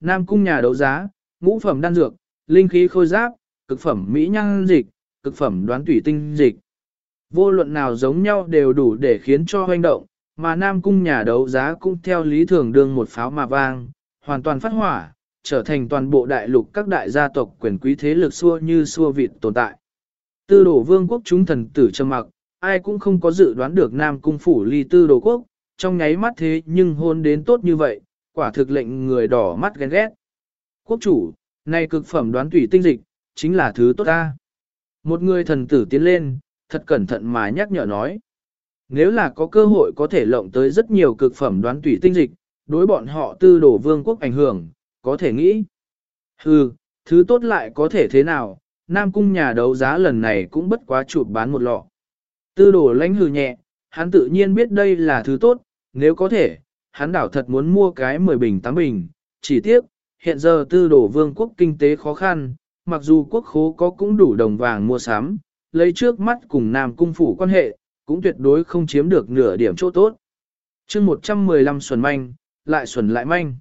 Nam cung nhà đấu giá, ngũ phẩm đan dược, linh khí khôi giáp, cực phẩm mỹ nhan dịch, cực phẩm đoán tủy tinh dịch. Vô luận nào giống nhau đều đủ để khiến cho hoành động, mà Nam cung nhà đấu giá cũng theo lý thường đương một pháo mà vang, hoàn toàn phát hỏa, trở thành toàn bộ đại lục các đại gia tộc quyền quý thế lực xua như xua vịt tồn tại. Tư đổ vương quốc chúng thần tử trầm mặc, ai cũng không có dự đoán được Nam cung phủ ly tư đồ quốc, trong nháy mắt thế nhưng hôn đến tốt như vậy, quả thực lệnh người đỏ mắt ghen ghét. Quốc chủ, này cực phẩm đoán tủy tinh dịch, chính là thứ tốt ta. Một người thần tử tiến lên, thật cẩn thận mà nhắc nhở nói. Nếu là có cơ hội có thể lộng tới rất nhiều cực phẩm đoán tủy tinh dịch, đối bọn họ tư đổ vương quốc ảnh hưởng, có thể nghĩ. Hừ, thứ tốt lại có thể thế nào, Nam cung nhà đấu giá lần này cũng bất quá chụp bán một lọ. Tư đổ lãnh hừ nhẹ, hắn tự nhiên biết đây là thứ tốt, nếu có thể, hắn đảo thật muốn mua cái 10 bình 8 bình, chỉ tiếc, hiện giờ tư đổ vương quốc kinh tế khó khăn, mặc dù quốc khố có cũng đủ đồng vàng mua sắm, lấy trước mắt cùng Nam cung phủ quan hệ, cũng tuyệt đối không chiếm được nửa điểm chỗ tốt. chương 115 xuẩn manh, lại xuẩn lại manh.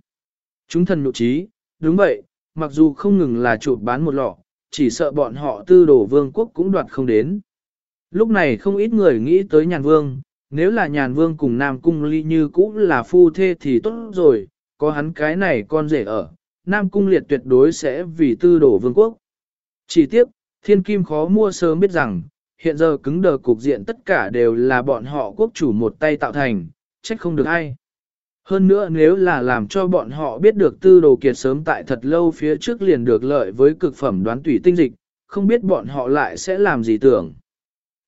Chúng thần nhụ trí, đúng vậy, mặc dù không ngừng là chụp bán một lọ, chỉ sợ bọn họ tư đổ vương quốc cũng đoạt không đến. Lúc này không ít người nghĩ tới nhàn vương, nếu là nhàn vương cùng Nam Cung ly như cũ là phu thê thì tốt rồi, có hắn cái này con rể ở, Nam Cung liệt tuyệt đối sẽ vì tư đổ vương quốc. Chỉ tiếc, thiên kim khó mua sớm biết rằng, hiện giờ cứng đờ cục diện tất cả đều là bọn họ quốc chủ một tay tạo thành, trách không được ai. Hơn nữa nếu là làm cho bọn họ biết được tư đồ kiệt sớm tại thật lâu phía trước liền được lợi với cực phẩm đoán tủy tinh dịch, không biết bọn họ lại sẽ làm gì tưởng.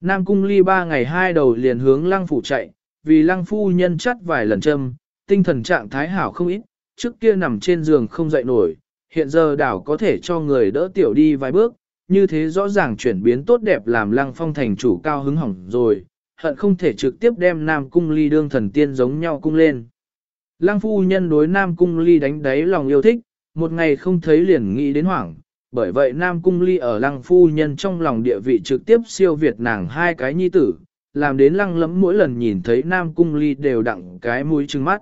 Nam cung ly ba ngày hai đầu liền hướng lăng phủ chạy, vì lăng phu nhân chắt vài lần châm, tinh thần trạng thái hảo không ít, trước kia nằm trên giường không dậy nổi, hiện giờ đảo có thể cho người đỡ tiểu đi vài bước, như thế rõ ràng chuyển biến tốt đẹp làm lăng phong thành chủ cao hứng hỏng rồi, hận không thể trực tiếp đem Nam cung ly đương thần tiên giống nhau cung lên. Lăng phu nhân đối Nam cung ly đánh đáy lòng yêu thích, một ngày không thấy liền nghĩ đến hoảng, bởi vậy Nam Cung Ly ở lăng phu nhân trong lòng địa vị trực tiếp siêu việt nàng hai cái nhi tử, làm đến lăng lẫm mỗi lần nhìn thấy Nam Cung Ly đều đặng cái mũi trừng mắt.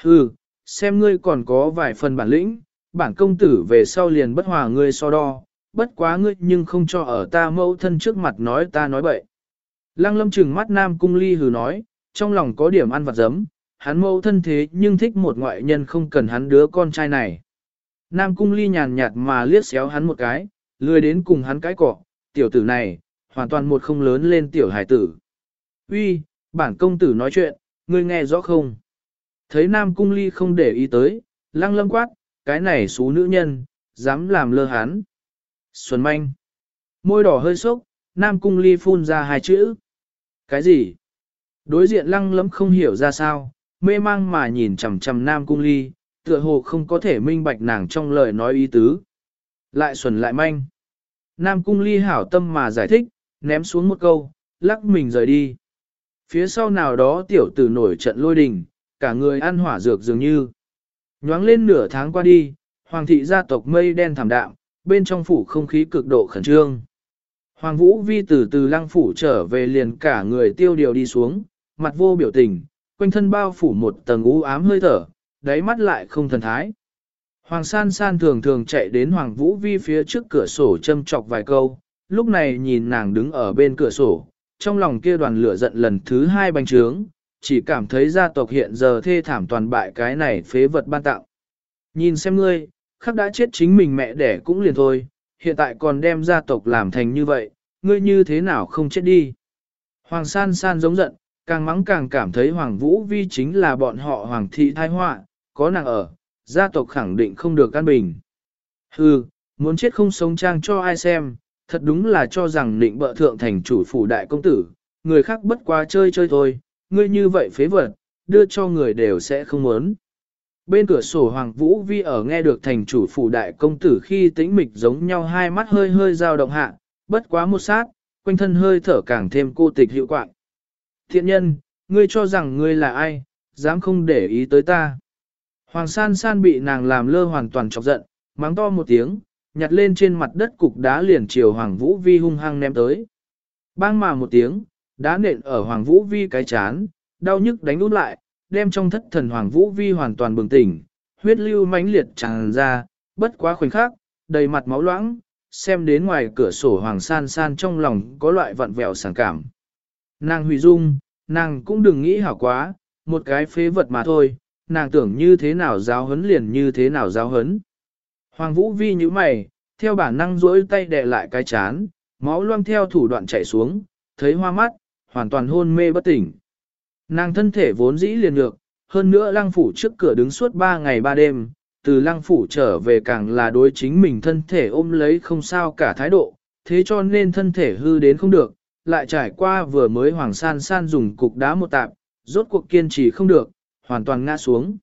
Hừ, xem ngươi còn có vài phần bản lĩnh, bản công tử về sau liền bất hòa ngươi so đo, bất quá ngươi nhưng không cho ở ta mẫu thân trước mặt nói ta nói bậy. Lăng lâm trừng mắt Nam Cung Ly hừ nói, trong lòng có điểm ăn vặt giấm, hắn mẫu thân thế nhưng thích một ngoại nhân không cần hắn đứa con trai này. Nam cung ly nhàn nhạt mà liếc xéo hắn một cái, lười đến cùng hắn cái cọ, tiểu tử này, hoàn toàn một không lớn lên tiểu hải tử. Uy, bản công tử nói chuyện, ngươi nghe rõ không? Thấy Nam cung ly không để ý tới, lăng lâm quát, cái này xú nữ nhân, dám làm lơ hắn. Xuân manh. Môi đỏ hơi sốc, Nam cung ly phun ra hai chữ. Cái gì? Đối diện lăng lâm không hiểu ra sao, mê mang mà nhìn chằm chằm Nam cung ly, tựa hồ không có thể minh bạch nàng trong lời nói ý tứ. Lại xuẩn lại manh. Nam cung ly hảo tâm mà giải thích, ném xuống một câu, lắc mình rời đi. Phía sau nào đó tiểu tử nổi trận lôi đình, cả người ăn hỏa dược dường như. Nhoáng lên nửa tháng qua đi, hoàng thị gia tộc mây đen thảm đạm, bên trong phủ không khí cực độ khẩn trương. Hoàng Vũ Vi từ từ lăng phủ trở về liền cả người tiêu điều đi xuống, mặt vô biểu tình, quanh thân bao phủ một tầng u ám hơi thở, đáy mắt lại không thần thái. Hoàng san san thường thường chạy đến Hoàng Vũ Vi phía trước cửa sổ châm chọc vài câu, lúc này nhìn nàng đứng ở bên cửa sổ, trong lòng kia đoàn lửa giận lần thứ hai bành trướng, chỉ cảm thấy gia tộc hiện giờ thê thảm toàn bại cái này phế vật ban tặng. Nhìn xem ngươi, khắc đã chết chính mình mẹ đẻ cũng liền thôi, hiện tại còn đem gia tộc làm thành như vậy, ngươi như thế nào không chết đi. Hoàng san san giống giận, càng mắng càng cảm thấy Hoàng Vũ Vi chính là bọn họ Hoàng thị thai họa có nàng ở, gia tộc khẳng định không được căn bình. Hừ, muốn chết không sống trang cho ai xem, thật đúng là cho rằng định bợ thượng thành chủ phủ đại công tử, người khác bất quá chơi chơi thôi, ngươi như vậy phế vật, đưa cho người đều sẽ không muốn. Bên cửa sổ Hoàng Vũ Vi ở nghe được thành chủ phủ đại công tử khi tĩnh mịch giống nhau hai mắt hơi hơi dao động hạ, bất quá một sát, quanh thân hơi thở càng thêm cô tịch hiệu quạng. Thiện nhân, ngươi cho rằng ngươi là ai, dám không để ý tới ta. Hoàng san san bị nàng làm lơ hoàn toàn chọc giận, mắng to một tiếng, nhặt lên trên mặt đất cục đá liền chiều Hoàng Vũ Vi hung hăng ném tới. Bang mà một tiếng, đá nện ở Hoàng Vũ Vi cái chán, đau nhức đánh út lại, đem trong thất thần Hoàng Vũ Vi hoàn toàn bừng tỉnh. huyết lưu mãnh liệt tràn ra, bất quá khoảnh khắc, đầy mặt máu loãng, xem đến ngoài cửa sổ hoàng san san trong lòng có loại vặn vẹo sảng cảm. Nàng hủy dung, nàng cũng đừng nghĩ hảo quá, một cái phế vật mà thôi, nàng tưởng như thế nào giáo huấn liền như thế nào giáo huấn. Hoàng Vũ Vi như mày, theo bản năng duỗi tay đè lại cái chán, máu loang theo thủ đoạn chảy xuống, thấy hoa mắt, hoàn toàn hôn mê bất tỉnh. Nàng thân thể vốn dĩ liền được, hơn nữa lăng phủ trước cửa đứng suốt ba ngày ba đêm, từ lăng phủ trở về càng là đối chính mình thân thể ôm lấy không sao cả thái độ, thế cho nên thân thể hư đến không được, lại trải qua vừa mới hoàng san san dùng cục đá một tạp, rốt cuộc kiên trì không được, hoàn toàn ngã xuống.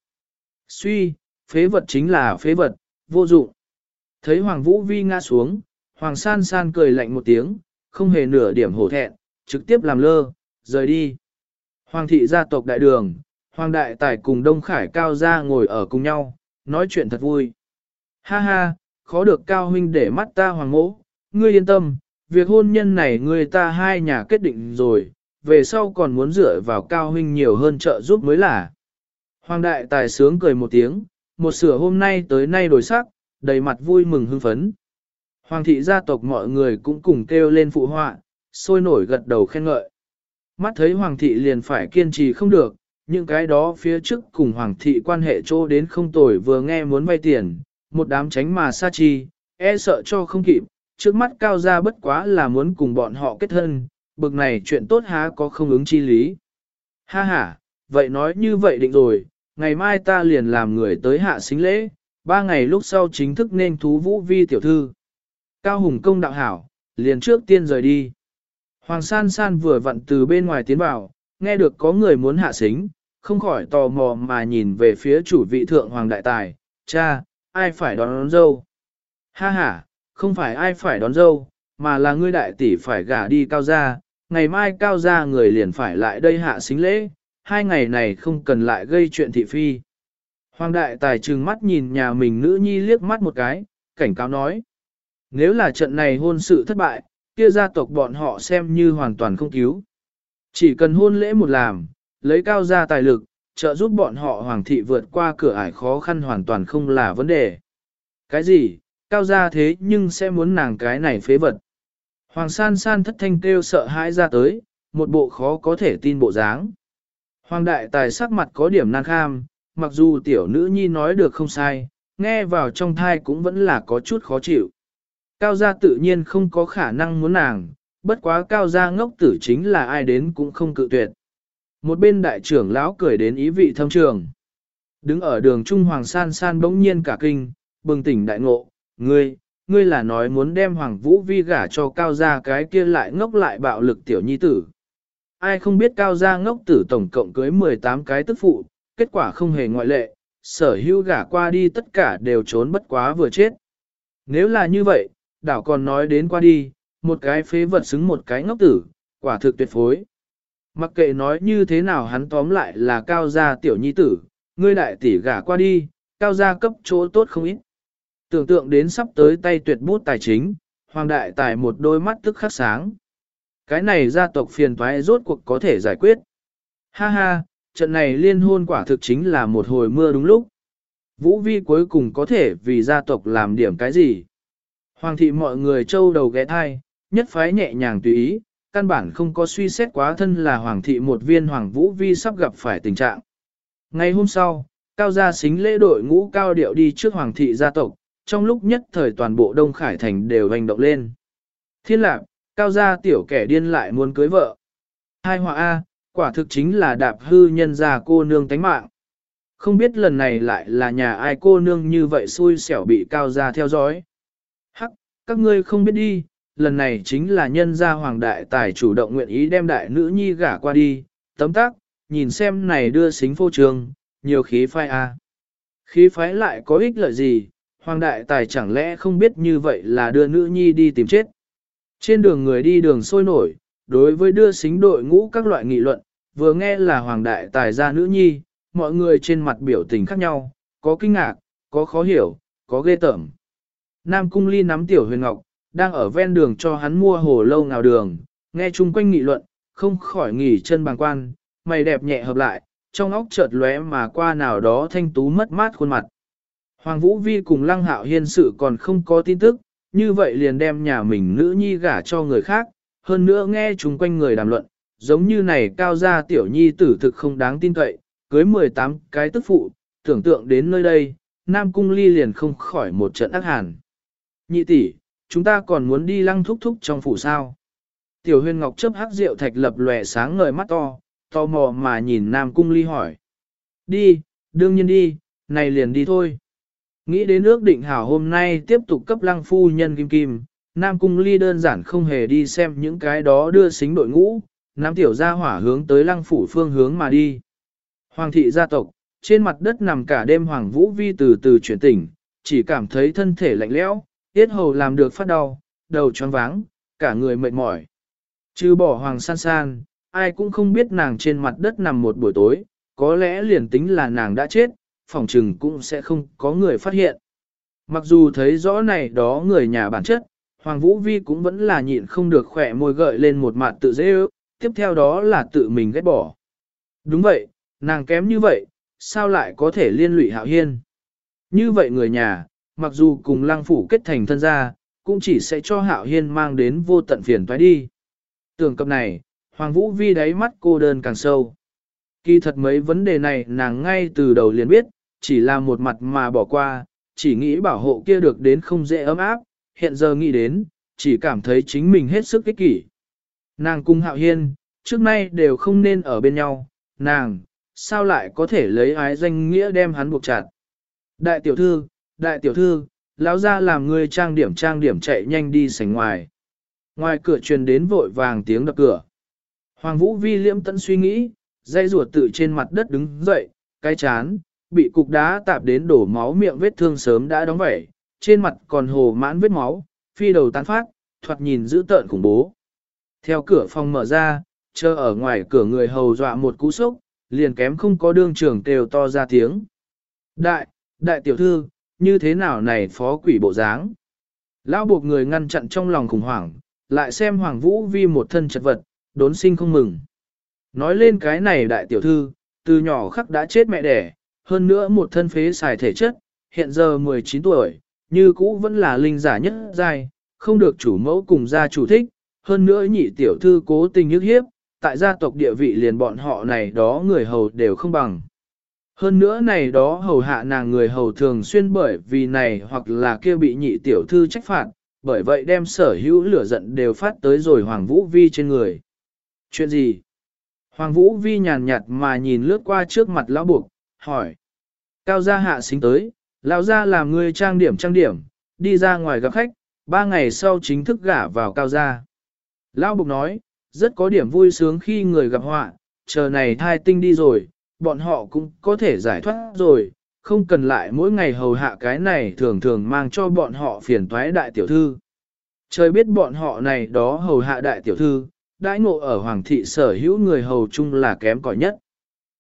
Suy, phế vật chính là phế vật, vô dụng. Thấy Hoàng Vũ Vi ngã xuống, Hoàng San San cười lạnh một tiếng, không hề nửa điểm hổ thẹn, trực tiếp làm lơ, rời đi. Hoàng thị gia tộc đại đường, Hoàng đại tài cùng Đông Khải Cao gia ngồi ở cùng nhau, nói chuyện thật vui. Ha ha, khó được Cao huynh để mắt ta Hoàng mỗ, ngươi yên tâm, việc hôn nhân này ngươi ta hai nhà kết định rồi, về sau còn muốn dựa vào Cao huynh nhiều hơn trợ giúp mới là. Hoàng đại tài sướng cười một tiếng, một sửa hôm nay tới nay đổi sắc, đầy mặt vui mừng hưng phấn. Hoàng thị gia tộc mọi người cũng cùng kêu lên phụ họa, sôi nổi gật đầu khen ngợi. Mắt thấy hoàng thị liền phải kiên trì không được, những cái đó phía trước cùng hoàng thị quan hệ trô đến không tồi vừa nghe muốn vay tiền, một đám tránh mà sa chi, e sợ cho không kịp, trước mắt cao ra bất quá là muốn cùng bọn họ kết thân, bực này chuyện tốt há có không ứng chi lý. Ha ha, vậy nói như vậy định rồi, ngày mai ta liền làm người tới hạ xính lễ, ba ngày lúc sau chính thức nên thú vũ vi tiểu thư. Cao Hùng công đạo hảo, liền trước tiên rời đi. Hoàng San San vừa vặn từ bên ngoài tiến vào, nghe được có người muốn hạ xính, không khỏi tò mò mà nhìn về phía chủ vị thượng Hoàng Đại Tài, cha, ai phải đón, đón dâu? Ha ha, không phải ai phải đón dâu, mà là ngươi đại tỷ phải gả đi cao gia, ngày mai cao gia người liền phải lại đây hạ xính lễ, hai ngày này không cần lại gây chuyện thị phi. Hoàng đại tài trừng mắt nhìn nhà mình nữ nhi liếc mắt một cái, cảnh cáo nói. Nếu là trận này hôn sự thất bại, kia gia tộc bọn họ xem như hoàn toàn không cứu. Chỉ cần hôn lễ một làm, lấy cao gia tài lực, trợ giúp bọn họ hoàng thị vượt qua cửa ải khó khăn hoàn toàn không là vấn đề. Cái gì, cao gia thế nhưng sẽ muốn nàng cái này phế vật. Hoàng san san thất thanh kêu sợ hãi ra tới, một bộ khó có thể tin bộ dáng. Hoàng đại tài sắc mặt có điểm nan kham, mặc dù tiểu nữ nhi nói được không sai, nghe vào trong thai cũng vẫn là có chút khó chịu. Cao gia tự nhiên không có khả năng muốn nàng, bất quá cao gia ngốc tử chính là ai đến cũng không cự tuyệt. Một bên đại trưởng lão cười đến ý vị thâm trường. Đứng ở đường Trung Hoàng San San bỗng nhiên cả kinh, bừng tỉnh đại ngộ, ngươi, ngươi là nói muốn đem Hoàng Vũ Vi gả cho cao gia cái kia lại ngốc lại bạo lực tiểu nhi tử. Ai không biết cao gia ngốc tử tổng cộng cưới 18 cái tức phụ, kết quả không hề ngoại lệ, sở hữu gả qua đi tất cả đều trốn bất quá vừa chết. Nếu là như vậy, đảo còn nói đến qua đi, một cái phế vật xứng một cái ngốc tử, quả thực tuyệt phối. Mặc kệ nói như thế nào hắn tóm lại là cao gia tiểu nhi tử, ngươi đại tỷ gả qua đi, cao gia cấp chỗ tốt không ít. Tưởng tượng đến sắp tới tay tuyệt bút tài chính, hoàng đại tài một đôi mắt tức khắc sáng. Cái này gia tộc phiền toái rốt cuộc có thể giải quyết. Ha ha, trận này liên hôn quả thực chính là một hồi mưa đúng lúc. Vũ vi cuối cùng có thể vì gia tộc làm điểm cái gì? Hoàng thị mọi người trâu đầu ghé thai, nhất phái nhẹ nhàng tùy ý, căn bản không có suy xét quá thân là hoàng thị một viên hoàng vũ vi sắp gặp phải tình trạng. Ngày hôm sau, cao gia xính lễ đội ngũ cao điệu đi trước hoàng thị gia tộc, trong lúc nhất thời toàn bộ Đông Khải Thành đều hành động lên. Thiên lạc, cao gia tiểu kẻ điên lại muốn cưới vợ. Hai họa A, quả thực chính là đạp hư nhân gia cô nương tánh mạng. Không biết lần này lại là nhà ai cô nương như vậy xui xẻo bị cao gia theo dõi. Hắc, các ngươi không biết đi, lần này chính là nhân gia hoàng đại tài chủ động nguyện ý đem đại nữ nhi gả qua đi, tấm tác, nhìn xem này đưa xính phô trường, nhiều khí phái a. Khí phái lại có ích lợi gì, hoàng đại tài chẳng lẽ không biết như vậy là đưa nữ nhi đi tìm chết. Trên đường người đi đường sôi nổi, đối với đưa xính đội ngũ các loại nghị luận, vừa nghe là hoàng đại tài gia nữ nhi, mọi người trên mặt biểu tình khác nhau, có kinh ngạc, có khó hiểu, có ghê tởm. Nam Cung Ly nắm tiểu huyền ngọc, đang ở ven đường cho hắn mua hồ lâu ngào đường, nghe chung quanh nghị luận, không khỏi nghỉ chân bàng quan, mày đẹp nhẹ hợp lại, trong óc chợt lóe mà qua nào đó thanh tú mất mát khuôn mặt. Hoàng Vũ Vi cùng Lăng Hạo Hiên sự còn không có tin tức, như vậy liền đem nhà mình nữ nhi gả cho người khác, hơn nữa nghe chúng quanh người đàm luận, giống như này cao gia tiểu nhi tử thực không đáng tin cậy, cưới 18 cái tức phụ, tưởng tượng đến nơi đây, Nam Cung Ly liền không khỏi một trận ác hàn. Nhị tỷ, chúng ta còn muốn đi lăng thúc thúc trong phủ sao. Tiểu huyền ngọc chấp hắc rượu thạch lập lòe sáng ngời mắt to, tò mò mà nhìn Nam Cung Ly hỏi. Đi, đương nhiên đi, này liền đi thôi. Nghĩ đến ước định hảo hôm nay tiếp tục cấp lăng phu nhân kim kim, Nam Cung Ly đơn giản không hề đi xem những cái đó đưa xính đội ngũ, Nam Tiểu gia hỏa hướng tới lăng phủ phương hướng mà đi. Hoàng thị gia tộc, trên mặt đất nằm cả đêm Hoàng Vũ Vi từ từ chuyển tỉnh, chỉ cảm thấy thân thể lạnh lẽo, tiết hầu làm được phát đau, đầu choáng váng, cả người mệt mỏi. Chứ bỏ Hoàng san san, ai cũng không biết nàng trên mặt đất nằm một buổi tối, có lẽ liền tính là nàng đã chết, phòng trừng cũng sẽ không có người phát hiện. Mặc dù thấy rõ này đó người nhà bản chất, Hoàng Vũ Vi cũng vẫn là nhịn không được khỏe môi gợi lên một mặt tự dễ ước, tiếp theo đó là tự mình ghét bỏ. Đúng vậy, nàng kém như vậy, sao lại có thể liên lụy hạo hiên? Như vậy người nhà, mặc dù cùng lăng phủ kết thành thân gia, cũng chỉ sẽ cho hạo hiên mang đến vô tận phiền toái đi. Tưởng cập này, Hoàng Vũ Vi đáy mắt cô đơn càng sâu. Kỳ thật mấy vấn đề này nàng ngay từ đầu liền biết, chỉ là một mặt mà bỏ qua, chỉ nghĩ bảo hộ kia được đến không dễ ấm áp, hiện giờ nghĩ đến, chỉ cảm thấy chính mình hết sức ích kỷ. Nàng cung hạo hiên, trước nay đều không nên ở bên nhau, nàng, sao lại có thể lấy ái danh nghĩa đem hắn buộc chặt. Đại tiểu thư, đại tiểu thư, lão ra làm người trang điểm trang điểm chạy nhanh đi sảnh ngoài. Ngoài cửa truyền đến vội vàng tiếng đập cửa. Hoàng Vũ Vi liễm tận suy nghĩ, dây ruột tự trên mặt đất đứng dậy, cái chán, bị cục đá tạp đến đổ máu miệng vết thương sớm đã đóng vẩy, trên mặt còn hồ mãn vết máu, phi đầu tán phát, thoạt nhìn dữ tợn khủng bố. Theo cửa phòng mở ra, chờ ở ngoài cửa người hầu dọa một cú sốc, liền kém không có đương trưởng kêu to ra tiếng. Đại, đại tiểu thư, như thế nào này phó quỷ bộ dáng? Lão buộc người ngăn chặn trong lòng khủng hoảng, lại xem Hoàng Vũ Vi một thân chật vật, đốn sinh không mừng. Nói lên cái này đại tiểu thư, từ nhỏ khắc đã chết mẹ đẻ, hơn nữa một thân phế xài thể chất, hiện giờ 19 tuổi, như cũ vẫn là linh giả nhất giai, không được chủ mẫu cùng gia chủ thích, hơn nữa nhị tiểu thư cố tình nhức hiếp, tại gia tộc địa vị liền bọn họ này đó người hầu đều không bằng. Hơn nữa này đó hầu hạ nàng người hầu thường xuyên bởi vì này hoặc là kia bị nhị tiểu thư trách phạt, bởi vậy đem sở hữu lửa giận đều phát tới rồi Hoàng Vũ Vi trên người. Chuyện gì? Hoàng Vũ Vi nhàn nhạt mà nhìn lướt qua trước mặt lão buộc, hỏi. Cao gia hạ xính tới, lão gia làm người trang điểm trang điểm, đi ra ngoài gặp khách, ba ngày sau chính thức gả vào cao gia. Lão bục nói, rất có điểm vui sướng khi người gặp họa, chờ này thai tinh đi rồi, bọn họ cũng có thể giải thoát rồi, không cần lại mỗi ngày hầu hạ cái này thường thường mang cho bọn họ phiền toái đại tiểu thư. Trời biết bọn họ này đó hầu hạ đại tiểu thư, đãi ngộ ở hoàng thị sở hữu người hầu chung là kém cỏi nhất.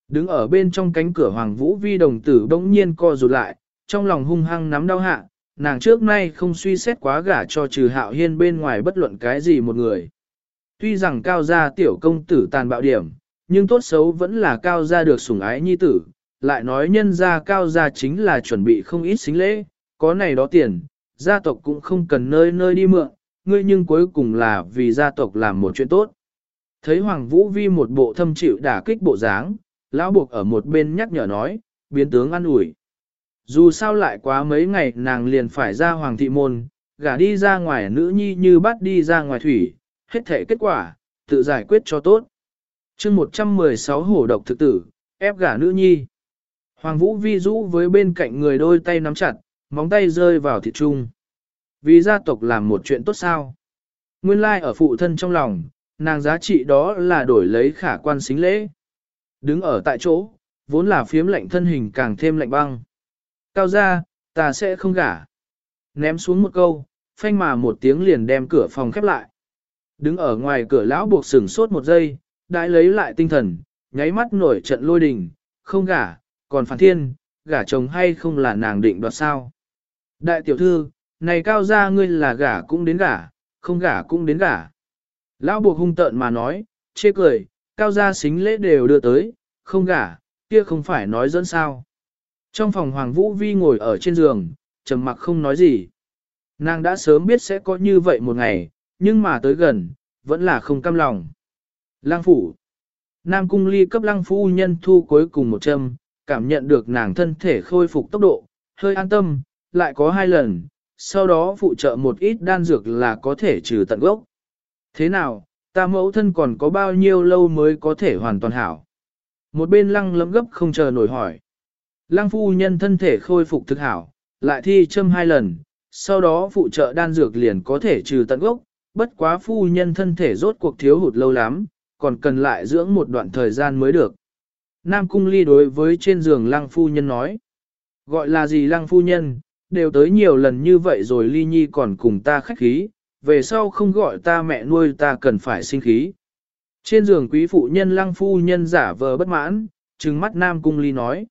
Đứng ở bên trong cánh cửa hoàng vũ vi đồng tử bỗng nhiên co rụt lại, trong lòng hung hăng nắm đau hạ, nàng trước nay không suy xét quá gả cho trừ hạo hiên bên ngoài bất luận cái gì một người. Tuy rằng cao gia tiểu công tử tàn bạo điểm, nhưng tốt xấu vẫn là cao gia được sủng ái nhi tử, lại nói nhân gia cao gia chính là chuẩn bị không ít xính lễ, có này đó tiền, gia tộc cũng không cần nơi nơi đi mượn, ngươi nhưng cuối cùng là vì gia tộc làm một chuyện tốt. Thấy Hoàng Vũ Vi một bộ thâm chịu đả kích bộ dáng, lão buộc ở một bên nhắc nhở nói, biến tướng ăn ủi. Dù sao lại quá mấy ngày nàng liền phải ra Hoàng thị môn, gả đi ra ngoài nữ nhi như bắt đi ra ngoài thủy, hết thể kết quả, tự giải quyết cho tốt. chương 116 hổ độc thực tử, ép gả nữ nhi. Hoàng Vũ vi rũ với bên cạnh người đôi tay nắm chặt, móng tay rơi vào thịt trung. Vì gia tộc làm một chuyện tốt sao. Nguyên lai ở phụ thân trong lòng, nàng giá trị đó là đổi lấy khả quan xính lễ. Đứng ở tại chỗ, vốn là phiếm lạnh thân hình càng thêm lạnh băng. Cao ra, ta sẽ không gả. Ném xuống một câu, phanh mà một tiếng liền đem cửa phòng khép lại. Đứng ở ngoài cửa lão buộc sửng sốt một giây, đại lấy lại tinh thần, nháy mắt nổi trận lôi đình, không gả, còn phản thiên, gả chồng hay không là nàng định đoạt sao. Đại tiểu thư, này cao ra ngươi là gả cũng đến gả, không gả cũng đến gả. Lão buộc hung tợn mà nói, chê cười, cao gia xính lễ đều đưa tới, không gả, kia không phải nói dẫn sao. Trong phòng Hoàng Vũ Vi ngồi ở trên giường, trầm mặc không nói gì. Nàng đã sớm biết sẽ có như vậy một ngày, nhưng mà tới gần, vẫn là không cam lòng. Lang phủ. Nam cung ly cấp lăng phu nhân thu cuối cùng một châm, cảm nhận được nàng thân thể khôi phục tốc độ, hơi an tâm, lại có hai lần, sau đó phụ trợ một ít đan dược là có thể trừ tận gốc. Thế nào, ta mẫu thân còn có bao nhiêu lâu mới có thể hoàn toàn hảo? Một bên lăng lấm gấp không chờ nổi hỏi. Lăng phu nhân thân thể khôi phục thực hảo, lại thi châm hai lần, sau đó phụ trợ đan dược liền có thể trừ tận gốc, bất quá phu nhân thân thể rốt cuộc thiếu hụt lâu lắm, còn cần lại dưỡng một đoạn thời gian mới được. Nam cung ly đối với trên giường lăng phu nhân nói. Gọi là gì lăng phu nhân, đều tới nhiều lần như vậy rồi ly nhi còn cùng ta khách khí, về sau không gọi ta mẹ nuôi ta cần phải sinh khí. Trên giường quý phụ nhân lăng phu nhân giả vờ bất mãn, trừng mắt Nam cung ly nói.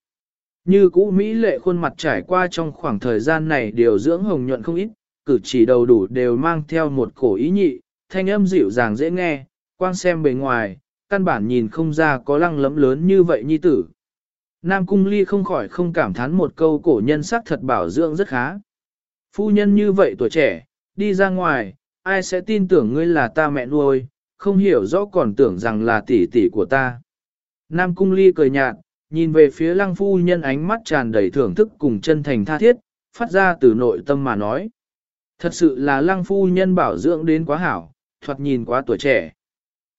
Như cũ Mỹ lệ khuôn mặt trải qua trong khoảng thời gian này điều dưỡng hồng nhuận không ít, cử chỉ đầu đủ đều mang theo một cổ ý nhị, thanh âm dịu dàng dễ nghe, quang xem bề ngoài, căn bản nhìn không ra có lăng lẫm lớn như vậy nhi tử. Nam Cung Ly không khỏi không cảm thán một câu cổ nhân sắc thật bảo dưỡng rất khá. Phu nhân như vậy tuổi trẻ, đi ra ngoài, ai sẽ tin tưởng ngươi là ta mẹ nuôi, không hiểu rõ còn tưởng rằng là tỷ tỷ của ta. Nam Cung Ly cười nhạt, nhìn về phía lăng phu nhân ánh mắt tràn đầy thưởng thức cùng chân thành tha thiết, phát ra từ nội tâm mà nói. Thật sự là lăng phu nhân bảo dưỡng đến quá hảo, thoạt nhìn quá tuổi trẻ.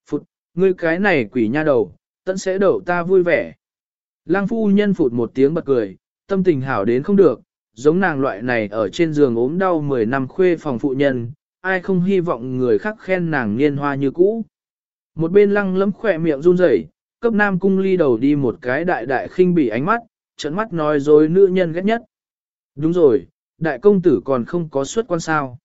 Phụt, ngươi cái này quỷ nha đầu, tận sẽ đậu ta vui vẻ. Lăng phu nhân phụt một tiếng bật cười, tâm tình hảo đến không được, giống nàng loại này ở trên giường ốm đau 10 năm khuê phòng phụ nhân, ai không hy vọng người khác khen nàng niên hoa như cũ. Một bên lăng lấm khỏe miệng run rẩy, cấp nam cung ly đầu đi một cái đại đại khinh bỉ ánh mắt, trận mắt nói dối nữ nhân ghét nhất. Đúng rồi, đại công tử còn không có xuất quan sao.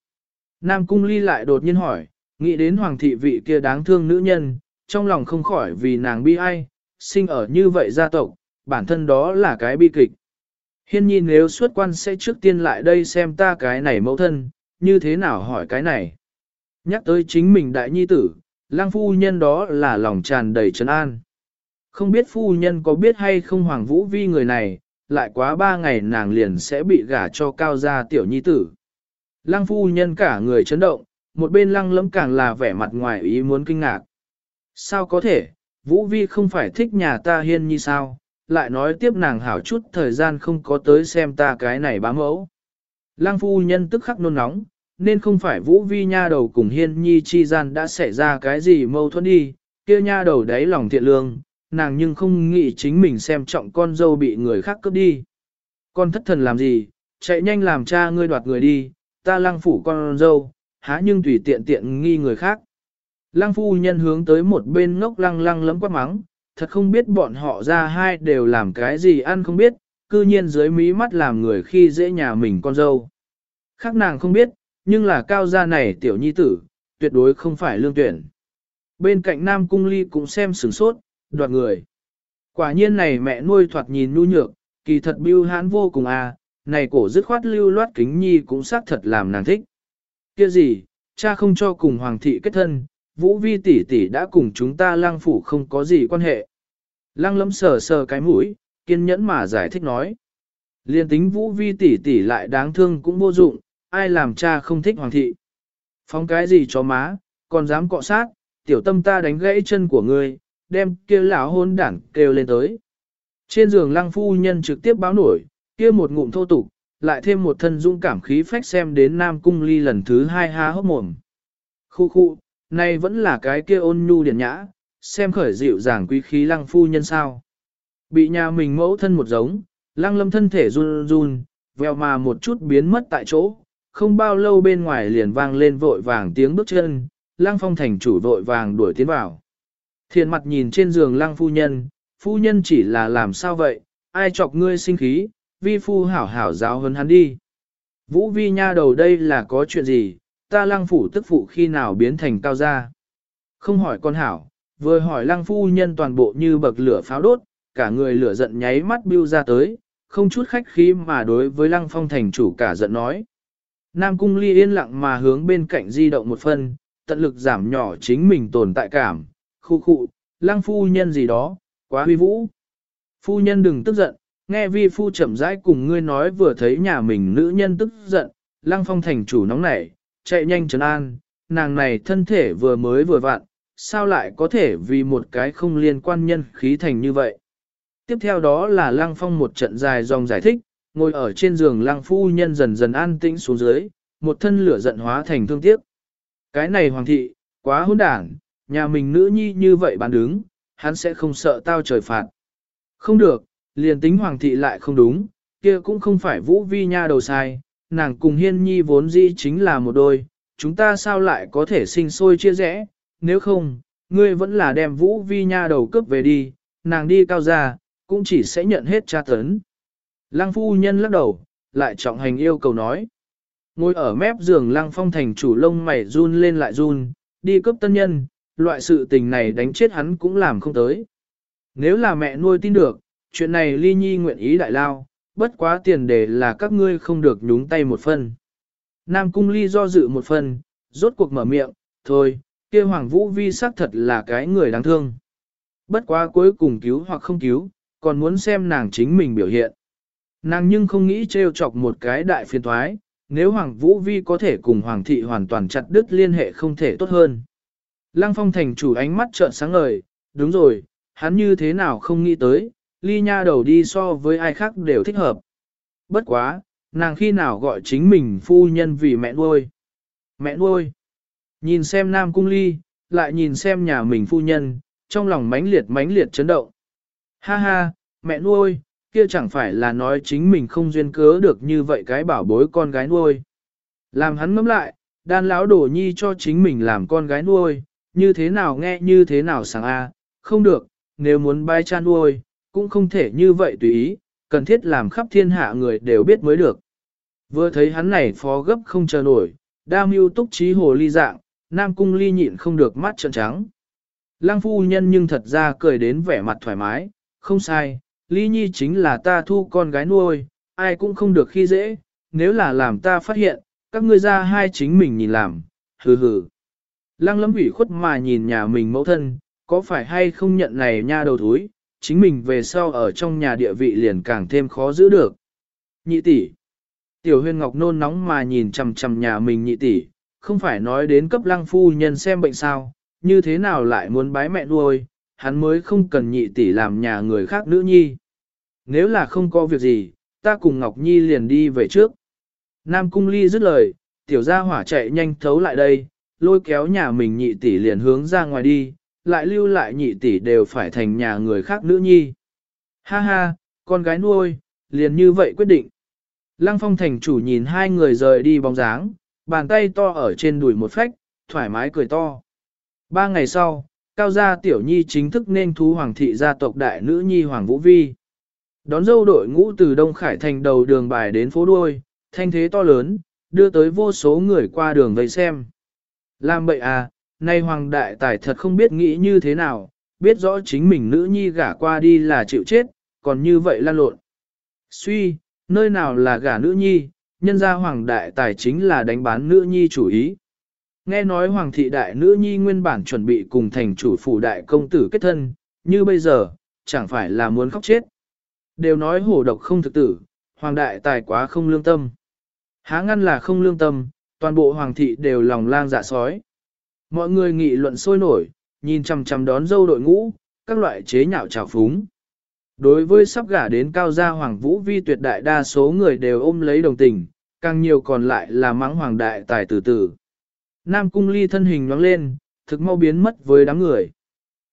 Nam cung ly lại đột nhiên hỏi, nghĩ đến hoàng thị vị kia đáng thương nữ nhân, trong lòng không khỏi vì nàng bi ai, sinh ở như vậy gia tộc, bản thân đó là cái bi kịch. Hiên nhi nếu xuất quan sẽ trước tiên lại đây xem ta cái này mẫu thân, như thế nào hỏi cái này. Nhắc tới chính mình đại nhi tử, lang phu nhân đó là lòng tràn đầy trấn an. Không biết phu nhân có biết hay không Hoàng Vũ Vi người này, lại quá ba ngày nàng liền sẽ bị gả cho cao gia tiểu nhi tử. Lăng phu nhân cả người chấn động, một bên lăng lẫm càng là vẻ mặt ngoài ý muốn kinh ngạc. Sao có thể, Vũ Vi không phải thích nhà ta hiên Nhi sao, lại nói tiếp nàng hảo chút thời gian không có tới xem ta cái này bá mẫu. Lăng phu nhân tức khắc nôn nóng, nên không phải Vũ Vi nha đầu cùng hiên nhi chi gian đã xảy ra cái gì mâu thuẫn đi, kia nha đầu đáy lòng thiện lương, nàng nhưng không nghĩ chính mình xem trọng con dâu bị người khác cướp đi. Con thất thần làm gì, chạy nhanh làm cha ngươi đoạt người đi, ta lăng phủ con dâu, há nhưng tùy tiện tiện nghi người khác. Lăng phu nhân hướng tới một bên ngốc lăng lăng lấm quát mắng, thật không biết bọn họ ra hai đều làm cái gì ăn không biết, cư nhiên dưới mí mắt làm người khi dễ nhà mình con dâu. Khác nàng không biết, nhưng là cao gia này tiểu nhi tử, tuyệt đối không phải lương tuyển. Bên cạnh Nam Cung Ly cũng xem sửng sốt, đoạt người. Quả nhiên này mẹ nuôi thoạt nhìn nhu nhược, kỳ thật biêu hãn vô cùng à, này cổ dứt khoát lưu loát kính nhi cũng xác thật làm nàng thích. Kia gì, cha không cho cùng hoàng thị kết thân, vũ vi tỷ tỷ đã cùng chúng ta lang phủ không có gì quan hệ. Lăng lẫm sờ sờ cái mũi, kiên nhẫn mà giải thích nói. Liên tính vũ vi tỷ tỷ lại đáng thương cũng vô dụng, ai làm cha không thích hoàng thị. Phóng cái gì cho má, còn dám cọ sát, tiểu tâm ta đánh gãy chân của ngươi, đem kia lão hôn đảng kêu lên tới. Trên giường lăng phu nhân trực tiếp báo nổi, kia một ngụm thô tục, lại thêm một thân dũng cảm khí phách xem đến Nam Cung Ly lần thứ hai há hốc mồm. Khu khu, nay vẫn là cái kia ôn nhu điển nhã, xem khởi dịu dàng quý khí lăng phu nhân sao. Bị nhà mình mẫu thân một giống, lăng lâm thân thể run run, vèo mà một chút biến mất tại chỗ, không bao lâu bên ngoài liền vang lên vội vàng tiếng bước chân, lăng phong thành chủ vội vàng đuổi tiến vào. Thiện mặt nhìn trên giường lăng phu nhân, phu nhân chỉ là làm sao vậy, ai chọc ngươi sinh khí, vi phu hảo hảo giáo hơn hắn đi. Vũ vi nha đầu đây là có chuyện gì, ta lăng phủ tức phụ khi nào biến thành cao gia. Không hỏi con hảo, vừa hỏi lăng phu nhân toàn bộ như bậc lửa pháo đốt, cả người lửa giận nháy mắt bưu ra tới, không chút khách khí mà đối với lăng phong thành chủ cả giận nói. Nam cung ly yên lặng mà hướng bên cạnh di động một phân, tận lực giảm nhỏ chính mình tồn tại cảm, khu khu, lăng phu nhân gì đó, quá huy vũ. Phu nhân đừng tức giận, Nghe vi phu chậm rãi cùng ngươi nói vừa thấy nhà mình nữ nhân tức giận, lăng phong thành chủ nóng nảy, chạy nhanh trấn an, nàng này thân thể vừa mới vừa vặn, sao lại có thể vì một cái không liên quan nhân khí thành như vậy. Tiếp theo đó là lăng phong một trận dài dòng giải thích, ngồi ở trên giường lăng phu nhân dần dần an tĩnh xuống dưới, một thân lửa giận hóa thành thương tiếc. Cái này hoàng thị, quá hỗn đản, nhà mình nữ nhi như vậy bán đứng, hắn sẽ không sợ tao trời phạt. Không được, liền tính hoàng thị lại không đúng, kia cũng không phải vũ vi nha đầu sai, nàng cùng hiên nhi vốn dĩ chính là một đôi, chúng ta sao lại có thể sinh sôi chia rẽ, nếu không, ngươi vẫn là đem vũ vi nha đầu cướp về đi, nàng đi cao ra, cũng chỉ sẽ nhận hết tra tấn. Lăng phu nhân lắc đầu, lại trọng hành yêu cầu nói. Ngồi ở mép giường lăng phong thành chủ lông mày run lên lại run, đi cướp tân nhân, loại sự tình này đánh chết hắn cũng làm không tới. Nếu là mẹ nuôi tin được, chuyện này ly nhi nguyện ý đại lao, bất quá tiền đề là các ngươi không được nhúng tay một phần. Nam cung ly do dự một phần, rốt cuộc mở miệng, thôi, kia hoàng vũ vi xác thật là cái người đáng thương. Bất quá cuối cùng cứu hoặc không cứu, còn muốn xem nàng chính mình biểu hiện. Nàng nhưng không nghĩ trêu chọc một cái đại phiền thoái, nếu Hoàng Vũ Vi có thể cùng Hoàng thị hoàn toàn chặt đứt liên hệ không thể tốt hơn. Lăng phong thành chủ ánh mắt trợn sáng ngời, đúng rồi, hắn như thế nào không nghĩ tới, ly nha đầu đi so với ai khác đều thích hợp. Bất quá, nàng khi nào gọi chính mình phu nhân vì mẹ nuôi. Mẹ nuôi. Nhìn xem nam cung ly, lại nhìn xem nhà mình phu nhân, trong lòng mãnh liệt mãnh liệt chấn động. Ha ha, mẹ nuôi, kia chẳng phải là nói chính mình không duyên cớ được như vậy cái bảo bối con gái nuôi. Làm hắn ngẫm lại, đan lão đổ nhi cho chính mình làm con gái nuôi, như thế nào nghe như thế nào sáng a, không được, nếu muốn bai cha nuôi, cũng không thể như vậy tùy ý, cần thiết làm khắp thiên hạ người đều biết mới được. Vừa thấy hắn này phó gấp không chờ nổi, đa mưu túc trí hồ ly dạng, nam cung ly nhịn không được mắt trợn trắng. Lăng phu nhân nhưng thật ra cười đến vẻ mặt thoải mái, không sai, ly nhi chính là ta thu con gái nuôi, ai cũng không được khi dễ, nếu là làm ta phát hiện, các ngươi ra hai chính mình nhìn làm, hừ hừ. Lăng lâm ủy khuất mà nhìn nhà mình mẫu thân, có phải hay không nhận này nha đầu thúi, chính mình về sau ở trong nhà địa vị liền càng thêm khó giữ được. Nhị tỷ. Tiểu huyên ngọc nôn nóng mà nhìn chằm chằm nhà mình nhị tỷ, không phải nói đến cấp lăng phu nhân xem bệnh sao, như thế nào lại muốn bái mẹ nuôi, hắn mới không cần nhị tỷ làm nhà người khác nữ nhi. Nếu là không có việc gì, ta cùng Ngọc Nhi liền đi về trước. Nam Cung Ly dứt lời, tiểu gia hỏa chạy nhanh thấu lại đây, lôi kéo nhà mình nhị tỷ liền hướng ra ngoài đi, lại lưu lại nhị tỷ đều phải thành nhà người khác nữ nhi. Ha ha, con gái nuôi, liền như vậy quyết định. Lăng phong thành chủ nhìn hai người rời đi bóng dáng, bàn tay to ở trên đùi một phách, thoải mái cười to. Ba ngày sau, cao gia tiểu nhi chính thức nên thú hoàng thị gia tộc đại nữ nhi hoàng vũ vi. Đón dâu đội ngũ từ Đông Khải thành đầu đường bài đến phố đuôi, thanh thế to lớn, đưa tới vô số người qua đường vây xem. Làm bậy à, nay hoàng đại tài thật không biết nghĩ như thế nào, biết rõ chính mình nữ nhi gả qua đi là chịu chết, còn như vậy lan lộn. Suy, nơi nào là gả nữ nhi, nhân ra hoàng đại tài chính là đánh bán nữ nhi chủ ý. Nghe nói hoàng thị đại nữ nhi nguyên bản chuẩn bị cùng thành chủ phủ đại công tử kết thân, như bây giờ, chẳng phải là muốn khóc chết. Đều nói hổ độc không thực tử, hoàng đại tài quá không lương tâm. Há ngăn là không lương tâm, toàn bộ hoàng thị đều lòng lang dạ sói. Mọi người nghị luận sôi nổi, nhìn chằm chằm đón dâu đội ngũ, các loại chế nhạo trào phúng. Đối với sắp gả đến cao gia hoàng vũ vi tuyệt đại đa số người đều ôm lấy đồng tình, càng nhiều còn lại là mắng hoàng đại tài tử tử. Nam cung ly thân hình nhoáng lên, thực mau biến mất với đám người.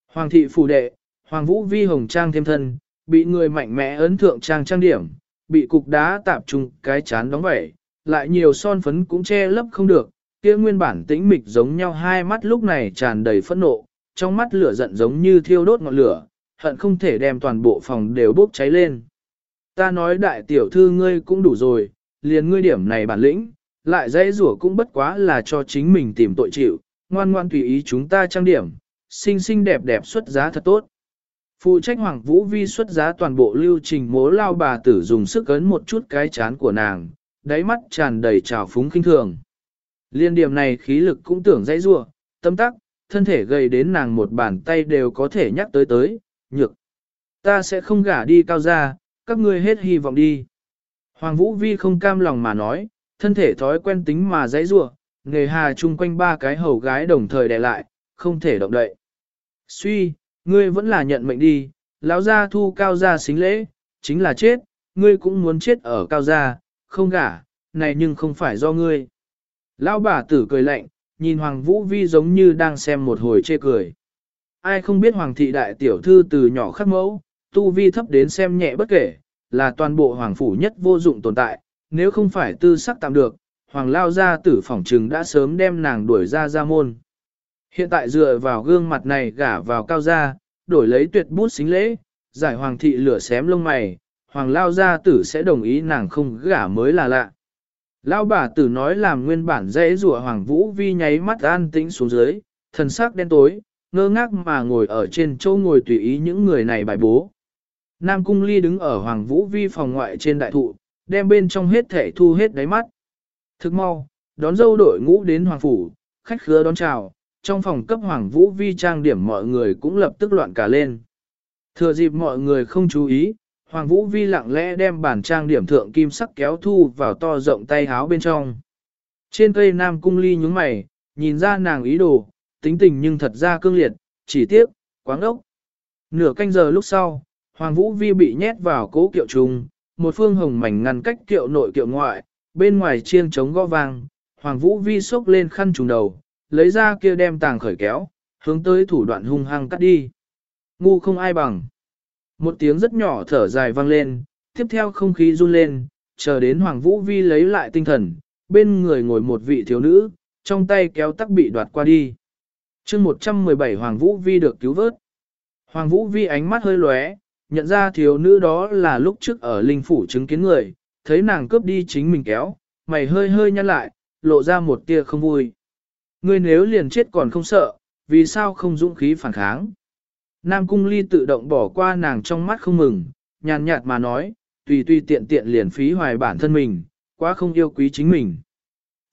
Hoàng thị phủ đệ, hoàng vũ vi hồng trang thêm thân, bị người mạnh mẽ ấn thượng trang trang điểm, bị cục đá tạp trùng cái chán đóng vẩy, lại nhiều son phấn cũng che lấp không được, kia nguyên bản tĩnh mịch giống nhau hai mắt lúc này tràn đầy phẫn nộ, trong mắt lửa giận giống như thiêu đốt ngọn lửa, hận không thể đem toàn bộ phòng đều bốc cháy lên. Ta nói đại tiểu thư ngươi cũng đủ rồi, liền ngươi điểm này bản lĩnh, lại dãy rủa cũng bất quá là cho chính mình tìm tội chịu, ngoan ngoan tùy ý chúng ta trang điểm, xinh xinh đẹp đẹp xuất giá thật tốt. Phụ trách Hoàng Vũ Vi xuất giá toàn bộ lưu trình mố lao bà tử dùng sức ấn một chút cái chán của nàng, đáy mắt tràn đầy trào phúng kinh thường. Liên điểm này khí lực cũng tưởng dãy rua, tâm tắc, thân thể gầy đến nàng một bàn tay đều có thể nhắc tới tới, nhược. Ta sẽ không gả đi cao ra, các ngươi hết hy vọng đi. Hoàng Vũ Vi không cam lòng mà nói, thân thể thói quen tính mà dãy rua, nghề hà chung quanh ba cái hầu gái đồng thời đè lại, không thể động đậy. Suy, ngươi vẫn là nhận mệnh đi, lão gia thu cao gia xính lễ, chính là chết, ngươi cũng muốn chết ở cao gia, không gả, này nhưng không phải do ngươi. Lão bà tử cười lạnh, nhìn Hoàng Vũ Vi giống như đang xem một hồi chê cười. Ai không biết Hoàng thị đại tiểu thư từ nhỏ khắc mẫu, tu vi thấp đến xem nhẹ bất kể, là toàn bộ Hoàng phủ nhất vô dụng tồn tại, nếu không phải tư sắc tạm được, Hoàng lao gia tử phỏng trừng đã sớm đem nàng đuổi ra ra môn. Hiện tại dựa vào gương mặt này gả vào cao gia, đổi lấy tuyệt bút xính lễ, giải hoàng thị lửa xém lông mày, hoàng lao gia tử sẽ đồng ý nàng không gả mới là lạ. Lão bà tử nói làm nguyên bản dễ rủa hoàng vũ vi nháy mắt an tĩnh xuống dưới, thần sắc đen tối, ngơ ngác mà ngồi ở trên chỗ ngồi tùy ý những người này bài bố. Nam Cung Ly đứng ở Hoàng Vũ Vi phòng ngoại trên đại thụ, đem bên trong hết thể thu hết đáy mắt. Thức mau, đón dâu đội ngũ đến Hoàng Phủ, khách khứa đón chào, trong phòng cấp Hoàng Vũ Vi trang điểm mọi người cũng lập tức loạn cả lên. Thừa dịp mọi người không chú ý, Hoàng Vũ Vi lặng lẽ đem bản trang điểm thượng kim sắc kéo thu vào to rộng tay háo bên trong. Trên cây Nam Cung Ly nhúng mày, nhìn ra nàng ý đồ, tính tình nhưng thật ra cương liệt, chỉ tiếc, quáng ốc. Nửa canh giờ lúc sau, Hoàng Vũ Vi bị nhét vào cố kiệu trùng, một phương hồng mảnh ngăn cách kiệu nội kiệu ngoại, bên ngoài chiêng trống gõ vang, Hoàng Vũ Vi xốc lên khăn trùng đầu, lấy ra kia đem tàng khởi kéo, hướng tới thủ đoạn hung hăng cắt đi. Ngu không ai bằng. Một tiếng rất nhỏ thở dài vang lên, tiếp theo không khí run lên, chờ đến Hoàng Vũ Vi lấy lại tinh thần, bên người ngồi một vị thiếu nữ, trong tay kéo tắc bị đoạt qua đi. chương 117 Hoàng Vũ Vi được cứu vớt. Hoàng Vũ Vi ánh mắt hơi lóe, nhận ra thiếu nữ đó là lúc trước ở linh phủ chứng kiến người, thấy nàng cướp đi chính mình kéo, mày hơi hơi nhăn lại, lộ ra một tia không vui. Ngươi nếu liền chết còn không sợ, vì sao không dũng khí phản kháng? Nam Cung Ly tự động bỏ qua nàng trong mắt không mừng, nhàn nhạt mà nói, tùy tùy tiện tiện liền phí hoài bản thân mình, quá không yêu quý chính mình.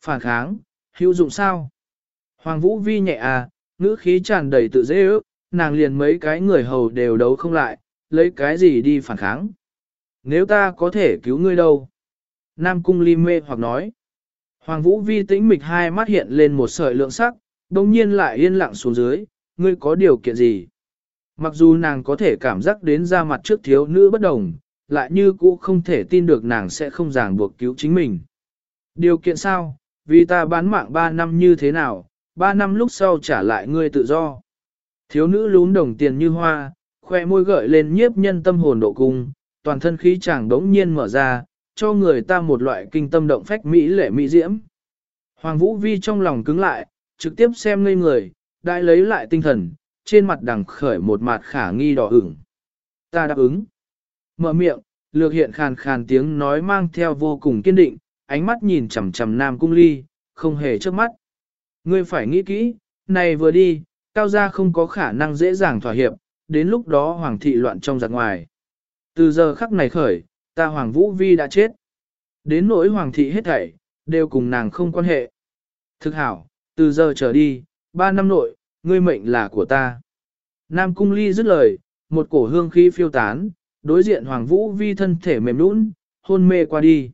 Phản kháng, hữu dụng sao? Hoàng Vũ Vi nhẹ à, ngữ khí tràn đầy tự dễ ước, nàng liền mấy cái người hầu đều đấu không lại, lấy cái gì đi phản kháng? Nếu ta có thể cứu ngươi đâu? Nam Cung Ly mê hoặc nói. Hoàng Vũ Vi tĩnh mịch hai mắt hiện lên một sợi lượng sắc, đồng nhiên lại yên lặng xuống dưới, ngươi có điều kiện gì? Mặc dù nàng có thể cảm giác đến ra mặt trước thiếu nữ bất đồng, lại như cũ không thể tin được nàng sẽ không ràng buộc cứu chính mình. Điều kiện sao? Vì ta bán mạng 3 năm như thế nào, 3 năm lúc sau trả lại ngươi tự do. Thiếu nữ lún đồng tiền như hoa, khoe môi gợi lên nhiếp nhân tâm hồn độ cung, toàn thân khí chàng đống nhiên mở ra, cho người ta một loại kinh tâm động phách mỹ lệ mỹ diễm. Hoàng Vũ Vi trong lòng cứng lại, trực tiếp xem ngây người, đại lấy lại tinh thần, trên mặt đằng khởi một mặt khả nghi đỏ ửng. Ta đáp ứng. Mở miệng, lược hiện khàn khàn tiếng nói mang theo vô cùng kiên định, ánh mắt nhìn chằm chằm Nam Cung Ly, không hề trước mắt. Ngươi phải nghĩ kỹ, này vừa đi, cao gia không có khả năng dễ dàng thỏa hiệp, đến lúc đó hoàng thị loạn trong giặc ngoài. Từ giờ khắc này khởi, ta Hoàng Vũ Vi đã chết. Đến nỗi Hoàng thị hết thảy, đều cùng nàng không quan hệ. Thực hảo, từ giờ trở đi, ba năm nội, ngươi mệnh là của ta. Nam Cung Ly dứt lời, một cổ hương khí phiêu tán, đối diện Hoàng Vũ Vi thân thể mềm nũng, hôn mê qua đi.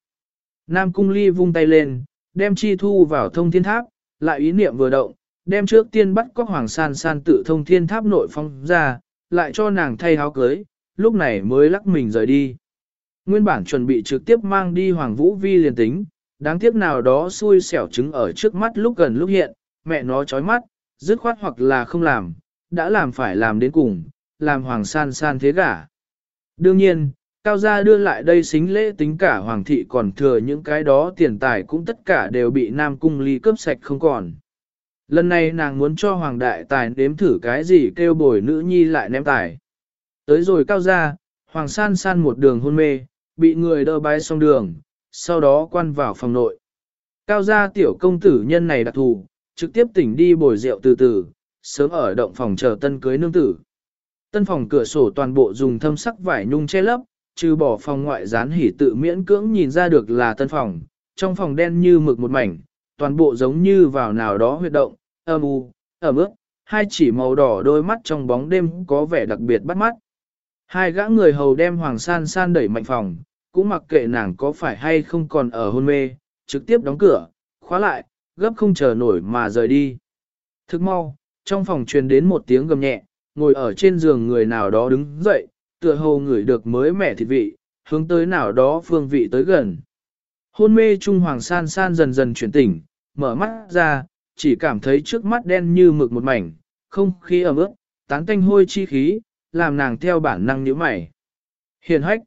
Nam Cung Ly vung tay lên, đem chi thu vào thông thiên tháp, lại ý niệm vừa động, đem trước tiên bắt có Hoàng San San tự thông thiên tháp nội phong ra, lại cho nàng thay áo cưới, lúc này mới lắc mình rời đi. Nguyên bản chuẩn bị trực tiếp mang đi Hoàng Vũ Vi liền tính, đáng tiếc nào đó xui xẻo trứng ở trước mắt lúc gần lúc hiện, mẹ nó chói mắt, dứt khoát hoặc là không làm, đã làm phải làm đến cùng, làm Hoàng san san thế gả. Đương nhiên, Cao Gia đưa lại đây xính lễ tính cả Hoàng thị còn thừa những cái đó tiền tài cũng tất cả đều bị Nam Cung Ly cướp sạch không còn. Lần này nàng muốn cho Hoàng đại tài đếm thử cái gì kêu bồi nữ nhi lại ném tài. Tới rồi Cao Gia, Hoàng san san một đường hôn mê, bị người đỡ bái xong đường, sau đó quan vào phòng nội. Cao gia tiểu công tử nhân này đặc thù, trực tiếp tỉnh đi bồi rượu từ từ, sớm ở động phòng chờ tân cưới nương tử. Tân phòng cửa sổ toàn bộ dùng thâm sắc vải nhung che lấp, trừ bỏ phòng ngoại dán hỉ tự miễn cưỡng nhìn ra được là tân phòng, trong phòng đen như mực một mảnh, toàn bộ giống như vào nào đó huyệt động, âm u, ẩm ướt, hai chỉ màu đỏ đôi mắt trong bóng đêm có vẻ đặc biệt bắt mắt. Hai gã người hầu đem Hoàng San San đẩy mạnh phòng, cũng mặc kệ nàng có phải hay không còn ở hôn mê, trực tiếp đóng cửa, khóa lại, gấp không chờ nổi mà rời đi. Thức mau, trong phòng truyền đến một tiếng gầm nhẹ, ngồi ở trên giường người nào đó đứng dậy, tựa hồ ngửi được mới mẻ thịt vị, hướng tới nào đó phương vị tới gần. Hôn mê Trung Hoàng San San dần dần chuyển tỉnh, mở mắt ra, chỉ cảm thấy trước mắt đen như mực một mảnh, không khí ẩm ướt, tán tanh hôi chi khí, làm nàng theo bản năng nhíu mày. Hiền hách.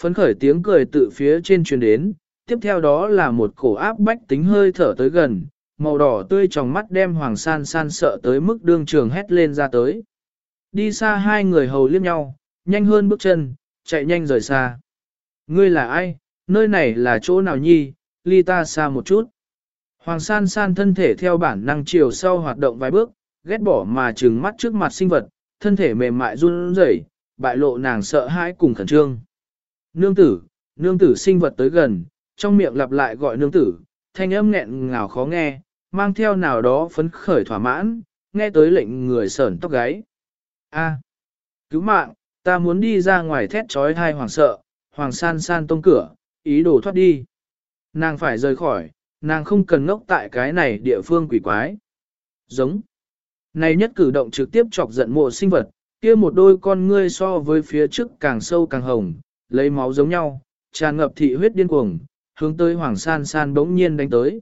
Phấn khởi tiếng cười tự phía trên truyền đến, tiếp theo đó là một cổ áp bách tính hơi thở tới gần, màu đỏ tươi trong mắt đem Hoàng San San sợ tới mức đương trường hét lên ra tới. Đi xa hai người hầu liếc nhau, nhanh hơn bước chân, chạy nhanh rời xa. Ngươi là ai, nơi này là chỗ nào nhi, ly ta xa một chút. Hoàng san san thân thể theo bản năng chiều sau hoạt động vài bước, ghét bỏ mà trừng mắt trước mặt sinh vật, thân thể mềm mại run rẩy, bại lộ nàng sợ hãi cùng khẩn trương. Nương tử, nương tử sinh vật tới gần, trong miệng lặp lại gọi nương tử, thanh âm nghẹn ngào khó nghe, mang theo nào đó phấn khởi thỏa mãn, nghe tới lệnh người sởn tóc gáy. A, cứu mạng, ta muốn đi ra ngoài thét trói thai hoàng sợ, hoàng san san tông cửa, ý đồ thoát đi. Nàng phải rời khỏi, nàng không cần ngốc tại cái này địa phương quỷ quái. Giống. Này nhất cử động trực tiếp chọc giận mộ sinh vật, kia một đôi con ngươi so với phía trước càng sâu càng hồng, lấy máu giống nhau, tràn ngập thị huyết điên cuồng, hướng tới Hoàng San San bỗng nhiên đánh tới.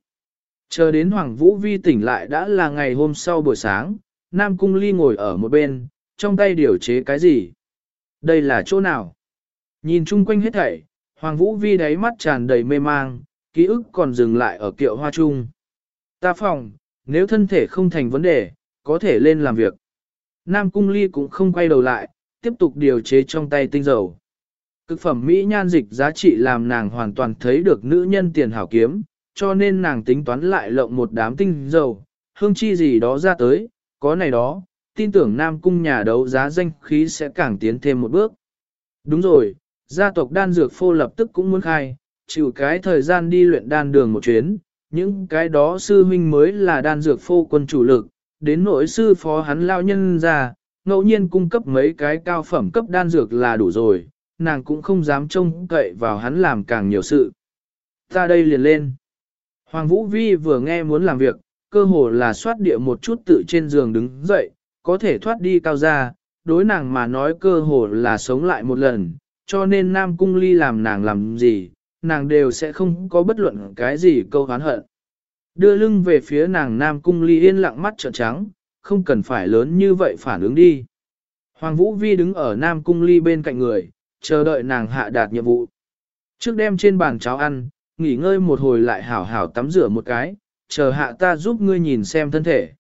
Chờ đến Hoàng Vũ Vi tỉnh lại đã là ngày hôm sau buổi sáng, Nam Cung Ly ngồi ở một bên, trong tay điều chế cái gì? Đây là chỗ nào? Nhìn chung quanh hết thảy, Hoàng Vũ Vi đáy mắt tràn đầy mê mang, ký ức còn dừng lại ở kiệu hoa trung. Ta phòng, nếu thân thể không thành vấn đề, có thể lên làm việc. Nam Cung Ly cũng không quay đầu lại, tiếp tục điều chế trong tay tinh dầu. Cực phẩm Mỹ nhan dịch giá trị làm nàng hoàn toàn thấy được nữ nhân tiền hảo kiếm, cho nên nàng tính toán lại lộng một đám tinh dầu, hương chi gì đó ra tới, có này đó, tin tưởng Nam Cung nhà đấu giá danh khí sẽ càng tiến thêm một bước. Đúng rồi, gia tộc đan dược phô lập tức cũng muốn khai, chịu cái thời gian đi luyện đan đường một chuyến, những cái đó sư huynh mới là đan dược phô quân chủ lực, đến nội sư phó hắn lao nhân ra, ngẫu nhiên cung cấp mấy cái cao phẩm cấp đan dược là đủ rồi, nàng cũng không dám trông cậy vào hắn làm càng nhiều sự. Ta đây liền lên. Hoàng Vũ Vi vừa nghe muốn làm việc, cơ hồ là xoát địa một chút tự trên giường đứng dậy, có thể thoát đi cao ra, đối nàng mà nói cơ hồ là sống lại một lần, cho nên Nam Cung Ly làm nàng làm gì, nàng đều sẽ không có bất luận cái gì câu hán hận. Đưa lưng về phía nàng Nam Cung Ly yên lặng mắt trợn trắng, không cần phải lớn như vậy phản ứng đi. Hoàng Vũ Vi đứng ở Nam Cung Ly bên cạnh người, chờ đợi nàng hạ đạt nhiệm vụ. Trước đem trên bàn cháo ăn, nghỉ ngơi một hồi lại hảo hảo tắm rửa một cái, chờ hạ ta giúp ngươi nhìn xem thân thể.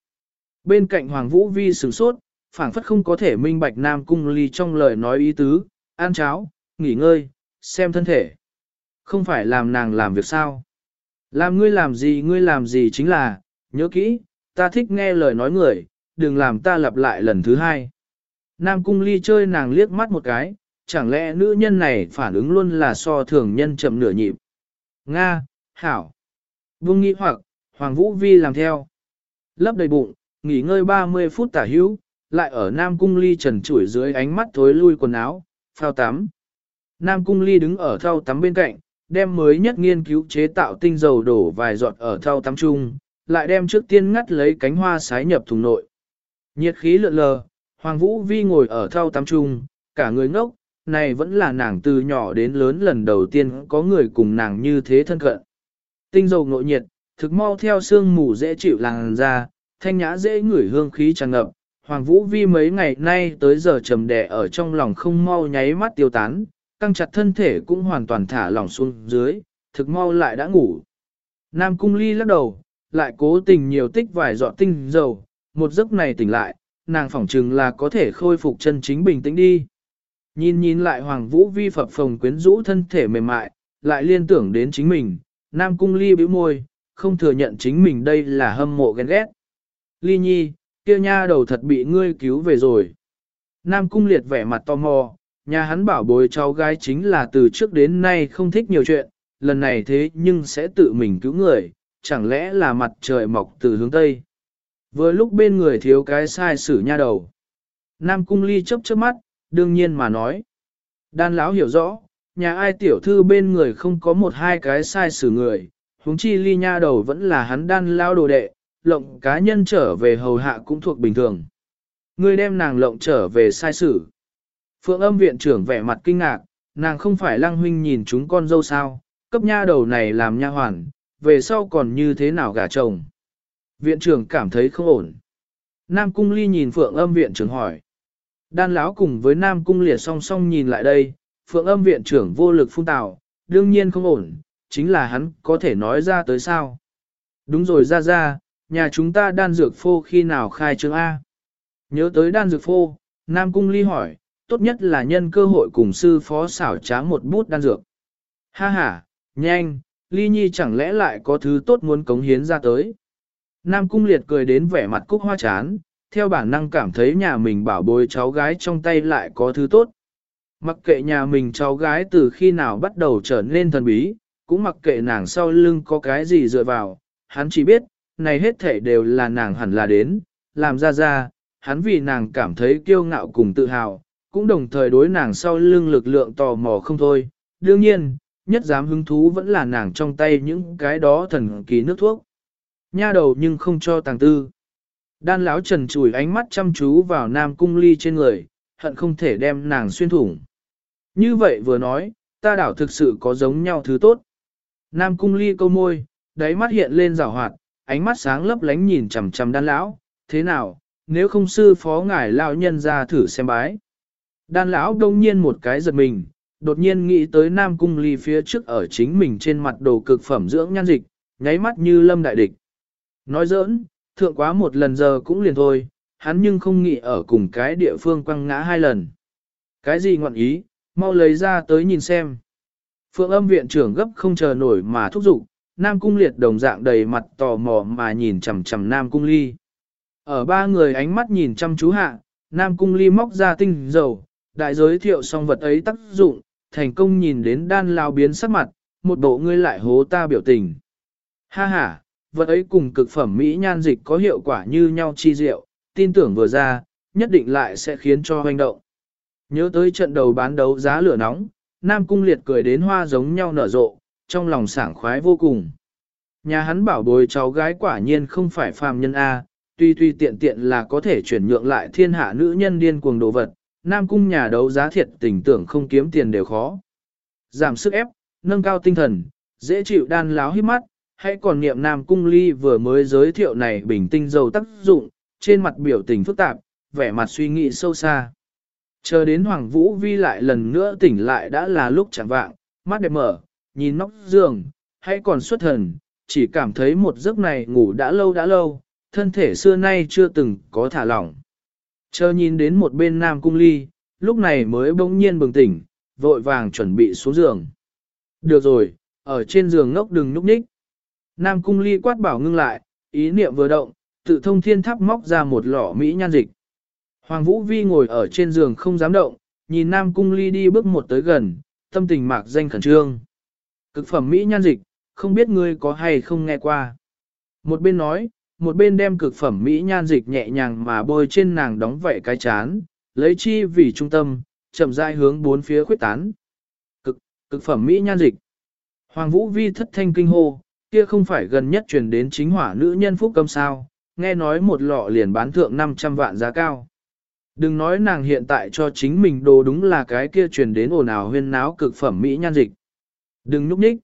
Bên cạnh Hoàng Vũ Vi sửng sốt, phảng phất không có thể minh bạch Nam Cung Ly trong lời nói ý tứ, ăn cháo, nghỉ ngơi, xem thân thể. Không phải làm nàng làm việc sao? Làm ngươi làm gì ngươi làm gì chính là, nhớ kỹ, ta thích nghe lời nói người, đừng làm ta lặp lại lần thứ hai. Nam Cung Ly chơi nàng liếc mắt một cái, chẳng lẽ nữ nhân này phản ứng luôn là so thường nhân chậm nửa nhịp. Nga, Hảo. Vương nghĩ hoặc, Hoàng Vũ Vi làm theo. Lấp đầy bụng, nghỉ ngơi 30 phút tả hữu, lại ở Nam Cung Ly trần trụi dưới ánh mắt thối lui quần áo, phao tắm. Nam Cung Ly đứng ở thau tắm bên cạnh, đem mới nhất nghiên cứu chế tạo tinh dầu đổ vài giọt ở thau tắm chung, lại đem trước tiên ngắt lấy cánh hoa sái nhập thùng nội. Nhiệt khí lượn lờ, Hoàng Vũ Vi ngồi ở thau tắm chung, cả người ngốc, này vẫn là nàng từ nhỏ đến lớn lần đầu tiên có người cùng nàng như thế thân cận. Tinh dầu nội nhiệt, thực mau theo sương mù dễ chịu làng ra, thanh nhã dễ ngửi hương khí tràn ngập. Hoàng Vũ Vi mấy ngày nay tới giờ trầm đẻ ở trong lòng không mau nháy mắt tiêu tán, căng chặt thân thể cũng hoàn toàn thả lỏng xuống dưới, thực mau lại đã ngủ. Nam Cung Ly lắc đầu, lại cố tình nhiều tích vài giọt tinh dầu, một giấc này tỉnh lại, nàng phỏng chừng là có thể khôi phục chân chính bình tĩnh đi. Nhìn nhìn lại Hoàng Vũ Vi phập phồng quyến rũ thân thể mềm mại, lại liên tưởng đến chính mình, Nam Cung Ly bĩu môi, không thừa nhận chính mình đây là hâm mộ ghen ghét. Ly Nhi, kia nha đầu thật bị ngươi cứu về rồi. Nam Cung liệt vẻ mặt tò mò, nhà hắn bảo bối cháu gái chính là từ trước đến nay không thích nhiều chuyện, lần này thế nhưng sẽ tự mình cứu người, chẳng lẽ là mặt trời mọc từ hướng Tây. Vừa lúc bên người thiếu cái sai sử nha đầu. Nam Cung Ly chớp chớp mắt, đương nhiên mà nói. Đan lão hiểu rõ, nhà ai tiểu thư bên người không có một hai cái sai xử người, huống chi ly nha đầu vẫn là hắn đan lão đồ đệ, lộng cá nhân trở về hầu hạ cũng thuộc bình thường. người đem nàng lộng trở về sai xử. Phượng âm viện trưởng vẻ mặt kinh ngạc, nàng không phải lăng huynh nhìn chúng con dâu sao, cấp nha đầu này làm nha hoàn, về sau còn như thế nào gả chồng. Viện trưởng cảm thấy không ổn. Nam cung ly nhìn phượng âm viện trưởng hỏi. Đan lão cùng với Nam cung liệt song song nhìn lại đây, phượng âm viện trưởng vô lực phun tạo, đương nhiên không ổn, chính là hắn có thể nói ra tới sao. Đúng rồi ra ra, nhà chúng ta đan dược phô khi nào khai trương A. Nhớ tới đan dược phô, Nam cung ly hỏi, tốt nhất là nhân cơ hội cùng sư phó xảo trá một bút đan dược. Ha ha, nhanh, ly nhi chẳng lẽ lại có thứ tốt muốn cống hiến ra tới. Nam cung liệt cười đến vẻ mặt cúc hoa chán, theo bản năng cảm thấy nhà mình bảo bối cháu gái trong tay lại có thứ tốt. Mặc kệ nhà mình cháu gái từ khi nào bắt đầu trở nên thần bí, cũng mặc kệ nàng sau lưng có cái gì dựa vào, hắn chỉ biết, này hết thể đều là nàng hẳn là đến, làm ra ra, hắn vì nàng cảm thấy kiêu ngạo cùng tự hào, cũng đồng thời đối nàng sau lưng lực lượng tò mò không thôi. Đương nhiên, nhất dám hứng thú vẫn là nàng trong tay những cái đó thần kỳ nước thuốc. Nha đầu nhưng không cho tàng tư. Đan lão trần chùi ánh mắt chăm chú vào nam cung ly trên người, hận không thể đem nàng xuyên thủng. Như vậy vừa nói, ta đảo thực sự có giống nhau thứ tốt. Nam cung ly câu môi, đáy mắt hiện lên rào hoạt, ánh mắt sáng lấp lánh nhìn chầm chầm đan lão, thế nào, nếu không sư phó ngài lão nhân ra thử xem bái. Đan lão đông nhiên một cái giật mình, đột nhiên nghĩ tới Nam Cung Ly phía trước ở chính mình trên mặt đồ cực phẩm dưỡng nhan dịch, nháy mắt như lâm đại địch. Nói giỡn, thượng quá một lần giờ cũng liền thôi, hắn nhưng không nghĩ ở cùng cái địa phương quăng ngã hai lần. Cái gì ngọn ý, mau lấy ra tới nhìn xem. Phượng âm viện trưởng gấp không chờ nổi mà thúc giục, Nam Cung liệt đồng dạng đầy mặt tò mò mà nhìn chằm chằm Nam Cung ly. Ở ba người ánh mắt nhìn chăm chú hạ, Nam Cung ly móc ra tinh dầu, đại giới thiệu xong vật ấy tác dụng, thành công nhìn đến đan lao biến sắc mặt, một bộ ngươi lại hố ta biểu tình. Ha ha, vật ấy cùng cực phẩm Mỹ nhan dịch có hiệu quả như nhau chi diệu, tin tưởng vừa ra, nhất định lại sẽ khiến cho hoành động. Nhớ tới trận đầu bán đấu giá lửa nóng, Nam Cung liệt cười đến hoa giống nhau nở rộ, trong lòng sảng khoái vô cùng. Nhà hắn bảo bồi cháu gái quả nhiên không phải phàm nhân A, tuy tuy tiện tiện là có thể chuyển nhượng lại thiên hạ nữ nhân điên cuồng đồ vật, Nam Cung nhà đấu giá thiệt tình tưởng không kiếm tiền đều khó. Giảm sức ép, nâng cao tinh thần, dễ chịu đan láo hít mắt, hãy còn niệm Nam Cung Ly vừa mới giới thiệu này bình tinh dầu tác dụng, trên mặt biểu tình phức tạp, vẻ mặt suy nghĩ sâu xa. Chờ đến Hoàng Vũ Vi lại lần nữa tỉnh lại đã là lúc chẳng vạng, mắt đẹp mở, nhìn nóc giường, hãy còn xuất thần, chỉ cảm thấy một giấc này ngủ đã lâu đã lâu, thân thể xưa nay chưa từng có thả lỏng. Chờ nhìn đến một bên Nam Cung Ly, lúc này mới bỗng nhiên bừng tỉnh, vội vàng chuẩn bị xuống giường. Được rồi, ở trên giường ngốc đừng núp nhích. Nam Cung Ly quát bảo ngưng lại, ý niệm vừa động, tự thông thiên tháp móc ra một lọ Mỹ nhan dịch. Hoàng Vũ Vi ngồi ở trên giường không dám động, nhìn Nam Cung Ly đi bước một tới gần, tâm tình mạc danh khẩn trương. Cực phẩm Mỹ nhan dịch, không biết ngươi có hay không nghe qua. Một bên nói, một bên đem cực phẩm Mỹ nhan dịch nhẹ nhàng mà bôi trên nàng đóng vậy cái chán, lấy chi vì trung tâm, chậm rãi hướng bốn phía khuyết tán. Cực, cực phẩm Mỹ nhan dịch. Hoàng Vũ Vi thất thanh kinh hô, kia không phải gần nhất truyền đến chính hỏa nữ nhân phúc cầm sao, nghe nói một lọ liền bán thượng 500 vạn giá cao. Đừng nói nàng hiện tại cho chính mình đồ đúng là cái kia truyền đến ồn ào huyên náo cực phẩm Mỹ nhan dịch. Đừng núp nhích.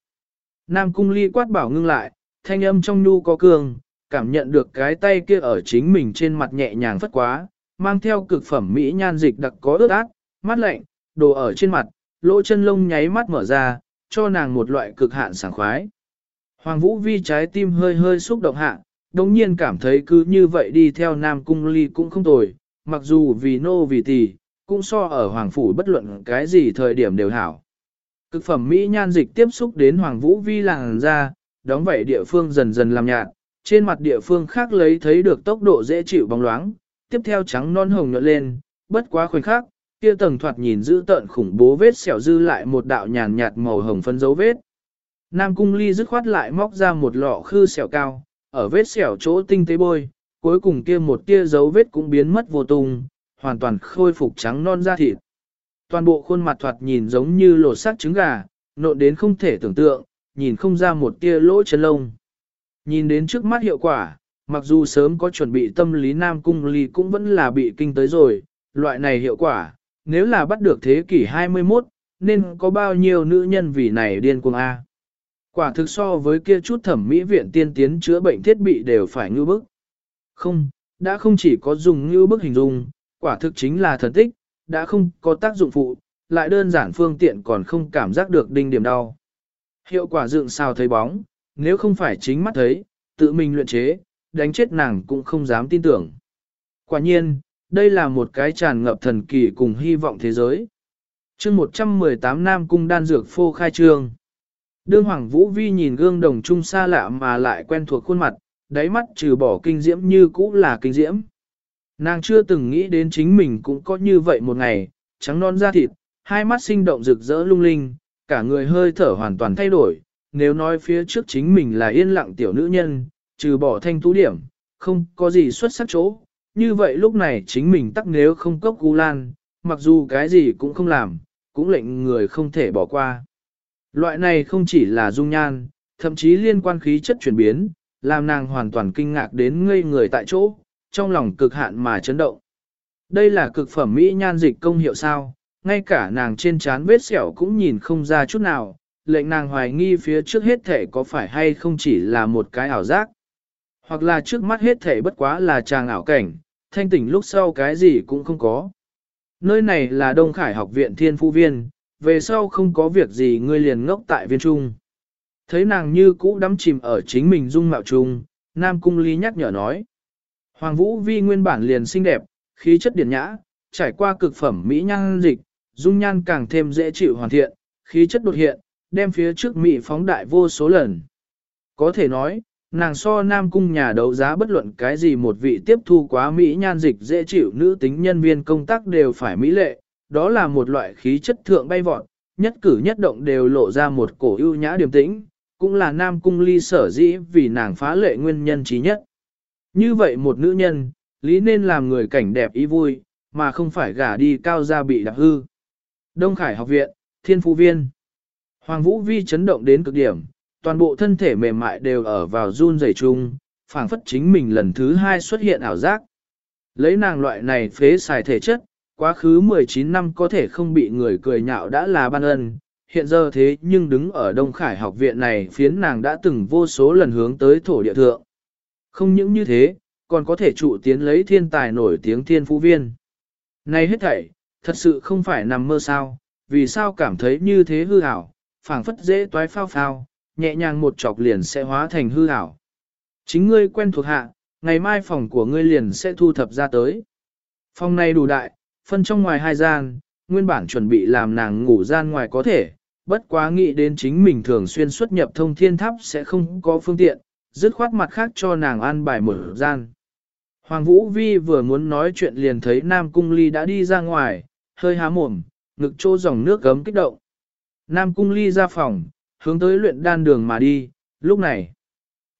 Nam cung ly quát bảo ngưng lại, thanh âm trong nu có cường, cảm nhận được cái tay kia ở chính mình trên mặt nhẹ nhàng phất quá, mang theo cực phẩm Mỹ nhan dịch đặc có ướt át, mắt lạnh, đồ ở trên mặt, lỗ chân lông nháy mắt mở ra, cho nàng một loại cực hạn sảng khoái. Hoàng Vũ Vi trái tim hơi hơi xúc động hạ, đồng nhiên cảm thấy cứ như vậy đi theo Nam Cung Ly cũng không tồi, mặc dù vì nô vì tỷ, cũng so ở Hoàng Phủ bất luận cái gì thời điểm đều hảo. Cực phẩm Mỹ nhan dịch tiếp xúc đến Hoàng Vũ Vi làng ra, đóng vậy địa phương dần dần làm nhạt, trên mặt địa phương khác lấy thấy được tốc độ dễ chịu bóng loáng, tiếp theo trắng non hồng nhuận lên, bất quá khoảnh khắc, kia tầng thoạt nhìn giữ tợn khủng bố vết sẹo dư lại một đạo nhàn nhạt màu hồng phân dấu vết. Nam cung ly dứt khoát lại móc ra một lọ khư sẹo cao, ở vết sẹo chỗ tinh tế bôi, cuối cùng kia một tia dấu vết cũng biến mất vô tung, hoàn toàn khôi phục trắng non da thịt. toàn bộ khuôn mặt thoạt nhìn giống như lột xác trứng gà, nộn đến không thể tưởng tượng, nhìn không ra một tia lỗ chân lông. Nhìn đến trước mắt hiệu quả, mặc dù sớm có chuẩn bị tâm lý Nam Cung Ly cũng vẫn là bị kinh tới rồi, loại này hiệu quả, nếu là bắt được thế kỷ 21, nên có bao nhiêu nữ nhân vì này điên cuồng A. Quả thực so với kia chút thẩm mỹ viện tiên tiến chữa bệnh thiết bị đều phải ngư bức. Không, đã không chỉ có dùng ngư bức hình dung, quả thực chính là thần tích, đã không có tác dụng phụ, lại đơn giản phương tiện còn không cảm giác được đinh điểm đau. Hiệu quả dựng sao thấy bóng, nếu không phải chính mắt thấy, tự mình luyện chế, đánh chết nàng cũng không dám tin tưởng. Quả nhiên, đây là một cái tràn ngập thần kỳ cùng hy vọng thế giới. chương 118 Nam Cung Đan Dược Phô khai trương. Đương Hoàng Vũ Vi nhìn gương đồng trung xa lạ mà lại quen thuộc khuôn mặt, đáy mắt trừ bỏ kinh diễm như cũ là kinh diễm. Nàng chưa từng nghĩ đến chính mình cũng có như vậy một ngày, trắng non da thịt, hai mắt sinh động rực rỡ lung linh, cả người hơi thở hoàn toàn thay đổi. Nếu nói phía trước chính mình là yên lặng tiểu nữ nhân, trừ bỏ thanh tú điểm, không có gì xuất sắc chỗ. Như vậy lúc này chính mình tắc nếu không cốc gu lan, mặc dù cái gì cũng không làm, cũng lệnh người không thể bỏ qua. Loại này không chỉ là dung nhan, thậm chí liên quan khí chất chuyển biến, làm nàng hoàn toàn kinh ngạc đến ngây người tại chỗ, trong lòng cực hạn mà chấn động. Đây là cực phẩm mỹ nhan dịch công hiệu sao, ngay cả nàng trên trán vết sẹo cũng nhìn không ra chút nào, lệnh nàng hoài nghi phía trước hết thể có phải hay không chỉ là một cái ảo giác. Hoặc là trước mắt hết thể bất quá là chàng ảo cảnh, thanh tỉnh lúc sau cái gì cũng không có. Nơi này là Đông Khải học viện Thiên Phu Viên, về sau không có việc gì ngươi liền ngốc tại viên trung. Thấy nàng như cũ đắm chìm ở chính mình dung mạo trung, Nam Cung Ly nhắc nhở nói. Hoàng Vũ Vi nguyên bản liền xinh đẹp, khí chất điển nhã, trải qua cực phẩm mỹ nhan dịch, dung nhan càng thêm dễ chịu hoàn thiện, khí chất đột hiện, đem phía trước mỹ phóng đại vô số lần. Có thể nói, nàng so nam cung nhà đấu giá bất luận cái gì một vị tiếp thu quá mỹ nhan dịch dễ chịu nữ tính nhân viên công tác đều phải mỹ lệ, đó là một loại khí chất thượng bay vọt, nhất cử nhất động đều lộ ra một cổ ưu nhã điềm tĩnh, cũng là nam cung ly sở dĩ vì nàng phá lệ nguyên nhân trí nhất. Như vậy một nữ nhân, lý nên làm người cảnh đẹp ý vui, mà không phải gả đi cao gia bị đạp hư. Đông Khải học viện, Thiên Phú Viên. Hoàng Vũ Vi chấn động đến cực điểm, toàn bộ thân thể mềm mại đều ở vào run rẩy chung, phảng phất chính mình lần thứ hai xuất hiện ảo giác. Lấy nàng loại này phế xài thể chất, quá khứ 19 năm có thể không bị người cười nhạo đã là ban ân, hiện giờ thế nhưng đứng ở Đông Khải học viện này phiến nàng đã từng vô số lần hướng tới thổ địa thượng. Không những như thế, còn có thể trụ tiến lấy thiên tài nổi tiếng thiên phú viên. Này hết thảy, thật sự không phải nằm mơ sao, vì sao cảm thấy như thế hư ảo, phảng phất dễ toái phao phao, nhẹ nhàng một chọc liền sẽ hóa thành hư ảo. Chính ngươi quen thuộc hạ, ngày mai phòng của ngươi liền sẽ thu thập ra tới. Phòng này đủ đại, phân trong ngoài hai gian, nguyên bản chuẩn bị làm nàng ngủ gian ngoài có thể, bất quá nghĩ đến chính mình thường xuyên xuất nhập thông thiên tháp sẽ không có phương tiện, dứt khoát mặt khác cho nàng an bài mở gian. Hoàng Vũ Vi vừa muốn nói chuyện liền thấy Nam Cung Ly đã đi ra ngoài, hơi há mồm, ngực trô dòng nước gấm kích động. Nam Cung Ly ra phòng, hướng tới luyện đan đường mà đi, lúc này.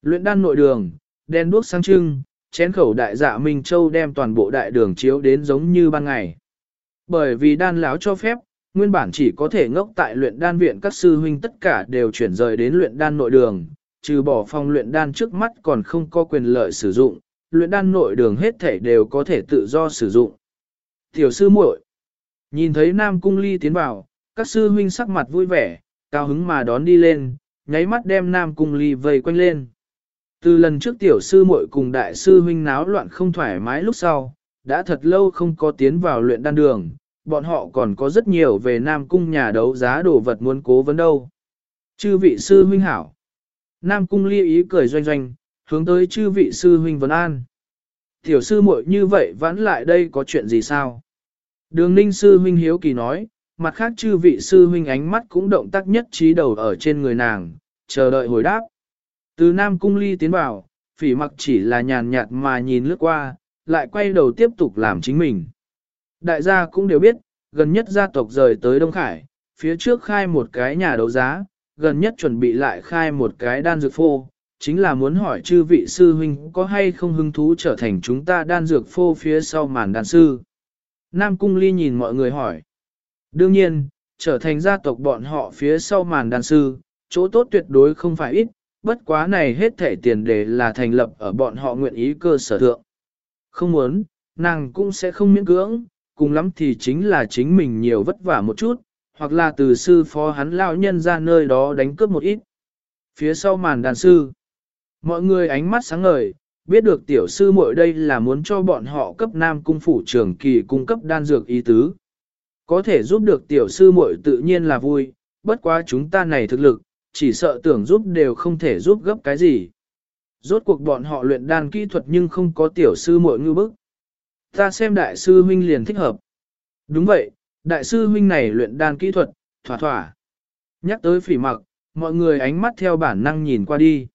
Luyện đan nội đường, đen đuốc sáng trưng, chén khẩu đại dạ Minh Châu đem toàn bộ đại đường chiếu đến giống như ban ngày. Bởi vì đan lão cho phép, nguyên bản chỉ có thể ngốc tại luyện đan viện các sư huynh tất cả đều chuyển rời đến luyện đan nội đường, trừ bỏ phòng luyện đan trước mắt còn không có quyền lợi sử dụng, luyện đan nội đường hết thể đều có thể tự do sử dụng. Tiểu sư muội nhìn thấy Nam Cung Ly tiến vào, các sư huynh sắc mặt vui vẻ, cao hứng mà đón đi lên, nháy mắt đem Nam Cung Ly vây quanh lên. Từ lần trước tiểu sư muội cùng đại sư huynh náo loạn không thoải mái lúc sau, đã thật lâu không có tiến vào luyện đan đường, bọn họ còn có rất nhiều về Nam Cung nhà đấu giá đồ vật muốn cố vấn đâu. Chư vị sư huynh hảo. Nam Cung ly ý cười doanh doanh, hướng tới chư vị sư huynh vấn an. Tiểu sư muội như vậy vẫn lại đây có chuyện gì sao? Đường ninh sư huynh hiếu kỳ nói, mặt khác chư vị sư huynh ánh mắt cũng động tác nhất trí đầu ở trên người nàng, chờ đợi hồi đáp. Từ Nam Cung ly tiến vào, phỉ mặc chỉ là nhàn nhạt mà nhìn lướt qua, lại quay đầu tiếp tục làm chính mình. Đại gia cũng đều biết, gần nhất gia tộc rời tới Đông Khải, phía trước khai một cái nhà đấu giá, gần nhất chuẩn bị lại khai một cái đan dược phô, chính là muốn hỏi chư vị sư huynh có hay không hứng thú trở thành chúng ta đan dược phô phía sau màn đan sư. Nam Cung Ly nhìn mọi người hỏi. Đương nhiên, trở thành gia tộc bọn họ phía sau màn đan sư, chỗ tốt tuyệt đối không phải ít, bất quá này hết thể tiền đề là thành lập ở bọn họ nguyện ý cơ sở thượng. Không muốn, nàng cũng sẽ không miễn cưỡng, cùng lắm thì chính là chính mình nhiều vất vả một chút, hoặc là từ sư phó hắn lão nhân ra nơi đó đánh cướp một ít. Phía sau màn đàn sư, mọi người ánh mắt sáng ngời, biết được tiểu sư muội đây là muốn cho bọn họ cấp nam cung phủ trưởng kỳ cung cấp đan dược ý tứ. Có thể giúp được tiểu sư muội tự nhiên là vui, bất quá chúng ta này thực lực, chỉ sợ tưởng giúp đều không thể giúp gấp cái gì. Rốt cuộc bọn họ luyện đan kỹ thuật nhưng không có tiểu sư muội ngư bức. Ta xem đại sư huynh liền thích hợp. Đúng vậy, đại sư huynh này luyện đan kỹ thuật, thỏa thỏa. Nhắc tới phỉ mặc, mọi người ánh mắt theo bản năng nhìn qua đi.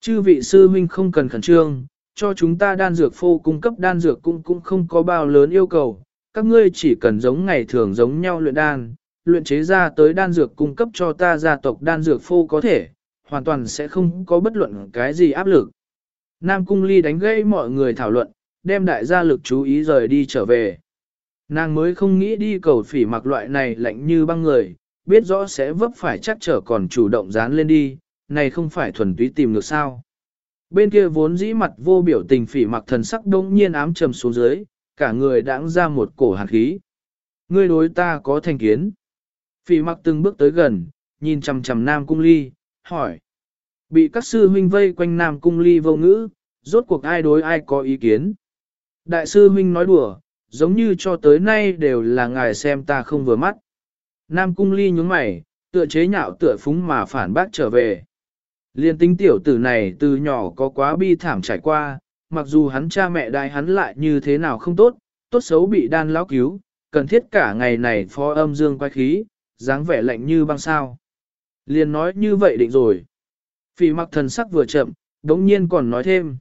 Chư vị sư huynh không cần khẩn trương, cho chúng ta đan dược phô cung cấp đan dược cũng cũng không có bao lớn yêu cầu, các ngươi chỉ cần giống ngày thường giống nhau luyện đan, luyện chế ra tới đan dược cung cấp cho ta gia tộc đan dược phô có thể, hoàn toàn sẽ không có bất luận cái gì áp lực. Nam Cung Ly đánh gây mọi người thảo luận, đem đại gia lực chú ý rời đi trở về. Nàng mới không nghĩ đi cầu phỉ mặc loại này lạnh như băng người, biết rõ sẽ vấp phải chắc trở còn chủ động dán lên đi, này không phải thuần túy tìm được sao. Bên kia vốn dĩ mặt vô biểu tình phỉ mặc thần sắc đông nhiên ám trầm xuống dưới, cả người đãng ra một cổ hạt khí. Ngươi đối ta có thành kiến. Phỉ mặc từng bước tới gần, nhìn chằm chằm Nam Cung Ly, hỏi. Bị các sư huynh vây quanh Nam Cung Ly vô ngữ, rốt cuộc ai đối ai có ý kiến. Đại sư huynh nói đùa, giống như cho tới nay đều là ngài xem ta không vừa mắt. Nam Cung Ly nhúng mày, tựa chế nhạo tựa phúng mà phản bác trở về. Liên tính tiểu tử này từ nhỏ có quá bi thảm trải qua, mặc dù hắn cha mẹ đại hắn lại như thế nào không tốt, tốt xấu bị đan lão cứu, cần thiết cả ngày này phó âm dương quay khí, dáng vẻ lạnh như băng sao. Liền nói như vậy định rồi. Phỉ mặc thần sắc vừa chậm, đống nhiên còn nói thêm.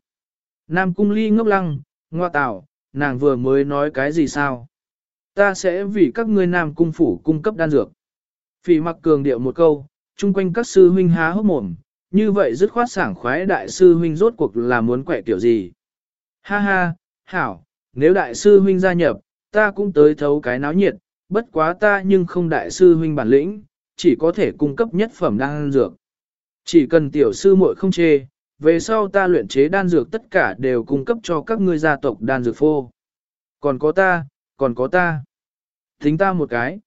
Nam cung ly ngốc lăng, ngoa tạo, nàng vừa mới nói cái gì sao? Ta sẽ vì các ngươi nam cung phủ cung cấp đan dược. Phỉ mặc cường điệu một câu, chung quanh các sư huynh há hốc mồm, như vậy dứt khoát sảng khoái đại sư huynh rốt cuộc là muốn quẻ tiểu gì. Ha ha, hảo, nếu đại sư huynh gia nhập, ta cũng tới thấu cái náo nhiệt, bất quá ta nhưng không đại sư huynh bản lĩnh, chỉ có thể cung cấp nhất phẩm đan dược. Chỉ cần tiểu sư muội không chê, về sau ta luyện chế đan dược tất cả đều cung cấp cho các ngươi gia tộc đan dược phô. Còn có ta, còn có ta. Thính ta một cái.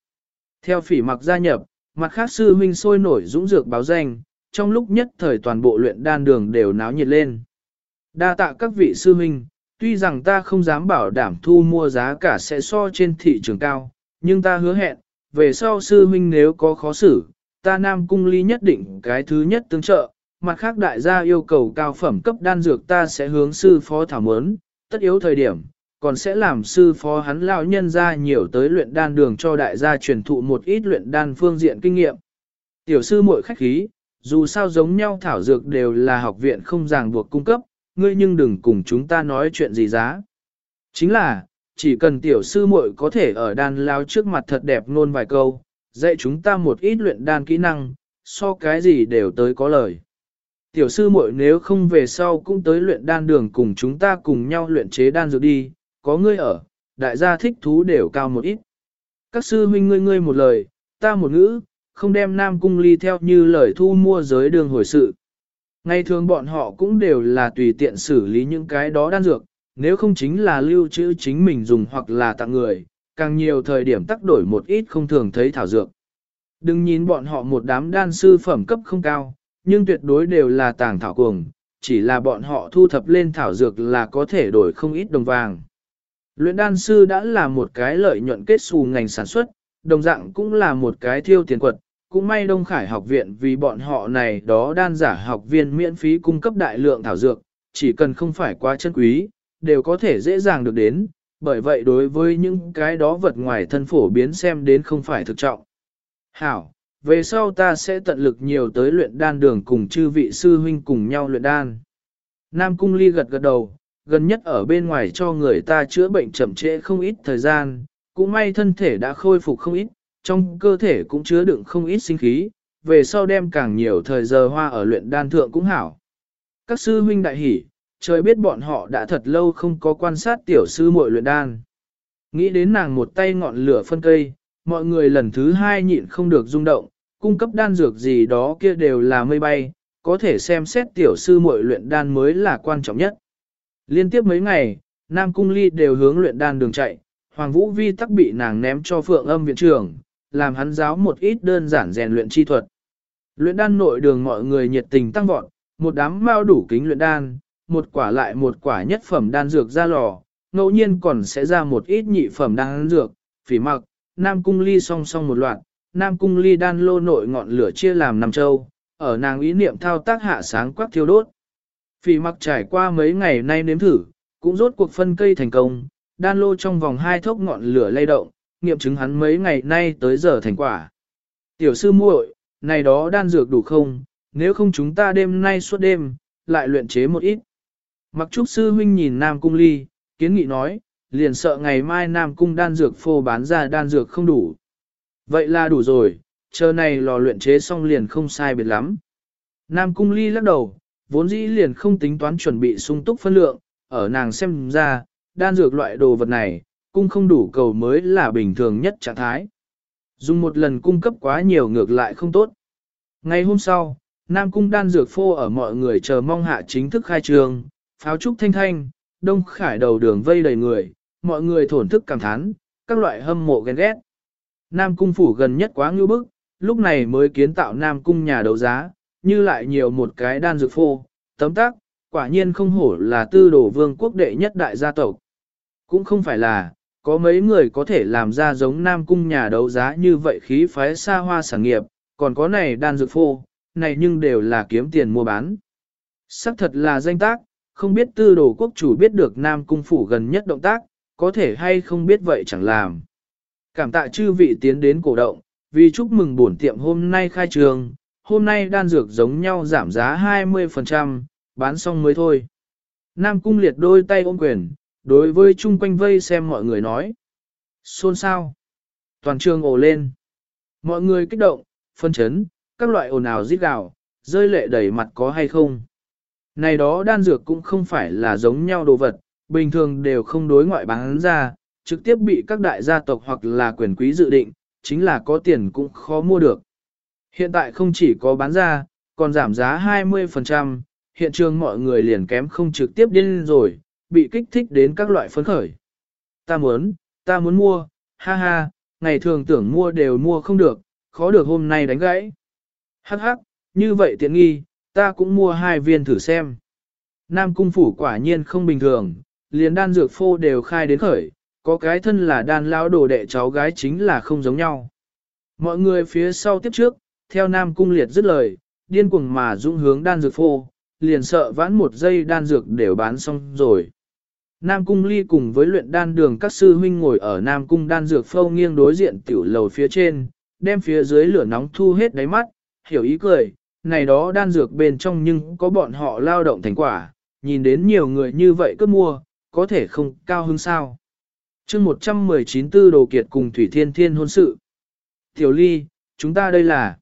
Theo phỉ mặc gia nhập, mặt khác sư huynh sôi nổi dũng dược báo danh, trong lúc nhất thời toàn bộ luyện đan đường đều náo nhiệt lên. Đa tạ các vị sư huynh, tuy rằng ta không dám bảo đảm thu mua giá cả sẽ so trên thị trường cao, nhưng ta hứa hẹn, về sau sư huynh nếu có khó xử, ta Nam Cung Ly nhất định cái thứ nhất tương trợ, mặt khác đại gia yêu cầu cao phẩm cấp đan dược ta sẽ hướng sư phó thảo mớn, tất yếu thời điểm, còn sẽ làm sư phó hắn lão nhân ra nhiều tới luyện đan đường cho đại gia truyền thụ một ít luyện đan phương diện kinh nghiệm. Tiểu sư muội khách khí, dù sao giống nhau thảo dược đều là học viện không ràng buộc cung cấp, ngươi nhưng đừng cùng chúng ta nói chuyện gì giá. Chính là, chỉ cần tiểu sư muội có thể ở đan lao trước mặt thật đẹp ngôn vài câu, dạy chúng ta một ít luyện đan kỹ năng, so cái gì đều tới có lời. Tiểu sư muội nếu không về sau cũng tới luyện đan đường cùng chúng ta cùng nhau luyện chế đan dược đi, có ngươi ở, đại gia thích thú đều cao một ít. Các sư huynh ngươi ngươi một lời, ta một ngữ, không đem Nam Cung Ly theo như lời thu mua giới đường hồi sự. Ngày thường bọn họ cũng đều là tùy tiện xử lý những cái đó đan dược, nếu không chính là lưu trữ chính mình dùng hoặc là tặng người, càng nhiều thời điểm tác đổi một ít không thường thấy thảo dược. Đừng nhìn bọn họ một đám đan sư phẩm cấp không cao, nhưng tuyệt đối đều là tàng thảo cuồng, chỉ là bọn họ thu thập lên thảo dược là có thể đổi không ít đồng vàng. Luyện đan sư đã là một cái lợi nhuận kết xù ngành sản xuất, đồng dạng cũng là một cái thiêu tiền quật, cũng may Đông Khải học viện vì bọn họ này đó đan giả học viên miễn phí cung cấp đại lượng thảo dược, chỉ cần không phải quá chân quý, đều có thể dễ dàng được đến, bởi vậy đối với những cái đó vật ngoài thân phổ biến xem đến không phải thực trọng. Hảo, về sau ta sẽ tận lực nhiều tới luyện đan đường cùng chư vị sư huynh cùng nhau luyện đan. Nam Cung Ly gật gật đầu, gần nhất ở bên ngoài cho người ta chữa bệnh chậm trễ không ít thời gian, cũng may thân thể đã khôi phục không ít, trong cơ thể cũng chứa đựng không ít sinh khí, về sau đem càng nhiều thời giờ hoa ở luyện đan thượng cũng hảo. Các sư huynh đại hỉ, trời biết bọn họ đã thật lâu không có quan sát tiểu sư muội luyện đan. Nghĩ đến nàng một tay ngọn lửa phân cây, mọi người lần thứ hai nhịn không được rung động, cung cấp đan dược gì đó kia đều là mây bay, có thể xem xét tiểu sư muội luyện đan mới là quan trọng nhất. Liên tiếp mấy ngày, Nam Cung Ly đều hướng luyện đan đường chạy, Hoàng Vũ Vi tắc bị nàng ném cho phượng âm viện trưởng, làm hắn giáo một ít đơn giản rèn luyện chi thuật. Luyện đan nội đường mọi người nhiệt tình tăng vọt, một đám bao đủ kính luyện đan, một quả lại một quả nhất phẩm đan dược ra lò, ngẫu nhiên còn sẽ ra một ít nhị phẩm đan dược, phỉ mặc, Nam Cung Ly song song một loạt, Nam Cung Ly đan lô nội ngọn lửa chia làm năm châu, ở nàng ý niệm thao tác hạ sáng quắc thiêu đốt. Phỉ mặc trải qua mấy ngày nay nếm thử, cũng rốt cuộc phân cây thành công, đan lô trong vòng hai thốc ngọn lửa lay động, nghiệm chứng hắn mấy ngày nay tới giờ thành quả. Tiểu sư muội, này đó đan dược đủ không, nếu không chúng ta đêm nay suốt đêm, lại luyện chế một ít. Mặc trúc sư huynh nhìn Nam Cung Ly, kiến nghị nói, liền sợ ngày mai Nam Cung đan dược phô bán ra đan dược không đủ. Vậy là đủ rồi, chờ này lò luyện chế xong liền không sai biệt lắm. Nam Cung Ly lắc đầu, vốn dĩ liền không tính toán chuẩn bị sung túc phân lượng, ở nàng xem ra, đan dược loại đồ vật này, cung không đủ cầu mới là bình thường nhất trạng thái. Dùng một lần cung cấp quá nhiều ngược lại không tốt. Ngày hôm sau, Nam Cung đan dược phô ở mọi người chờ mong hạ chính thức khai trường, pháo trúc thanh thanh, đông khải đầu đường vây đầy người, mọi người thổn thức cảm thán, các loại hâm mộ ghen ghét. Nam Cung phủ gần nhất quá ngưu bức, lúc này mới kiến tạo Nam Cung nhà đấu giá, như lại nhiều một cái đan dược phô, tấm tác, quả nhiên không hổ là tư đồ vương quốc đệ nhất đại gia tộc. Cũng không phải là, có mấy người có thể làm ra giống Nam Cung nhà đấu giá như vậy khí phái xa hoa sản nghiệp, còn có này đan dược phô, này nhưng đều là kiếm tiền mua bán. Sắc thật là danh tác, không biết tư đồ quốc chủ biết được Nam Cung phủ gần nhất động tác, có thể hay không biết vậy chẳng làm. Cảm tạ chư vị tiến đến cổ động, vì chúc mừng bổn tiệm hôm nay khai trường, hôm nay đan dược giống nhau giảm giá 20%, bán xong mới thôi. Nam Cung liệt đôi tay ôm quyền, đối với chung quanh vây xem mọi người nói. Xôn sao? Toàn trường ồ lên. Mọi người kích động, phân chấn, các loại ồn ào rít gào, rơi lệ đầy mặt có hay không. Này đó đan dược cũng không phải là giống nhau đồ vật, bình thường đều không đối ngoại bán ra, trực tiếp bị các đại gia tộc hoặc là quyền quý dự định, chính là có tiền cũng khó mua được. Hiện tại không chỉ có bán ra, còn giảm giá 20%, hiện trường mọi người liền kém không trực tiếp điên rồi, bị kích thích đến các loại phấn khởi. Ta muốn, ta muốn mua, ha ha, ngày thường tưởng mua đều mua không được, khó được hôm nay đánh gãy. Hắc hắc, như vậy tiện nghi, ta cũng mua hai viên thử xem. Nam cung phủ quả nhiên không bình thường, liền đan dược phô đều khai đến khởi, có cái thân là đan lão đồ đệ cháu gái chính là không giống nhau. Mọi người phía sau tiếp trước, theo Nam cung liệt dứt lời, điên cuồng mà dũng hướng đan dược phô, liền sợ vãn một giây đan dược đều bán xong rồi. Nam Cung Ly cùng với luyện đan đường các sư huynh ngồi ở Nam Cung đan dược phâu nghiêng đối diện tiểu lầu phía trên, đem phía dưới lửa nóng thu hết đáy mắt, hiểu ý cười, này đó đan dược bên trong nhưng có bọn họ lao động thành quả, nhìn đến nhiều người như vậy cứ mua, có thể không cao hơn sao. chương 119 tư đồ kiệt cùng Thủy Thiên Thiên hôn sự. Tiểu Ly, chúng ta đây là...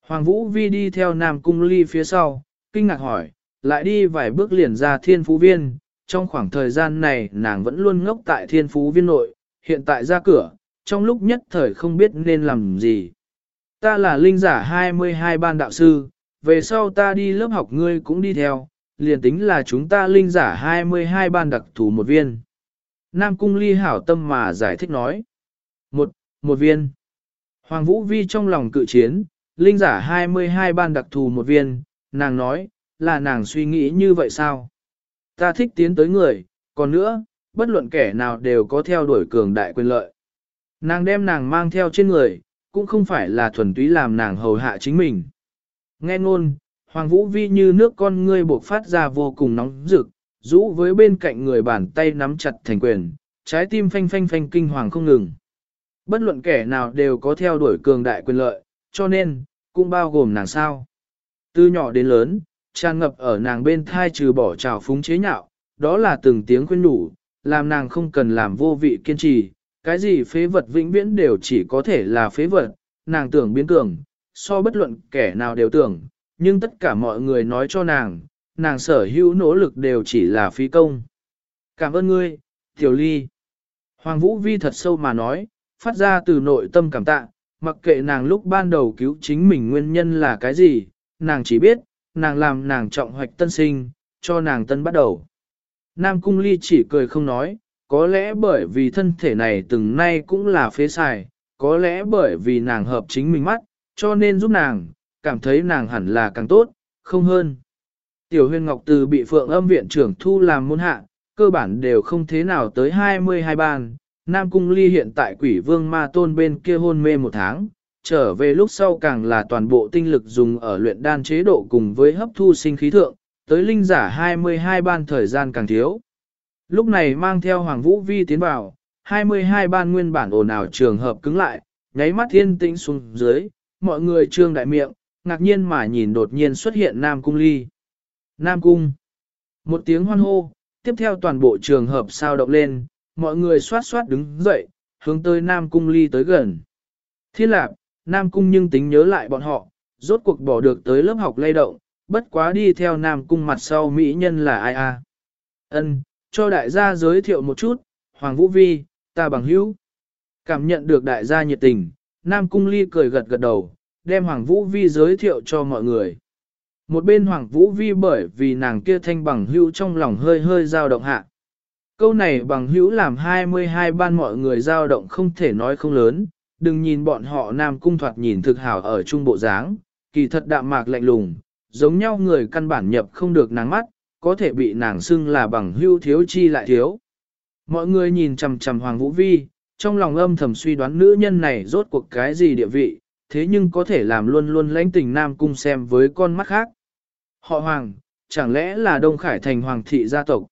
Hoàng Vũ Vi đi theo Nam Cung Ly phía sau, kinh ngạc hỏi, lại đi vài bước liền ra thiên phú viên, trong khoảng thời gian này nàng vẫn luôn ngốc tại thiên phú viên nội, hiện tại ra cửa, trong lúc nhất thời không biết nên làm gì. Ta là linh giả 22 ban đạo sư, về sau ta đi lớp học ngươi cũng đi theo, liền tính là chúng ta linh giả 22 ban đặc thù một viên. Nam Cung Ly hảo tâm mà giải thích nói. Một, một viên. Hoàng Vũ Vi trong lòng cự chiến, linh giả 22 ban đặc thù một viên, nàng nói, là nàng suy nghĩ như vậy sao? Ta thích tiến tới người, còn nữa, bất luận kẻ nào đều có theo đuổi cường đại quyền lợi. Nàng đem nàng mang theo trên người, cũng không phải là thuần túy làm nàng hầu hạ chính mình. Nghe ngôn, Hoàng Vũ Vi như nước con ngươi buộc phát ra vô cùng nóng rực, rũ với bên cạnh người bàn tay nắm chặt thành quyền, trái tim phanh phanh phanh kinh hoàng không ngừng. Bất luận kẻ nào đều có theo đuổi cường đại quyền lợi, cho nên, cũng bao gồm nàng sao. Từ nhỏ đến lớn, tràn ngập ở nàng bên thai trừ bỏ trào phúng chế nhạo, đó là từng tiếng khuyên nhủ, làm nàng không cần làm vô vị kiên trì, cái gì phế vật vĩnh viễn đều chỉ có thể là phế vật, nàng tưởng biến cường, so bất luận kẻ nào đều tưởng, nhưng tất cả mọi người nói cho nàng, nàng sở hữu nỗ lực đều chỉ là phí công. Cảm ơn ngươi, Tiểu Ly. Hoàng Vũ Vi thật sâu mà nói, phát ra từ nội tâm cảm tạ, mặc kệ nàng lúc ban đầu cứu chính mình nguyên nhân là cái gì, nàng chỉ biết, nàng làm nàng trọng hoạch tân sinh, cho nàng tân bắt đầu. Nam Cung Ly chỉ cười không nói, có lẽ bởi vì thân thể này từng nay cũng là phế xài, có lẽ bởi vì nàng hợp chính mình mắt, cho nên giúp nàng, cảm thấy nàng hẳn là càng tốt, không hơn. Tiểu huyền Ngọc Từ bị phượng âm viện trưởng thu làm môn hạ, cơ bản đều không thế nào tới 22 ban. Nam Cung Ly hiện tại quỷ vương ma tôn bên kia hôn mê một tháng, trở về lúc sau càng là toàn bộ tinh lực dùng ở luyện đan chế độ cùng với hấp thu sinh khí thượng, tới linh giả 22 ban thời gian càng thiếu. Lúc này mang theo Hoàng Vũ Vi tiến vào, 22 ban nguyên bản ồn ào trường hợp cứng lại, nháy mắt thiên tĩnh xuống dưới, mọi người trương đại miệng, ngạc nhiên mà nhìn đột nhiên xuất hiện Nam Cung Ly. Nam Cung. Một tiếng hoan hô, tiếp theo toàn bộ trường hợp sao động lên, mọi người xoát xoát đứng dậy, hướng tới Nam Cung Ly tới gần. Thiên lạc, Nam Cung nhưng tính nhớ lại bọn họ, rốt cuộc bỏ được tới lớp học lay động, bất quá đi theo Nam Cung mặt sau Mỹ nhân là ai a Ân, cho đại gia giới thiệu một chút, Hoàng Vũ Vi, ta bằng hữu. Cảm nhận được đại gia nhiệt tình, Nam Cung Ly cười gật gật đầu, đem Hoàng Vũ Vi giới thiệu cho mọi người. Một bên Hoàng Vũ Vi bởi vì nàng kia thanh bằng hữu trong lòng hơi hơi dao động hạ. Câu này bằng hữu làm 22 ban mọi người dao động không thể nói không lớn, đừng nhìn bọn họ Nam Cung thoạt nhìn thực hảo ở trung bộ dáng, kỳ thật đạm mạc lạnh lùng, giống nhau người căn bản nhập không được nàng mắt, có thể bị nàng xưng là bằng hưu thiếu chi lại thiếu. Mọi người nhìn chằm chằm Hoàng Vũ Vi, trong lòng âm thầm suy đoán nữ nhân này rốt cuộc cái gì địa vị, thế nhưng có thể làm luôn luôn lãnh tình Nam Cung xem với con mắt khác. Họ Hoàng, chẳng lẽ là Đông Khải thành Hoàng thị gia tộc?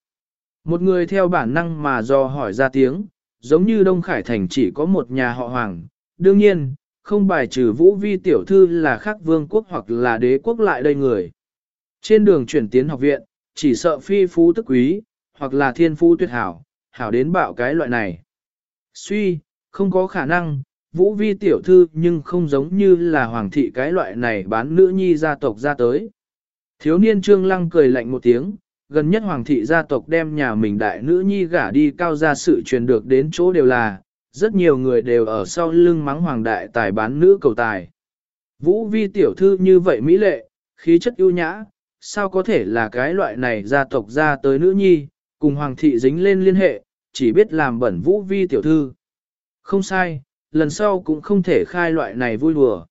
Một người theo bản năng mà do hỏi ra tiếng, giống như Đông Khải thành chỉ có một nhà họ Hoàng. Đương nhiên, không bài trừ Vũ Vi tiểu thư là khác vương quốc hoặc là đế quốc lại đây người. Trên đường chuyển tiến học viện, chỉ sợ phi phú tức quý, hoặc là thiên phú tuyệt hảo, hảo đến bạo cái loại này. Suy, không có khả năng, vũ vi tiểu thư nhưng không giống như là hoàng thị cái loại này bán nữ nhi gia tộc ra tới. Thiếu niên trương lăng cười lạnh một tiếng, gần nhất hoàng thị gia tộc đem nhà mình đại nữ nhi gả đi cao ra sự truyền được đến chỗ đều là, rất nhiều người đều ở sau lưng mắng hoàng đại tài bán nữ cầu tài. Vũ vi tiểu thư như vậy mỹ lệ, khí chất ưu nhã, sao có thể là cái loại này gia tộc ra tới nữ nhi, cùng hoàng thị dính lên liên hệ, chỉ biết làm bẩn vũ vi tiểu thư. Không sai, lần sau cũng không thể khai loại này vui đùa.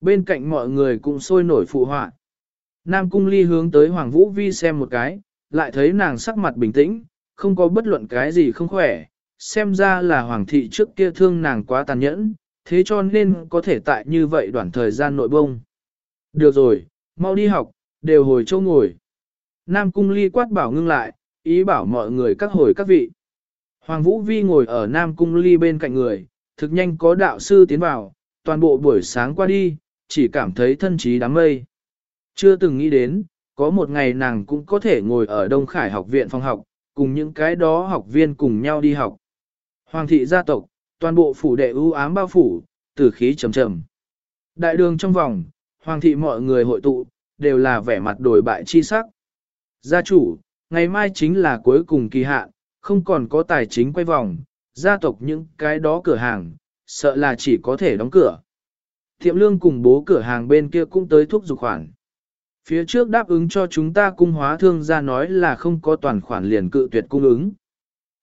Bên cạnh mọi người cũng sôi nổi phụ họa. Nam cung ly hướng tới hoàng vũ vi xem một cái, lại thấy nàng sắc mặt bình tĩnh, không có bất luận cái gì không khỏe, xem ra là hoàng thị trước kia thương nàng quá tàn nhẫn, thế cho nên có thể tại như vậy đoạn thời gian nội bông. Được rồi, mau đi học, đều hồi châu ngồi. Nam cung ly quát bảo ngưng lại, ý bảo mọi người các hồi các vị. Hoàng Vũ Vi ngồi ở Nam cung ly bên cạnh người, thực nhanh có đạo sư tiến vào, toàn bộ buổi sáng qua đi, chỉ cảm thấy thân trí đám mây. Chưa từng nghĩ đến, có một ngày nàng cũng có thể ngồi ở Đông Khải học viện phòng học, cùng những cái đó học viên cùng nhau đi học. Hoàng thị gia tộc, toàn bộ phủ đệ ưu ám bao phủ, tử khí trầm trầm. Đại đường trong vòng, hoàng thị mọi người hội tụ, đều là vẻ mặt đổi bại chi sắc. Gia chủ, ngày mai chính là cuối cùng kỳ hạn, không còn có tài chính quay vòng, gia tộc những cái đó cửa hàng, sợ là chỉ có thể đóng cửa. Thiệm lương cùng bố cửa hàng bên kia cũng tới thuốc dục khoản. Phía trước đáp ứng cho chúng ta cung hóa thương gia nói là không có toàn khoản liền cự tuyệt cung ứng.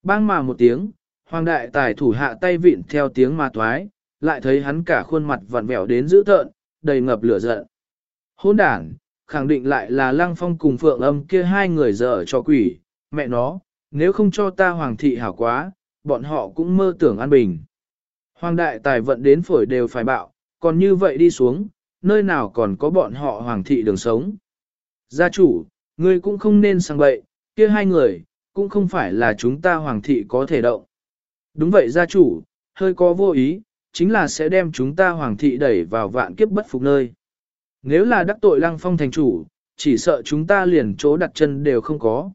Bang mà một tiếng, hoàng đại tài thủ hạ tay vịn theo tiếng mà toái, lại thấy hắn cả khuôn mặt vặn vẹo đến dữ tợn, đầy ngập lửa giận. Hôn đảng, khẳng định lại là lăng phong cùng phượng âm kia hai người dở cho quỷ, mẹ nó, nếu không cho ta hoàng thị hảo quá, bọn họ cũng mơ tưởng an bình. Hoàng đại tài vận đến phổi đều phải bạo, còn như vậy đi xuống, nơi nào còn có bọn họ hoàng thị đường sống. Gia chủ, ngươi cũng không nên sang bậy, kia hai người, cũng không phải là chúng ta hoàng thị có thể động. Đúng vậy gia chủ, hơi có vô ý, chính là sẽ đem chúng ta hoàng thị đẩy vào vạn kiếp bất phục nơi. Nếu là đắc tội lăng phong thành chủ, chỉ sợ chúng ta liền chỗ đặt chân đều không có.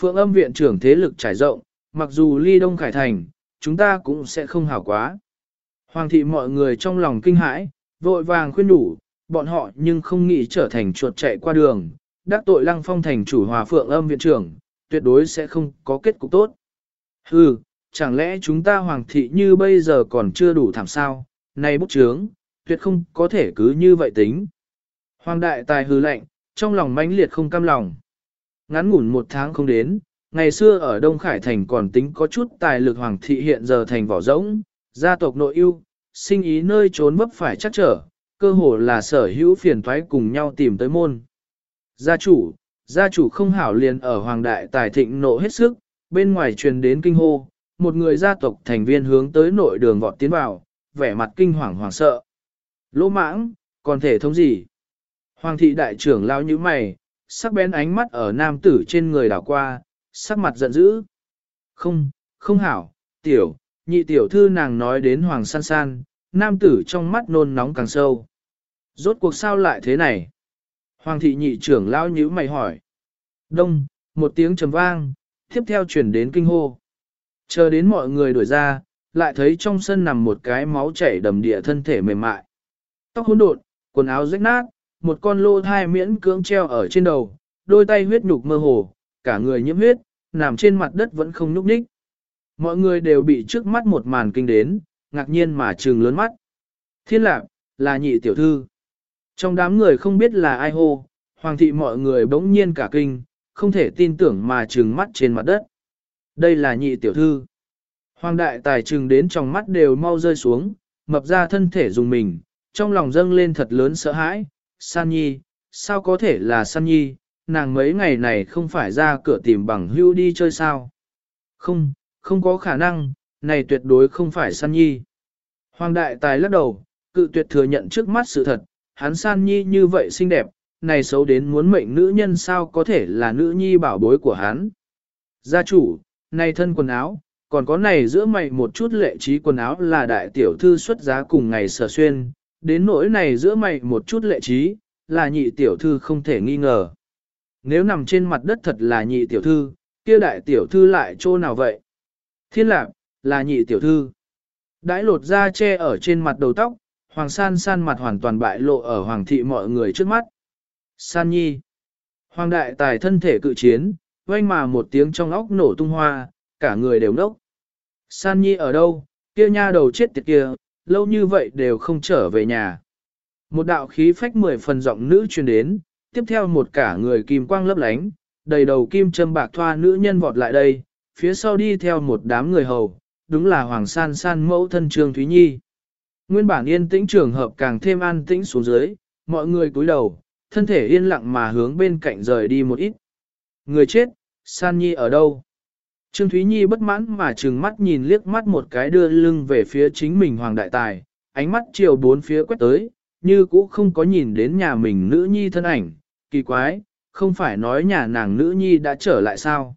Phượng âm viện trưởng thế lực trải rộng, mặc dù ly đông khải thành, chúng ta cũng sẽ không hảo quá. Hoàng thị mọi người trong lòng kinh hãi, vội vàng khuyên đủ, bọn họ nhưng không nghĩ trở thành chuột chạy qua đường, đắc tội lăng phong thành chủ hòa phượng âm viện trưởng, tuyệt đối sẽ không có kết cục tốt. Hừ, chẳng lẽ chúng ta hoàng thị như bây giờ còn chưa đủ thảm sao, này bút chướng, tuyệt không có thể cứ như vậy tính. Hoàng đại tài hư lạnh, trong lòng mãnh liệt không cam lòng. Ngắn ngủn một tháng không đến, ngày xưa ở Đông Khải Thành còn tính có chút tài lực hoàng thị hiện giờ thành vỏ rỗng, gia tộc nội ưu, sinh ý nơi trốn vấp phải chắc trở, cơ hồ là sở hữu phiền toái cùng nhau tìm tới môn. Gia chủ, gia chủ không hảo liền ở hoàng đại tài thịnh nộ hết sức, bên ngoài truyền đến kinh hô, một người gia tộc thành viên hướng tới nội đường vọt tiến vào, vẻ mặt kinh hoàng hoàng sợ. Lỗ mãng, còn thể thống gì? Hoàng thị đại trưởng lao như mày, sắc bén ánh mắt ở nam tử trên người đảo qua, sắc mặt giận dữ. Không, không hảo, tiểu, nhị tiểu thư nàng nói đến hoàng san san, nam tử trong mắt nôn nóng càng sâu. Rốt cuộc sao lại thế này? Hoàng thị nhị trưởng lao nhữ mày hỏi. Đông, một tiếng trầm vang, tiếp theo chuyển đến kinh hô. Chờ đến mọi người đuổi ra, lại thấy trong sân nằm một cái máu chảy đầm địa thân thể mềm mại. Tóc hỗn độn, quần áo rách nát, một con lô thai miễn cưỡng treo ở trên đầu, đôi tay huyết nhục mơ hồ, cả người nhiễm huyết, nằm trên mặt đất vẫn không nhúc nhích. Mọi người đều bị trước mắt một màn kinh đến, ngạc nhiên mà trừng lớn mắt. Thiên lạc, là nhị tiểu thư. Trong đám người không biết là ai hô, hoàng thị mọi người bỗng nhiên cả kinh, không thể tin tưởng mà trừng mắt trên mặt đất. Đây là nhị tiểu thư. Hoàng đại tài trừng đến trong mắt đều mau rơi xuống, mập ra thân thể dùng mình, trong lòng dâng lên thật lớn sợ hãi. San Nhi, sao có thể là San Nhi, nàng mấy ngày này không phải ra cửa tìm bằng hưu đi chơi sao? Không, không có khả năng, này tuyệt đối không phải San Nhi. Hoàng đại tài lắc đầu, cự tuyệt thừa nhận trước mắt sự thật, hắn San Nhi như vậy xinh đẹp, này xấu đến muốn mệnh nữ nhân sao có thể là nữ nhi bảo bối của hắn. Gia chủ, này thân quần áo, còn có này giữa mày một chút lệ trí quần áo là đại tiểu thư xuất giá cùng ngày sở xuyên, đến nỗi này giữa mày một chút lệ trí, là nhị tiểu thư không thể nghi ngờ. Nếu nằm trên mặt đất thật là nhị tiểu thư, kia đại tiểu thư lại chỗ nào vậy? Thiên lạc, là nhị tiểu thư. Đãi lột da che ở trên mặt đầu tóc, hoàng san san mặt hoàn toàn bại lộ ở hoàng thị mọi người trước mắt. San nhi. Hoàng đại tài thân thể cự chiến, oanh mà một tiếng trong óc nổ tung hoa, cả người đều nốc. San nhi ở đâu, kia nha đầu chết tiệt kia, lâu như vậy đều không trở về nhà. Một đạo khí phách mười phần giọng nữ truyền đến, tiếp theo một cả người kim quang lấp lánh, đầy đầu kim châm bạc thoa nữ nhân vọt lại đây, phía sau đi theo một đám người hầu, đúng là Hoàng San San mẫu thân Trương Thúy Nhi. Nguyên bản yên tĩnh trường hợp càng thêm an tĩnh xuống dưới, mọi người cúi đầu, thân thể yên lặng mà hướng bên cạnh rời đi một ít. Người chết, San Nhi ở đâu? Trương Thúy Nhi bất mãn mà trừng mắt nhìn liếc mắt một cái đưa lưng về phía chính mình Hoàng Đại Tài, ánh mắt chiều bốn phía quét tới, như cũ không có nhìn đến nhà mình nữ nhi thân ảnh, kỳ quái, không phải nói nhà nàng nữ nhi đã trở lại sao?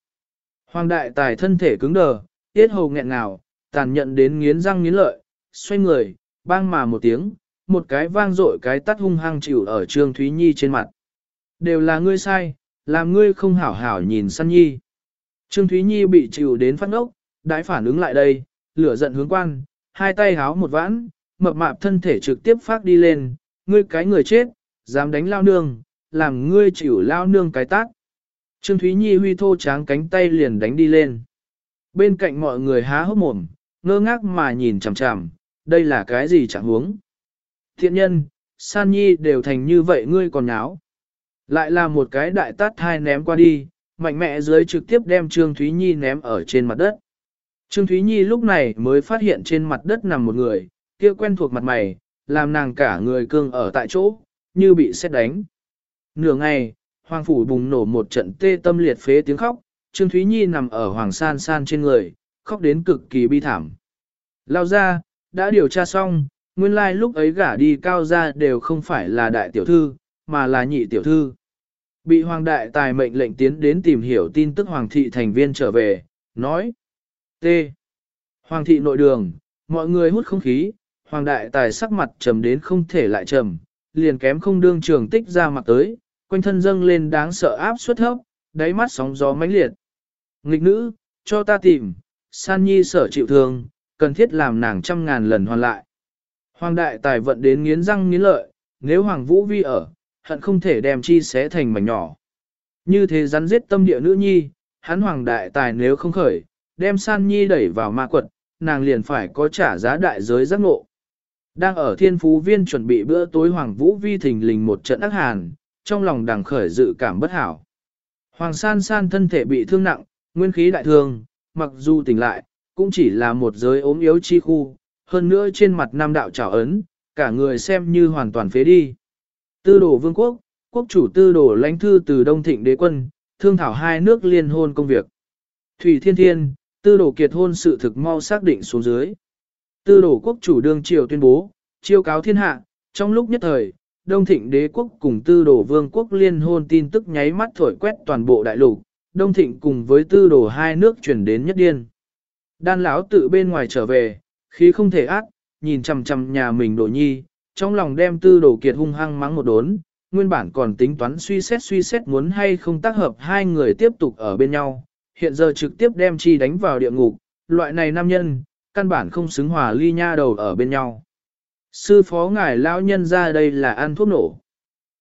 Hoàng Đại Tài thân thể cứng đờ, tiết hầu nghẹn ngào, tàn nhận đến nghiến răng nghiến lợi, xoay người, bang mà một tiếng, một cái vang dội cái tắt hung hăng chịu ở Trương Thúy Nhi trên mặt. Đều là ngươi sai, làm ngươi không hảo hảo nhìn săn nhi. Trương Thúy Nhi bị chịu đến phát ngốc, đãi phản ứng lại đây, lửa giận hướng quan, hai tay háo một vãn, mập mạp thân thể trực tiếp phát đi lên, ngươi cái người chết, dám đánh lao nương, làm ngươi chịu lao nương cái tác. Trương Thúy Nhi huy thô tráng cánh tay liền đánh đi lên. Bên cạnh mọi người há hốc mồm, ngơ ngác mà nhìn chằm chằm, đây là cái gì chẳng huống. Thiện nhân, San Nhi đều thành như vậy ngươi còn nháo. Lại là một cái đại tát hai ném qua đi, mạnh mẽ dưới trực tiếp đem Trương Thúy Nhi ném ở trên mặt đất. Trương Thúy Nhi lúc này mới phát hiện trên mặt đất nằm một người, kia quen thuộc mặt mày, làm nàng cả người cương ở tại chỗ, như bị xét đánh. Nửa ngày, Hoàng Phủ bùng nổ một trận tê tâm liệt phế tiếng khóc, Trương Thúy Nhi nằm ở Hoàng San San trên người, khóc đến cực kỳ bi thảm. Lao ra, đã điều tra xong, nguyên lai like lúc ấy gả đi cao ra đều không phải là đại tiểu thư, mà là nhị tiểu thư. Bị hoàng đại tài mệnh lệnh tiến đến tìm hiểu tin tức hoàng thị thành viên trở về, nói. T. Hoàng thị nội đường, mọi người hút không khí, hoàng đại tài sắc mặt trầm đến không thể lại trầm, liền kém không đương trường tích ra mặt tới, quanh thân dâng lên đáng sợ áp suất thấp, đáy mắt sóng gió mãnh liệt. Nghịch nữ, cho ta tìm, san nhi sở chịu thương, cần thiết làm nàng trăm ngàn lần hoàn lại. Hoàng đại tài vận đến nghiến răng nghiến lợi, nếu Hoàng Vũ Vi ở, hận không thể đem chi xé thành mảnh nhỏ. Như thế rắn giết tâm địa nữ nhi, hắn Hoàng đại tài nếu không khởi, đem san nhi đẩy vào ma quật, nàng liền phải có trả giá đại giới giác ngộ. Đang ở thiên phú viên chuẩn bị bữa tối Hoàng Vũ Vi thình lình một trận ác hàn, trong lòng đằng khởi dự cảm bất hảo. Hoàng san san thân thể bị thương nặng, nguyên khí đại thương, mặc dù tỉnh lại, cũng chỉ là một giới ốm yếu chi khu, hơn nữa trên mặt nam đạo trào ấn, cả người xem như hoàn toàn phế đi. Tư đồ vương quốc, quốc chủ tư đồ lãnh thư từ Đông Thịnh đế quân, thương thảo hai nước liên hôn công việc. Thủy Thiên Thiên, tư đồ kiệt hôn sự thực mau xác định xuống dưới. Tư đồ quốc chủ đương triều tuyên bố, chiêu cáo thiên hạ, trong lúc nhất thời, Đông Thịnh đế quốc cùng tư đồ vương quốc liên hôn tin tức nháy mắt thổi quét toàn bộ đại lục, Đông Thịnh cùng với tư đồ hai nước chuyển đến nhất điên. Đan lão tự bên ngoài trở về, khí không thể ác, nhìn chằm chằm nhà mình đổ nhi, trong lòng đem tư đồ kiệt hung hăng mắng một đốn, nguyên bản còn tính toán suy xét suy xét muốn hay không tác hợp hai người tiếp tục ở bên nhau, hiện giờ trực tiếp đem chi đánh vào địa ngục, loại này nam nhân, căn bản không xứng hòa ly nha đầu ở bên nhau. Sư phó ngài lão nhân ra đây là ăn thuốc nổ.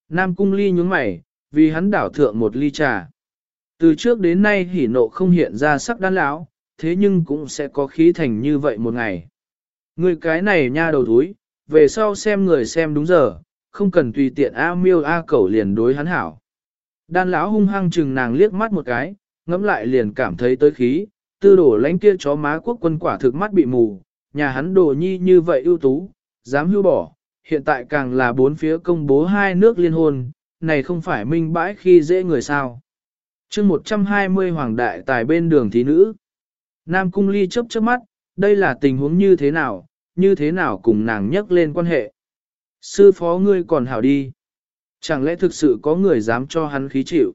Nam cung ly nhúng mày, vì hắn đảo thượng một ly trà. Từ trước đến nay hỉ nộ không hiện ra sắc đan lão, thế nhưng cũng sẽ có khí thành như vậy một ngày. Người cái này nha đầu thúi, về sau xem người xem đúng giờ, không cần tùy tiện A miêu A cẩu liền đối hắn hảo. Đan lão hung hăng chừng nàng liếc mắt một cái, ngẫm lại liền cảm thấy tới khí, tư đổ lãnh kia chó má quốc quân quả thực mắt bị mù, nhà hắn đồ nhi như vậy ưu tú, dám hưu bỏ, hiện tại càng là bốn phía công bố hai nước liên hôn, này không phải minh bãi khi dễ người sao. chương 120 hoàng đại tài bên đường thí nữ. Nam cung ly chấp chớp mắt, đây là tình huống như thế nào, như thế nào cùng nàng nhắc lên quan hệ. Sư phó ngươi còn hảo đi. Chẳng lẽ thực sự có người dám cho hắn khí chịu?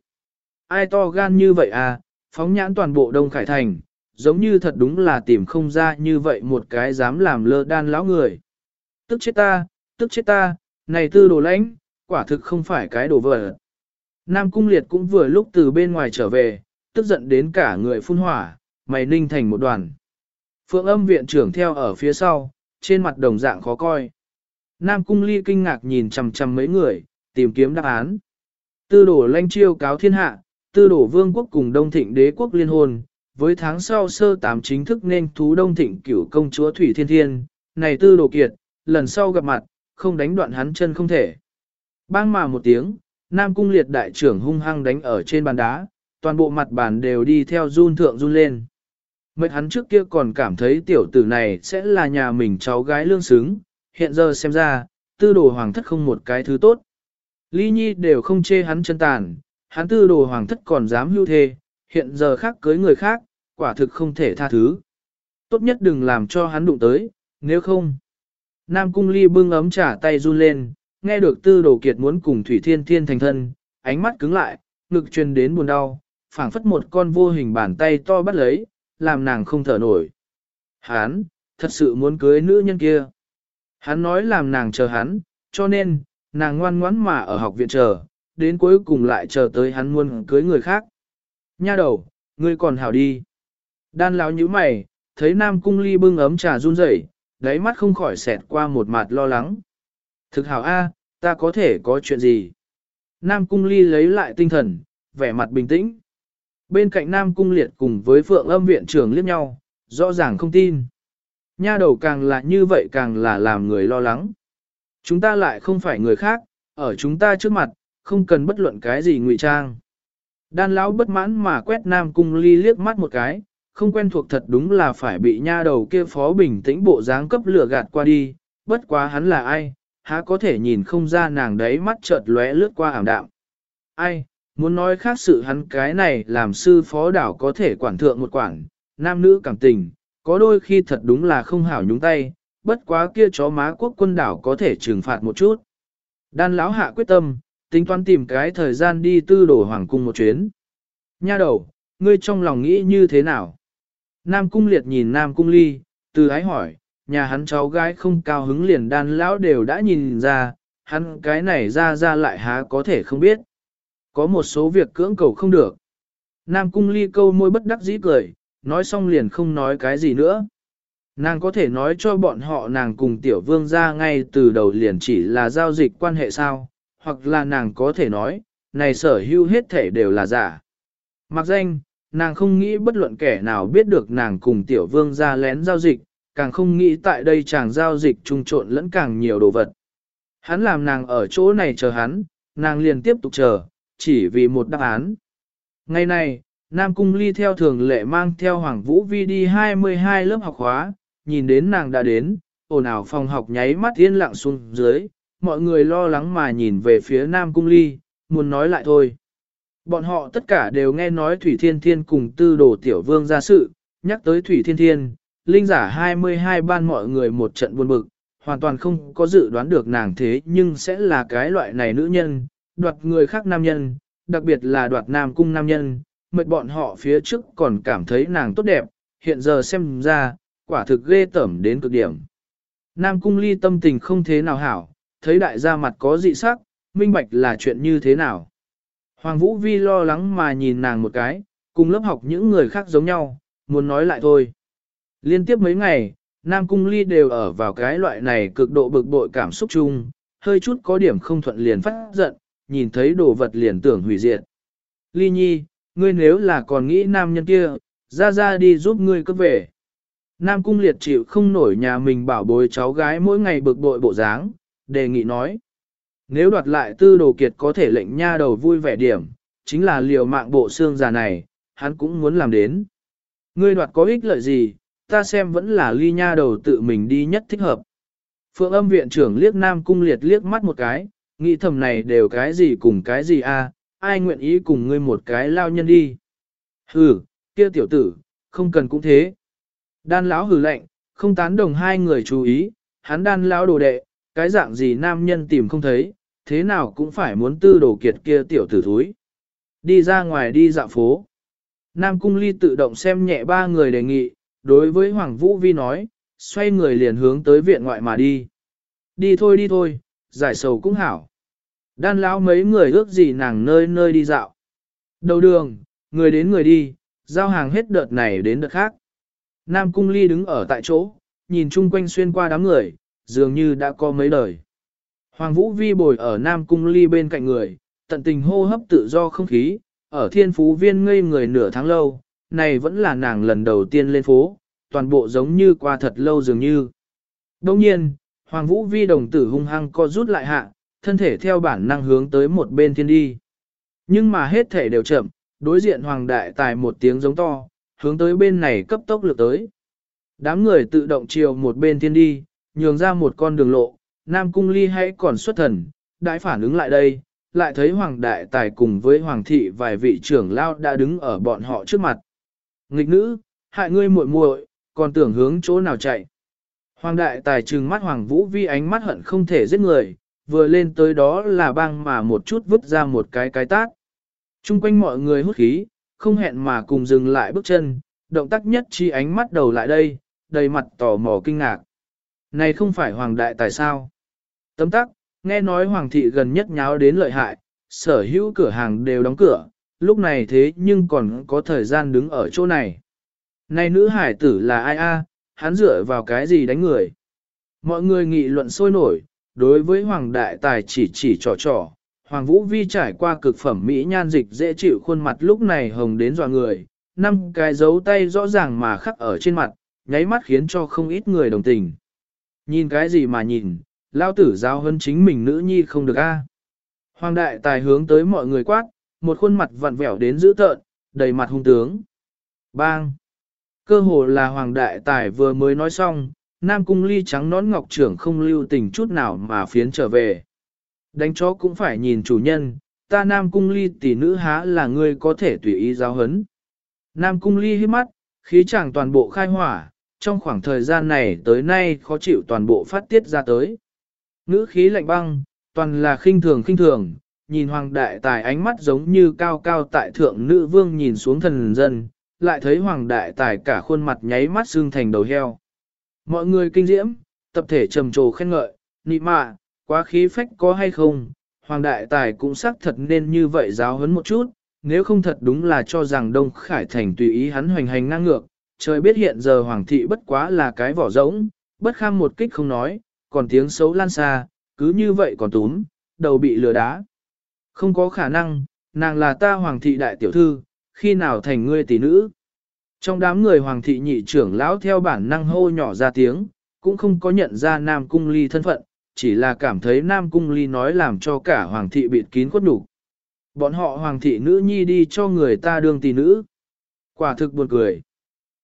Ai to gan như vậy à, phóng nhãn toàn bộ Đông Khải Thành, giống như thật đúng là tìm không ra như vậy một cái dám làm lơ đan lão người. Tức chết ta, tức chết ta, này tư đồ lãnh, quả thực không phải cái đồ vợ. Nam Cung Liệt cũng vừa lúc từ bên ngoài trở về, tức giận đến cả người phun hỏa, mày ninh thành một đoàn. Phượng âm viện trưởng theo ở phía sau, trên mặt đồng dạng khó coi. Nam Cung Ly kinh ngạc nhìn chằm chằm mấy người, tìm kiếm đáp án. Tư đổ lanh chiêu cáo thiên hạ, tư đổ vương quốc cùng Đông Thịnh đế quốc liên hôn, với tháng sau sơ tám chính thức nên thú Đông Thịnh cửu công chúa Thủy Thiên Thiên, này tư đổ kiệt, lần sau gặp mặt, không đánh đoạn hắn chân không thể. Bang mà một tiếng, Nam Cung liệt đại trưởng hung hăng đánh ở trên bàn đá, toàn bộ mặt bàn đều đi theo run thượng run lên. Mệt hắn trước kia còn cảm thấy tiểu tử này sẽ là nhà mình cháu gái lương xứng, hiện giờ xem ra, tư đồ hoàng thất không một cái thứ tốt. Ly Nhi đều không chê hắn chân tàn, hắn tư đồ hoàng thất còn dám hưu thê, hiện giờ khác cưới người khác, quả thực không thể tha thứ. Tốt nhất đừng làm cho hắn đụng tới, nếu không. Nam Cung Ly bưng ấm trả tay run lên, nghe được tư đồ kiệt muốn cùng Thủy Thiên Thiên thành thân, ánh mắt cứng lại, ngực truyền đến buồn đau, phảng phất một con vô hình bàn tay to bắt lấy, làm nàng không thở nổi. Hắn, thật sự muốn cưới nữ nhân kia. Hắn nói làm nàng chờ hắn, cho nên, nàng ngoan ngoãn mà ở học viện chờ, đến cuối cùng lại chờ tới hắn muốn cưới người khác. Nha đầu, ngươi còn hảo đi. Đan lão như mày, thấy Nam Cung Ly bưng ấm trà run rẩy, đáy mắt không khỏi xẹt qua một mặt lo lắng. Thực hảo A, ta có thể có chuyện gì? Nam Cung Ly lấy lại tinh thần, vẻ mặt bình tĩnh. Bên cạnh Nam Cung Liệt cùng với Phượng âm viện trưởng liếc nhau, rõ ràng không tin. Nha đầu càng là như vậy càng là làm người lo lắng. Chúng ta lại không phải người khác, ở chúng ta trước mặt, không cần bất luận cái gì ngụy trang. Đan lão bất mãn mà quét Nam Cung Ly liếc mắt một cái, không quen thuộc thật đúng là phải bị nha đầu kia phó bình tĩnh bộ dáng cấp lửa gạt qua đi, bất quá hắn là ai, há có thể nhìn không ra nàng đấy mắt chợt lóe lướt qua ảm đạm. Ai, muốn nói khác sự hắn cái này làm sư phó đảo có thể quản thượng một quản, nam nữ cảm tình, có đôi khi thật đúng là không hảo nhúng tay, bất quá kia chó má quốc quân đảo có thể trừng phạt một chút. Đan lão hạ quyết tâm, tính toán tìm cái thời gian đi tư đổ hoàng cung một chuyến. Nha đầu, ngươi trong lòng nghĩ như thế nào? Nam cung liệt nhìn Nam cung ly, từ ái hỏi, nhà hắn cháu gái không cao hứng liền đan lão đều đã nhìn ra, hắn cái này ra ra lại há có thể không biết. Có một số việc cưỡng cầu không được. Nam cung ly câu môi bất đắc dĩ cười, nói xong liền không nói cái gì nữa. Nàng có thể nói cho bọn họ nàng cùng tiểu vương ra ngay từ đầu liền chỉ là giao dịch quan hệ sao, hoặc là nàng có thể nói, này sở hữu hết thể đều là giả. Mặc danh, nàng không nghĩ bất luận kẻ nào biết được nàng cùng tiểu vương ra lén giao dịch, càng không nghĩ tại đây chàng giao dịch trung trộn lẫn càng nhiều đồ vật. Hắn làm nàng ở chỗ này chờ hắn, nàng liền tiếp tục chờ, chỉ vì một đáp án. Ngày này, Nam Cung Ly theo thường lệ mang theo Hoàng Vũ Vi đi 22 lớp học khóa, nhìn đến nàng đã đến, ồn ào phòng học nháy mắt yên lặng xuống dưới, mọi người lo lắng mà nhìn về phía Nam Cung Ly, muốn nói lại thôi. Bọn họ tất cả đều nghe nói Thủy Thiên Thiên cùng tư đồ tiểu vương ra sự, nhắc tới Thủy Thiên Thiên, linh giả 22 ban mọi người một trận buồn bực, hoàn toàn không có dự đoán được nàng thế nhưng sẽ là cái loại này nữ nhân, đoạt người khác nam nhân, đặc biệt là đoạt nam cung nam nhân, mệt bọn họ phía trước còn cảm thấy nàng tốt đẹp, hiện giờ xem ra, quả thực ghê tởm đến cực điểm. Nam cung ly tâm tình không thế nào hảo, thấy đại gia mặt có dị sắc, minh bạch là chuyện như thế nào. Hoàng Vũ Vi lo lắng mà nhìn nàng một cái, cùng lớp học những người khác giống nhau, muốn nói lại thôi. Liên tiếp mấy ngày, Nam Cung Ly đều ở vào cái loại này cực độ bực bội cảm xúc chung, hơi chút có điểm không thuận liền phát giận, nhìn thấy đồ vật liền tưởng hủy diệt. Ly Nhi, ngươi nếu là còn nghĩ nam nhân kia, ra ra đi giúp ngươi cấp về. Nam Cung liệt chịu không nổi nhà mình bảo bối cháu gái mỗi ngày bực bội bộ dáng, đề nghị nói. Nếu đoạt lại tư đồ kiệt có thể lệnh nha đầu vui vẻ điểm, chính là liều mạng bộ xương già này, hắn cũng muốn làm đến. Ngươi đoạt có ích lợi gì, ta xem vẫn là ly nha đầu tự mình đi nhất thích hợp. Phượng âm viện trưởng liếc nam cung liệt liếc mắt một cái, nghĩ thầm này đều cái gì cùng cái gì a, ai nguyện ý cùng ngươi một cái lao nhân đi. Hừ, kia tiểu tử, không cần cũng thế. Đan lão hừ lạnh, không tán đồng hai người chú ý, hắn đan lão đồ đệ, cái dạng gì nam nhân tìm không thấy, thế nào cũng phải muốn tư đồ kiệt kia tiểu tử thúi. Đi ra ngoài đi dạo phố. Nam Cung Ly tự động xem nhẹ ba người đề nghị, đối với Hoàng Vũ Vi nói, xoay người liền hướng tới viện ngoại mà đi. Đi thôi đi thôi, giải sầu cũng hảo. Đan lão mấy người ước gì nàng nơi nơi đi dạo. Đầu đường, người đến người đi, giao hàng hết đợt này đến đợt khác. Nam Cung Ly đứng ở tại chỗ, nhìn chung quanh xuyên qua đám người, dường như đã có mấy đời. Hoàng Vũ Vi bồi ở Nam Cung Ly bên cạnh người, tận tình hô hấp tự do không khí, ở thiên phú viên ngây người nửa tháng lâu, này vẫn là nàng lần đầu tiên lên phố, toàn bộ giống như qua thật lâu dường như. Đồng nhiên, Hoàng Vũ Vi đồng tử hung hăng co rút lại hạ, thân thể theo bản năng hướng tới một bên thiên đi. Nhưng mà hết thể đều chậm, đối diện Hoàng Đại Tài một tiếng giống to, hướng tới bên này cấp tốc lược tới. Đám người tự động chiều một bên thiên đi, nhường ra một con đường lộ, Nam Cung Ly hãy còn xuất thần, đại phản ứng lại đây, lại thấy Hoàng Đại Tài cùng với Hoàng Thị vài vị trưởng lao đã đứng ở bọn họ trước mặt. Nghịch nữ, hại ngươi muội muội, còn tưởng hướng chỗ nào chạy. Hoàng Đại Tài trừng mắt Hoàng Vũ Vi ánh mắt hận không thể giết người, vừa lên tới đó là băng mà một chút vứt ra một cái cái tát. Trung quanh mọi người hút khí, không hẹn mà cùng dừng lại bước chân, động tác nhất chi ánh mắt đầu lại đây, đầy mặt tò mò kinh ngạc. Này không phải Hoàng Đại tại sao? Tấm tắc, nghe nói Hoàng thị gần nhất nháo đến lợi hại, sở hữu cửa hàng đều đóng cửa, lúc này thế nhưng còn có thời gian đứng ở chỗ này. Này nữ hải tử là ai a? hắn dựa vào cái gì đánh người? Mọi người nghị luận sôi nổi, đối với Hoàng Đại Tài chỉ chỉ trò trò, Hoàng Vũ Vi trải qua cực phẩm Mỹ nhan dịch dễ chịu khuôn mặt lúc này hồng đến dọa người, năm cái dấu tay rõ ràng mà khắc ở trên mặt, nháy mắt khiến cho không ít người đồng tình. Nhìn cái gì mà nhìn, lao tử giáo hơn chính mình nữ nhi không được a. À? Hoàng đại tài hướng tới mọi người quát, một khuôn mặt vặn vẹo đến dữ tợn, đầy mặt hung tướng. Bang! Cơ hồ là hoàng đại tài vừa mới nói xong, Nam Cung ly trắng nón ngọc trưởng không lưu tình chút nào mà phiến trở về. Đánh chó cũng phải nhìn chủ nhân, ta Nam Cung ly tỷ nữ há là ngươi có thể tùy ý giáo hấn. Nam Cung ly hít mắt, khí chàng toàn bộ khai hỏa, trong khoảng thời gian này tới nay khó chịu toàn bộ phát tiết ra tới. Ngữ khí lạnh băng, toàn là khinh thường khinh thường, nhìn hoàng đại tài ánh mắt giống như cao cao tại thượng nữ vương nhìn xuống thần dân, lại thấy hoàng đại tài cả khuôn mặt nháy mắt xương thành đầu heo. Mọi người kinh diễm, tập thể trầm trồ khen ngợi, nị mạ, quá khí phách có hay không, hoàng đại tài cũng xác thật nên như vậy giáo huấn một chút, nếu không thật đúng là cho rằng Đông Khải Thành tùy ý hắn hoành hành ngang ngược, trời biết hiện giờ hoàng thị bất quá là cái vỏ rỗng, bất kham một kích không nói, còn tiếng xấu lan xa, cứ như vậy còn túm, đầu bị lừa đá. Không có khả năng, nàng là ta hoàng thị đại tiểu thư, khi nào thành ngươi tỷ nữ. Trong đám người hoàng thị nhị trưởng lão theo bản năng hô nhỏ ra tiếng, cũng không có nhận ra Nam Cung Ly thân phận, chỉ là cảm thấy Nam Cung Ly nói làm cho cả hoàng thị bịt kín khuất đủ. Bọn họ hoàng thị nữ nhi đi cho người ta đương tỷ nữ. Quả thực buồn cười.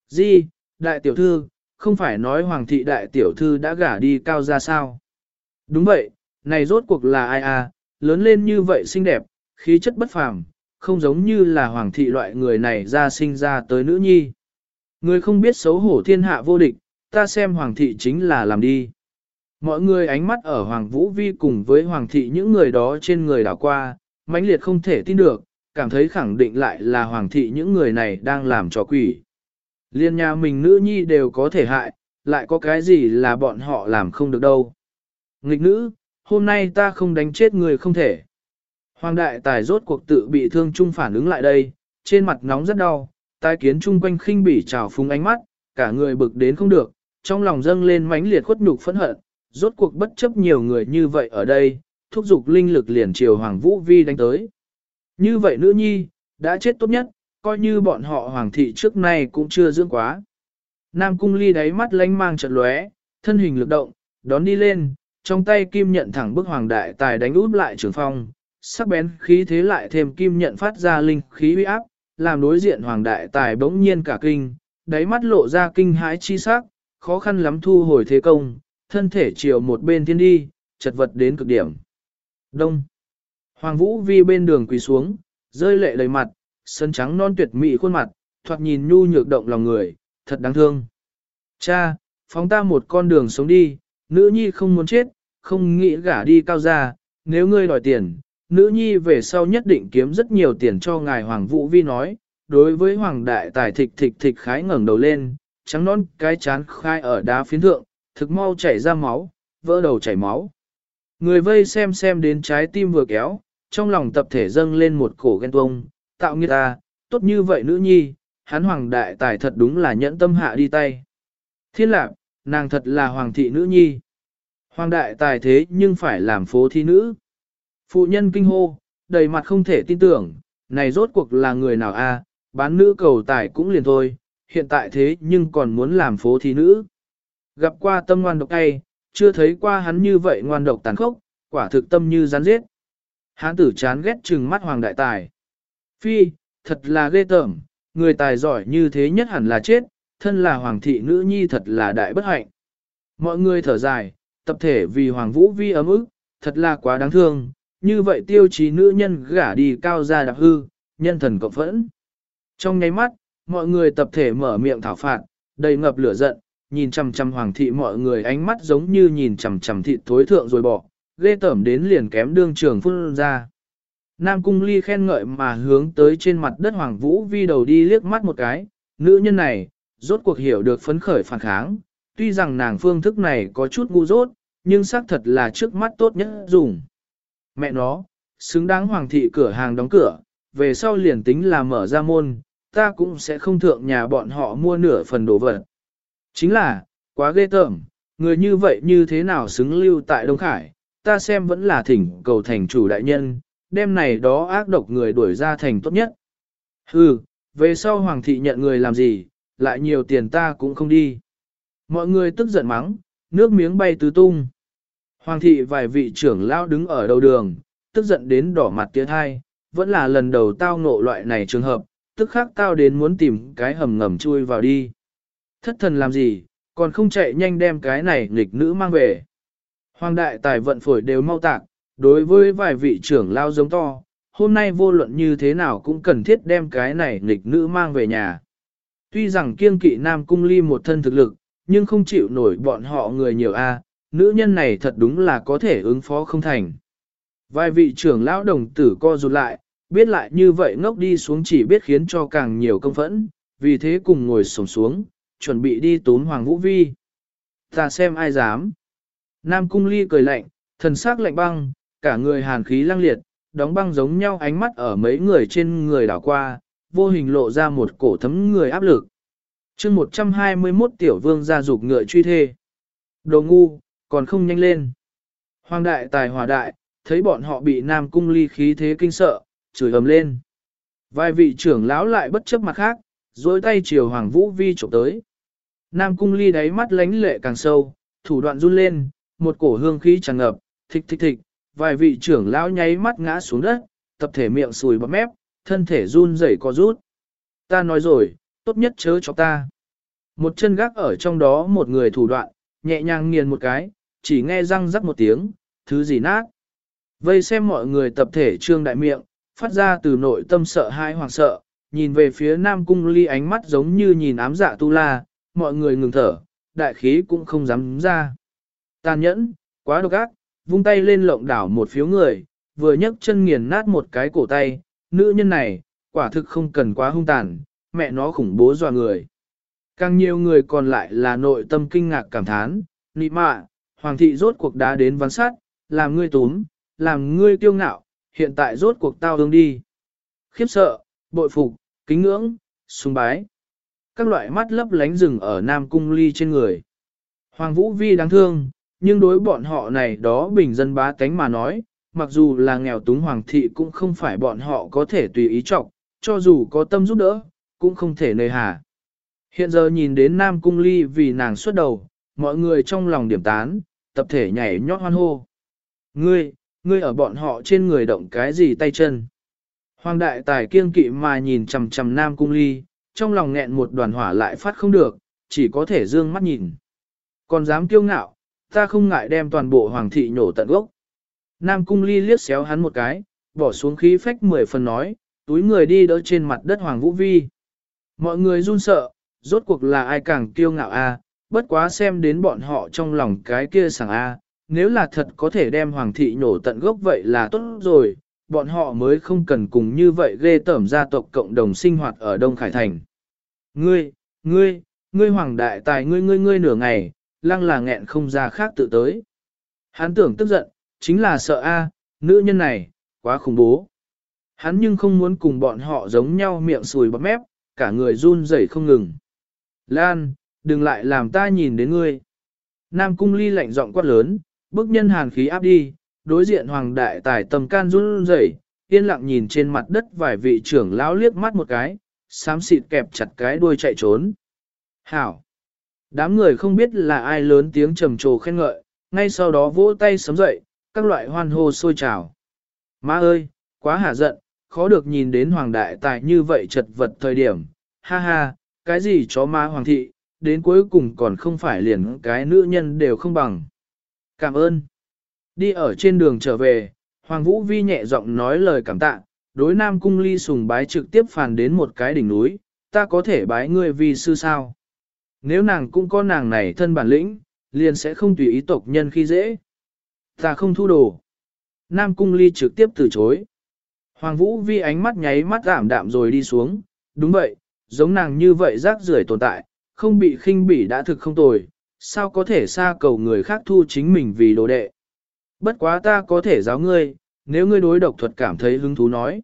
Di, đại tiểu thư, không phải nói hoàng thị đại tiểu thư đã gả đi cao ra sao? Đúng vậy, này rốt cuộc là ai à, lớn lên như vậy xinh đẹp, khí chất bất phàm, không giống như là hoàng thị loại người này ra sinh ra tới nữ nhi. Người không biết xấu hổ thiên hạ vô địch, ta xem hoàng thị chính là làm đi. Mọi người ánh mắt ở hoàng vũ vi cùng với hoàng thị những người đó trên người đảo qua, mãnh liệt không thể tin được, cảm thấy khẳng định lại là hoàng thị những người này đang làm trò quỷ. Liên nhà mình nữ nhi đều có thể hại, lại có cái gì là bọn họ làm không được đâu. Nghịch nữ, hôm nay ta không đánh chết người không thể. Hoàng đại tài rốt cuộc tự bị thương chung phản ứng lại đây, trên mặt nóng rất đau, tai kiến chung quanh khinh bỉ trào phúng ánh mắt, cả người bực đến không được, trong lòng dâng lên mãnh liệt khuất nhục phẫn hận, rốt cuộc bất chấp nhiều người như vậy ở đây, thúc giục linh lực liền chiều Hoàng Vũ Vi đánh tới. Như vậy nữ nhi, đã chết tốt nhất, coi như bọn họ Hoàng thị trước nay cũng chưa dưỡng quá. Nam cung ly đáy mắt lánh mang trận lóe, thân hình lực động, đón đi lên, trong tay kim nhận thẳng bức Hoàng đại tài đánh út lại trường phong, sắc bén khí thế lại thêm kim nhận phát ra linh khí uy áp, làm đối diện Hoàng đại tài bỗng nhiên cả kinh, đáy mắt lộ ra kinh hãi chi sắc, khó khăn lắm thu hồi thế công, thân thể chiều một bên thiên đi, chật vật đến cực điểm. Đông. Hoàng Vũ Vi bên đường quỳ xuống, rơi lệ đầy mặt, sân trắng non tuyệt mỹ khuôn mặt, thoạt nhìn nhu nhược động lòng người, thật đáng thương. Cha, phóng ta một con đường sống đi, nữ nhi không muốn chết, không nghĩ gả đi cao gia, nếu ngươi đòi tiền, nữ nhi về sau nhất định kiếm rất nhiều tiền cho ngài Hoàng Vũ Vi nói, đối với Hoàng Đại Tài thịch thịch thịch khái ngẩng đầu lên, trắng non cái chán khai ở đá phiến thượng, thực mau chảy ra máu, vỡ đầu chảy máu. Người vây xem xem đến trái tim vừa kéo, trong lòng tập thể dâng lên một cổ ghen tuông, tạo nghiệt ta, tốt như vậy nữ nhi, hắn hoàng đại tài thật đúng là nhẫn tâm hạ đi tay. Thiên lạc, nàng thật là hoàng thị nữ nhi. Hoàng đại tài thế nhưng phải làm phố thi nữ. Phụ nhân kinh hô, đầy mặt không thể tin tưởng, này rốt cuộc là người nào a bán nữ cầu tài cũng liền thôi, hiện tại thế nhưng còn muốn làm phố thí nữ. Gặp qua tâm ngoan độc tay, chưa thấy qua hắn như vậy ngoan độc tàn khốc, quả thực tâm như rắn giết. Hán tử chán ghét trừng mắt hoàng đại tài. Phi, thật là ghê tởm, người tài giỏi như thế nhất hẳn là chết, thân là hoàng thị nữ nhi thật là đại bất hạnh. Mọi người thở dài, tập thể vì hoàng vũ vi ấm ức, thật là quá đáng thương, như vậy tiêu chí nữ nhân gả đi cao gia đạp hư, nhân thần cộng phẫn. Trong nháy mắt, mọi người tập thể mở miệng thảo phạt, đầy ngập lửa giận, nhìn chằm chằm hoàng thị mọi người ánh mắt giống như nhìn chằm chằm thị thối thượng rồi bỏ, ghê tởm đến liền kém đương trường phun ra. Nam cung ly khen ngợi mà hướng tới trên mặt đất hoàng vũ vi đầu đi liếc mắt một cái, nữ nhân này, rốt cuộc hiểu được phấn khởi phản kháng, tuy rằng nàng phương thức này có chút ngu dốt, nhưng xác thật là trước mắt tốt nhất dùng. Mẹ nó, xứng đáng hoàng thị cửa hàng đóng cửa, về sau liền tính là mở ra môn, ta cũng sẽ không thượng nhà bọn họ mua nửa phần đồ vật. Chính là, quá ghê tởm, người như vậy như thế nào xứng lưu tại Đông Khải, ta xem vẫn là thỉnh cầu thành chủ đại nhân, đêm này đó ác độc người đuổi ra thành tốt nhất. Hừ, về sau hoàng thị nhận người làm gì, lại nhiều tiền ta cũng không đi. Mọi người tức giận mắng, nước miếng bay tứ tung. Hoàng thị vài vị trưởng lao đứng ở đầu đường, tức giận đến đỏ mặt tiến hai, vẫn là lần đầu tao ngộ loại này trường hợp, tức khắc tao đến muốn tìm cái hầm ngầm chui vào đi. Thất thần làm gì, còn không chạy nhanh đem cái này nghịch nữ mang về. Hoàng đại tài vận phổi đều mau tạc, đối với vài vị trưởng lao giống to, hôm nay vô luận như thế nào cũng cần thiết đem cái này nghịch nữ mang về nhà. Tuy rằng kiên kỵ nam cung ly một thân thực lực, nhưng không chịu nổi bọn họ người nhiều a, nữ nhân này thật đúng là có thể ứng phó không thành. Vài vị trưởng lão đồng tử co rụt lại, biết lại như vậy ngốc đi xuống chỉ biết khiến cho càng nhiều công phẫn, vì thế cùng ngồi sổng xuống, chuẩn bị đi tốn Hoàng Vũ Vi. Ta xem ai dám. Nam Cung Ly cười lạnh, thần sắc lạnh băng, cả người hàn khí lăng liệt, đóng băng giống nhau ánh mắt ở mấy người trên người đảo qua, vô hình lộ ra một cổ thấm người áp lực. chương 121 tiểu vương ra dục ngựa truy thê. Đồ ngu, còn không nhanh lên. Hoàng đại tài hòa đại, thấy bọn họ bị Nam Cung Ly khí thế kinh sợ, chửi ầm lên. Vài vị trưởng lão lại bất chấp mặt khác, dối tay chiều Hoàng Vũ Vi trộm tới. Nam cung ly đáy mắt lánh lệ càng sâu, thủ đoạn run lên, một cổ hương khí tràn ngập, thịch thịch thịch, vài vị trưởng lão nháy mắt ngã xuống đất, tập thể miệng sùi bắp mép, thân thể run rẩy co rút. Ta nói rồi, tốt nhất chớ cho ta. Một chân gác ở trong đó một người thủ đoạn, nhẹ nhàng nghiền một cái, chỉ nghe răng rắc một tiếng, thứ gì nát. Vây xem mọi người tập thể trương đại miệng, phát ra từ nội tâm sợ hãi hoàng sợ, nhìn về phía Nam Cung Ly ánh mắt giống như nhìn ám dạ tu la, mọi người ngừng thở, đại khí cũng không dám ra. Tàn nhẫn, quá độc ác, vung tay lên lộng đảo một phiếu người, vừa nhấc chân nghiền nát một cái cổ tay, nữ nhân này, quả thực không cần quá hung tàn, mẹ nó khủng bố dọa người. Càng nhiều người còn lại là nội tâm kinh ngạc cảm thán, nị mạ, hoàng thị rốt cuộc đã đến văn sát, làm ngươi túm, làm ngươi kiêu ngạo, hiện tại rốt cuộc tao hương đi. Khiếp sợ, bội phục, kính ngưỡng, sùng bái. Các loại mắt lấp lánh rừng ở Nam Cung Ly trên người. Hoàng Vũ Vi đáng thương, nhưng đối bọn họ này đó bình dân bá tánh mà nói, mặc dù là nghèo túng hoàng thị cũng không phải bọn họ có thể tùy ý trọng, cho dù có tâm giúp đỡ, cũng không thể nơi hà. Hiện giờ nhìn đến Nam Cung Ly vì nàng xuất đầu, mọi người trong lòng điểm tán, tập thể nhảy nhót hoan hô. Ngươi, ngươi ở bọn họ trên người động cái gì tay chân? Hoàng đại tài kiêng kỵ mà nhìn chằm chằm Nam Cung Ly, trong lòng nghẹn một đoàn hỏa lại phát không được, chỉ có thể dương mắt nhìn. Còn dám kiêu ngạo, ta không ngại đem toàn bộ hoàng thị nhổ tận gốc. Nam Cung Ly liếc xéo hắn một cái, bỏ xuống khí phách mười phần nói, túi người đi đỡ trên mặt đất Hoàng Vũ Vi. Mọi người run sợ, rốt cuộc là ai càng kiêu ngạo a? Bất quá xem đến bọn họ trong lòng cái kia sảng a, nếu là thật có thể đem Hoàng thị nhổ tận gốc vậy là tốt rồi, bọn họ mới không cần cùng như vậy ghê tởm gia tộc cộng đồng sinh hoạt ở Đông Khải Thành. Ngươi, ngươi, ngươi hoàng đại tài ngươi ngươi ngươi nửa ngày, lăng là nghẹn không ra khác tự tới. Hắn tưởng tức giận, chính là sợ a, nữ nhân này, quá khủng bố. Hắn nhưng không muốn cùng bọn họ giống nhau miệng sùi bắp mép, cả người run rẩy không ngừng. Lan, đừng lại làm ta nhìn đến ngươi. Nam cung ly lạnh giọng quát lớn, bức nhân hàn khí áp đi, đối diện hoàng đại tài tầm can run rẩy, yên lặng nhìn trên mặt đất vài vị trưởng lão liếc mắt một cái, xám xịt kẹp chặt cái đuôi chạy trốn. Hảo! Đám người không biết là ai lớn tiếng trầm trồ khen ngợi, ngay sau đó vỗ tay sấm dậy, các loại hoan hô sôi trào. Má ơi, quá hả giận, khó được nhìn đến hoàng đại tài như vậy chật vật thời điểm, ha ha, cái gì chó ma hoàng thị, đến cuối cùng còn không phải liền cái nữ nhân đều không bằng. Cảm ơn. Đi ở trên đường trở về, Hoàng Vũ Vi nhẹ giọng nói lời cảm tạ, đối Nam Cung Ly sùng bái trực tiếp phàn đến một cái đỉnh núi, ta có thể bái ngươi vì sư sao. Nếu nàng cũng có nàng này thân bản lĩnh, liền sẽ không tùy ý tộc nhân khi dễ. Ta không thu đồ. Nam Cung Ly trực tiếp từ chối. Hoàng Vũ Vi ánh mắt nháy mắt giảm đạm rồi đi xuống, đúng vậy, giống nàng như vậy rác rưởi tồn tại, không bị khinh bỉ đã thực không tồi, sao có thể xa cầu người khác thu chính mình vì đồ đệ. Bất quá ta có thể giáo ngươi, nếu ngươi đối độc thuật cảm thấy hứng thú nói.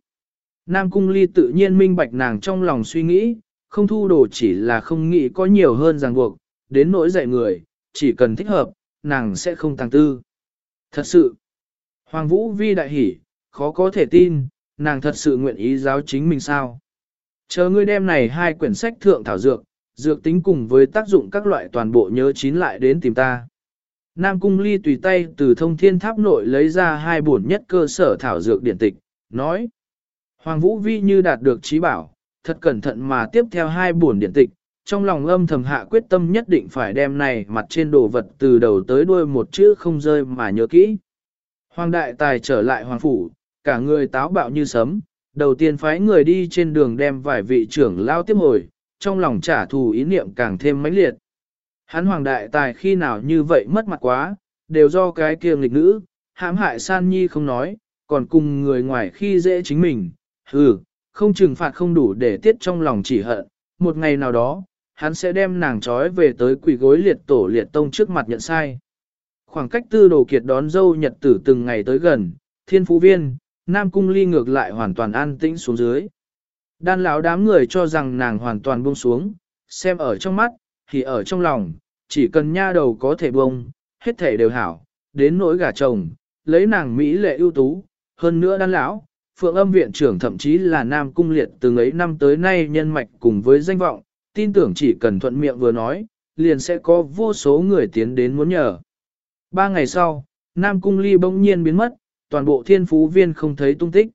Nam Cung Ly tự nhiên minh bạch nàng trong lòng suy nghĩ, không thu đồ chỉ là không nghĩ có nhiều hơn ràng buộc, đến nỗi dạy người, chỉ cần thích hợp, nàng sẽ không tăng tư. Thật sự, Hoàng Vũ Vi đại hỉ, khó có thể tin, nàng thật sự nguyện ý giáo chính mình sao. Chờ ngươi đem này hai quyển sách thượng thảo dược, dược tính cùng với tác dụng các loại toàn bộ nhớ chín lại đến tìm ta. Nam Cung Ly tùy tay từ thông thiên tháp nội lấy ra hai bổn nhất cơ sở thảo dược điển tịch, nói. Hoàng Vũ Vi như đạt được trí bảo, thật cẩn thận mà tiếp theo hai bổn điển tịch, trong lòng âm thầm hạ quyết tâm nhất định phải đem này mặt trên đồ vật từ đầu tới đuôi một chữ không rơi mà nhớ kỹ. Hoàng đại tài trở lại hoàng phủ, cả người táo bạo như sấm, đầu tiên phái người đi trên đường đem vài vị trưởng lao tiếp hồi, trong lòng trả thù ý niệm càng thêm mãnh liệt. Hắn hoàng đại tài khi nào như vậy mất mặt quá, đều do cái kia nghịch nữ, hãm hại san nhi không nói, còn cùng người ngoài khi dễ chính mình, hừ, không trừng phạt không đủ để tiết trong lòng chỉ hận, một ngày nào đó, hắn sẽ đem nàng trói về tới quỷ gối liệt tổ liệt tông trước mặt nhận sai. Khoảng cách tư đồ kiệt đón dâu nhật tử từng ngày tới gần, thiên phú viên, nam cung ly ngược lại hoàn toàn an tĩnh xuống dưới. Đan lão đám người cho rằng nàng hoàn toàn buông xuống, xem ở trong mắt, thì ở trong lòng, chỉ cần nha đầu có thể buông, hết thể đều hảo, đến nỗi gả chồng, lấy nàng mỹ lệ ưu tú, hơn nữa đan lão, Phượng âm viện trưởng thậm chí là Nam Cung Liệt từ ấy năm tới nay nhân mạch cùng với danh vọng, tin tưởng chỉ cần thuận miệng vừa nói, liền sẽ có vô số người tiến đến muốn nhờ. Ba ngày sau, Nam Cung Ly bỗng nhiên biến mất, toàn bộ thiên phú viên không thấy tung tích.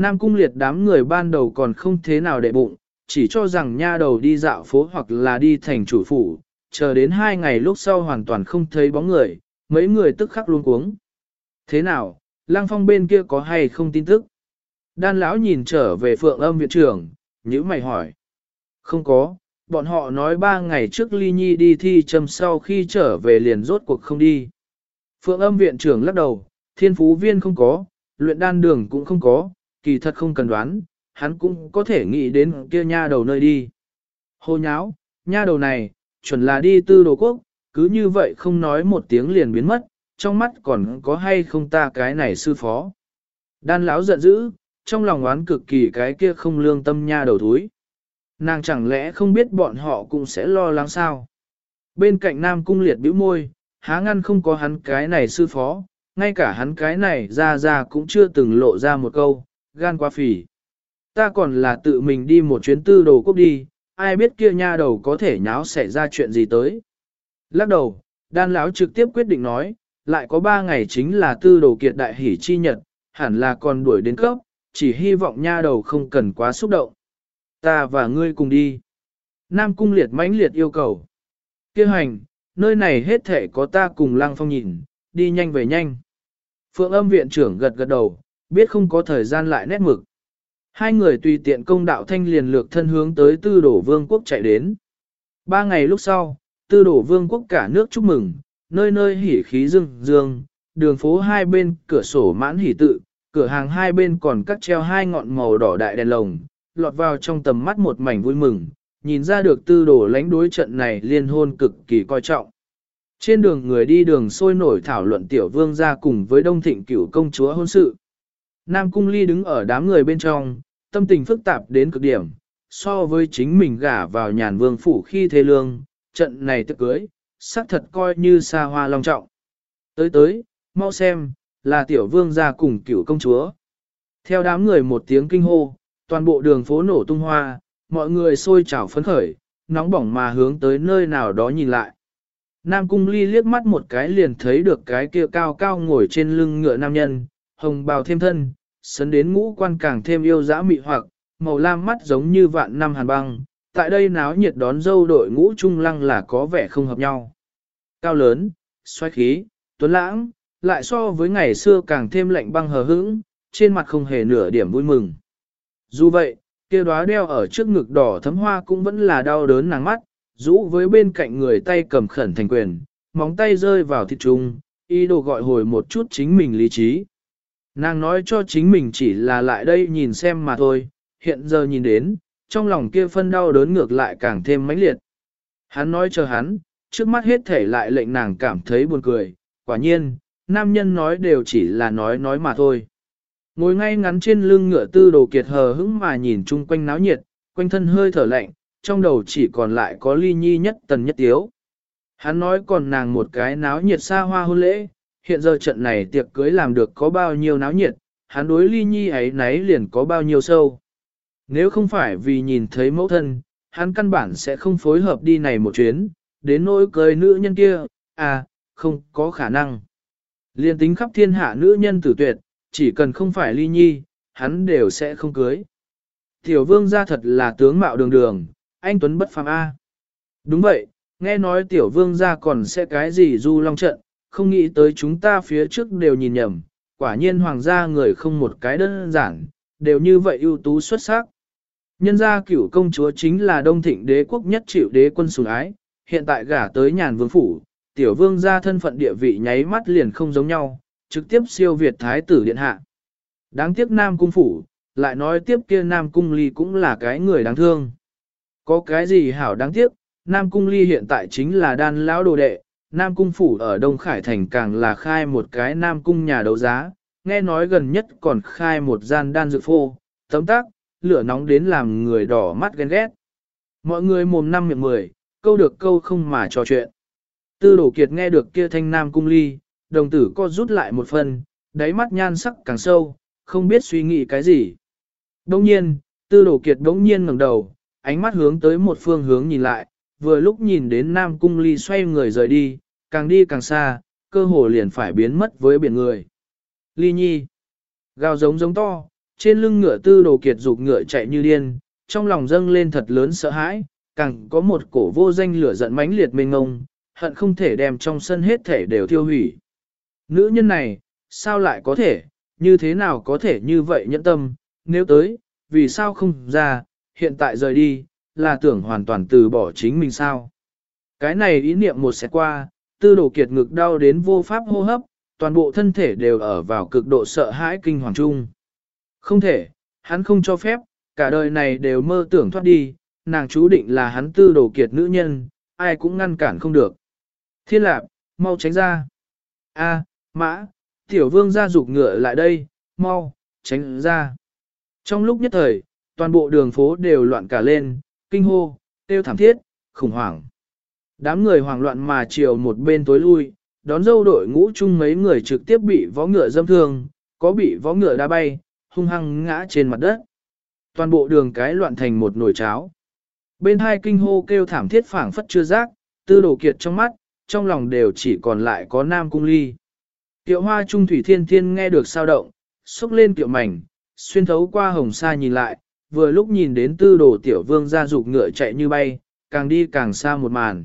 Nam Cung Liệt đám người ban đầu còn không thế nào để bụng, chỉ cho rằng nha đầu đi dạo phố hoặc là đi thành chủ phủ, chờ đến hai ngày lúc sau hoàn toàn không thấy bóng người, mấy người tức khắc luôn cuống. Thế nào, Lang Phong bên kia có hay không tin tức? Đan lão nhìn trở về phượng âm viện trưởng, nhữ mày hỏi. Không có, bọn họ nói ba ngày trước Ly Nhi đi thi châm sau khi trở về liền rốt cuộc không đi. Phượng âm viện trưởng lắc đầu, thiên phú viên không có, luyện đan đường cũng không có, kỳ thật không cần đoán, hắn cũng có thể nghĩ đến kia nha đầu nơi đi. Hồ nháo, nha đầu này, chuẩn là đi tư đồ quốc, cứ như vậy không nói một tiếng liền biến mất, trong mắt còn có hay không ta cái này sư phó. Đan lão giận dữ, trong lòng oán cực kỳ cái kia không lương tâm nha đầu thúi. Nàng chẳng lẽ không biết bọn họ cũng sẽ lo lắng sao? Bên cạnh nam cung liệt bĩu môi, há ngăn không có hắn cái này sư phó, ngay cả hắn cái này ra ra cũng chưa từng lộ ra một câu, gan quá phỉ. Ta còn là tự mình đi một chuyến tư đồ quốc đi, ai biết kia nha đầu có thể nháo xảy ra chuyện gì tới. Lắc đầu, đan lão trực tiếp quyết định nói, lại có ba ngày chính là tư đồ kiệt đại hỷ chi nhật, hẳn là còn đuổi đến cấp, chỉ hy vọng nha đầu không cần quá xúc động. Ta và ngươi cùng đi. Nam cung liệt mãnh liệt yêu cầu. Kêu hành, nơi này hết thể có ta cùng lăng phong nhìn, đi nhanh về nhanh. Phượng âm viện trưởng gật gật đầu, biết không có thời gian lại nét mực. Hai người tùy tiện công đạo thanh liền lược thân hướng tới tư đổ vương quốc chạy đến. Ba ngày lúc sau, tư đổ vương quốc cả nước chúc mừng, nơi nơi hỉ khí dương dương, đường phố hai bên cửa sổ mãn hỉ tự, cửa hàng hai bên còn cắt treo hai ngọn màu đỏ đại đèn lồng, lọt vào trong tầm mắt một mảnh vui mừng, nhìn ra được tư đổ lãnh đối trận này liên hôn cực kỳ coi trọng. Trên đường người đi đường sôi nổi thảo luận tiểu vương ra cùng với đông thịnh cửu công chúa hôn sự. Nam Cung Ly đứng ở đám người bên trong, tâm tình phức tạp đến cực điểm, so với chính mình gả vào nhàn vương phủ khi thế lương, trận này tức cưới, xác thật coi như xa hoa long trọng. Tới tới, mau xem, là tiểu vương gia cùng cửu công chúa. Theo đám người một tiếng kinh hô, toàn bộ đường phố nổ tung hoa, mọi người sôi trào phấn khởi, nóng bỏng mà hướng tới nơi nào đó nhìn lại. Nam cung ly liếc mắt một cái liền thấy được cái kia cao cao ngồi trên lưng ngựa nam nhân, hồng bào thêm thân, sấn đến ngũ quan càng thêm yêu dã mị hoặc, màu lam mắt giống như vạn năm hàn băng, tại đây náo nhiệt đón dâu đội ngũ trung lăng là có vẻ không hợp nhau. Cao lớn, xoay khí, tuấn lãng, lại so với ngày xưa càng thêm lạnh băng hờ hững, trên mặt không hề nửa điểm vui mừng. Dù vậy, kia đóa đeo ở trước ngực đỏ thấm hoa cũng vẫn là đau đớn nàng mắt, rũ với bên cạnh người tay cầm khẩn thành quyền, móng tay rơi vào thịt trung, ý đồ gọi hồi một chút chính mình lý trí. Nàng nói cho chính mình chỉ là lại đây nhìn xem mà thôi, hiện giờ nhìn đến, trong lòng kia phân đau đớn ngược lại càng thêm mãnh liệt. Hắn nói cho hắn, trước mắt hết thể lại lệnh nàng cảm thấy buồn cười, quả nhiên, nam nhân nói đều chỉ là nói nói mà thôi. Ngồi ngay ngắn trên lưng ngựa tư đồ kiệt hờ hững mà nhìn chung quanh náo nhiệt, quanh thân hơi thở lạnh, trong đầu chỉ còn lại có ly nhi nhất tần nhất tiếu. Hắn nói còn nàng một cái náo nhiệt xa hoa hôn lễ, hiện giờ trận này tiệc cưới làm được có bao nhiêu náo nhiệt, hắn đối ly nhi ấy nấy liền có bao nhiêu sâu. Nếu không phải vì nhìn thấy mẫu thân, hắn căn bản sẽ không phối hợp đi này một chuyến, đến nỗi cưới nữ nhân kia, à, không có khả năng. Liên tính khắp thiên hạ nữ nhân tử tuyệt, chỉ cần không phải ly nhi, hắn đều sẽ không cưới. Tiểu vương gia thật là tướng mạo đường đường, anh Tuấn bất phàm A. Đúng vậy, nghe nói tiểu vương gia còn sẽ cái gì du long trận, không nghĩ tới chúng ta phía trước đều nhìn nhầm, quả nhiên hoàng gia người không một cái đơn giản, đều như vậy ưu tú xuất sắc. Nhân gia cửu công chúa chính là đông thịnh đế quốc nhất chịu đế quân sủng ái, hiện tại gả tới nhàn vương phủ, tiểu vương gia thân phận địa vị nháy mắt liền không giống nhau, trực tiếp siêu việt thái tử điện hạ. Đáng tiếc nam cung phủ, lại nói tiếp kia nam cung ly cũng là cái người đáng thương. Có cái gì hảo đáng tiếc, nam cung ly hiện tại chính là đan lão đồ đệ, nam cung phủ ở Đông Khải Thành càng là khai một cái nam cung nhà đấu giá, nghe nói gần nhất còn khai một gian đan dược phô, tấm tác, lửa nóng đến làm người đỏ mắt ghen ghét. Mọi người mồm năm miệng mười, câu được câu không mà trò chuyện. Tư đổ kiệt nghe được kia thanh nam cung ly, đồng tử co rút lại một phần, đáy mắt nhan sắc càng sâu, không biết suy nghĩ cái gì. Đông nhiên, tư Đổ kiệt đống nhiên ngẩng đầu, ánh mắt hướng tới một phương hướng nhìn lại, vừa lúc nhìn đến Nam Cung Ly xoay người rời đi, càng đi càng xa, cơ hồ liền phải biến mất với biển người. Ly Nhi, gào giống giống to, trên lưng ngựa tư đồ kiệt dục ngựa chạy như điên, trong lòng dâng lên thật lớn sợ hãi, càng có một cổ vô danh lửa giận mãnh liệt mênh ngông, hận không thể đem trong sân hết thể đều tiêu hủy. Nữ nhân này, sao lại có thể, như thế nào có thể như vậy nhẫn tâm, nếu tới, vì sao không ra, hiện tại rời đi, là tưởng hoàn toàn từ bỏ chính mình sao. Cái này ý niệm một sẽ qua, tư đồ kiệt ngực đau đến vô pháp hô hấp, toàn bộ thân thể đều ở vào cực độ sợ hãi kinh hoàng chung. Không thể, hắn không cho phép, cả đời này đều mơ tưởng thoát đi, nàng chú định là hắn tư đồ kiệt nữ nhân, ai cũng ngăn cản không được. Thiên lạp, mau tránh ra. A, mã, tiểu vương ra rục ngựa lại đây, mau, tránh ra. Trong lúc nhất thời, toàn bộ đường phố đều loạn cả lên, kinh hô, tiêu thảm thiết, khủng hoảng. Đám người hoảng loạn mà chiều một bên tối lui, đón dâu đội ngũ chung mấy người trực tiếp bị vó ngựa dâm thương, có bị vó ngựa đá bay, hung hăng ngã trên mặt đất. Toàn bộ đường cái loạn thành một nồi cháo. Bên hai kinh hô kêu thảm thiết phảng phất chưa giác, tư đồ kiệt trong mắt, trong lòng đều chỉ còn lại có nam cung ly. Kiệu hoa trung thủy thiên thiên nghe được sao động, xúc lên kiệu mảnh, xuyên thấu qua hồng sa nhìn lại, vừa lúc nhìn đến tư đồ tiểu vương ra dục ngựa chạy như bay, càng đi càng xa một màn.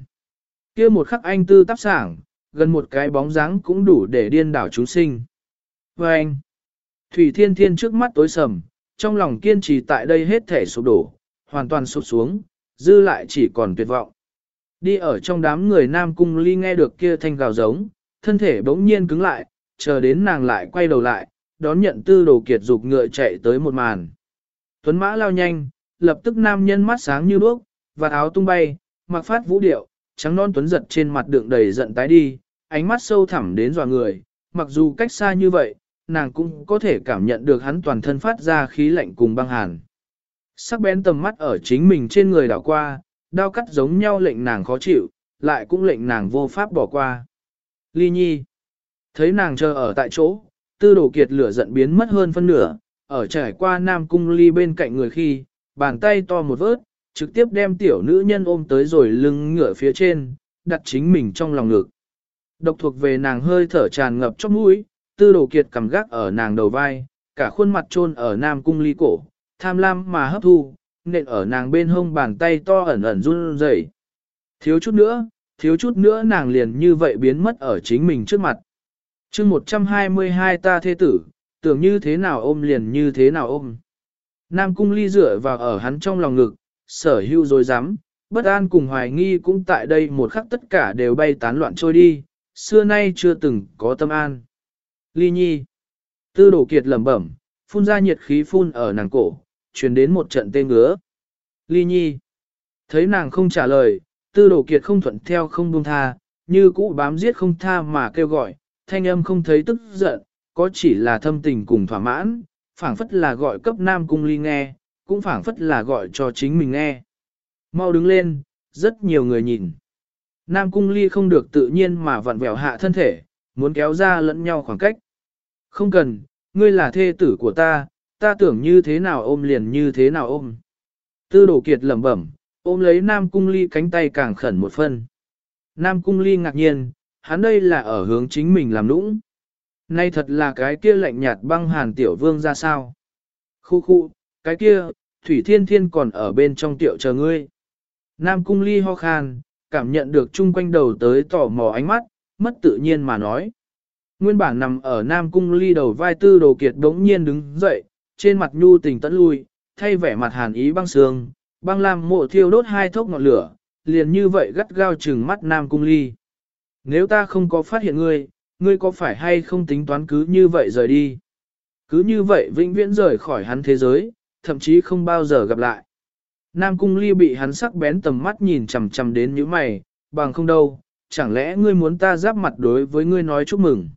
kia một khắc anh tư tắp sảng, gần một cái bóng dáng cũng đủ để điên đảo chúng sinh. Và anh, Thủy Thiên Thiên trước mắt tối sầm, trong lòng kiên trì tại đây hết thể sụp đổ, hoàn toàn sụp xuống, dư lại chỉ còn tuyệt vọng. Đi ở trong đám người Nam Cung Ly nghe được kia thanh gào giống, thân thể bỗng nhiên cứng lại, chờ đến nàng lại quay đầu lại, đón nhận tư đồ kiệt dục ngựa chạy tới một màn. Tuấn mã lao nhanh, lập tức nam nhân mắt sáng như đuốc, và áo tung bay, mặc phát vũ điệu, trắng non tuấn giật trên mặt đường đầy giận tái đi, ánh mắt sâu thẳm đến dò người, mặc dù cách xa như vậy, nàng cũng có thể cảm nhận được hắn toàn thân phát ra khí lạnh cùng băng hàn. Sắc bén tầm mắt ở chính mình trên người đảo qua, đao cắt giống nhau lệnh nàng khó chịu, lại cũng lệnh nàng vô pháp bỏ qua. Ly Nhi thấy nàng chờ ở tại chỗ, tư đồ kiệt lửa giận biến mất hơn phân nửa, ở trải qua Nam Cung Ly bên cạnh người khi, bàn tay to một vớt, trực tiếp đem tiểu nữ nhân ôm tới rồi lưng ngựa phía trên, đặt chính mình trong lòng ngực. Độc thuộc về nàng hơi thở tràn ngập trong mũi, tư đồ kiệt cầm gác ở nàng đầu vai, cả khuôn mặt trôn ở Nam Cung Ly cổ, tham lam mà hấp thu, nện ở nàng bên hông bàn tay to ẩn ẩn run rẩy. Thiếu chút nữa, thiếu chút nữa nàng liền như vậy biến mất ở chính mình trước mặt. chương 122 ta thế tử, tưởng như thế nào ôm liền như thế nào ôm. Nam cung ly dựa vào ở hắn trong lòng ngực, sở hưu rồi dám, bất an cùng hoài nghi cũng tại đây một khắc tất cả đều bay tán loạn trôi đi, xưa nay chưa từng có tâm an. Ly nhi, tư đổ kiệt lẩm bẩm, phun ra nhiệt khí phun ở nàng cổ, truyền đến một trận tê ngứa. Ly nhi, thấy nàng không trả lời, tư đổ kiệt không thuận theo không buông tha, như cũ bám giết không tha mà kêu gọi, thanh âm không thấy tức giận, có chỉ là thâm tình cùng thỏa mãn, phảng phất là gọi cấp nam cung ly nghe, cũng phảng phất là gọi cho chính mình nghe. Mau đứng lên, rất nhiều người nhìn. Nam cung ly không được tự nhiên mà vặn vẹo hạ thân thể, muốn kéo ra lẫn nhau khoảng cách. Không cần, ngươi là thê tử của ta, ta tưởng như thế nào ôm liền như thế nào ôm. Tư đổ kiệt lẩm bẩm, ôm lấy Nam cung ly cánh tay càng khẩn một phân. Nam cung ly ngạc nhiên, hắn đây là ở hướng chính mình làm nũng. Nay thật là cái kia lạnh nhạt băng hàn tiểu vương ra sao? Khu khu, cái kia, Thủy Thiên Thiên còn ở bên trong tiểu chờ ngươi. Nam Cung Ly ho khan, cảm nhận được chung quanh đầu tới tỏ mò ánh mắt, mất tự nhiên mà nói. Nguyên bản nằm ở Nam Cung Ly đầu vai tư đồ kiệt đống nhiên đứng dậy, trên mặt nhu tình tẫn lui, thay vẻ mặt hàn ý băng sương, băng làm mộ thiêu đốt hai thốc ngọn lửa, liền như vậy gắt gao trừng mắt Nam Cung Ly. Nếu ta không có phát hiện ngươi, ngươi có phải hay không tính toán cứ như vậy rời đi? Cứ như vậy vĩnh viễn rời khỏi hắn thế giới, thậm chí không bao giờ gặp lại. Nam Cung Ly bị hắn sắc bén tầm mắt nhìn chằm chằm đến như mày, bằng không đâu, chẳng lẽ ngươi muốn ta giáp mặt đối với ngươi nói chúc mừng.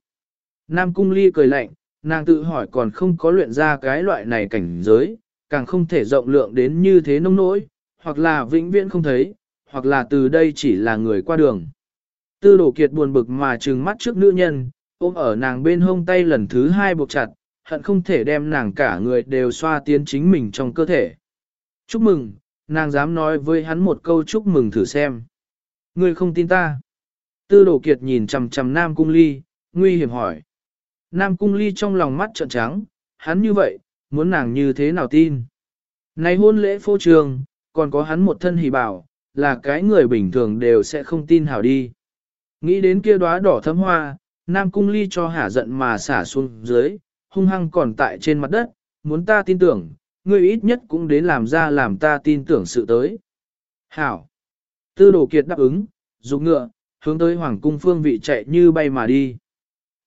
Nam Cung Ly cười lạnh, nàng tự hỏi còn không có luyện ra cái loại này cảnh giới, càng không thể rộng lượng đến như thế nông nỗi, hoặc là vĩnh viễn không thấy, hoặc là từ đây chỉ là người qua đường. Tư đổ kiệt buồn bực mà trừng mắt trước nữ nhân, ôm ở nàng bên hông tay lần thứ hai buộc chặt, hận không thể đem nàng cả người đều xoa tiến chính mình trong cơ thể. Chúc mừng, nàng dám nói với hắn một câu chúc mừng thử xem. Ngươi không tin ta. Tư đổ kiệt nhìn chằm chằm Nam Cung Ly, nguy hiểm hỏi. Nam Cung Ly trong lòng mắt trợn trắng, hắn như vậy, muốn nàng như thế nào tin. Này hôn lễ phô trường, còn có hắn một thân hỷ bảo, là cái người bình thường đều sẽ không tin hảo đi. Nghĩ đến kia đóa đỏ thấm hoa, Nam Cung Ly cho hả giận mà xả xuống dưới, hung hăng còn tại trên mặt đất, muốn ta tin tưởng, ngươi ít nhất cũng đến làm ra làm ta tin tưởng sự tới. Hảo! Tư đồ kiệt đáp ứng, dùng ngựa, hướng tới hoàng cung phương vị chạy như bay mà đi.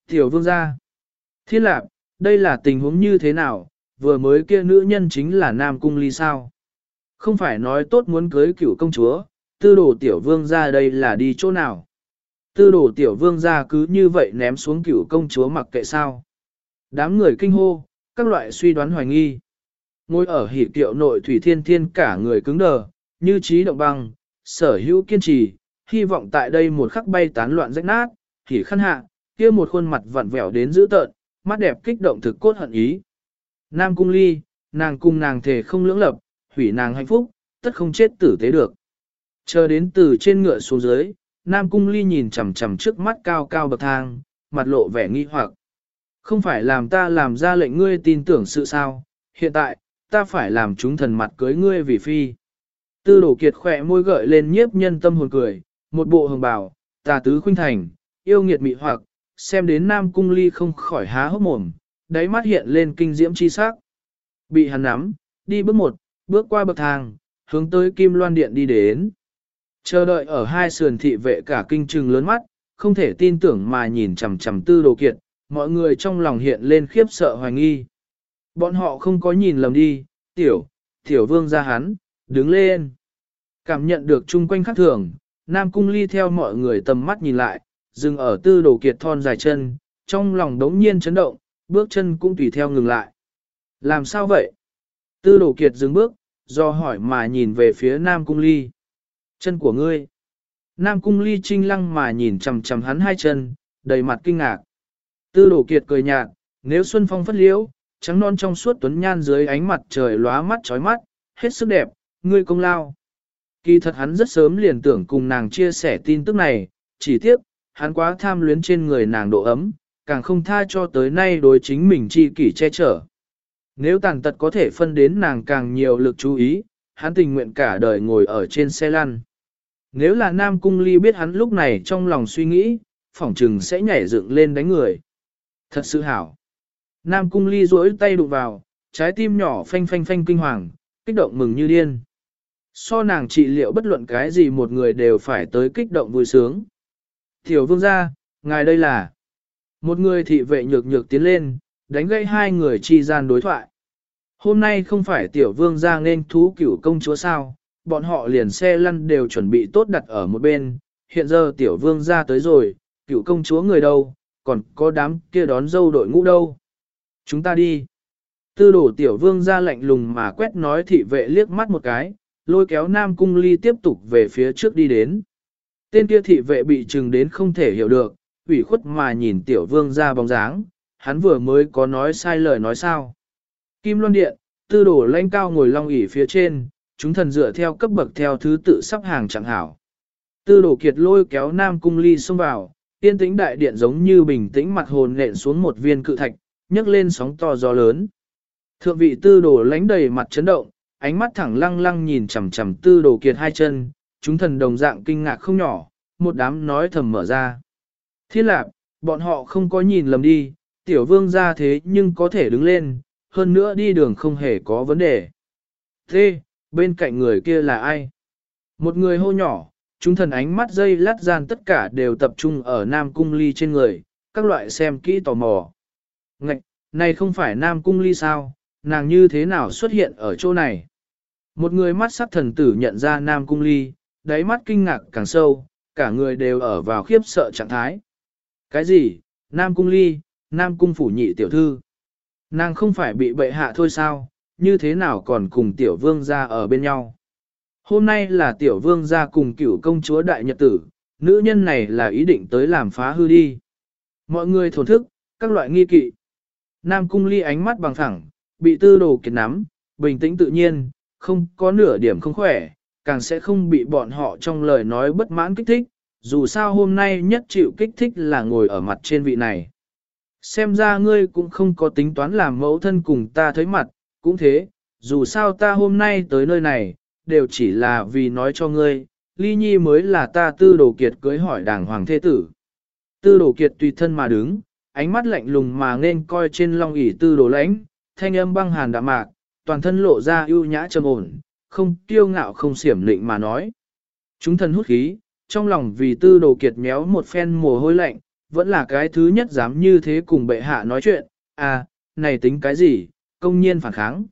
Tiểu vương gia! Thiên lạc, đây là tình huống như thế nào, vừa mới kia nữ nhân chính là Nam Cung Ly sao? Không phải nói tốt muốn cưới cựu công chúa, tư đồ tiểu vương gia đây là đi chỗ nào? Tư đồ tiểu vương ra cứ như vậy ném xuống cựu công chúa mặc kệ sao? Đám người kinh hô, các loại suy đoán hoài nghi. Ngồi ở hỉ kiệu nội thủy thiên thiên cả người cứng đờ, như trí động băng, sở hữu kiên trì, hy vọng tại đây một khắc bay tán loạn rách nát, hỉ khăn hạ, kia một khuôn mặt vặn vẹo đến dữ tợn, mắt đẹp kích động thực cốt hận ý. Nam cung ly, nàng cung nàng thể không lưỡng lập, hủy nàng hạnh phúc, tất không chết tử tế được. Chờ đến từ trên ngựa xuống dưới, Nam cung ly nhìn chằm chằm trước mắt cao cao bậc thang, mặt lộ vẻ nghi hoặc. Không phải làm ta làm ra lệnh ngươi tin tưởng sự sao, hiện tại, ta phải làm chúng thần mặt cưới ngươi vì phi. Tư đổ kiệt khỏe môi gợi lên nhiếp nhân tâm hồn cười, một bộ hồng bào, tà tứ khuynh thành, yêu nghiệt mị hoặc, xem đến nam cung ly không khỏi há hốc mồm, đáy mắt hiện lên kinh diễm chi sắc. Bị hắn nắm, đi bước một, bước qua bậc thang, hướng tới kim loan điện đi đến. Chờ đợi ở hai sườn thị vệ cả kinh trừng lớn mắt, không thể tin tưởng mà nhìn chằm chằm tư đồ kiệt, mọi người trong lòng hiện lên khiếp sợ hoài nghi. Bọn họ không có nhìn lầm đi, tiểu, tiểu vương ra hắn, đứng lên. Cảm nhận được chung quanh khắc thường, Nam Cung Ly theo mọi người tầm mắt nhìn lại, dừng ở tư đồ kiệt thon dài chân, trong lòng đống nhiên chấn động, bước chân cũng tùy theo ngừng lại. Làm sao vậy? Tư đồ kiệt dừng bước, do hỏi mà nhìn về phía Nam Cung Ly. Chân của ngươi. Nam Cung Ly trinh lăng mà nhìn chầm chầm hắn hai chân, đầy mặt kinh ngạc. Tư đổ kiệt cười nhạt, nếu xuân phong phất liễu, trắng non trong suốt tuấn nhan dưới ánh mặt trời lóa mắt chói mắt, hết sức đẹp, ngươi công lao. Kỳ thật hắn rất sớm liền tưởng cùng nàng chia sẻ tin tức này, chỉ tiếc, hắn quá tham luyến trên người nàng độ ấm, càng không tha cho tới nay đối chính mình chi kỷ che chở. Nếu tàn tật có thể phân đến nàng càng nhiều lực chú ý, hắn tình nguyện cả đời ngồi ở trên xe lăn. Nếu là Nam Cung Ly biết hắn lúc này trong lòng suy nghĩ, phỏng trừng sẽ nhảy dựng lên đánh người. Thật sự hảo. Nam cung ly duỗi tay đụng vào, trái tim nhỏ phanh phanh phanh kinh hoàng, kích động mừng như điên. So nàng trị liệu bất luận cái gì một người đều phải tới kích động vui sướng. Tiểu vương gia, ngài đây là... Một người thị vệ nhược nhược tiến lên, đánh gây hai người chi gian đối thoại. Hôm nay không phải tiểu vương gia nên thú cửu công chúa sao, bọn họ liền xe lăn đều chuẩn bị tốt đặt ở một bên, hiện giờ tiểu vương gia tới rồi, cựu công chúa người đâu, còn có đám kia đón dâu đội ngũ đâu. Chúng ta đi. Tư đổ tiểu vương ra lạnh lùng mà quét nói thị vệ liếc mắt một cái, lôi kéo Nam Cung Ly tiếp tục về phía trước đi đến. Tên kia thị vệ bị trừng đến không thể hiểu được, ủy khuất mà nhìn tiểu vương ra bóng dáng, hắn vừa mới có nói sai lời nói sao. Kim Loan Điện, tư đổ lanh cao ngồi long ỉ phía trên, chúng thần dựa theo cấp bậc theo thứ tự sắp hàng chẳng hảo. Tư đổ kiệt lôi kéo Nam Cung Ly xông vào, tiên tĩnh đại điện giống như bình tĩnh mặt hồn nện xuống một viên cự thạch, nhấc lên sóng to gió lớn. Thượng vị tư đồ lánh đầy mặt chấn động, ánh mắt thẳng lăng lăng nhìn chằm chằm tư đồ kiệt hai chân, chúng thần đồng dạng kinh ngạc không nhỏ, một đám nói thầm mở ra. Thiên lạc, bọn họ không có nhìn lầm đi, tiểu vương ra thế nhưng có thể đứng lên, hơn nữa đi đường không hề có vấn đề. Thế, bên cạnh người kia là ai? Một người hô nhỏ, chúng thần ánh mắt dây lát gian tất cả đều tập trung ở Nam Cung Ly trên người, các loại xem kỹ tò mò. Ngạch, này không phải Nam Cung Ly sao, nàng như thế nào xuất hiện ở chỗ này? Một người mắt sắc thần tử nhận ra Nam Cung Ly, đáy mắt kinh ngạc càng sâu, cả người đều ở vào khiếp sợ trạng thái. Cái gì? Nam Cung Ly, Nam Cung phủ nhị tiểu thư. Nàng không phải bị bệ hạ thôi sao, như thế nào còn cùng tiểu vương gia ở bên nhau? Hôm nay là tiểu vương gia cùng cửu công chúa đại nhật tử, nữ nhân này là ý định tới làm phá hư đi. Mọi người thổn thức, các loại nghi kỵ. Nam cung ly ánh mắt bằng thẳng, bị tư đồ kiệt nắm, bình tĩnh tự nhiên, không có nửa điểm không khỏe, càng sẽ không bị bọn họ trong lời nói bất mãn kích thích, dù sao hôm nay nhất chịu kích thích là ngồi ở mặt trên vị này. Xem ra ngươi cũng không có tính toán làm mẫu thân cùng ta thấy mặt, cũng thế, dù sao ta hôm nay tới nơi này, đều chỉ là vì nói cho ngươi, ly nhi mới là ta tư đồ kiệt cưới hỏi đàng hoàng thế tử. Tư đồ kiệt tùy thân mà đứng, ánh mắt lạnh lùng mà nên coi trên long ỷ tư đồ lãnh, thanh âm băng hàn đạm mạc, toàn thân lộ ra ưu nhã trầm ổn, không kiêu ngạo không xiểm lịnh mà nói. Chúng thân hút khí, trong lòng vì tư đồ kiệt méo một phen mồ hôi lạnh, vẫn là cái thứ nhất dám như thế cùng bệ hạ nói chuyện, à, này tính cái gì, công nhiên phản kháng.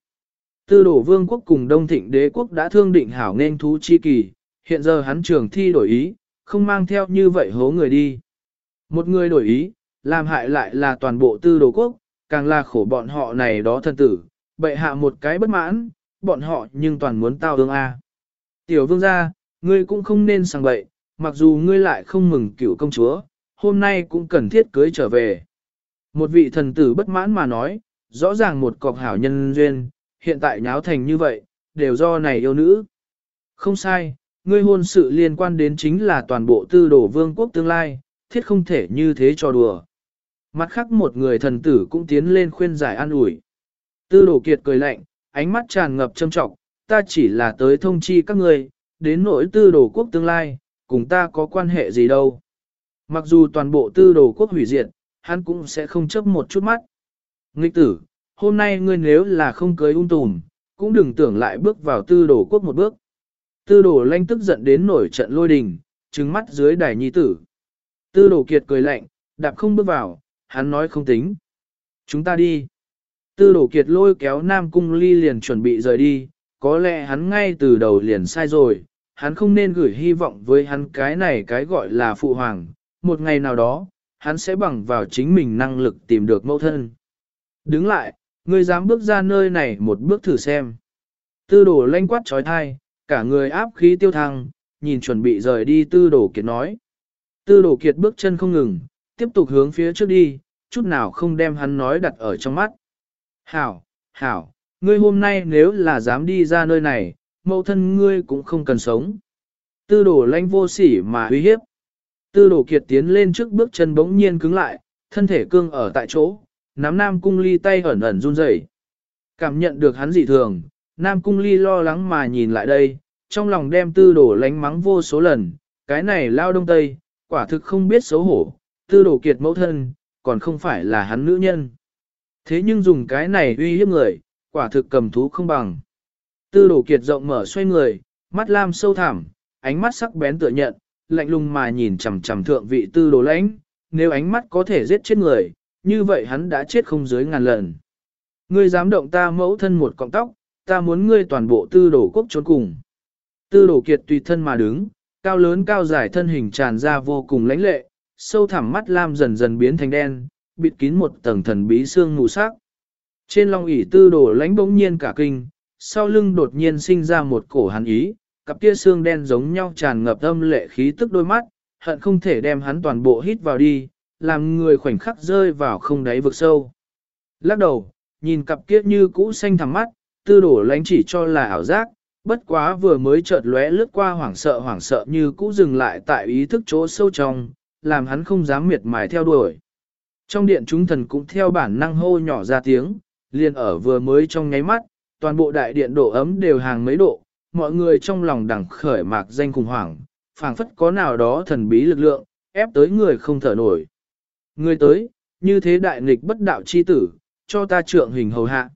Tư đổ vương quốc cùng đông thịnh đế quốc đã thương định hảo nên thú chi kỳ, hiện giờ hắn trường thi đổi ý, không mang theo như vậy hố người đi. Một người đổi ý, làm hại lại là toàn bộ tư đồ quốc, càng là khổ bọn họ này đó thân tử, bệ hạ một cái bất mãn, bọn họ nhưng toàn muốn tao ương a. Tiểu vương gia, ngươi cũng không nên sang bậy, mặc dù ngươi lại không mừng cựu công chúa, hôm nay cũng cần thiết cưới trở về. Một vị thần tử bất mãn mà nói, rõ ràng một cọc hảo nhân duyên, hiện tại nháo thành như vậy, đều do này yêu nữ. Không sai, ngươi hôn sự liên quan đến chính là toàn bộ tư đồ vương quốc tương lai, thiết không thể như thế cho đùa. Mặt khác một người thần tử cũng tiến lên khuyên giải an ủi. Tư đồ kiệt cười lạnh, ánh mắt tràn ngập châm trọng, ta chỉ là tới thông chi các ngươi, đến nỗi tư đồ quốc tương lai, cùng ta có quan hệ gì đâu. Mặc dù toàn bộ tư đồ quốc hủy diệt, hắn cũng sẽ không chấp một chút mắt. Nghịch tử, hôm nay ngươi nếu là không cưới ung tùm, cũng đừng tưởng lại bước vào tư đồ quốc một bước. Tư đồ lanh tức giận đến nổi trận lôi đình, trừng mắt dưới đài nhi tử. Tư đồ kiệt cười lạnh, đạp không bước vào, hắn nói không tính. Chúng ta đi. Tư đồ kiệt lôi kéo Nam Cung Ly liền chuẩn bị rời đi, có lẽ hắn ngay từ đầu liền sai rồi, hắn không nên gửi hy vọng với hắn cái này cái gọi là phụ hoàng, một ngày nào đó, hắn sẽ bằng vào chính mình năng lực tìm được mẫu thân. Đứng lại, ngươi dám bước ra nơi này một bước thử xem. Tư đồ lanh quát trói thai, cả người áp khí tiêu thăng, nhìn chuẩn bị rời đi tư đồ kiệt nói. Tư đồ kiệt bước chân không ngừng, tiếp tục hướng phía trước đi, chút nào không đem hắn nói đặt ở trong mắt. Hảo, hảo, ngươi hôm nay nếu là dám đi ra nơi này, mẫu thân ngươi cũng không cần sống. Tư đồ lanh vô sỉ mà uy hiếp. Tư đồ kiệt tiến lên trước bước chân bỗng nhiên cứng lại, thân thể cương ở tại chỗ, nắm Nam Cung Ly tay ẩn ẩn run rẩy. Cảm nhận được hắn dị thường, Nam Cung Ly lo lắng mà nhìn lại đây, trong lòng đem tư đồ lánh mắng vô số lần, cái này lao đông tây, quả thực không biết xấu hổ, tư đồ kiệt mẫu thân, còn không phải là hắn nữ nhân. Thế nhưng dùng cái này uy hiếp người, quả thực cầm thú không bằng. Tư đồ kiệt rộng mở xoay người, mắt lam sâu thẳm, ánh mắt sắc bén tựa nhận, lạnh lùng mà nhìn chằm chằm thượng vị tư đồ lãnh, nếu ánh mắt có thể giết chết người, như vậy hắn đã chết không dưới ngàn lần. Ngươi dám động ta mẫu thân một cọng tóc, ta muốn ngươi toàn bộ tư đổ quốc trốn cùng. Tư đổ kiệt tùy thân mà đứng, cao lớn cao dài thân hình tràn ra vô cùng lãnh lệ, sâu thẳm mắt lam dần dần biến thành đen, bịt kín một tầng thần bí xương mù sắc. Trên long ỷ tư đổ lãnh bỗng nhiên cả kinh, sau lưng đột nhiên sinh ra một cổ hàn ý, cặp kia xương đen giống nhau tràn ngập âm lệ khí tức đôi mắt, hận không thể đem hắn toàn bộ hít vào đi, làm người khoảnh khắc rơi vào không đáy vực sâu. Lắc đầu, nhìn cặp kia như cũ xanh thẳng mắt, tư đổ lánh chỉ cho là ảo giác, bất quá vừa mới chợt lóe lướt qua hoảng sợ hoảng sợ như cũ dừng lại tại ý thức chỗ sâu trong, làm hắn không dám miệt mài theo đuổi. Trong điện chúng thần cũng theo bản năng hô nhỏ ra tiếng, liền ở vừa mới trong nháy mắt, toàn bộ đại điện độ ấm đều hàng mấy độ, mọi người trong lòng đẳng khởi mạc danh khủng hoảng, phảng phất có nào đó thần bí lực lượng, ép tới người không thở nổi. Người tới, như thế đại nghịch bất đạo chi tử, cho ta trượng hình hầu hạ.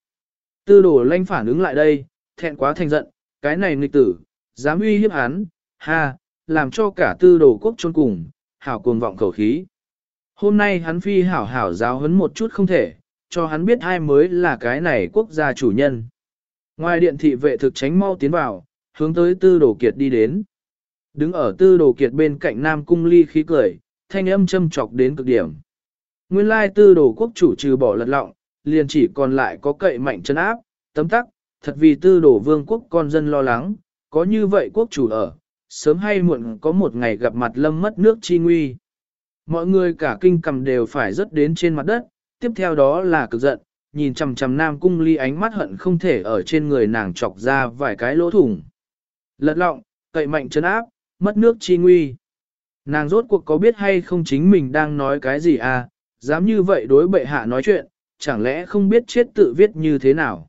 Tư đồ lanh phản ứng lại đây, thẹn quá thành giận, cái này nghịch tử, dám uy hiếp hắn, ha, làm cho cả tư đồ quốc trôn cùng, hảo cuồng vọng khẩu khí. Hôm nay hắn phi hảo hảo giáo huấn một chút không thể, cho hắn biết ai mới là cái này quốc gia chủ nhân. Ngoài điện thị vệ thực tránh mau tiến vào, hướng tới tư đồ kiệt đi đến. Đứng ở tư đồ kiệt bên cạnh nam cung ly khí cười, thanh âm châm chọc đến cực điểm. Nguyên lai tư đồ quốc chủ trừ bỏ lật lọng, liền chỉ còn lại có cậy mạnh chân áp, tấm tắc, thật vì tư đồ vương quốc con dân lo lắng, có như vậy quốc chủ ở, sớm hay muộn có một ngày gặp mặt lâm mất nước chi nguy. Mọi người cả kinh cầm đều phải rớt đến trên mặt đất, tiếp theo đó là cực giận, nhìn chằm chằm Nam Cung Ly ánh mắt hận không thể ở trên người nàng chọc ra vài cái lỗ thủng. Lật lọng, cậy mạnh chân áp, mất nước chi nguy. Nàng rốt cuộc có biết hay không chính mình đang nói cái gì à, dám như vậy đối bệ hạ nói chuyện, chẳng lẽ không biết chết tự viết như thế nào.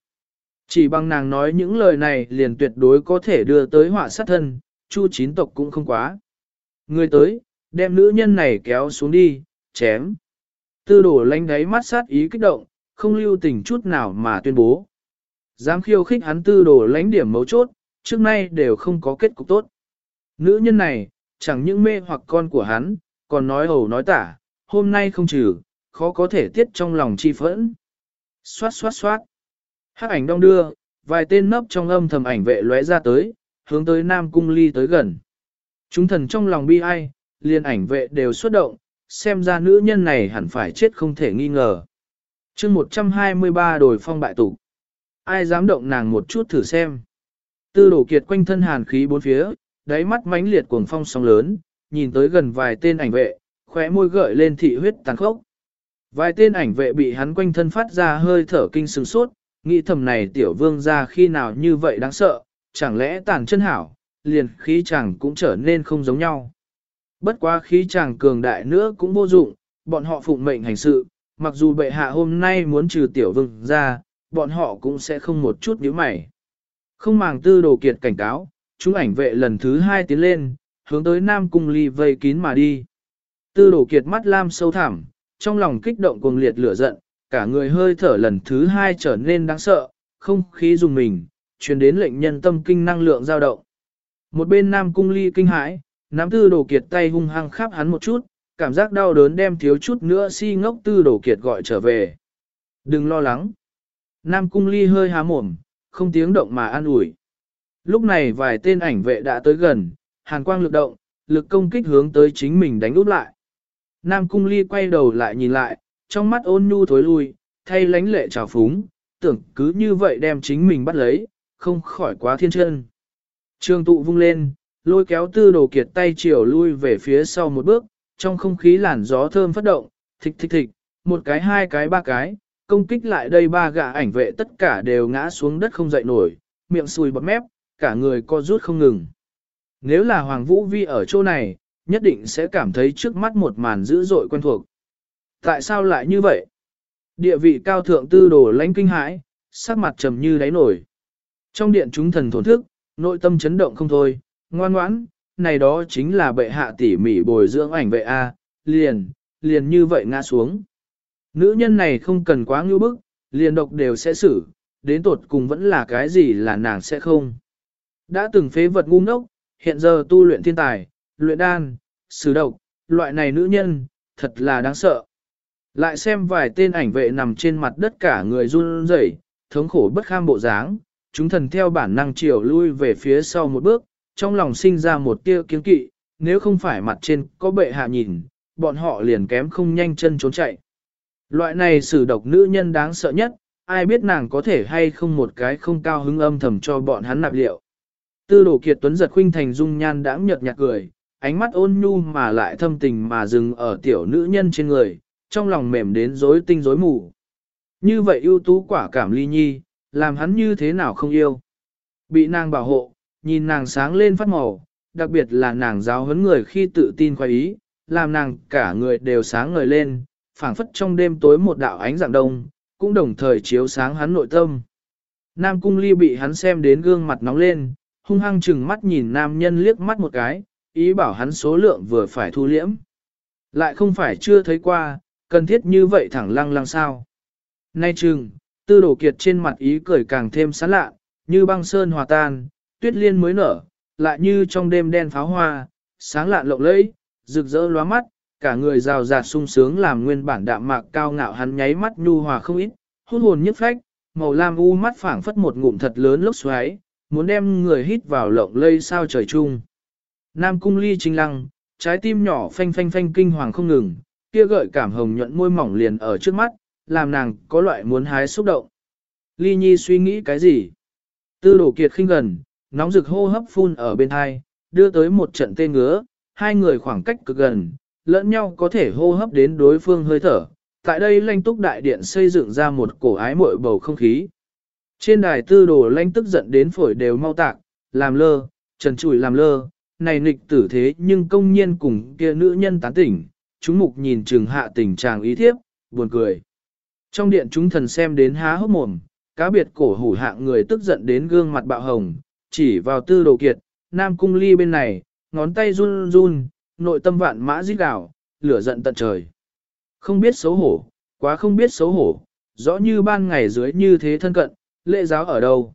Chỉ bằng nàng nói những lời này liền tuyệt đối có thể đưa tới họa sát thân, chu chín tộc cũng không quá. Người tới, đem nữ nhân này kéo xuống đi, chém. Tư đổ lánh đáy mắt sát ý kích động, không lưu tình chút nào mà tuyên bố. Dám khiêu khích hắn tư đổ lánh điểm mấu chốt, trước nay đều không có kết cục tốt. Nữ nhân này, chẳng những mê hoặc con của hắn, còn nói hầu nói tả, hôm nay không trừ, khó có thể tiết trong lòng chi phẫn. Xoát xoát xoát. Hắc ảnh đong đưa, vài tên nấp trong âm thầm ảnh vệ lóe ra tới, hướng tới Nam Cung Ly tới gần. Chúng thần trong lòng bi ai, liền ảnh vệ đều xuất động, xem ra nữ nhân này hẳn phải chết không thể nghi ngờ. chương 123 đổi phong bại tụ. Ai dám động nàng một chút thử xem. Tư đổ kiệt quanh thân hàn khí bốn phía, đáy mắt mãnh liệt cuồng phong sóng lớn, nhìn tới gần vài tên ảnh vệ, khóe môi gợi lên thị huyết tàn khốc. Vài tên ảnh vệ bị hắn quanh thân phát ra hơi thở kinh sừng sốt, nghĩ thầm này tiểu vương ra khi nào như vậy đáng sợ, chẳng lẽ tàn chân hảo, liền khí chàng cũng trở nên không giống nhau. Bất quá khí chàng cường đại nữa cũng vô dụng, bọn họ phụng mệnh hành sự, mặc dù bệ hạ hôm nay muốn trừ tiểu vương ra, bọn họ cũng sẽ không một chút nhíu mày. Không màng tư đồ kiệt cảnh cáo, chúng ảnh vệ lần thứ hai tiến lên, hướng tới Nam Cung Ly vây kín mà đi. Tư đồ kiệt mắt lam sâu thẳm, trong lòng kích động cuồng liệt lửa giận, cả người hơi thở lần thứ hai trở nên đáng sợ, không khí dùng mình, truyền đến lệnh nhân tâm kinh năng lượng dao động. Một bên Nam Cung Ly kinh hãi, nắm tư đồ kiệt tay hung hăng khắp hắn một chút, cảm giác đau đớn đem thiếu chút nữa si ngốc tư đồ kiệt gọi trở về. Đừng lo lắng. Nam Cung Ly hơi há mồm, không tiếng động mà an ủi. Lúc này vài tên ảnh vệ đã tới gần, hàn quang lực động, lực công kích hướng tới chính mình đánh úp lại. Nam Cung Ly quay đầu lại nhìn lại, trong mắt ôn nhu thối lui, thay lánh lệ trào phúng, tưởng cứ như vậy đem chính mình bắt lấy, không khỏi quá thiên chân. Trường tụ vung lên, lôi kéo tư đồ kiệt tay chiều lui về phía sau một bước, trong không khí làn gió thơm phát động, thịch thịch thịch, một cái hai cái ba cái, công kích lại đây ba gã ảnh vệ tất cả đều ngã xuống đất không dậy nổi, miệng sùi bọt mép, cả người co rút không ngừng. Nếu là Hoàng Vũ Vi ở chỗ này, nhất định sẽ cảm thấy trước mắt một màn dữ dội quen thuộc. Tại sao lại như vậy? Địa vị cao thượng tư đồ lãnh kinh hãi, sắc mặt trầm như đáy nổi. Trong điện chúng thần thổn thức, nội tâm chấn động không thôi, ngoan ngoãn, này đó chính là bệ hạ tỉ mỉ bồi dưỡng ảnh vệ A, liền, liền như vậy ngã xuống. Nữ nhân này không cần quá ngưu bức, liền độc đều sẽ xử, đến tột cùng vẫn là cái gì là nàng sẽ không. Đã từng phế vật ngu ngốc, hiện giờ tu luyện thiên tài, luyện đan, sử độc, loại này nữ nhân, thật là đáng sợ. Lại xem vài tên ảnh vệ nằm trên mặt đất cả người run rẩy, thống khổ bất kham bộ dáng, chúng thần theo bản năng chiều lui về phía sau một bước, trong lòng sinh ra một tia kiến kỵ, nếu không phải mặt trên có bệ hạ nhìn, bọn họ liền kém không nhanh chân trốn chạy. Loại này sử độc nữ nhân đáng sợ nhất, ai biết nàng có thể hay không một cái không cao hứng âm thầm cho bọn hắn nạp liệu. Tư đồ kiệt tuấn giật khuynh thành dung nhan đãng nhợt nhạt cười, ánh mắt ôn nhu mà lại thâm tình mà dừng ở tiểu nữ nhân trên người, trong lòng mềm đến rối tinh rối mù. Như vậy ưu tú quả cảm ly nhi, làm hắn như thế nào không yêu. Bị nàng bảo hộ, nhìn nàng sáng lên phát màu, đặc biệt là nàng giáo huấn người khi tự tin khoái ý, làm nàng cả người đều sáng ngời lên, phảng phất trong đêm tối một đạo ánh dạng đông, cũng đồng thời chiếu sáng hắn nội tâm. Nam cung ly bị hắn xem đến gương mặt nóng lên, hung hăng chừng mắt nhìn nam nhân liếc mắt một cái, ý bảo hắn số lượng vừa phải thu liễm. Lại không phải chưa thấy qua, cần thiết như vậy thẳng lăng lăng sao. Nay chừng, tư đổ kiệt trên mặt ý cười càng thêm sán lạ, như băng sơn hòa tan, tuyết liên mới nở, lại như trong đêm đen pháo hoa, sáng lạ lộng lẫy, rực rỡ lóa mắt, cả người rào rạt sung sướng làm nguyên bản đạm mạc cao ngạo hắn nháy mắt nhu hòa không ít, hút hồn nhức phách, màu lam u mắt phảng phất một ngụm thật lớn lốc xoáy, muốn đem người hít vào lộng lây sao trời chung. Nam cung ly trinh lăng, trái tim nhỏ phanh phanh phanh kinh hoàng không ngừng, kia gợi cảm hồng nhuận môi mỏng liền ở trước mắt, làm nàng có loại muốn hái xúc động. Ly nhi suy nghĩ cái gì? Tư đổ kiệt khinh gần, nóng rực hô hấp phun ở bên hai, đưa tới một trận tê ngứa, hai người khoảng cách cực gần, lẫn nhau có thể hô hấp đến đối phương hơi thở, tại đây lanh túc đại điện xây dựng ra một cổ ái muội bầu không khí. Trên đài tư đồ lanh tức giận đến phổi đều mau tạc, làm lơ, trần trụi làm lơ, này nghịch tử thế nhưng công nhiên cùng kia nữ nhân tán tỉnh, chúng mục nhìn trừng hạ tình trạng ý thiếp, buồn cười. Trong điện chúng thần xem đến há hốc mồm, cá biệt cổ hủ hạng người tức giận đến gương mặt bạo hồng, chỉ vào tư đồ kiệt, nam cung ly bên này, ngón tay run run, nội tâm vạn mã giết đảo, lửa giận tận trời. Không biết xấu hổ, quá không biết xấu hổ, rõ như ban ngày dưới như thế thân cận, lễ giáo ở đâu.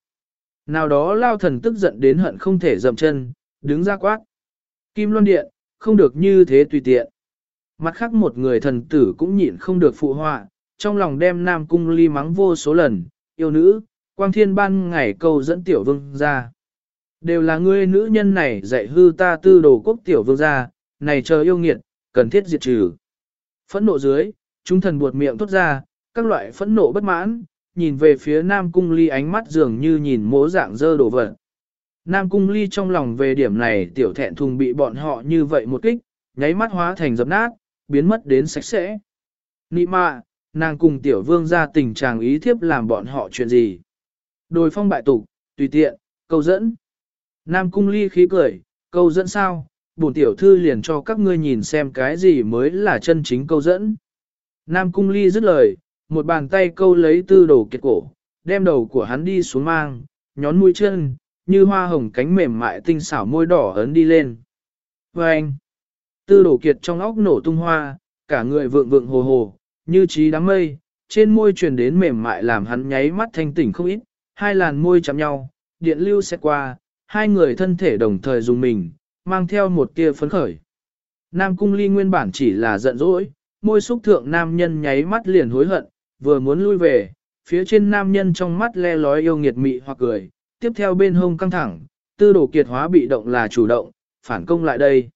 Nào đó lao thần tức giận đến hận không thể dậm chân, đứng ra quát. Kim Loan Điện, không được như thế tùy tiện. Mặt khác một người thần tử cũng nhịn không được phụ họa, trong lòng đem Nam Cung ly mắng vô số lần, yêu nữ, quang thiên ban ngày câu dẫn tiểu vương ra. Đều là ngươi nữ nhân này dạy hư ta tư đồ quốc tiểu vương ra, này chờ yêu nghiệt, cần thiết diệt trừ. Phẫn nộ dưới, chúng thần buột miệng thốt ra, các loại phẫn nộ bất mãn, nhìn về phía Nam Cung Ly ánh mắt dường như nhìn mố dạng dơ đổ vật. Nam Cung Ly trong lòng về điểm này tiểu thẹn thùng bị bọn họ như vậy một kích, nháy mắt hóa thành dập nát, biến mất đến sạch sẽ. Nị mạ, nàng cùng tiểu vương ra tình trạng ý thiếp làm bọn họ chuyện gì. Đồi phong bại tục, tùy tiện, câu dẫn. Nam Cung Ly khí cười, câu dẫn sao, bổn tiểu thư liền cho các ngươi nhìn xem cái gì mới là chân chính câu dẫn. Nam Cung Ly dứt lời, một bàn tay câu lấy tư đồ kiệt cổ, đem đầu của hắn đi xuống mang, nhón mũi chân, như hoa hồng cánh mềm mại tinh xảo môi đỏ ấn đi lên. Và anh, tư đổ kiệt trong óc nổ tung hoa, cả người vượng vượng hồ hồ, như trí đám mây, trên môi truyền đến mềm mại làm hắn nháy mắt thanh tỉnh không ít, hai làn môi chạm nhau, điện lưu sẽ qua, hai người thân thể đồng thời dùng mình, mang theo một tia phấn khởi. Nam cung ly nguyên bản chỉ là giận dỗi, môi xúc thượng nam nhân nháy mắt liền hối hận, vừa muốn lui về, phía trên nam nhân trong mắt le lói yêu nghiệt mị hoặc cười, tiếp theo bên hông căng thẳng, tư đồ kiệt hóa bị động là chủ động, phản công lại đây.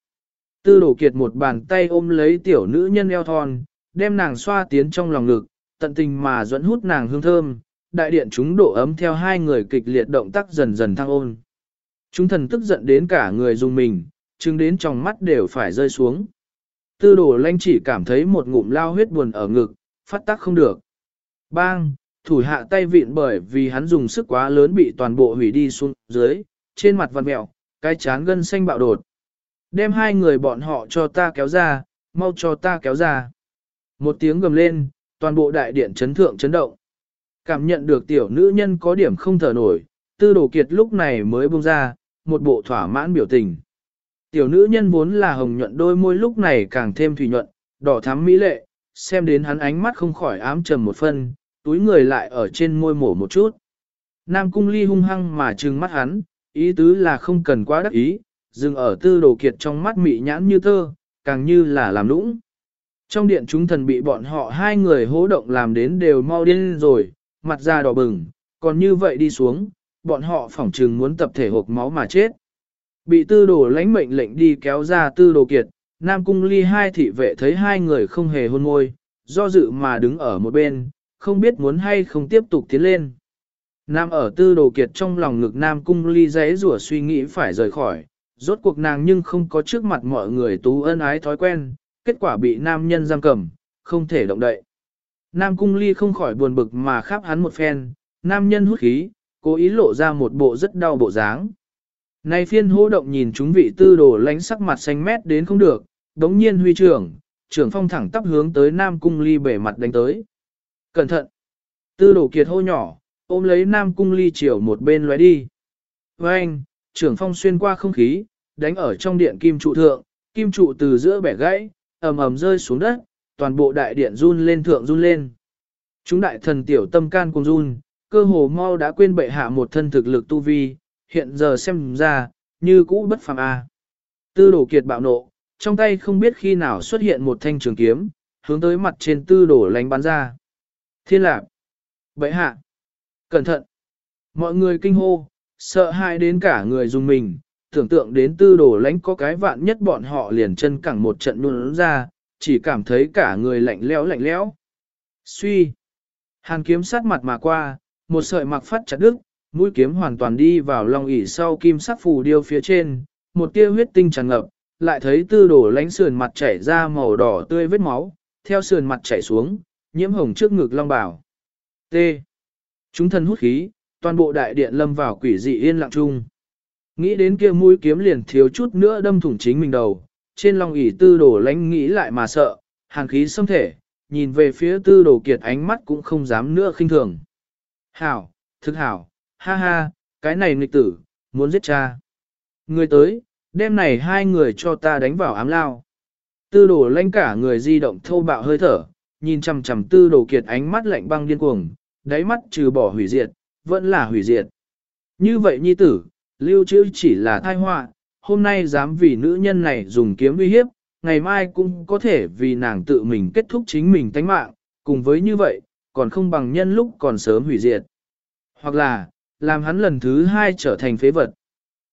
Tư đồ kiệt một bàn tay ôm lấy tiểu nữ nhân eo thon, đem nàng xoa tiến trong lòng ngực, tận tình mà dẫn hút nàng hương thơm, đại điện chúng độ ấm theo hai người kịch liệt động tác dần dần thăng ôn. Chúng thần tức giận đến cả người dùng mình, chứng đến trong mắt đều phải rơi xuống. Tư đồ lanh chỉ cảm thấy một ngụm lao huyết buồn ở ngực, phát tác không được. Bang, thủ hạ tay vịn bởi vì hắn dùng sức quá lớn bị toàn bộ hủy đi xuống dưới, trên mặt vằn mẹo, cái chán gân xanh bạo đột. Đem hai người bọn họ cho ta kéo ra, mau cho ta kéo ra. Một tiếng gầm lên, toàn bộ đại điện chấn thượng chấn động. Cảm nhận được tiểu nữ nhân có điểm không thở nổi, tư đồ kiệt lúc này mới buông ra, một bộ thỏa mãn biểu tình. Tiểu nữ nhân vốn là hồng nhuận đôi môi lúc này càng thêm thủy nhuận, đỏ thắm mỹ lệ, xem đến hắn ánh mắt không khỏi ám trầm một phân, túi người lại ở trên môi mổ một chút. Nam cung ly hung hăng mà trừng mắt hắn, ý tứ là không cần quá đắc ý, dừng ở tư đồ kiệt trong mắt mị nhãn như thơ, càng như là làm lũng. Trong điện chúng thần bị bọn họ hai người hố động làm đến đều mau điên rồi, mặt da đỏ bừng, còn như vậy đi xuống, bọn họ phỏng trừng muốn tập thể hộp máu mà chết. Bị tư đồ lãnh mệnh lệnh đi kéo ra tư đồ kiệt, Nam Cung Ly hai thị vệ thấy hai người không hề hôn môi, do dự mà đứng ở một bên, không biết muốn hay không tiếp tục tiến lên. Nam ở tư đồ kiệt trong lòng ngực Nam Cung Ly giấy rủa suy nghĩ phải rời khỏi, rốt cuộc nàng nhưng không có trước mặt mọi người tú ân ái thói quen, kết quả bị nam nhân giam cầm, không thể động đậy. Nam Cung Ly không khỏi buồn bực mà khắp hắn một phen, nam nhân hút khí, cố ý lộ ra một bộ rất đau bộ dáng. Này phiên hô động nhìn chúng vị tư đồ lánh sắc mặt xanh mét đến không được, đống nhiên huy trưởng, trưởng phong thẳng tắp hướng tới Nam Cung Ly bể mặt đánh tới. Cẩn thận! Tư đổ kiệt hô nhỏ, ôm lấy Nam Cung Ly chiều một bên lóe đi. Với anh, trưởng phong xuyên qua không khí, đánh ở trong điện kim trụ thượng, kim trụ từ giữa bẻ gãy, ầm ầm rơi xuống đất, toàn bộ đại điện run lên thượng run lên. Chúng đại thần tiểu tâm can cùng run, cơ hồ mau đã quên bệ hạ một thân thực lực tu vi, hiện giờ xem ra, như cũ bất phàm a. Tư đổ kiệt bạo nộ, trong tay không biết khi nào xuất hiện một thanh trường kiếm, hướng tới mặt trên tư đổ lánh bắn ra. Thiên lạc! Bậy hạ! Cẩn thận! Mọi người kinh hô, sợ hãi đến cả người dùng mình, tưởng tượng đến tư đổ lánh có cái vạn nhất bọn họ liền chân cẳng một trận nôn ra, chỉ cảm thấy cả người lạnh lẽo lạnh lẽo. Suy! Hàn kiếm sát mặt mà qua, một sợi mặc phát chặt đứt, mũi kiếm hoàn toàn đi vào lòng ỉ sau kim sắc phù điêu phía trên, một tia huyết tinh tràn ngập, lại thấy tư đổ lánh sườn mặt chảy ra màu đỏ tươi vết máu, theo sườn mặt chảy xuống, nhiễm hồng trước ngực long bảo. T. Chúng thần hút khí, toàn bộ đại điện lâm vào quỷ dị yên lặng chung. Nghĩ đến kia mũi kiếm liền thiếu chút nữa đâm thủng chính mình đầu, trên lòng ỷ tư đổ lánh nghĩ lại mà sợ, hàng khí xâm thể, nhìn về phía tư đồ kiệt ánh mắt cũng không dám nữa khinh thường. Hảo, thực hảo, ha ha, cái này nghịch tử, muốn giết cha. Người tới, đêm này hai người cho ta đánh vào ám lao. Tư đồ lanh cả người di động thô bạo hơi thở, nhìn chằm chằm tư đồ kiệt ánh mắt lạnh băng điên cuồng, đáy mắt trừ bỏ hủy diệt, vẫn là hủy diệt. Như vậy nhi tử, lưu trữ chỉ là thai họa, hôm nay dám vì nữ nhân này dùng kiếm uy hiếp, ngày mai cũng có thể vì nàng tự mình kết thúc chính mình tánh mạng, cùng với như vậy, còn không bằng nhân lúc còn sớm hủy diệt. Hoặc là, làm hắn lần thứ hai trở thành phế vật.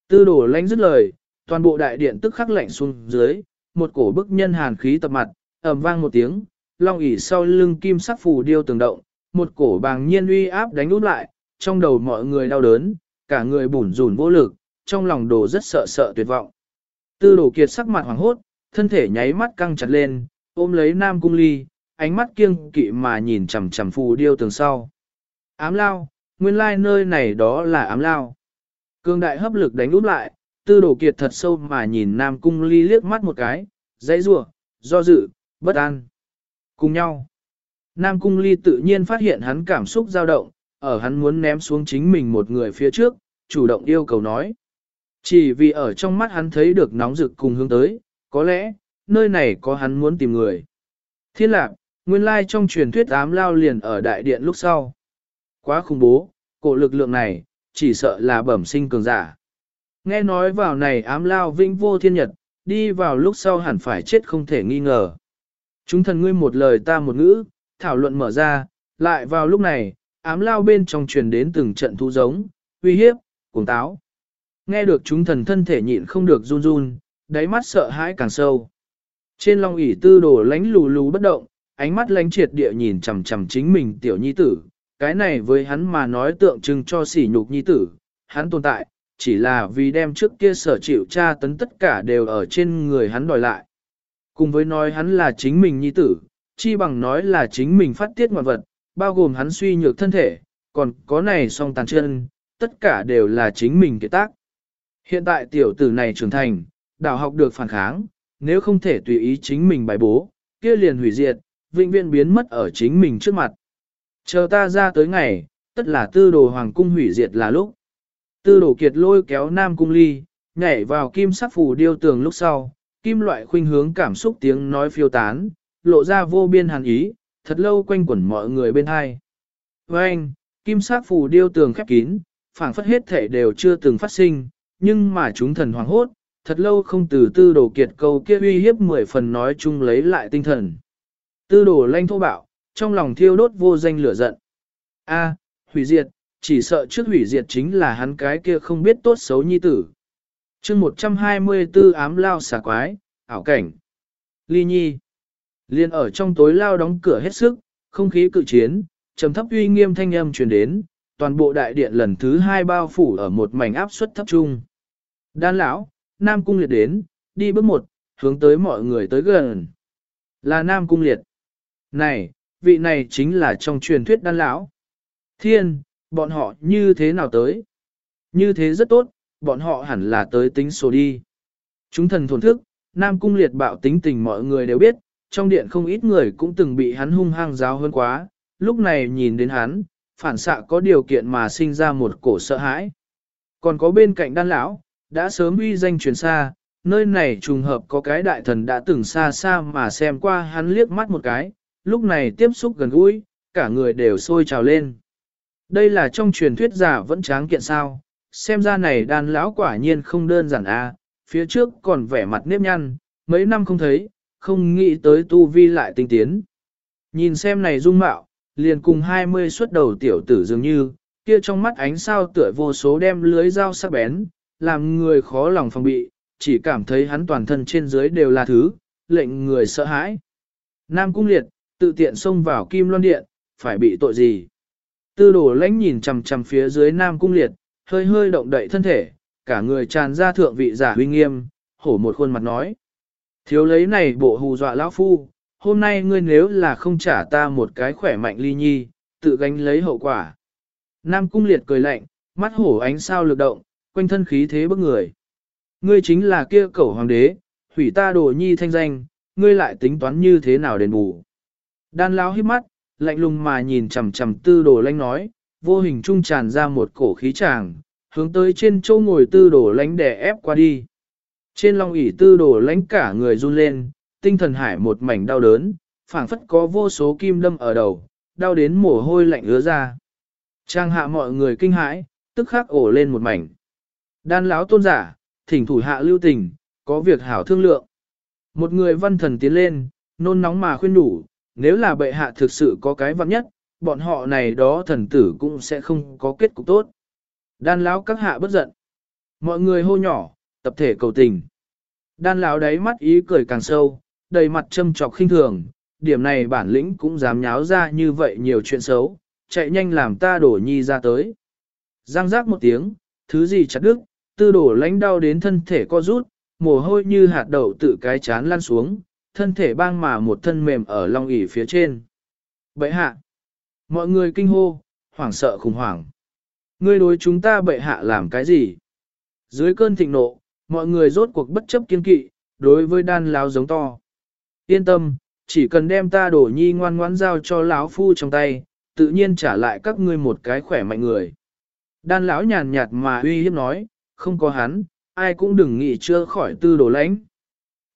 Tư đồ lánh dứt lời, toàn bộ đại điện tức khắc lạnh xuống dưới, một cổ bức nhân hàn khí tập mặt, ầm vang một tiếng, long ỉ sau lưng kim sắc phù điêu tường động, một cổ bàng nhiên uy áp đánh út lại, trong đầu mọi người đau đớn, cả người bủn rủn vô lực, trong lòng đồ rất sợ sợ tuyệt vọng. Tư Đồ kiệt sắc mặt hoàng hốt, thân thể nháy mắt căng chặt lên, ôm lấy nam cung ly, ánh mắt kiêng kỵ mà nhìn chằm chằm phù điêu tường sau. Ám lao, nguyên lai nơi này đó là ám lao. Cương đại hấp lực đánh úp lại, tư Đồ kiệt thật sâu mà nhìn nam cung ly liếc mắt một cái, dãy rủa do dự, bất an. Cùng nhau. Nam cung ly tự nhiên phát hiện hắn cảm xúc dao động, ở hắn muốn ném xuống chính mình một người phía trước, chủ động yêu cầu nói. Chỉ vì ở trong mắt hắn thấy được nóng rực cùng hướng tới, có lẽ, nơi này có hắn muốn tìm người. Thiên lạc, nguyên lai trong truyền thuyết ám lao liền ở đại điện lúc sau. Quá khủng bố, cổ lực lượng này, chỉ sợ là bẩm sinh cường giả. Nghe nói vào này ám lao vinh vô thiên nhật, đi vào lúc sau hẳn phải chết không thể nghi ngờ. Chúng thần ngươi một lời ta một ngữ, thảo luận mở ra, lại vào lúc này, ám lao bên trong truyền đến từng trận thu giống, uy hiếp, cuồng táo. Nghe được chúng thần thân thể nhịn không được run run, đáy mắt sợ hãi càng sâu. Trên long ỷ tư đồ lánh lù lù bất động, ánh mắt lánh triệt địa nhìn chằm chằm chính mình tiểu nhi tử, cái này với hắn mà nói tượng trưng cho sỉ nhục nhi tử, hắn tồn tại, chỉ là vì đem trước kia sở chịu tra tấn tất cả đều ở trên người hắn đòi lại. Cùng với nói hắn là chính mình nhi tử, chi bằng nói là chính mình phát tiết ngoạn vật, bao gồm hắn suy nhược thân thể, còn có này song tàn chân, tất cả đều là chính mình kế tác. Hiện tại tiểu tử này trưởng thành, đảo học được phản kháng, nếu không thể tùy ý chính mình bài bố, kia liền hủy diệt, vĩnh viễn biến mất ở chính mình trước mặt. Chờ ta ra tới ngày, tất là tư đồ hoàng cung hủy diệt là lúc. Tư đồ kiệt lôi kéo nam cung ly, nhảy vào kim sắc phù điêu tường lúc sau, kim loại khuynh hướng cảm xúc tiếng nói phiêu tán, lộ ra vô biên hàn ý, thật lâu quanh quẩn mọi người bên hai. Với anh, kim sắc phù điêu tường khép kín, phảng phất hết thể đều chưa từng phát sinh, nhưng mà chúng thần hoàng hốt, thật lâu không từ tư đồ kiệt câu kia uy hiếp mười phần nói chung lấy lại tinh thần. Tư đồ lanh thô bạo, trong lòng thiêu đốt vô danh lửa giận. A, hủy diệt, chỉ sợ trước hủy diệt chính là hắn cái kia không biết tốt xấu nhi tử chương 124 ám lao xà quái, ảo cảnh. Ly nhi. Liên ở trong tối lao đóng cửa hết sức, không khí cự chiến, trầm thấp uy nghiêm thanh âm truyền đến, toàn bộ đại điện lần thứ hai bao phủ ở một mảnh áp suất thấp trung. Đan lão, Nam Cung Liệt đến, đi bước một, hướng tới mọi người tới gần. Là Nam Cung Liệt. Này, vị này chính là trong truyền thuyết đan lão. Thiên, bọn họ như thế nào tới? Như thế rất tốt, bọn họ hẳn là tới tính số đi. Chúng thần thổn thức, Nam Cung Liệt bạo tính tình mọi người đều biết, trong điện không ít người cũng từng bị hắn hung hăng giáo hơn quá, lúc này nhìn đến hắn, phản xạ có điều kiện mà sinh ra một cổ sợ hãi. Còn có bên cạnh đan lão, đã sớm uy danh truyền xa, nơi này trùng hợp có cái đại thần đã từng xa xa mà xem qua hắn liếc mắt một cái, lúc này tiếp xúc gần gũi, cả người đều sôi trào lên. Đây là trong truyền thuyết giả vẫn tráng kiện sao, xem ra này đàn lão quả nhiên không đơn giản a, phía trước còn vẻ mặt nếp nhăn, mấy năm không thấy, không nghĩ tới tu vi lại tinh tiến. Nhìn xem này dung mạo, liền cùng 20 xuất đầu tiểu tử dường như, kia trong mắt ánh sao tựa vô số đem lưới dao sắc bén, làm người khó lòng phòng bị, chỉ cảm thấy hắn toàn thân trên dưới đều là thứ, lệnh người sợ hãi. Nam Cung Liệt, tự tiện xông vào Kim Loan Điện, phải bị tội gì? Tư đồ lãnh nhìn chằm chằm phía dưới Nam Cung Liệt, hơi hơi động đậy thân thể, cả người tràn ra thượng vị giả huy nghiêm, hổ một khuôn mặt nói. Thiếu lấy này bộ hù dọa lão phu, hôm nay ngươi nếu là không trả ta một cái khỏe mạnh ly nhi, tự gánh lấy hậu quả. Nam cung liệt cười lạnh, mắt hổ ánh sao lực động, quanh thân khí thế bức người. Ngươi chính là kia cẩu hoàng đế, hủy ta đồ nhi thanh danh, ngươi lại tính toán như thế nào đền bù. Đan lão hít mắt, lạnh lùng mà nhìn chằm chằm tư đồ lanh nói, vô hình trung tràn ra một cổ khí tràng, hướng tới trên châu ngồi tư đổ lánh đè ép qua đi. Trên long ỷ tư đổ lánh cả người run lên, tinh thần hải một mảnh đau đớn, phảng phất có vô số kim đâm ở đầu, đau đến mồ hôi lạnh ứa ra. Trang hạ mọi người kinh hãi, tức khắc ổ lên một mảnh. Đan lão tôn giả, thỉnh thủ hạ lưu tình, có việc hảo thương lượng. Một người văn thần tiến lên, nôn nóng mà khuyên đủ, nếu là bệ hạ thực sự có cái văn nhất, bọn họ này đó thần tử cũng sẽ không có kết cục tốt. Đan lão các hạ bất giận. Mọi người hô nhỏ, tập thể cầu tình. Đan lão đáy mắt ý cười càng sâu, đầy mặt châm trọc khinh thường, điểm này bản lĩnh cũng dám nháo ra như vậy nhiều chuyện xấu, chạy nhanh làm ta đổ nhi ra tới. Giang giác một tiếng, thứ gì chặt đứt, tư đổ lãnh đau đến thân thể co rút, mồ hôi như hạt đậu tự cái chán lăn xuống, thân thể bang mà một thân mềm ở long ỉ phía trên. Bệ hạ! Mọi người kinh hô, hoảng sợ khủng hoảng. Ngươi đối chúng ta bệ hạ làm cái gì? Dưới cơn thịnh nộ, mọi người rốt cuộc bất chấp kiên kỵ, đối với đan láo giống to. Yên tâm, chỉ cần đem ta đổ nhi ngoan ngoãn giao cho lão phu trong tay, tự nhiên trả lại các ngươi một cái khỏe mạnh người. Đan lão nhàn nhạt mà uy hiếp nói, không có hắn, ai cũng đừng nghĩ chưa khỏi tư đồ lãnh.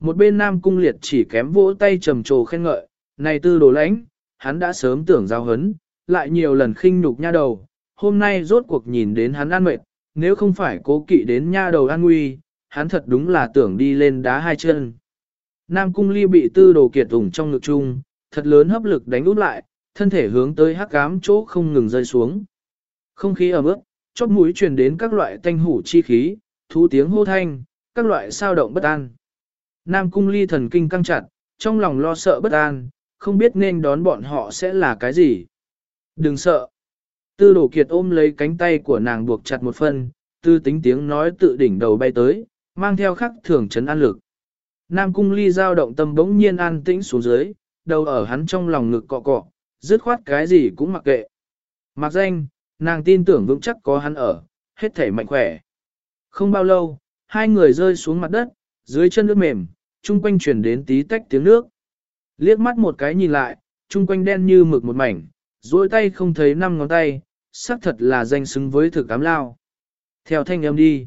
Một bên nam cung liệt chỉ kém vỗ tay trầm trồ khen ngợi, này tư đồ lãnh, hắn đã sớm tưởng giao hấn, lại nhiều lần khinh nhục nha đầu, hôm nay rốt cuộc nhìn đến hắn ăn mệt, nếu không phải cố kỵ đến nha đầu an nguy, hắn thật đúng là tưởng đi lên đá hai chân. Nam cung ly bị tư đồ kiệt ủng trong ngực chung, thật lớn hấp lực đánh út lại, thân thể hướng tới hắc cám chỗ không ngừng rơi xuống. Không khí ẩm ướt, chóp mũi truyền đến các loại tanh hủ chi khí, thú tiếng hô thanh, các loại sao động bất an. Nam cung ly thần kinh căng chặt, trong lòng lo sợ bất an, không biết nên đón bọn họ sẽ là cái gì. Đừng sợ. Tư đổ kiệt ôm lấy cánh tay của nàng buộc chặt một phần. tư tính tiếng nói tự đỉnh đầu bay tới, mang theo khắc thường chấn an lực. Nam cung ly dao động tâm bỗng nhiên an tĩnh xuống dưới, đầu ở hắn trong lòng ngực cọ cọ, dứt khoát cái gì cũng mặc kệ. Mặc danh, nàng tin tưởng vững chắc có hắn ở, hết thể mạnh khỏe. Không bao lâu, hai người rơi xuống mặt đất, dưới chân nước mềm, chung quanh chuyển đến tí tách tiếng nước. Liếc mắt một cái nhìn lại, chung quanh đen như mực một mảnh, duỗi tay không thấy năm ngón tay, xác thật là danh xứng với thực ám lao. Theo thanh âm đi.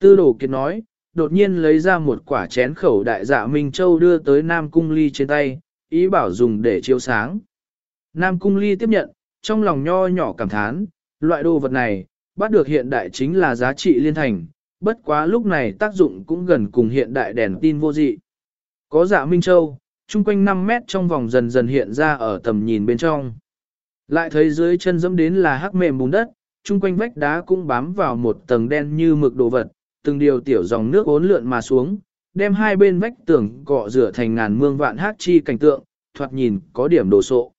Tư đổ kiệt nói, đột nhiên lấy ra một quả chén khẩu đại dạ Minh Châu đưa tới Nam Cung Ly trên tay, ý bảo dùng để chiếu sáng. Nam Cung Ly tiếp nhận, trong lòng nho nhỏ cảm thán, loại đồ vật này, bắt được hiện đại chính là giá trị liên thành, bất quá lúc này tác dụng cũng gần cùng hiện đại đèn tin vô dị. Có dạ Minh Châu, chung quanh 5 mét trong vòng dần dần hiện ra ở tầm nhìn bên trong. Lại thấy dưới chân dẫm đến là hắc mềm bùn đất, chung quanh vách đá cũng bám vào một tầng đen như mực đồ vật, từng điều tiểu dòng nước ốn lượn mà xuống, đem hai bên vách tường cọ rửa thành ngàn mương vạn hát chi cảnh tượng, thoạt nhìn có điểm đồ sộ.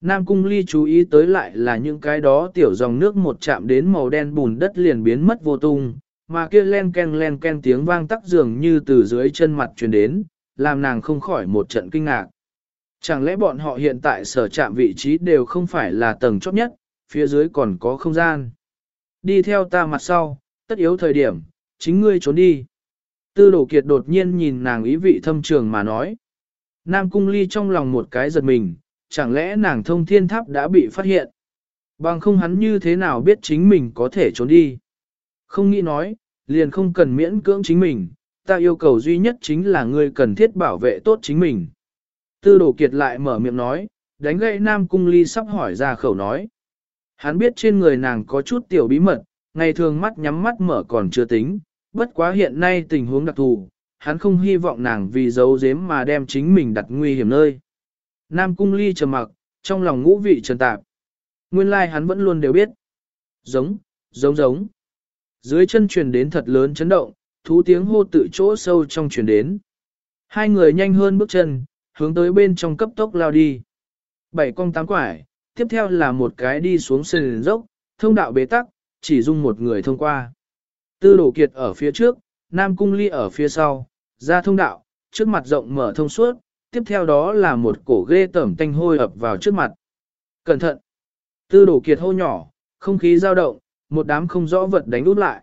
Nam Cung Ly chú ý tới lại là những cái đó tiểu dòng nước một chạm đến màu đen bùn đất liền biến mất vô tung, mà kia len ken len ken tiếng vang tắc dường như từ dưới chân mặt truyền đến, làm nàng không khỏi một trận kinh ngạc. Chẳng lẽ bọn họ hiện tại sở chạm vị trí đều không phải là tầng chót nhất, phía dưới còn có không gian. Đi theo ta mặt sau, tất yếu thời điểm, chính ngươi trốn đi. Tư đổ kiệt đột nhiên nhìn nàng ý vị thâm trường mà nói. Nam cung ly trong lòng một cái giật mình, chẳng lẽ nàng thông thiên tháp đã bị phát hiện. Bằng không hắn như thế nào biết chính mình có thể trốn đi. Không nghĩ nói, liền không cần miễn cưỡng chính mình, ta yêu cầu duy nhất chính là ngươi cần thiết bảo vệ tốt chính mình. Tư đồ kiệt lại mở miệng nói, đánh gậy Nam Cung Ly sắp hỏi ra khẩu nói. Hắn biết trên người nàng có chút tiểu bí mật, ngày thường mắt nhắm mắt mở còn chưa tính, bất quá hiện nay tình huống đặc thù, hắn không hy vọng nàng vì giấu giếm mà đem chính mình đặt nguy hiểm nơi. Nam Cung Ly trầm mặc, trong lòng ngũ vị trần tạp. Nguyên lai like hắn vẫn luôn đều biết. Giống, giống giống. Dưới chân truyền đến thật lớn chấn động, thú tiếng hô tự chỗ sâu trong truyền đến. Hai người nhanh hơn bước chân, hướng tới bên trong cấp tốc lao đi. Bảy cong tám quải, tiếp theo là một cái đi xuống sườn dốc, thông đạo bế tắc, chỉ dung một người thông qua. Tư đổ kiệt ở phía trước, Nam Cung Ly ở phía sau, ra thông đạo, trước mặt rộng mở thông suốt, tiếp theo đó là một cổ ghê tẩm tanh hôi ập vào trước mặt. Cẩn thận! Tư đổ kiệt hô nhỏ, không khí dao động, một đám không rõ vật đánh út lại.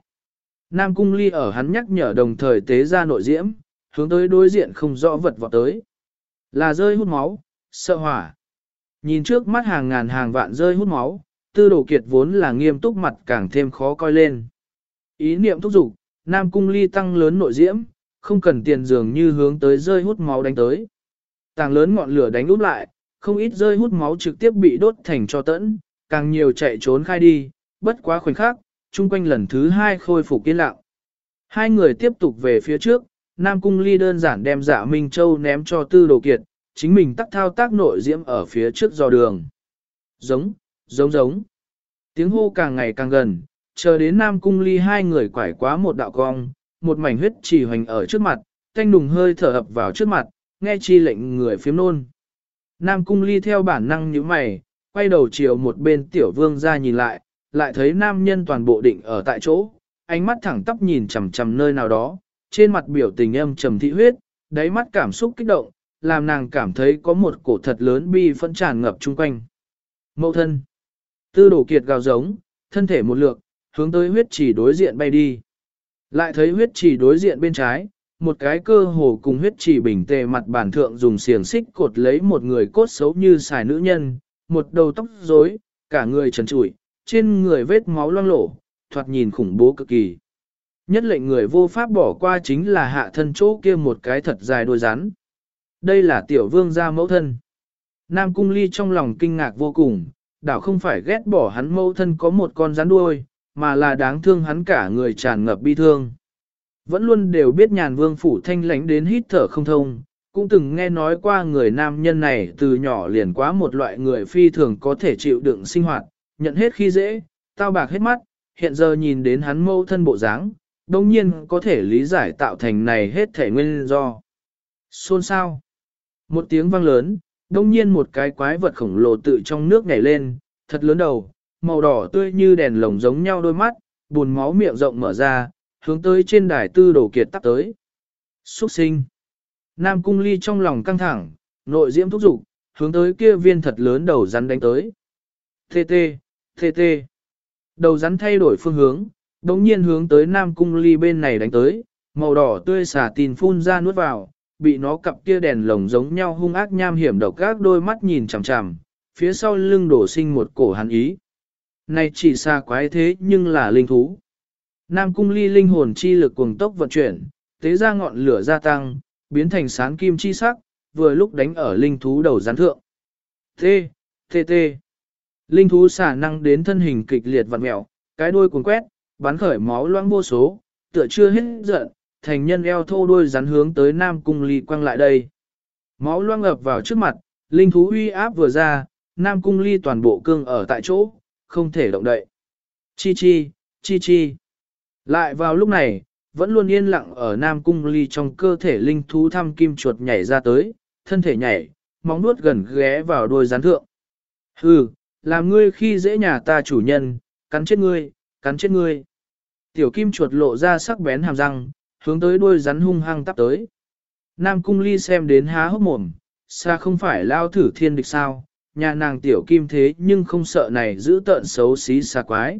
Nam cung ly ở hắn nhắc nhở đồng thời tế ra nội diễm, hướng tới đối diện không rõ vật vọt tới. Là rơi hút máu, sợ hỏa. Nhìn trước mắt hàng ngàn hàng vạn rơi hút máu, tư đồ kiệt vốn là nghiêm túc mặt càng thêm khó coi lên. Ý niệm thúc giục, Nam cung ly tăng lớn nội diễm, không cần tiền dường như hướng tới rơi hút máu đánh tới. Tàng lớn ngọn lửa đánh úp lại, không ít rơi hút máu trực tiếp bị đốt thành cho tẫn, càng nhiều chạy trốn khai đi, bất quá khoảnh khắc, chung quanh lần thứ hai khôi phục yên lặng. Hai người tiếp tục về phía trước, Nam Cung Ly đơn giản đem dạ Minh Châu ném cho tư đồ kiệt, chính mình tắt thao tác nội diễm ở phía trước dò đường. Giống, giống giống. Tiếng hô càng ngày càng gần, chờ đến Nam Cung Ly hai người quải quá một đạo cong, một mảnh huyết chỉ hoành ở trước mặt, thanh đùng hơi thở ập vào trước mặt, nghe chi lệnh người phiếm nôn. Nam Cung Ly theo bản năng như mày, quay đầu chiều một bên tiểu vương ra nhìn lại, lại thấy nam nhân toàn bộ định ở tại chỗ, ánh mắt thẳng tắp nhìn chằm chằm nơi nào đó, trên mặt biểu tình âm trầm thị huyết, đáy mắt cảm xúc kích động, làm nàng cảm thấy có một cổ thật lớn bi phân tràn ngập chung quanh. Mậu thân. Tư đổ kiệt gào giống, thân thể một lượt, hướng tới huyết chỉ đối diện bay đi. Lại thấy huyết chỉ đối diện bên trái, một cái cơ hồ cùng huyết chỉ bình tề mặt bản thượng dùng xiềng xích cột lấy một người cốt xấu như xài nữ nhân, một đầu tóc rối, cả người trần trụi, trên người vết máu loang lổ, thoạt nhìn khủng bố cực kỳ. Nhất lệnh người vô pháp bỏ qua chính là hạ thân chỗ kia một cái thật dài đôi rắn. Đây là tiểu vương gia mẫu thân. Nam cung ly trong lòng kinh ngạc vô cùng, đảo không phải ghét bỏ hắn mẫu thân có một con rắn đuôi, mà là đáng thương hắn cả người tràn ngập bi thương. Vẫn luôn đều biết nhàn vương phủ thanh lãnh đến hít thở không thông, cũng từng nghe nói qua người nam nhân này từ nhỏ liền quá một loại người phi thường có thể chịu đựng sinh hoạt, nhận hết khi dễ, tao bạc hết mắt, hiện giờ nhìn đến hắn mâu thân bộ dáng, đồng nhiên có thể lý giải tạo thành này hết thể nguyên do. Xôn sao? Một tiếng vang lớn, đồng nhiên một cái quái vật khổng lồ tự trong nước nhảy lên, thật lớn đầu, màu đỏ tươi như đèn lồng giống nhau đôi mắt, buồn máu miệng rộng mở ra, hướng tới trên đài tư đồ kiệt tắt tới. Xuất sinh. Nam cung ly trong lòng căng thẳng, nội diễm thúc dục hướng tới kia viên thật lớn đầu rắn đánh tới. Tê tê, tê tê. Đầu rắn thay đổi phương hướng, đống nhiên hướng tới Nam cung ly bên này đánh tới, màu đỏ tươi xả tin phun ra nuốt vào, bị nó cặp kia đèn lồng giống nhau hung ác nham hiểm độc các đôi mắt nhìn chằm chằm, phía sau lưng đổ sinh một cổ hắn ý. Này chỉ xa quái thế nhưng là linh thú. Nam cung ly linh hồn chi lực cuồng tốc vận chuyển, tế ra ngọn lửa gia tăng, biến thành sáng kim chi sắc, vừa lúc đánh ở linh thú đầu gián thượng. Tê, tê tê. Linh thú xả năng đến thân hình kịch liệt vặn mẹo, cái đuôi cuốn quét, bắn khởi máu loãng vô số, tựa chưa hết giận, thành nhân eo thô đuôi rắn hướng tới Nam cung ly quăng lại đây. Máu loang ập vào trước mặt, linh thú uy áp vừa ra, Nam cung ly toàn bộ cương ở tại chỗ, không thể động đậy. Chi chi, chi chi. Lại vào lúc này, vẫn luôn yên lặng ở Nam Cung Ly trong cơ thể linh thú thăm kim chuột nhảy ra tới, thân thể nhảy, móng nuốt gần ghé vào đôi rắn thượng. Hừ, làm ngươi khi dễ nhà ta chủ nhân, cắn chết ngươi, cắn chết ngươi. Tiểu kim chuột lộ ra sắc bén hàm răng, hướng tới đuôi rắn hung hăng tắp tới. Nam Cung Ly xem đến há hốc mồm, xa không phải lao thử thiên địch sao, nhà nàng tiểu kim thế nhưng không sợ này giữ tợn xấu xí xa quái.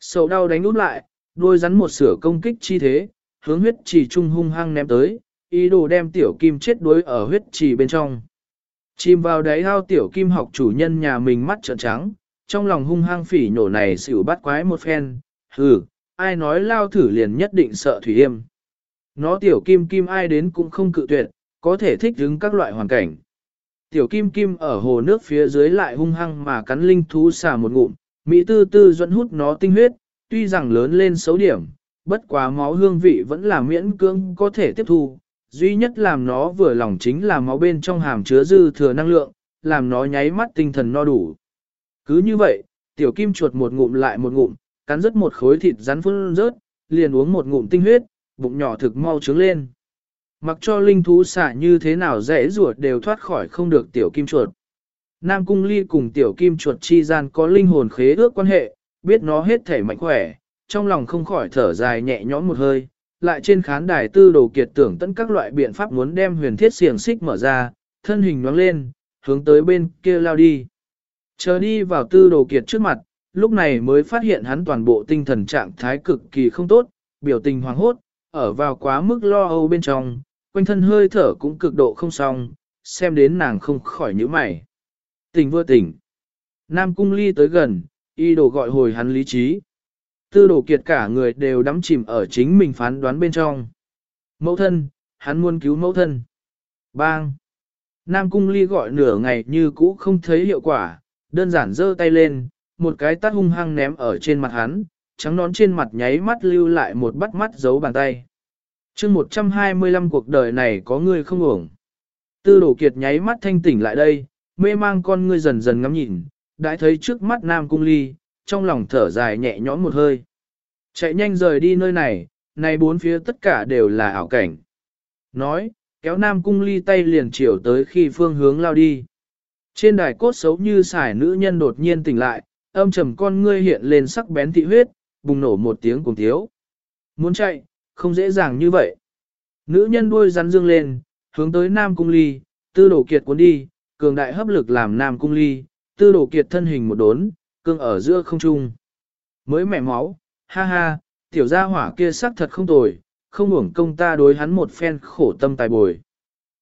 Sầu đau đánh út lại, đuôi rắn một sửa công kích chi thế, hướng huyết trì trung hung hăng ném tới, ý đồ đem tiểu kim chết đuối ở huyết trì bên trong. Chìm vào đáy hao tiểu kim học chủ nhân nhà mình mắt trợn trắng, trong lòng hung hăng phỉ nhổ này xỉu bắt quái một phen, hừ, ai nói lao thử liền nhất định sợ thủy yêm. Nó tiểu kim kim ai đến cũng không cự tuyệt, có thể thích ứng các loại hoàn cảnh. Tiểu kim kim ở hồ nước phía dưới lại hung hăng mà cắn linh thú xả một ngụm, Mỹ tư tư dẫn hút nó tinh huyết, tuy rằng lớn lên xấu điểm, bất quá máu hương vị vẫn là miễn cưỡng có thể tiếp thu, duy nhất làm nó vừa lòng chính là máu bên trong hàm chứa dư thừa năng lượng, làm nó nháy mắt tinh thần no đủ. Cứ như vậy, tiểu kim chuột một ngụm lại một ngụm, cắn rớt một khối thịt rắn phun rớt, liền uống một ngụm tinh huyết, bụng nhỏ thực mau trướng lên. Mặc cho linh thú xả như thế nào dễ ruột đều thoát khỏi không được tiểu kim chuột. Nam cung ly cùng tiểu kim chuột chi gian có linh hồn khế ước quan hệ, biết nó hết thể mạnh khỏe, trong lòng không khỏi thở dài nhẹ nhõm một hơi, lại trên khán đài tư đồ kiệt tưởng tận các loại biện pháp muốn đem huyền thiết xiềng xích mở ra, thân hình nhoáng lên, hướng tới bên kia lao đi. Chờ đi vào tư đồ kiệt trước mặt, lúc này mới phát hiện hắn toàn bộ tinh thần trạng thái cực kỳ không tốt, biểu tình hoàng hốt, ở vào quá mức lo âu bên trong, quanh thân hơi thở cũng cực độ không xong, xem đến nàng không khỏi nhíu mày. Tỉnh vừa tỉnh. Nam cung ly tới gần, y đồ gọi hồi hắn lý trí. Tư đồ kiệt cả người đều đắm chìm ở chính mình phán đoán bên trong. Mẫu thân, hắn muốn cứu mẫu thân. Bang! Nam cung ly gọi nửa ngày như cũ không thấy hiệu quả, đơn giản giơ tay lên, một cái tát hung hăng ném ở trên mặt hắn, trắng nón trên mặt nháy mắt lưu lại một bắt mắt giấu bàn tay. chương 125 cuộc đời này có người không ổng. Tư đổ kiệt nháy mắt thanh tỉnh lại đây, mê mang con ngươi dần dần ngắm nhìn, đã thấy trước mắt Nam Cung Ly, trong lòng thở dài nhẹ nhõm một hơi. Chạy nhanh rời đi nơi này, này bốn phía tất cả đều là ảo cảnh. Nói, kéo Nam Cung Ly tay liền chiều tới khi phương hướng lao đi. Trên đài cốt xấu như xài nữ nhân đột nhiên tỉnh lại, âm trầm con ngươi hiện lên sắc bén thị huyết, bùng nổ một tiếng cùng thiếu. Muốn chạy, không dễ dàng như vậy. Nữ nhân đuôi rắn dương lên, hướng tới Nam Cung Ly, tư đổ kiệt cuốn đi, cường đại hấp lực làm Nam Cung Ly, tư đổ kiệt thân hình một đốn, cương ở giữa không trung. Mới mẻ máu, ha ha, tiểu gia hỏa kia sắc thật không tồi, không uổng công ta đối hắn một phen khổ tâm tài bồi.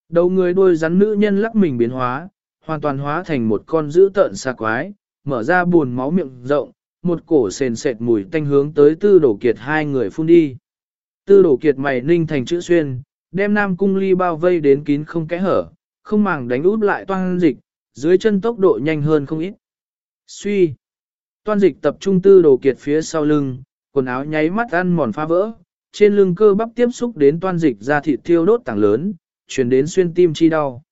Đầu người đuôi rắn nữ nhân lắc mình biến hóa, hoàn toàn hóa thành một con dữ tợn xa quái, mở ra buồn máu miệng rộng, một cổ sền sệt mùi tanh hướng tới tư đổ kiệt hai người phun đi. Tư đổ kiệt mày ninh thành chữ xuyên, đem nam cung ly bao vây đến kín không kẽ hở, không màng đánh út lại toan dịch, dưới chân tốc độ nhanh hơn không ít. Suy. Toan dịch tập trung tư đổ kiệt phía sau lưng, quần áo nháy mắt ăn mòn phá vỡ, trên lưng cơ bắp tiếp xúc đến toan dịch ra thịt thiêu đốt tảng lớn, chuyển đến xuyên tim chi đau.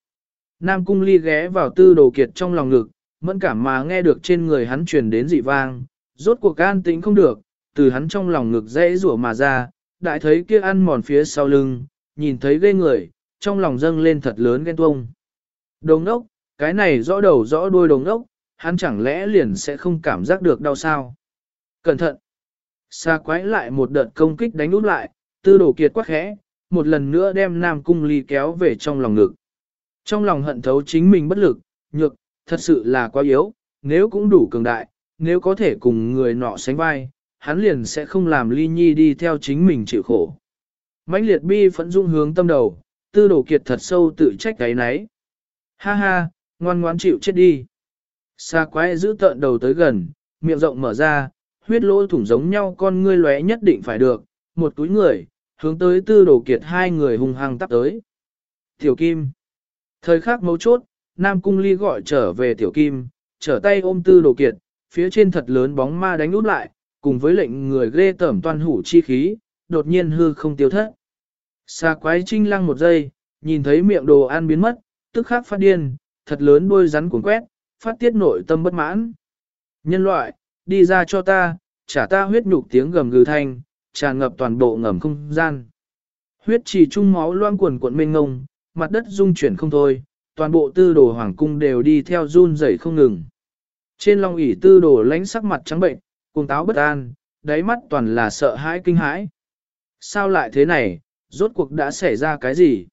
Nam cung ly ghé vào tư đồ kiệt trong lòng ngực, mẫn cảm mà nghe được trên người hắn truyền đến dị vang, rốt cuộc an tĩnh không được, từ hắn trong lòng ngực dễ rủa mà ra, đại thấy kia ăn mòn phía sau lưng, nhìn thấy ghê người, trong lòng dâng lên thật lớn ghen tuông. Đồng ốc, cái này rõ đầu rõ đuôi đồng ốc, hắn chẳng lẽ liền sẽ không cảm giác được đau sao? Cẩn thận! Xa quái lại một đợt công kích đánh úp lại, tư đồ kiệt quắc khẽ, một lần nữa đem Nam Cung Ly kéo về trong lòng ngực. Trong lòng hận thấu chính mình bất lực, nhược, thật sự là quá yếu, nếu cũng đủ cường đại, nếu có thể cùng người nọ sánh vai, hắn liền sẽ không làm ly nhi đi theo chính mình chịu khổ. mãnh liệt bi phẫn dung hướng tâm đầu, tư đồ kiệt thật sâu tự trách cái nấy. Ha ha, ngoan ngoãn chịu chết đi. Xa quái giữ tợn đầu tới gần, miệng rộng mở ra, huyết lỗ thủng giống nhau con ngươi lóe nhất định phải được, một túi người, hướng tới tư đồ kiệt hai người hung hăng tắp tới. Tiểu Kim Thời khắc mấu chốt, Nam Cung Ly gọi trở về Tiểu Kim, trở tay ôm tư đồ kiệt, phía trên thật lớn bóng ma đánh út lại, cùng với lệnh người ghê tẩm toàn hủ chi khí, đột nhiên hư không tiêu thất. Xa quái trinh lăng một giây, nhìn thấy miệng đồ ăn biến mất, tức khắc phát điên, thật lớn đôi rắn cuốn quét, phát tiết nội tâm bất mãn. Nhân loại, đi ra cho ta, trả ta huyết nhục tiếng gầm gừ thanh, tràn ngập toàn bộ ngầm không gian. Huyết chỉ trung máu loang quần cuộn mênh ngông, mặt đất rung chuyển không thôi, toàn bộ tư đồ hoàng cung đều đi theo run rẩy không ngừng. Trên Long ỷ tư đồ lánh sắc mặt trắng bệnh, cùng táo bất an, đáy mắt toàn là sợ hãi kinh hãi. Sao lại thế này, rốt cuộc đã xảy ra cái gì?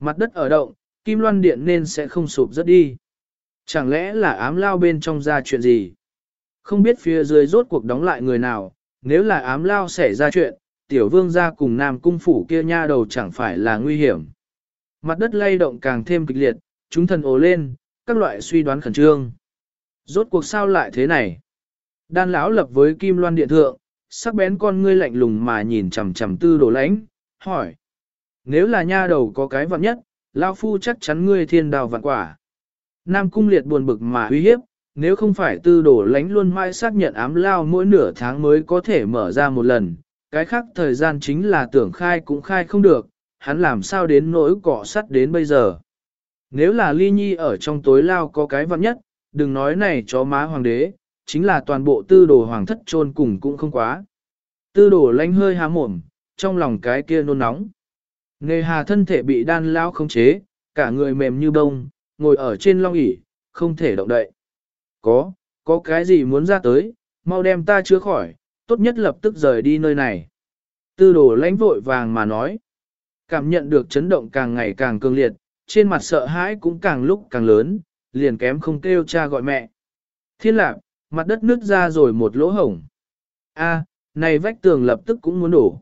Mặt đất ở động, kim loan điện nên sẽ không sụp rất đi. Chẳng lẽ là ám lao bên trong ra chuyện gì? Không biết phía dưới rốt cuộc đóng lại người nào, nếu là ám lao xảy ra chuyện, tiểu vương gia cùng nam cung phủ kia nha đầu chẳng phải là nguy hiểm. Mặt đất lay động càng thêm kịch liệt, chúng thần ồ lên, các loại suy đoán khẩn trương. Rốt cuộc sao lại thế này? Đan lão lập với kim loan điện thượng, sắc bén con ngươi lạnh lùng mà nhìn chằm chằm tư đồ lãnh, hỏi. Nếu là nha đầu có cái vặn nhất, Lão phu chắc chắn ngươi thiên đào vạn quả. Nam cung liệt buồn bực mà uy hiếp, nếu không phải tư đồ lánh luôn mãi xác nhận ám lao mỗi nửa tháng mới có thể mở ra một lần, cái khác thời gian chính là tưởng khai cũng khai không được, hắn làm sao đến nỗi cọ sắt đến bây giờ. Nếu là ly nhi ở trong tối lao có cái vặn nhất, đừng nói này chó má hoàng đế, chính là toàn bộ tư đồ hoàng thất trôn cùng cũng không quá. Tư đồ lánh hơi há mồm, trong lòng cái kia nôn nóng. Nghề hà thân thể bị đan lao không chế, cả người mềm như bông, ngồi ở trên long ỷ không thể động đậy. Có, có cái gì muốn ra tới, mau đem ta chữa khỏi, tốt nhất lập tức rời đi nơi này. Tư đồ lãnh vội vàng mà nói. Cảm nhận được chấn động càng ngày càng cường liệt, trên mặt sợ hãi cũng càng lúc càng lớn, liền kém không kêu cha gọi mẹ. Thiên lạc, mặt đất nứt ra rồi một lỗ hổng. A, này vách tường lập tức cũng muốn đổ.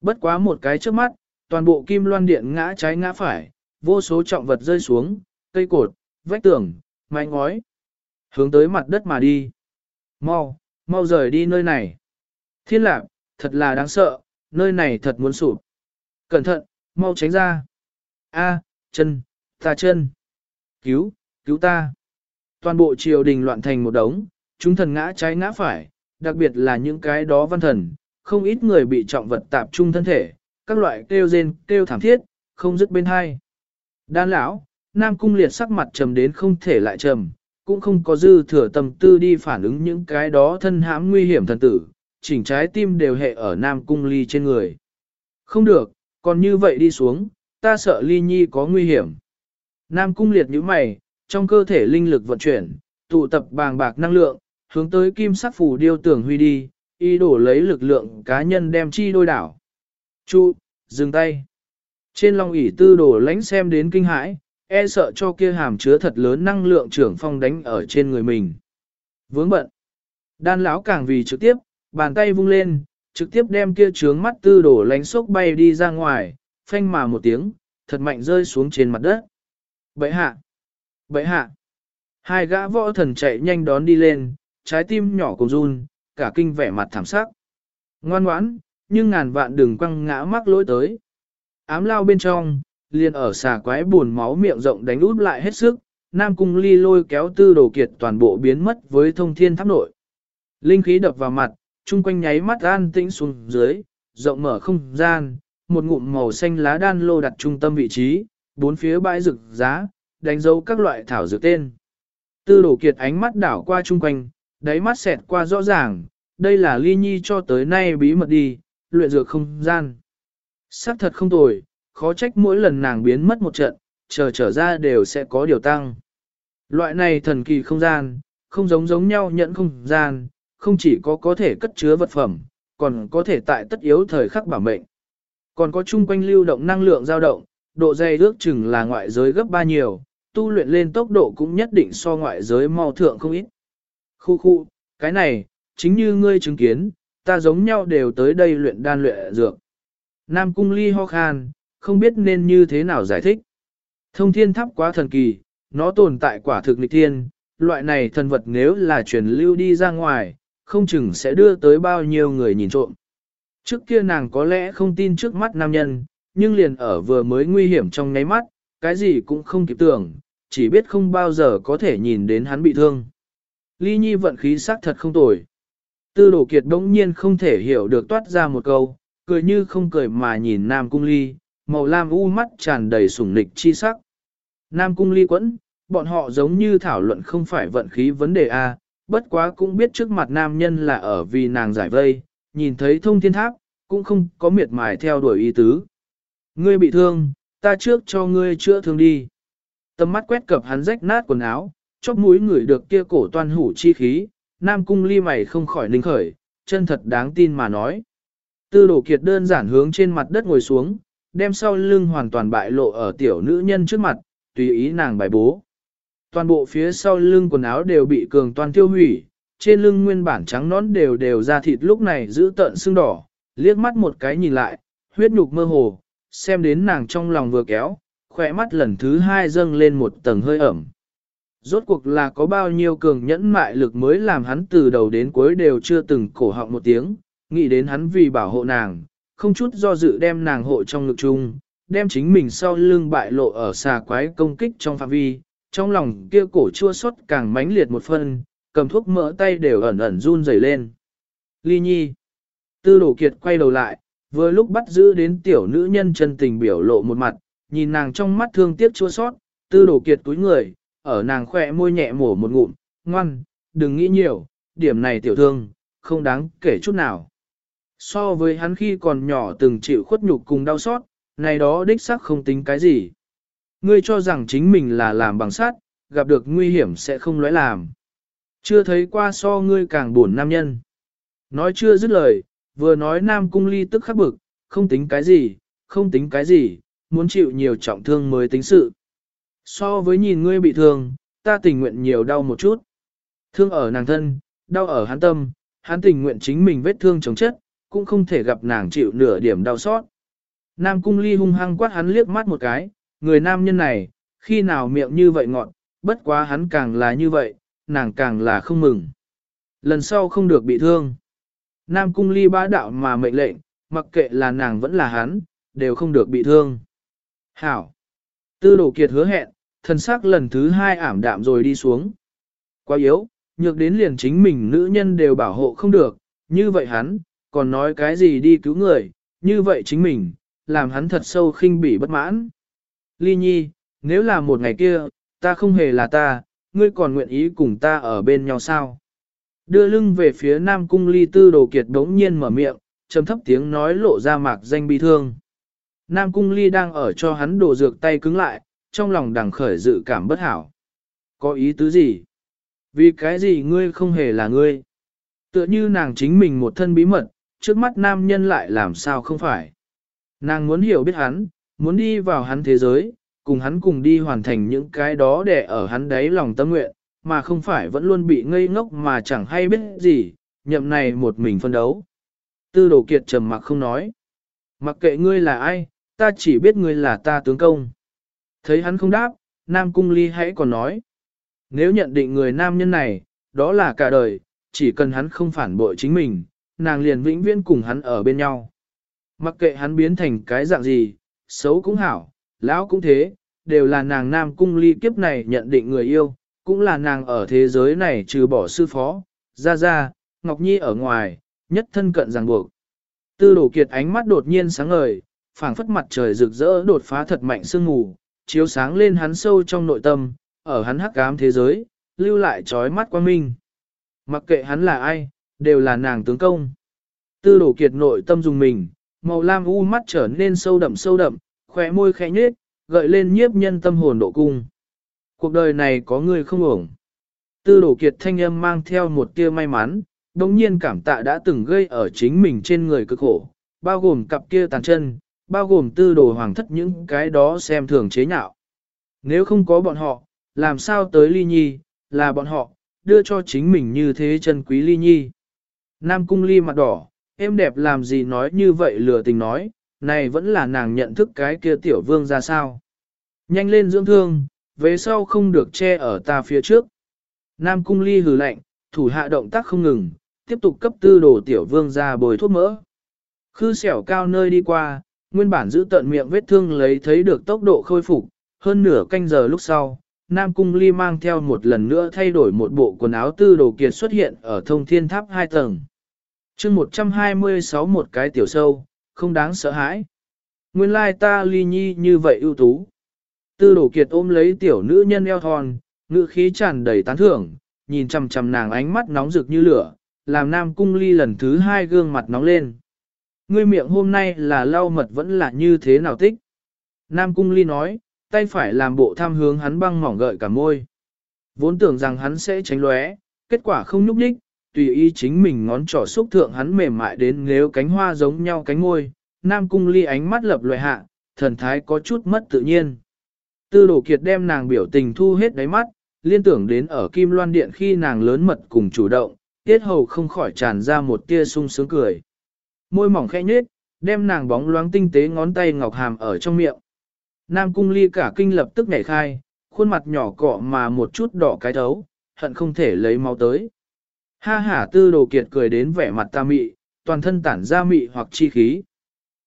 Bất quá một cái trước mắt, toàn bộ kim loan điện ngã trái ngã phải, vô số trọng vật rơi xuống, cây cột, vách tường, mái ngói. Hướng tới mặt đất mà đi. Mau, mau rời đi nơi này. Thiên lạc, thật là đáng sợ, nơi này thật muốn sụp. Cẩn thận, mau tránh ra. A, chân, ta chân. Cứu, cứu ta. Toàn bộ triều đình loạn thành một đống, chúng thần ngã trái ngã phải, đặc biệt là những cái đó văn thần, không ít người bị trọng vật tạp trung thân thể, các loại kêu rên, kêu thảm thiết, không dứt bên hai. Đan lão, Nam Cung liệt sắc mặt trầm đến không thể lại trầm, cũng không có dư thừa tâm tư đi phản ứng những cái đó thân hãm nguy hiểm thần tử, chỉnh trái tim đều hệ ở Nam Cung ly trên người. Không được, còn như vậy đi xuống, ta sợ ly nhi có nguy hiểm. Nam Cung liệt như mày, trong cơ thể linh lực vận chuyển, tụ tập bàng bạc năng lượng, hướng tới kim sắc phủ điêu tưởng huy đi, y đổ lấy lực lượng cá nhân đem chi đôi đảo. Chu, dừng tay. Trên lòng ỷ tư đổ lánh xem đến kinh hãi, e sợ cho kia hàm chứa thật lớn năng lượng trưởng phong đánh ở trên người mình. Vướng bận. Đan lão càng vì trực tiếp, bàn tay vung lên, trực tiếp đem kia trướng mắt tư đổ lánh sốc bay đi ra ngoài, phanh mà một tiếng, thật mạnh rơi xuống trên mặt đất. Bậy hạ! Bậy hạ! Hai gã võ thần chạy nhanh đón đi lên, trái tim nhỏ cùng run, cả kinh vẻ mặt thảm sắc. Ngoan ngoãn, nhưng ngàn vạn đừng quăng ngã mắc lỗi tới. Ám lao bên trong, liền ở xà quái buồn máu miệng rộng đánh út lại hết sức, Nam Cung Ly lôi kéo tư đồ kiệt toàn bộ biến mất với thông thiên tháp nội. Linh khí đập vào mặt, chung quanh nháy mắt an tĩnh xuống dưới, rộng mở không gian, một ngụm màu xanh lá đan lô đặt trung tâm vị trí, bốn phía bãi rực giá, đánh dấu các loại thảo dược tên. Tư đổ kiệt ánh mắt đảo qua chung quanh, đáy mắt xẹt qua rõ ràng, đây là ly nhi cho tới nay bí mật đi, luyện dược không gian. Sắc thật không tồi, khó trách mỗi lần nàng biến mất một trận, chờ trở ra đều sẽ có điều tăng. Loại này thần kỳ không gian, không giống giống nhau nhận không gian, không chỉ có có thể cất chứa vật phẩm, còn có thể tại tất yếu thời khắc bảo mệnh. Còn có chung quanh lưu động năng lượng dao động, độ dày ước chừng là ngoại giới gấp ba nhiều, tu luyện lên tốc độ cũng nhất định so ngoại giới mau thượng không ít. Khu khu, cái này, chính như ngươi chứng kiến, ta giống nhau đều tới đây luyện đan luyện dược. Nam cung ly ho khan, không biết nên như thế nào giải thích. Thông thiên tháp quá thần kỳ, nó tồn tại quả thực nghịch thiên, loại này thần vật nếu là truyền lưu đi ra ngoài, không chừng sẽ đưa tới bao nhiêu người nhìn trộm. Trước kia nàng có lẽ không tin trước mắt nam nhân, nhưng liền ở vừa mới nguy hiểm trong ngáy mắt, cái gì cũng không kịp tưởng, chỉ biết không bao giờ có thể nhìn đến hắn bị thương. Ly Nhi vận khí sắc thật không tồi. Tư đổ kiệt đống nhiên không thể hiểu được toát ra một câu, cười như không cười mà nhìn Nam Cung Ly, màu lam u mắt tràn đầy sủng nịch chi sắc. Nam Cung Ly quẫn, bọn họ giống như thảo luận không phải vận khí vấn đề A, bất quá cũng biết trước mặt nam nhân là ở vì nàng giải vây, nhìn thấy thông thiên tháp, cũng không có miệt mài theo đuổi ý tứ. Ngươi bị thương, ta trước cho ngươi chữa thương đi. Tầm mắt quét cập hắn rách nát quần áo, chóp mũi ngửi được kia cổ toàn hủ chi khí, nam cung ly mày không khỏi ninh khởi, chân thật đáng tin mà nói. Tư đổ kiệt đơn giản hướng trên mặt đất ngồi xuống, đem sau lưng hoàn toàn bại lộ ở tiểu nữ nhân trước mặt, tùy ý nàng bài bố. Toàn bộ phía sau lưng quần áo đều bị cường toàn tiêu hủy, trên lưng nguyên bản trắng nón đều đều ra thịt lúc này giữ tợn xương đỏ, liếc mắt một cái nhìn lại, huyết nhục mơ hồ, xem đến nàng trong lòng vừa kéo, khỏe mắt lần thứ hai dâng lên một tầng hơi ẩm. Rốt cuộc là có bao nhiêu cường nhẫn mại lực mới làm hắn từ đầu đến cuối đều chưa từng cổ họng một tiếng, nghĩ đến hắn vì bảo hộ nàng, không chút do dự đem nàng hộ trong ngực chung, đem chính mình sau lưng bại lộ ở xà quái công kích trong phạm vi, trong lòng kia cổ chua xót càng mãnh liệt một phân, cầm thuốc mỡ tay đều ẩn ẩn run rẩy lên. Ly nhi. Tư Đồ kiệt quay đầu lại, vừa lúc bắt giữ đến tiểu nữ nhân chân tình biểu lộ một mặt, nhìn nàng trong mắt thương tiếc chua xót, tư Đồ kiệt túi người, ở nàng khỏe môi nhẹ mổ một ngụm, ngoan, đừng nghĩ nhiều, điểm này tiểu thương, không đáng kể chút nào. So với hắn khi còn nhỏ từng chịu khuất nhục cùng đau xót, này đó đích xác không tính cái gì. Ngươi cho rằng chính mình là làm bằng sát, gặp được nguy hiểm sẽ không lóe làm. Chưa thấy qua so ngươi càng buồn nam nhân. Nói chưa dứt lời, vừa nói nam cung ly tức khắc bực, không tính cái gì, không tính cái gì, muốn chịu nhiều trọng thương mới tính sự. So với nhìn ngươi bị thương, ta tình nguyện nhiều đau một chút. Thương ở nàng thân, đau ở hắn tâm, hắn tình nguyện chính mình vết thương chống chất, cũng không thể gặp nàng chịu nửa điểm đau xót. Nam cung ly hung hăng quát hắn liếc mắt một cái, người nam nhân này, khi nào miệng như vậy ngọn, bất quá hắn càng là như vậy, nàng càng là không mừng. Lần sau không được bị thương. Nam cung ly bá đạo mà mệnh lệnh, mặc kệ là nàng vẫn là hắn, đều không được bị thương. Hảo! Tư Đổ kiệt hứa hẹn, thân xác lần thứ hai ảm đạm rồi đi xuống. Quá yếu, nhược đến liền chính mình nữ nhân đều bảo hộ không được, như vậy hắn, còn nói cái gì đi cứu người, như vậy chính mình, làm hắn thật sâu khinh bỉ bất mãn. Ly nhi, nếu là một ngày kia, ta không hề là ta, ngươi còn nguyện ý cùng ta ở bên nhau sao? Đưa lưng về phía Nam Cung Ly Tư Đồ Kiệt đống nhiên mở miệng, trầm thấp tiếng nói lộ ra mạc danh bi thương. Nam Cung Ly đang ở cho hắn đổ dược tay cứng lại, trong lòng đằng khởi dự cảm bất hảo. Có ý tứ gì? Vì cái gì ngươi không hề là ngươi? Tựa như nàng chính mình một thân bí mật, trước mắt nam nhân lại làm sao không phải. Nàng muốn hiểu biết hắn, muốn đi vào hắn thế giới, cùng hắn cùng đi hoàn thành những cái đó để ở hắn đáy lòng tâm nguyện, mà không phải vẫn luôn bị ngây ngốc mà chẳng hay biết gì, nhậm này một mình phân đấu. Tư đồ kiệt trầm mặc không nói. Mặc kệ ngươi là ai, ta chỉ biết ngươi là ta tướng công. Thấy hắn không đáp, Nam Cung Ly hãy còn nói. Nếu nhận định người nam nhân này, đó là cả đời, chỉ cần hắn không phản bội chính mình, nàng liền vĩnh viễn cùng hắn ở bên nhau. Mặc kệ hắn biến thành cái dạng gì, xấu cũng hảo, lão cũng thế, đều là nàng Nam Cung Ly kiếp này nhận định người yêu, cũng là nàng ở thế giới này trừ bỏ sư phó, ra ra, Ngọc Nhi ở ngoài, nhất thân cận ràng buộc. Tư đổ kiệt ánh mắt đột nhiên sáng ngời, phảng phất mặt trời rực rỡ đột phá thật mạnh sương mù, chiếu sáng lên hắn sâu trong nội tâm, ở hắn hắc ám thế giới, lưu lại trói mắt quang minh. Mặc kệ hắn là ai, đều là nàng tướng công. Tư đổ kiệt nội tâm dùng mình, màu lam u mắt trở nên sâu đậm sâu đậm, khóe môi khẽ nhếch, gợi lên nhiếp nhân tâm hồn độ cung. Cuộc đời này có người không ổng. Tư đổ kiệt thanh âm mang theo một tia may mắn, đồng nhiên cảm tạ đã từng gây ở chính mình trên người cực khổ, bao gồm cặp kia tàn chân, bao gồm tư đồ hoàng thất những cái đó xem thường chế nhạo. Nếu không có bọn họ, làm sao tới ly nhi, là bọn họ, đưa cho chính mình như thế chân quý ly nhi. Nam cung ly mặt đỏ, em đẹp làm gì nói như vậy lừa tình nói, này vẫn là nàng nhận thức cái kia tiểu vương ra sao. Nhanh lên dưỡng thương, về sau không được che ở ta phía trước. Nam cung ly hừ lạnh, thủ hạ động tác không ngừng, tiếp tục cấp tư đồ tiểu vương ra bồi thuốc mỡ. Khư xẻo cao nơi đi qua, nguyên bản giữ tận miệng vết thương lấy thấy được tốc độ khôi phục, hơn nửa canh giờ lúc sau, Nam Cung Ly mang theo một lần nữa thay đổi một bộ quần áo tư đồ kiệt xuất hiện ở thông thiên tháp hai tầng chương 126 một cái tiểu sâu, không đáng sợ hãi. Nguyên lai ta ly nhi như vậy ưu tú. Tư đổ kiệt ôm lấy tiểu nữ nhân eo thon, ngữ khí tràn đầy tán thưởng, nhìn chằm chằm nàng ánh mắt nóng rực như lửa, làm Nam Cung Ly lần thứ hai gương mặt nóng lên. Ngươi miệng hôm nay là lau mật vẫn là như thế nào tích? Nam Cung Ly nói, tay phải làm bộ tham hướng hắn băng mỏng gợi cả môi. Vốn tưởng rằng hắn sẽ tránh lóe, kết quả không nhúc nhích, tùy ý chính mình ngón trỏ xúc thượng hắn mềm mại đến nếu cánh hoa giống nhau cánh môi. Nam Cung Ly ánh mắt lập loại hạ, thần thái có chút mất tự nhiên. Tư đồ kiệt đem nàng biểu tình thu hết đáy mắt, liên tưởng đến ở Kim Loan Điện khi nàng lớn mật cùng chủ động, tiết hầu không khỏi tràn ra một tia sung sướng cười. Môi mỏng khẽ nhếch, đem nàng bóng loáng tinh tế ngón tay ngọc hàm ở trong miệng. Nam cung ly cả kinh lập tức nhảy khai, khuôn mặt nhỏ cọ mà một chút đỏ cái thấu, hận không thể lấy máu tới. Ha hả tư đồ kiệt cười đến vẻ mặt ta mị, toàn thân tản ra mị hoặc chi khí.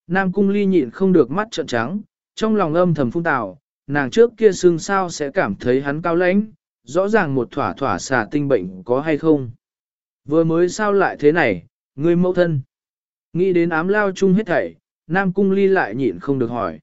Nam cung ly nhịn không được mắt trợn trắng, trong lòng âm thầm phung tạo, nàng trước kia xương sao sẽ cảm thấy hắn cao lãnh, rõ ràng một thỏa thỏa xà tinh bệnh có hay không. Vừa mới sao lại thế này, ngươi mẫu thân. Nghĩ đến ám lao chung hết thảy, Nam cung ly lại nhịn không được hỏi.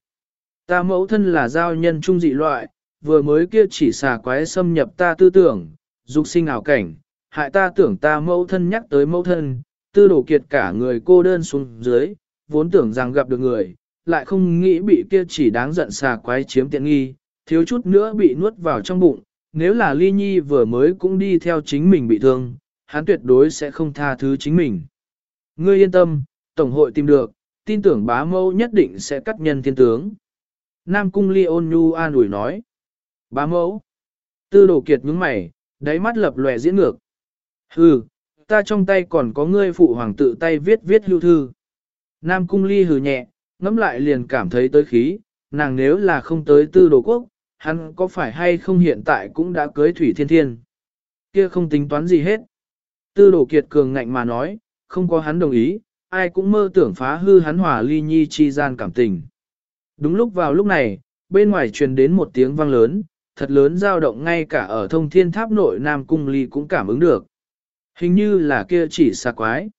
Ta mẫu thân là giao nhân trung dị loại, vừa mới kia chỉ xà quái xâm nhập ta tư tưởng, dục sinh ảo cảnh, hại ta tưởng ta mẫu thân nhắc tới mẫu thân, tư đổ kiệt cả người cô đơn xuống dưới, vốn tưởng rằng gặp được người, lại không nghĩ bị kia chỉ đáng giận xà quái chiếm tiện nghi, thiếu chút nữa bị nuốt vào trong bụng, nếu là ly nhi vừa mới cũng đi theo chính mình bị thương, hắn tuyệt đối sẽ không tha thứ chính mình. Ngươi yên tâm, Tổng hội tìm được, tin tưởng bá mâu nhất định sẽ cắt nhân thiên tướng. Nam Cung Ly ôn nhu an ủi nói. Bá mẫu. Tư đồ kiệt nhướng mày, đáy mắt lập lòe diễn ngược. Hừ, ta trong tay còn có ngươi phụ hoàng tự tay viết viết lưu thư. Nam cung ly hừ nhẹ, ngẫm lại liền cảm thấy tới khí, nàng nếu là không tới tư đồ quốc, hắn có phải hay không hiện tại cũng đã cưới thủy thiên thiên. Kia không tính toán gì hết. Tư đồ kiệt cường ngạnh mà nói, không có hắn đồng ý, ai cũng mơ tưởng phá hư hắn hòa ly nhi chi gian cảm tình. Đúng lúc vào lúc này, bên ngoài truyền đến một tiếng vang lớn, thật lớn dao động ngay cả ở thông thiên tháp nội Nam Cung Ly cũng cảm ứng được. Hình như là kia chỉ xa quái.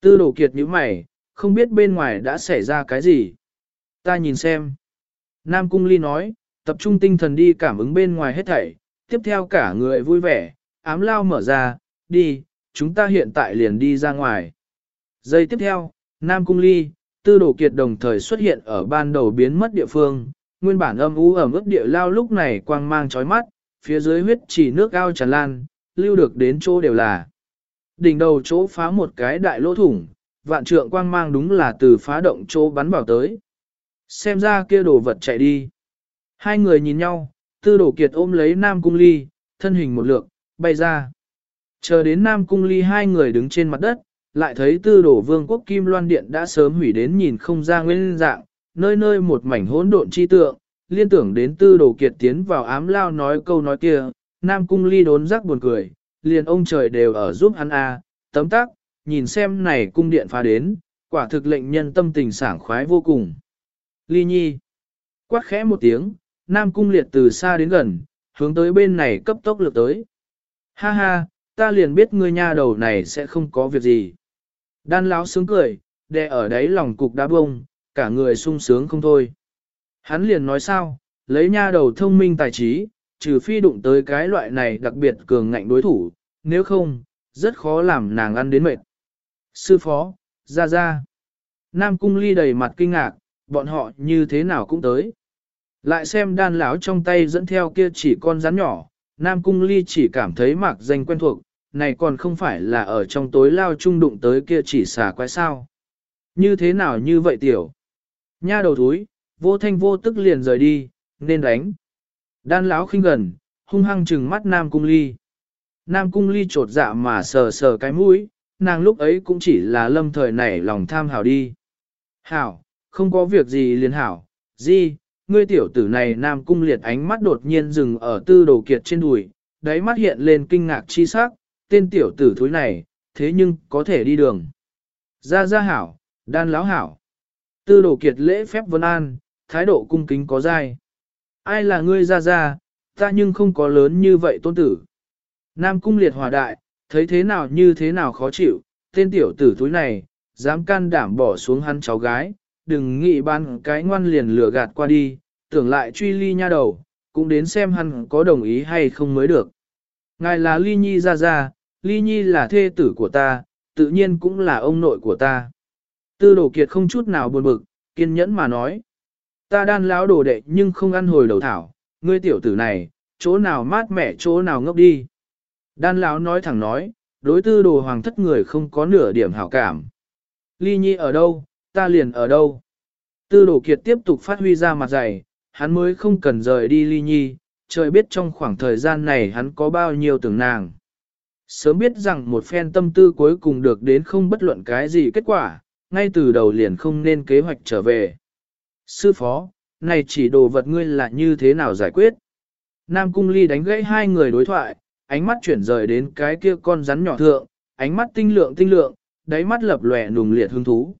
Tư đồ kiệt như mày, không biết bên ngoài đã xảy ra cái gì. Ta nhìn xem. Nam Cung Ly nói, tập trung tinh thần đi cảm ứng bên ngoài hết thảy, tiếp theo cả người vui vẻ, ám lao mở ra, đi, chúng ta hiện tại liền đi ra ngoài. Giây tiếp theo, Nam Cung Ly, tư đồ kiệt đồng thời xuất hiện ở ban đầu biến mất địa phương, nguyên bản âm u ẩm ướt địa lao lúc này quang mang chói mắt, phía dưới huyết chỉ nước ao tràn lan, lưu được đến chỗ đều là. Đỉnh đầu chỗ phá một cái đại lỗ thủng, vạn trượng quang mang đúng là từ phá động chỗ bắn vào tới. Xem ra kia đồ vật chạy đi. Hai người nhìn nhau, tư đồ kiệt ôm lấy Nam Cung Ly, thân hình một lượng, bay ra. Chờ đến Nam Cung Ly hai người đứng trên mặt đất, lại thấy tư đổ vương quốc Kim Loan Điện đã sớm hủy đến nhìn không ra nguyên dạng, nơi nơi một mảnh hỗn độn chi tượng, liên tưởng đến tư đồ kiệt tiến vào ám lao nói câu nói kia, Nam Cung Ly đốn rắc buồn cười, liền ông trời đều ở giúp hắn a tấm tắc, nhìn xem này cung điện phá đến, quả thực lệnh nhân tâm tình sảng khoái vô cùng. Ly Nhi, quát khẽ một tiếng, Nam Cung liệt từ xa đến gần, hướng tới bên này cấp tốc lượt tới. Ha ha, ta liền biết ngươi nha đầu này sẽ không có việc gì. Đan lão sướng cười, đè ở đấy lòng cục đá bông, cả người sung sướng không thôi. Hắn liền nói sao, lấy nha đầu thông minh tài trí, trừ phi đụng tới cái loại này đặc biệt cường ngạnh đối thủ, nếu không, rất khó làm nàng ăn đến mệt. Sư phó, ra ra. Nam cung ly đầy mặt kinh ngạc, bọn họ như thế nào cũng tới. Lại xem đan lão trong tay dẫn theo kia chỉ con rắn nhỏ, Nam cung ly chỉ cảm thấy mạc danh quen thuộc, này còn không phải là ở trong tối lao trung đụng tới kia chỉ xà quái sao. Như thế nào như vậy tiểu? Nha đầu thúi, vô thanh vô tức liền rời đi, nên đánh. Đan lão khinh gần, hung hăng trừng mắt Nam Cung Ly. Nam Cung Ly trột dạ mà sờ sờ cái mũi, nàng lúc ấy cũng chỉ là lâm thời nảy lòng tham hảo đi. Hảo, không có việc gì liền hảo, gì, ngươi tiểu tử này Nam Cung liệt ánh mắt đột nhiên dừng ở tư đồ kiệt trên đùi, đáy mắt hiện lên kinh ngạc chi sắc, tên tiểu tử thúi này, thế nhưng có thể đi đường. Ra ra hảo, đan láo hảo. Tư đồ kiệt lễ phép vân an, thái độ cung kính có dai. Ai là ngươi ra ra, ta nhưng không có lớn như vậy tôn tử. Nam cung liệt hòa đại, thấy thế nào như thế nào khó chịu, tên tiểu tử túi này, dám can đảm bỏ xuống hắn cháu gái, đừng nghĩ ban cái ngoan liền lừa gạt qua đi, tưởng lại truy ly nha đầu, cũng đến xem hắn có đồng ý hay không mới được. Ngài là ly nhi ra ra, ly nhi là thê tử của ta, tự nhiên cũng là ông nội của ta. Tư đồ kiệt không chút nào buồn bực, kiên nhẫn mà nói. Ta đan lão đồ đệ nhưng không ăn hồi đầu thảo, ngươi tiểu tử này, chỗ nào mát mẻ chỗ nào ngốc đi. Đan lão nói thẳng nói, đối tư đồ hoàng thất người không có nửa điểm hảo cảm. Ly nhi ở đâu, ta liền ở đâu. Tư đồ kiệt tiếp tục phát huy ra mặt dày, hắn mới không cần rời đi ly nhi, trời biết trong khoảng thời gian này hắn có bao nhiêu tưởng nàng. Sớm biết rằng một phen tâm tư cuối cùng được đến không bất luận cái gì kết quả, ngay từ đầu liền không nên kế hoạch trở về. Sư phó, này chỉ đồ vật ngươi là như thế nào giải quyết? Nam Cung Ly đánh gãy hai người đối thoại, ánh mắt chuyển rời đến cái kia con rắn nhỏ thượng, ánh mắt tinh lượng tinh lượng, đáy mắt lập lòe nùng liệt hứng thú.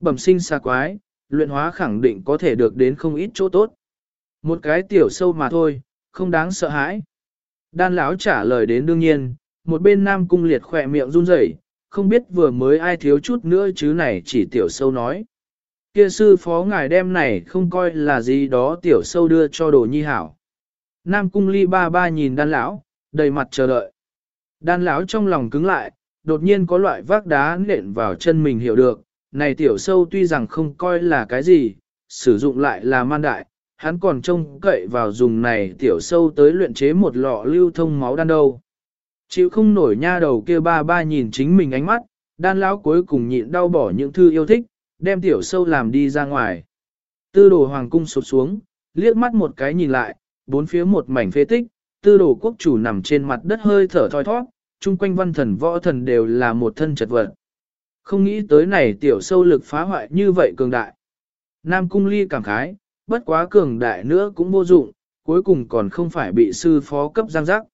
Bẩm sinh xa quái, luyện hóa khẳng định có thể được đến không ít chỗ tốt. Một cái tiểu sâu mà thôi, không đáng sợ hãi. Đan lão trả lời đến đương nhiên, một bên Nam Cung liệt khỏe miệng run rẩy, không biết vừa mới ai thiếu chút nữa chứ này chỉ tiểu sâu nói. Kia sư phó ngài đem này không coi là gì đó tiểu sâu đưa cho đồ nhi hảo. Nam cung ly ba ba nhìn đan lão, đầy mặt chờ đợi. Đan lão trong lòng cứng lại, đột nhiên có loại vác đá nện vào chân mình hiểu được, này tiểu sâu tuy rằng không coi là cái gì, sử dụng lại là man đại, hắn còn trông cậy vào dùng này tiểu sâu tới luyện chế một lọ lưu thông máu đan đâu. Chịu không nổi nha đầu kia ba ba nhìn chính mình ánh mắt, đan lão cuối cùng nhịn đau bỏ những thư yêu thích, đem tiểu sâu làm đi ra ngoài. Tư đồ hoàng cung sụp xuống, liếc mắt một cái nhìn lại, bốn phía một mảnh phế tích, tư đồ quốc chủ nằm trên mặt đất hơi thở thoi thoát, chung quanh văn thần võ thần đều là một thân chật vật. Không nghĩ tới này tiểu sâu lực phá hoại như vậy cường đại. Nam cung ly cảm khái, bất quá cường đại nữa cũng vô dụng, cuối cùng còn không phải bị sư phó cấp giang giác.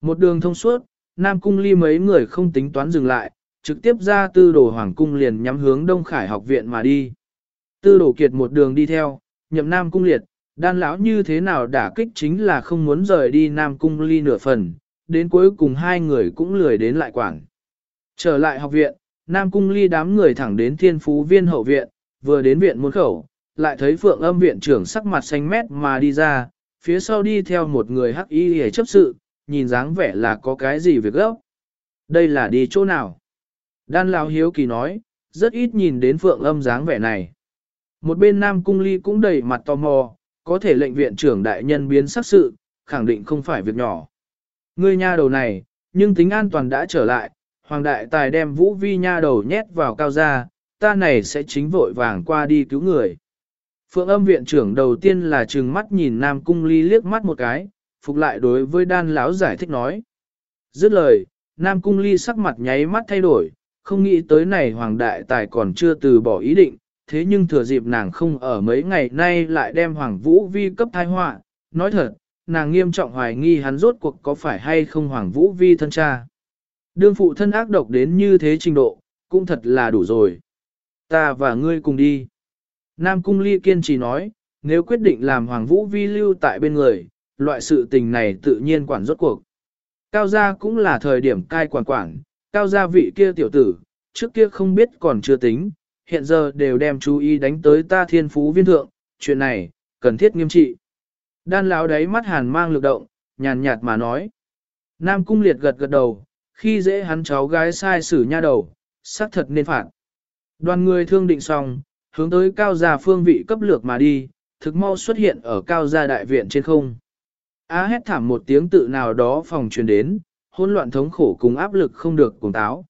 Một đường thông suốt, Nam cung ly mấy người không tính toán dừng lại, trực tiếp ra tư đồ hoàng cung liền nhắm hướng Đông Khải học viện mà đi. Tư đồ kiệt một đường đi theo, nhậm Nam cung liệt, đan lão như thế nào đả kích chính là không muốn rời đi Nam cung ly nửa phần, đến cuối cùng hai người cũng lười đến lại quảng. Trở lại học viện, Nam cung ly đám người thẳng đến thiên phú viên hậu viện, vừa đến viện môn khẩu, lại thấy phượng âm viện trưởng sắc mặt xanh mét mà đi ra, phía sau đi theo một người hắc y hề chấp sự, nhìn dáng vẻ là có cái gì việc gấp. Đây là đi chỗ nào? Đan Lão Hiếu Kỳ nói, rất ít nhìn đến phượng âm dáng vẻ này. Một bên Nam Cung Ly cũng đầy mặt tò mò, có thể lệnh viện trưởng đại nhân biến sắc sự, khẳng định không phải việc nhỏ. Ngươi nha đầu này, nhưng tính an toàn đã trở lại, Hoàng đại tài đem vũ vi nha đầu nhét vào cao gia, ta này sẽ chính vội vàng qua đi cứu người. Phượng âm viện trưởng đầu tiên là trừng mắt nhìn Nam Cung Ly liếc mắt một cái, phục lại đối với đan lão giải thích nói. Dứt lời, Nam Cung Ly sắc mặt nháy mắt thay đổi, không nghĩ tới này Hoàng Đại Tài còn chưa từ bỏ ý định, thế nhưng thừa dịp nàng không ở mấy ngày nay lại đem Hoàng Vũ Vi cấp thai họa nói thật, nàng nghiêm trọng hoài nghi hắn rốt cuộc có phải hay không Hoàng Vũ Vi thân cha. Đương phụ thân ác độc đến như thế trình độ, cũng thật là đủ rồi. Ta và ngươi cùng đi. Nam Cung Ly kiên trì nói, nếu quyết định làm Hoàng Vũ Vi lưu tại bên người, loại sự tình này tự nhiên quản rốt cuộc. Cao gia cũng là thời điểm cai quản quản, cao gia vị kia tiểu tử, trước kia không biết còn chưa tính, hiện giờ đều đem chú ý đánh tới ta thiên phú viên thượng, chuyện này, cần thiết nghiêm trị. Đan lão đáy mắt hàn mang lực động, nhàn nhạt mà nói. Nam cung liệt gật gật đầu, khi dễ hắn cháu gái sai xử nha đầu, xác thật nên phạt. Đoàn người thương định xong, hướng tới cao gia phương vị cấp lược mà đi, thực mau xuất hiện ở cao gia đại viện trên không. Á hét thảm một tiếng tự nào đó phòng truyền đến, hỗn loạn thống khổ cùng áp lực không được cùng táo.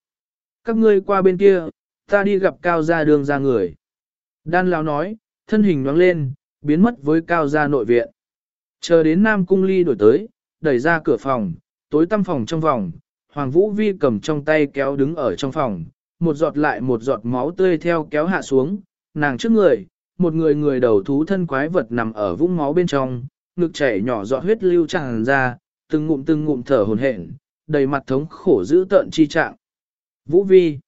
Các ngươi qua bên kia, ta đi gặp cao gia đường ra người. Đan lão nói, thân hình nhoáng lên, biến mất với cao gia nội viện. Chờ đến Nam Cung Ly đổi tới, đẩy ra cửa phòng, tối tăm phòng trong vòng, Hoàng Vũ Vi cầm trong tay kéo đứng ở trong phòng, một giọt lại một giọt máu tươi theo kéo hạ xuống, nàng trước người, một người người đầu thú thân quái vật nằm ở vũng máu bên trong, ngực chảy nhỏ giọt huyết lưu tràn ra, từng ngụm từng ngụm thở hồn hển, đầy mặt thống khổ dữ tợn chi trạng. Vũ Vi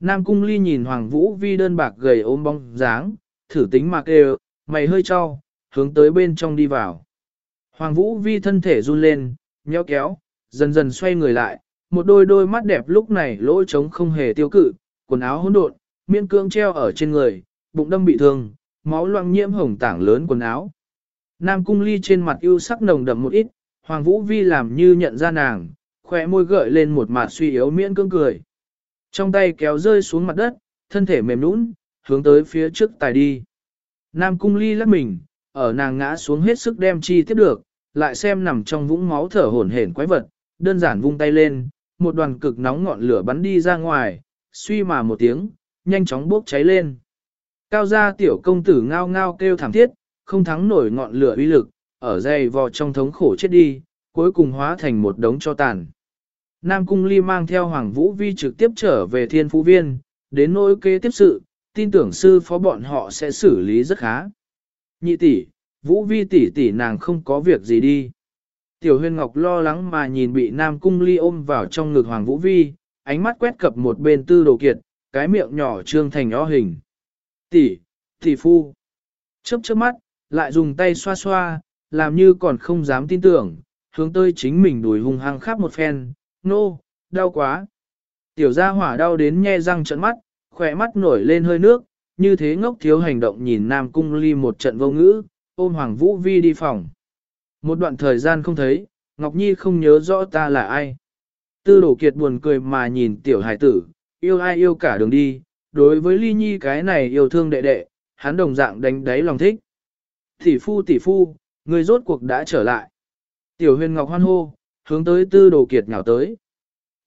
Nam Cung Ly nhìn Hoàng Vũ Vi đơn bạc gầy ôm bóng dáng, thử tính mà kêu, mày hơi cho, hướng tới bên trong đi vào. Hoàng Vũ Vi thân thể run lên, nhéo kéo, dần dần xoay người lại, một đôi đôi mắt đẹp lúc này lỗ trống không hề tiêu cự, quần áo hỗn độn, miên cương treo ở trên người, bụng đâm bị thương, máu loang nhiễm hồng tảng lớn quần áo. Nam cung ly trên mặt ưu sắc nồng đậm một ít, Hoàng Vũ Vi làm như nhận ra nàng, khỏe môi gợi lên một mặt suy yếu miễn cương cười. Trong tay kéo rơi xuống mặt đất, thân thể mềm nũng, hướng tới phía trước tài đi. Nam cung ly lắc mình, ở nàng ngã xuống hết sức đem chi tiếp được, lại xem nằm trong vũng máu thở hổn hển quái vật, đơn giản vung tay lên, một đoàn cực nóng ngọn lửa bắn đi ra ngoài, suy mà một tiếng, nhanh chóng bốc cháy lên. Cao gia tiểu công tử ngao ngao kêu thảm thiết, không thắng nổi ngọn lửa uy lực, ở dây vò trong thống khổ chết đi, cuối cùng hóa thành một đống cho tàn. Nam Cung Ly mang theo Hoàng Vũ Vi trực tiếp trở về thiên phú viên, đến nỗi kế tiếp sự, tin tưởng sư phó bọn họ sẽ xử lý rất khá. Nhị tỷ, Vũ Vi tỷ tỷ nàng không có việc gì đi. Tiểu huyền ngọc lo lắng mà nhìn bị Nam Cung Ly ôm vào trong ngực Hoàng Vũ Vi, ánh mắt quét cập một bên tư đồ kiệt, cái miệng nhỏ trương thành o hình. Tỷ, tỷ phu. Chớp chớp mắt, lại dùng tay xoa xoa, làm như còn không dám tin tưởng, hướng tới chính mình đùi hung hăng khắp một phen, nô, no, đau quá. Tiểu gia hỏa đau đến nhe răng trận mắt, khỏe mắt nổi lên hơi nước, như thế ngốc thiếu hành động nhìn Nam Cung Ly một trận vô ngữ, ôm Hoàng Vũ Vi đi phòng. Một đoạn thời gian không thấy, Ngọc Nhi không nhớ rõ ta là ai. Tư đổ kiệt buồn cười mà nhìn tiểu hải tử, yêu ai yêu cả đường đi, đối với Ly Nhi cái này yêu thương đệ đệ, hắn đồng dạng đánh đáy lòng thích. Tỷ phu tỷ phu, người rốt cuộc đã trở lại. Tiểu huyền ngọc hoan hô, hướng tới tư đồ kiệt nhào tới.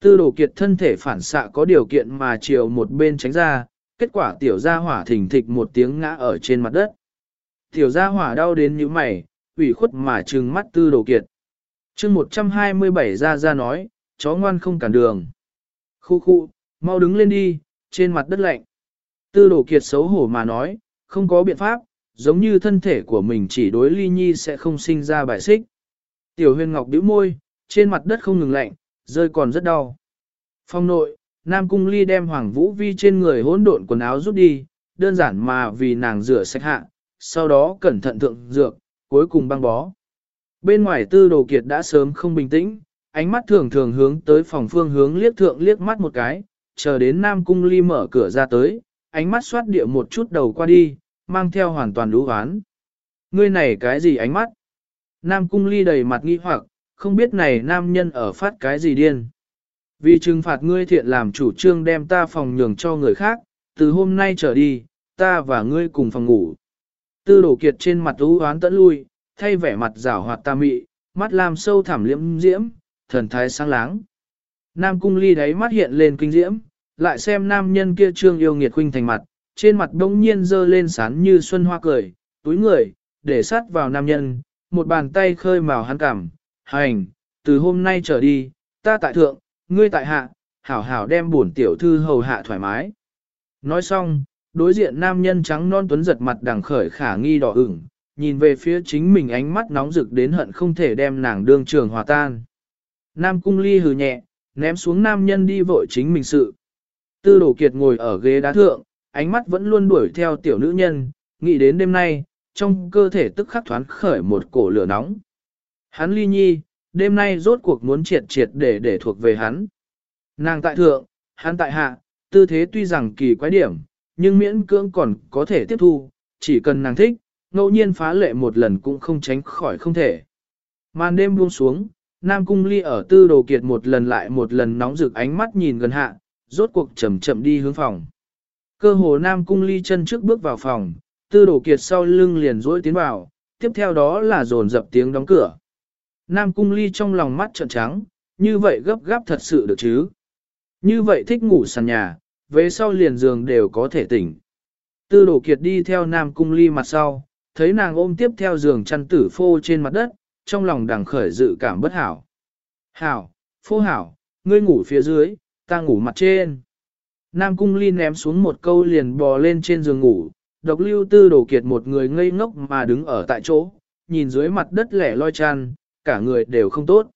Tư đồ kiệt thân thể phản xạ có điều kiện mà chiều một bên tránh ra, kết quả tiểu gia hỏa thỉnh thịch một tiếng ngã ở trên mặt đất. Tiểu gia hỏa đau đến như mày, ủy khuất mà trừng mắt tư đồ kiệt. chương 127 ra ra nói, chó ngoan không cản đường. Khu khu, mau đứng lên đi, trên mặt đất lạnh. Tư đồ kiệt xấu hổ mà nói, không có biện pháp, giống như thân thể của mình chỉ đối ly nhi sẽ không sinh ra bài xích. Tiểu huyền ngọc bĩu môi, trên mặt đất không ngừng lạnh, rơi còn rất đau. Phong nội, Nam Cung Ly đem Hoàng Vũ Vi trên người hỗn độn quần áo rút đi, đơn giản mà vì nàng rửa sạch hạ, sau đó cẩn thận thượng dược, cuối cùng băng bó. Bên ngoài tư đồ kiệt đã sớm không bình tĩnh, ánh mắt thường thường hướng tới phòng phương hướng liếc thượng liếc mắt một cái, chờ đến Nam Cung Ly mở cửa ra tới, ánh mắt xoát địa một chút đầu qua đi, mang theo hoàn toàn lũ hoán. Ngươi này cái gì ánh mắt? Nam Cung Ly đầy mặt nghi hoặc, không biết này nam nhân ở phát cái gì điên. Vì trừng phạt ngươi thiện làm chủ trương đem ta phòng nhường cho người khác, từ hôm nay trở đi, ta và ngươi cùng phòng ngủ. Tư đổ kiệt trên mặt ú hoán tẫn lui, thay vẻ mặt rảo hoạt ta mị, mắt làm sâu thảm liễm diễm, thần thái sáng láng. Nam cung ly đáy mắt hiện lên kinh diễm, lại xem nam nhân kia trương yêu nghiệt huynh thành mặt, trên mặt đông nhiên dơ lên sán như xuân hoa cười, túi người, để sát vào nam nhân, một bàn tay khơi màu hắn cảm, hành, từ hôm nay trở đi, ta tại thượng, ngươi tại hạ, hảo hảo đem bổn tiểu thư hầu hạ thoải mái. Nói xong, đối diện nam nhân trắng non tuấn giật mặt đằng khởi khả nghi đỏ ửng, nhìn về phía chính mình ánh mắt nóng rực đến hận không thể đem nàng đương trường hòa tan. Nam cung ly hừ nhẹ, ném xuống nam nhân đi vội chính mình sự. Tư đổ kiệt ngồi ở ghế đá thượng, ánh mắt vẫn luôn đuổi theo tiểu nữ nhân, nghĩ đến đêm nay, trong cơ thể tức khắc thoáng khởi một cổ lửa nóng. Hắn ly nhi, đêm nay rốt cuộc muốn triệt triệt để để thuộc về hắn. Nàng tại thượng, hắn tại hạ, tư thế tuy rằng kỳ quái điểm, nhưng miễn cưỡng còn có thể tiếp thu, chỉ cần nàng thích, ngẫu nhiên phá lệ một lần cũng không tránh khỏi không thể. Màn đêm buông xuống, Nam Cung Ly ở tư đồ kiệt một lần lại một lần nóng rực ánh mắt nhìn gần hạ, rốt cuộc chậm chậm đi hướng phòng. Cơ hồ Nam Cung Ly chân trước bước vào phòng, tư đồ kiệt sau lưng liền dỗi tiến vào, tiếp theo đó là dồn dập tiếng đóng cửa. Nam Cung Ly trong lòng mắt trợn trắng, như vậy gấp gáp thật sự được chứ. Như vậy thích ngủ sàn nhà, về sau liền giường đều có thể tỉnh. Tư đổ kiệt đi theo Nam Cung Ly mặt sau, thấy nàng ôm tiếp theo giường chăn tử phô trên mặt đất, trong lòng đằng khởi dự cảm bất hảo. Hảo, phô hảo, ngươi ngủ phía dưới, ta ngủ mặt trên. Nam Cung Ly ném xuống một câu liền bò lên trên giường ngủ, độc lưu tư đổ kiệt một người ngây ngốc mà đứng ở tại chỗ, nhìn dưới mặt đất lẻ loi chăn, cả người đều không tốt.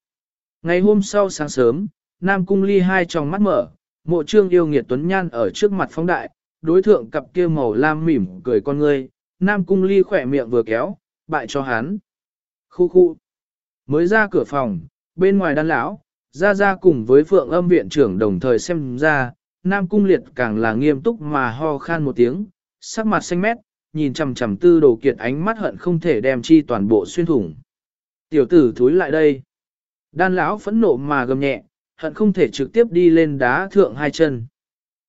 Ngày hôm sau sáng sớm, Nam Cung Ly hai tròng mắt mở, mộ trương yêu nghiệt tuấn nhan ở trước mặt phóng đại, đối thượng cặp kia màu lam mỉm cười con ngươi, Nam Cung Ly khỏe miệng vừa kéo, bại cho hắn. Khu khu. Mới ra cửa phòng, bên ngoài đan lão, ra ra cùng với phượng âm viện trưởng đồng thời xem ra, Nam Cung Liệt càng là nghiêm túc mà ho khan một tiếng, sắc mặt xanh mét, nhìn chằm chằm tư đồ kiệt ánh mắt hận không thể đem chi toàn bộ xuyên thủng. Tiểu tử thúi lại đây. Đan lão phẫn nộ mà gầm nhẹ, hận không thể trực tiếp đi lên đá thượng hai chân.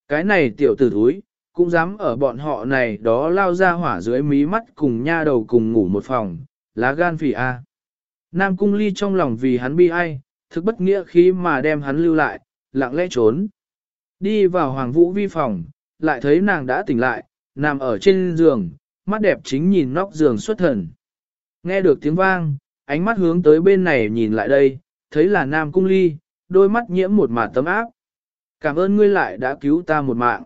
Cái này tiểu tử thúi, cũng dám ở bọn họ này đó lao ra hỏa dưới mí mắt cùng nha đầu cùng ngủ một phòng, lá gan phỉ A. Nam cung ly trong lòng vì hắn bi ai, thực bất nghĩa khi mà đem hắn lưu lại, lặng lẽ trốn. Đi vào hoàng vũ vi phòng, lại thấy nàng đã tỉnh lại, nằm ở trên giường, mắt đẹp chính nhìn nóc giường xuất thần. Nghe được tiếng vang, ánh mắt hướng tới bên này nhìn lại đây, thấy là Nam Cung Ly, đôi mắt nhiễm một mạt tấm áp. Cảm ơn ngươi lại đã cứu ta một mạng.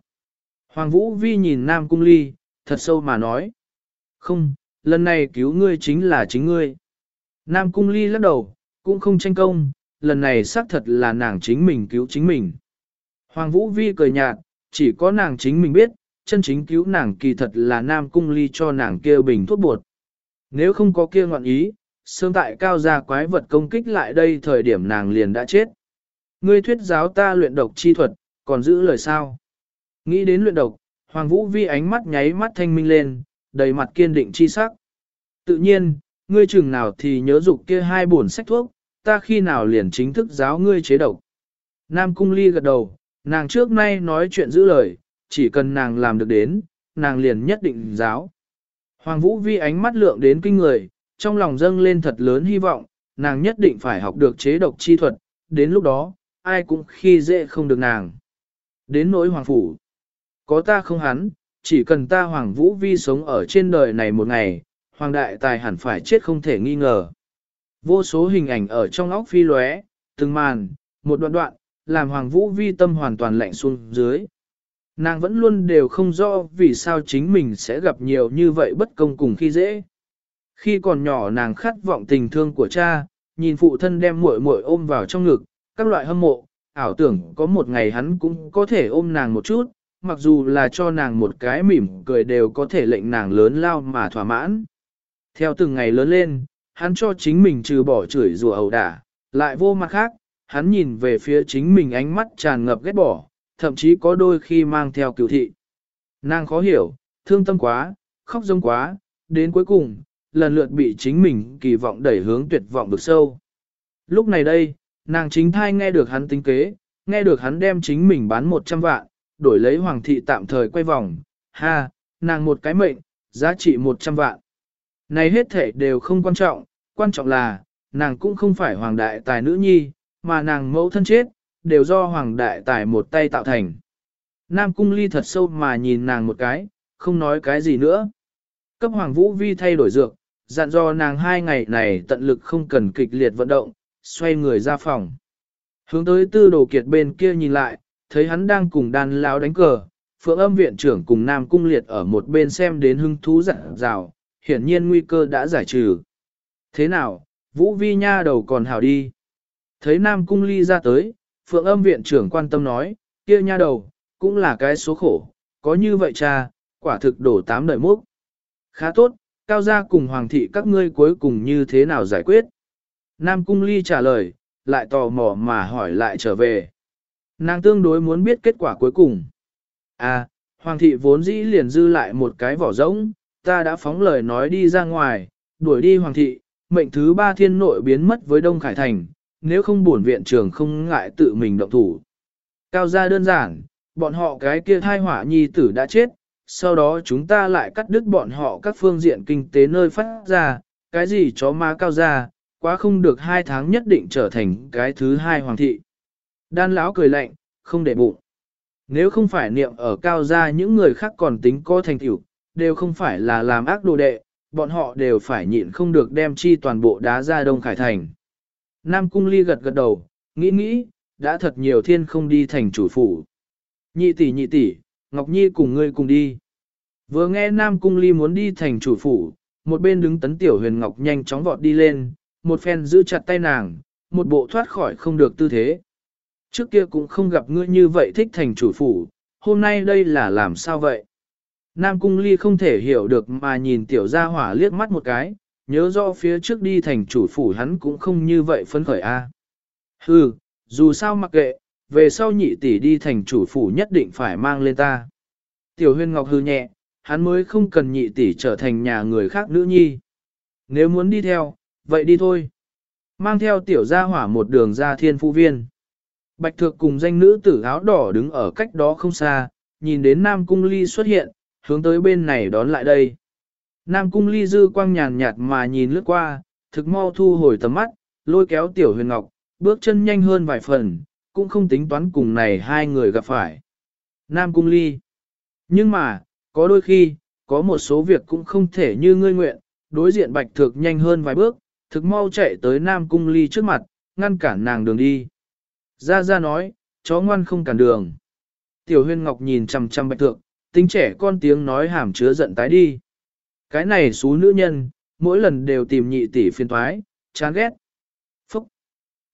Hoàng Vũ Vi nhìn Nam Cung Ly, thật sâu mà nói. Không, lần này cứu ngươi chính là chính ngươi. Nam Cung Ly lắc đầu, cũng không tranh công, lần này xác thật là nàng chính mình cứu chính mình. Hoàng Vũ Vi cười nhạt, chỉ có nàng chính mình biết, chân chính cứu nàng kỳ thật là Nam Cung Ly cho nàng kia bình thuốc bột. Nếu không có kia ngoạn ý, sớm tại cao gia quái vật công kích lại đây thời điểm nàng liền đã chết. Ngươi thuyết giáo ta luyện độc chi thuật, còn giữ lời sao? Nghĩ đến luyện độc, Hoàng Vũ Vi ánh mắt nháy mắt thanh minh lên, đầy mặt kiên định chi sắc. Tự nhiên, ngươi chừng nào thì nhớ dục kia hai bổn sách thuốc, ta khi nào liền chính thức giáo ngươi chế độc. Nam Cung Ly gật đầu, nàng trước nay nói chuyện giữ lời, chỉ cần nàng làm được đến, nàng liền nhất định giáo. Hoàng Vũ Vi ánh mắt lượng đến kinh người, trong lòng dâng lên thật lớn hy vọng, nàng nhất định phải học được chế độc chi thuật, đến lúc đó, ai cũng khi dễ không được nàng. Đến nỗi hoàng phủ, có ta không hắn, chỉ cần ta hoàng vũ vi sống ở trên đời này một ngày, hoàng đại tài hẳn phải chết không thể nghi ngờ. Vô số hình ảnh ở trong óc phi lóe, từng màn, một đoạn đoạn, làm hoàng vũ vi tâm hoàn toàn lạnh xuống dưới. Nàng vẫn luôn đều không rõ vì sao chính mình sẽ gặp nhiều như vậy bất công cùng khi dễ. Khi còn nhỏ nàng khát vọng tình thương của cha, nhìn phụ thân đem muội muội ôm vào trong ngực, các loại hâm mộ, ảo tưởng có một ngày hắn cũng có thể ôm nàng một chút, mặc dù là cho nàng một cái mỉm cười đều có thể lệnh nàng lớn lao mà thỏa mãn. Theo từng ngày lớn lên, hắn cho chính mình trừ bỏ chửi rủa ẩu đả, lại vô mặt khác, hắn nhìn về phía chính mình ánh mắt tràn ngập ghét bỏ, thậm chí có đôi khi mang theo cựu thị. Nàng khó hiểu, thương tâm quá, khóc giống quá, đến cuối cùng, lần lượt bị chính mình kỳ vọng đẩy hướng tuyệt vọng được sâu. Lúc này đây, nàng chính thai nghe được hắn tính kế, nghe được hắn đem chính mình bán 100 vạn, đổi lấy hoàng thị tạm thời quay vòng, ha, nàng một cái mệnh, giá trị 100 vạn. Này hết thể đều không quan trọng, quan trọng là, nàng cũng không phải hoàng đại tài nữ nhi, mà nàng mẫu thân chết, đều do hoàng đại tài một tay tạo thành. Nam cung ly thật sâu mà nhìn nàng một cái, không nói cái gì nữa. Cấp hoàng vũ vi thay đổi dược, dặn do nàng hai ngày này tận lực không cần kịch liệt vận động, xoay người ra phòng. Hướng tới tư đồ kiệt bên kia nhìn lại, thấy hắn đang cùng đàn lão đánh cờ, phượng âm viện trưởng cùng Nam Cung Liệt ở một bên xem đến hưng thú dặn rào, hiển nhiên nguy cơ đã giải trừ. Thế nào, Vũ Vi Nha đầu còn hảo đi. Thấy Nam Cung Ly ra tới, phượng âm viện trưởng quan tâm nói, kia nha đầu, cũng là cái số khổ, có như vậy cha, quả thực đổ tám đời múc. Khá tốt, cao gia cùng hoàng thị các ngươi cuối cùng như thế nào giải quyết? Nam Cung Ly trả lời, lại tò mò mà hỏi lại trở về. Nàng tương đối muốn biết kết quả cuối cùng. À, hoàng thị vốn dĩ liền dư lại một cái vỏ rỗng, ta đã phóng lời nói đi ra ngoài, đuổi đi hoàng thị, mệnh thứ ba thiên nội biến mất với Đông Khải Thành, nếu không bổn viện trưởng không ngại tự mình động thủ. Cao gia đơn giản, bọn họ cái kia thai hỏa nhi tử đã chết, sau đó chúng ta lại cắt đứt bọn họ các phương diện kinh tế nơi phát ra, cái gì chó má cao gia, quá không được hai tháng nhất định trở thành cái thứ hai hoàng thị. Đan lão cười lạnh, không để bụng. Nếu không phải niệm ở cao gia những người khác còn tính có thành tựu, đều không phải là làm ác đồ đệ, bọn họ đều phải nhịn không được đem chi toàn bộ đá ra Đông Khải Thành. Nam Cung Ly gật gật đầu, nghĩ nghĩ, đã thật nhiều thiên không đi thành chủ phủ. Nhị tỷ nhị tỷ, Ngọc Nhi cùng ngươi cùng đi. Vừa nghe Nam Cung Ly muốn đi thành chủ phủ, một bên đứng tấn tiểu huyền Ngọc nhanh chóng vọt đi lên, một phen giữ chặt tay nàng, một bộ thoát khỏi không được tư thế. Trước kia cũng không gặp ngươi như vậy thích thành chủ phủ, hôm nay đây là làm sao vậy? Nam Cung Ly không thể hiểu được mà nhìn tiểu gia hỏa liếc mắt một cái, nhớ rõ phía trước đi thành chủ phủ hắn cũng không như vậy phấn khởi a. À. Hừ, dù sao mặc kệ, về sau nhị tỷ đi thành chủ phủ nhất định phải mang lên ta. Tiểu huyên ngọc hư nhẹ, hắn mới không cần nhị tỷ trở thành nhà người khác nữ nhi. Nếu muốn đi theo, vậy đi thôi. Mang theo tiểu gia hỏa một đường ra thiên phu viên. Bạch thược cùng danh nữ tử áo đỏ đứng ở cách đó không xa, nhìn đến Nam Cung Ly xuất hiện, hướng tới bên này đón lại đây. Nam Cung Ly dư quang nhàn nhạt mà nhìn lướt qua, thực mau thu hồi tầm mắt, lôi kéo tiểu huyền ngọc, bước chân nhanh hơn vài phần, cũng không tính toán cùng này hai người gặp phải. Nam Cung Ly Nhưng mà, có đôi khi, có một số việc cũng không thể như ngươi nguyện, đối diện bạch Thược nhanh hơn vài bước, thực mau chạy tới Nam Cung Ly trước mặt, ngăn cản nàng đường đi. Ra ra nói, chó ngoan không cản đường. Tiểu huyên ngọc nhìn chằm chằm bạch thượng, tính trẻ con tiếng nói hàm chứa giận tái đi. Cái này xú nữ nhân, mỗi lần đều tìm nhị tỷ phiên thoái, chán ghét. Phúc!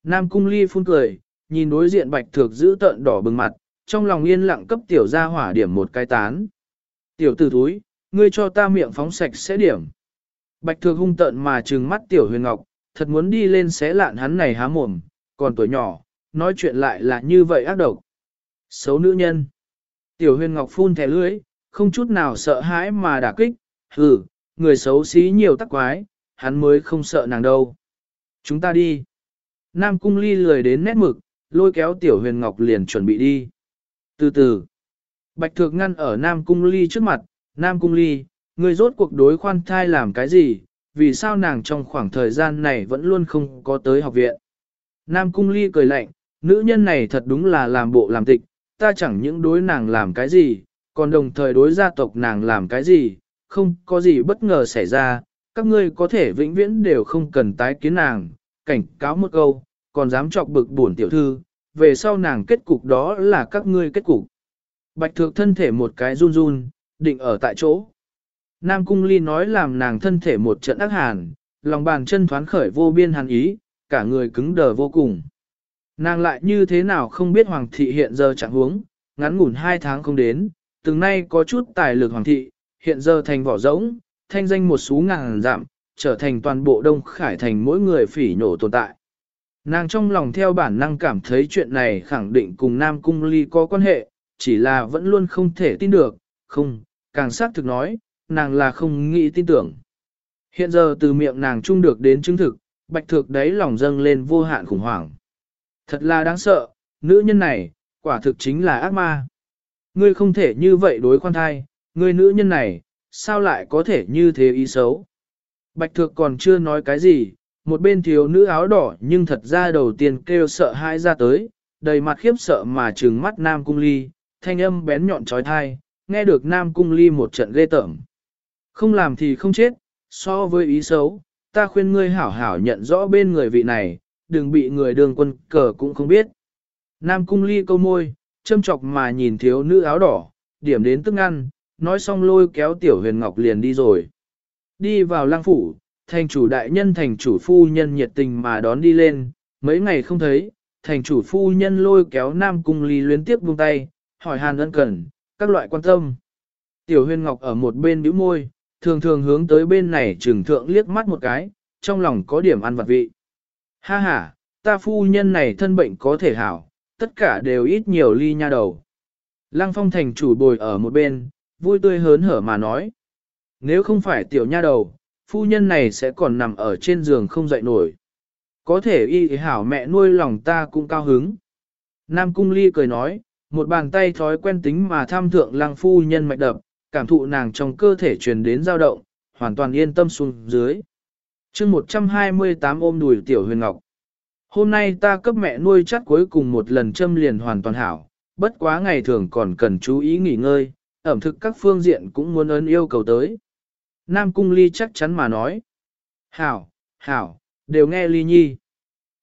Nam cung ly phun cười, nhìn đối diện bạch thược giữ tợn đỏ bừng mặt, trong lòng yên lặng cấp tiểu ra hỏa điểm một cái tán. Tiểu tử túi, ngươi cho ta miệng phóng sạch sẽ điểm. Bạch thược hung tợn mà trừng mắt tiểu huyền ngọc, thật muốn đi lên xé lạn hắn này há mồm, còn tuổi nhỏ, nói chuyện lại là như vậy ác độc. Xấu nữ nhân. Tiểu huyền ngọc phun thẻ lưỡi, không chút nào sợ hãi mà đả kích, hừ, người xấu xí nhiều tắc quái, hắn mới không sợ nàng đâu. Chúng ta đi. Nam cung ly lười đến nét mực, lôi kéo tiểu huyền ngọc liền chuẩn bị đi. Từ từ, bạch thược ngăn ở Nam cung ly trước mặt, Nam cung ly, người rốt cuộc đối khoan thai làm cái gì, vì sao nàng trong khoảng thời gian này vẫn luôn không có tới học viện. Nam cung ly cười lạnh, nữ nhân này thật đúng là làm bộ làm tịch, ta chẳng những đối nàng làm cái gì, còn đồng thời đối gia tộc nàng làm cái gì, không có gì bất ngờ xảy ra, các ngươi có thể vĩnh viễn đều không cần tái kiến nàng, cảnh cáo một câu, còn dám chọc bực bổn tiểu thư, về sau nàng kết cục đó là các ngươi kết cục. Bạch thược thân thể một cái run run, định ở tại chỗ. Nam Cung Ly nói làm nàng thân thể một trận ác hàn, lòng bàn chân thoáng khởi vô biên hàn ý, cả người cứng đờ vô cùng. Nàng lại như thế nào không biết Hoàng thị hiện giờ chẳng huống, ngắn ngủn hai tháng không đến, từng nay có chút tài lực Hoàng thị, hiện giờ thành vỏ rỗng, thanh danh một số ngàn giảm, trở thành toàn bộ Đông Khải thành mỗi người phỉ nổ tồn tại. Nàng trong lòng theo bản năng cảm thấy chuyện này khẳng định cùng Nam Cung Ly có quan hệ, chỉ là vẫn luôn không thể tin được, không, càng xác thực nói, nàng là không nghĩ tin tưởng. Hiện giờ từ miệng nàng chung được đến chứng thực, bạch thực đấy lòng dâng lên vô hạn khủng hoảng. Thật là đáng sợ, nữ nhân này, quả thực chính là ác ma. Ngươi không thể như vậy đối khoan thai, ngươi nữ nhân này, sao lại có thể như thế ý xấu. Bạch thực còn chưa nói cái gì, một bên thiếu nữ áo đỏ nhưng thật ra đầu tiên kêu sợ hãi ra tới, đầy mặt khiếp sợ mà trừng mắt Nam Cung Ly, thanh âm bén nhọn trói thai, nghe được Nam Cung Ly một trận ghê tởm. Không làm thì không chết, so với ý xấu, ta khuyên ngươi hảo hảo nhận rõ bên người vị này, đừng bị người đường quân cờ cũng không biết. Nam Cung Ly câu môi, châm chọc mà nhìn thiếu nữ áo đỏ, điểm đến tức ăn, nói xong lôi kéo tiểu huyền ngọc liền đi rồi. Đi vào lang phủ, thành chủ đại nhân thành chủ phu nhân nhiệt tình mà đón đi lên, mấy ngày không thấy, thành chủ phu nhân lôi kéo Nam Cung Ly luyến tiếp buông tay, hỏi hàn ân cần, các loại quan tâm. Tiểu Huyên ngọc ở một bên bĩu môi, thường thường hướng tới bên này trừng thượng liếc mắt một cái, trong lòng có điểm ăn vặt vị. Ha ha, ta phu nhân này thân bệnh có thể hảo, tất cả đều ít nhiều ly nha đầu. Lăng phong thành chủ bồi ở một bên, vui tươi hớn hở mà nói. Nếu không phải tiểu nha đầu, phu nhân này sẽ còn nằm ở trên giường không dậy nổi. Có thể y hảo mẹ nuôi lòng ta cũng cao hứng. Nam cung ly cười nói, một bàn tay thói quen tính mà tham thượng lăng phu nhân mạch đập, cảm thụ nàng trong cơ thể truyền đến dao động, hoàn toàn yên tâm xuống dưới. chương 128 ôm đùi tiểu huyền ngọc. Hôm nay ta cấp mẹ nuôi chắc cuối cùng một lần châm liền hoàn toàn hảo, bất quá ngày thường còn cần chú ý nghỉ ngơi, ẩm thực các phương diện cũng muốn ơn yêu cầu tới. Nam Cung Ly chắc chắn mà nói. Hảo, hảo, đều nghe Ly Nhi.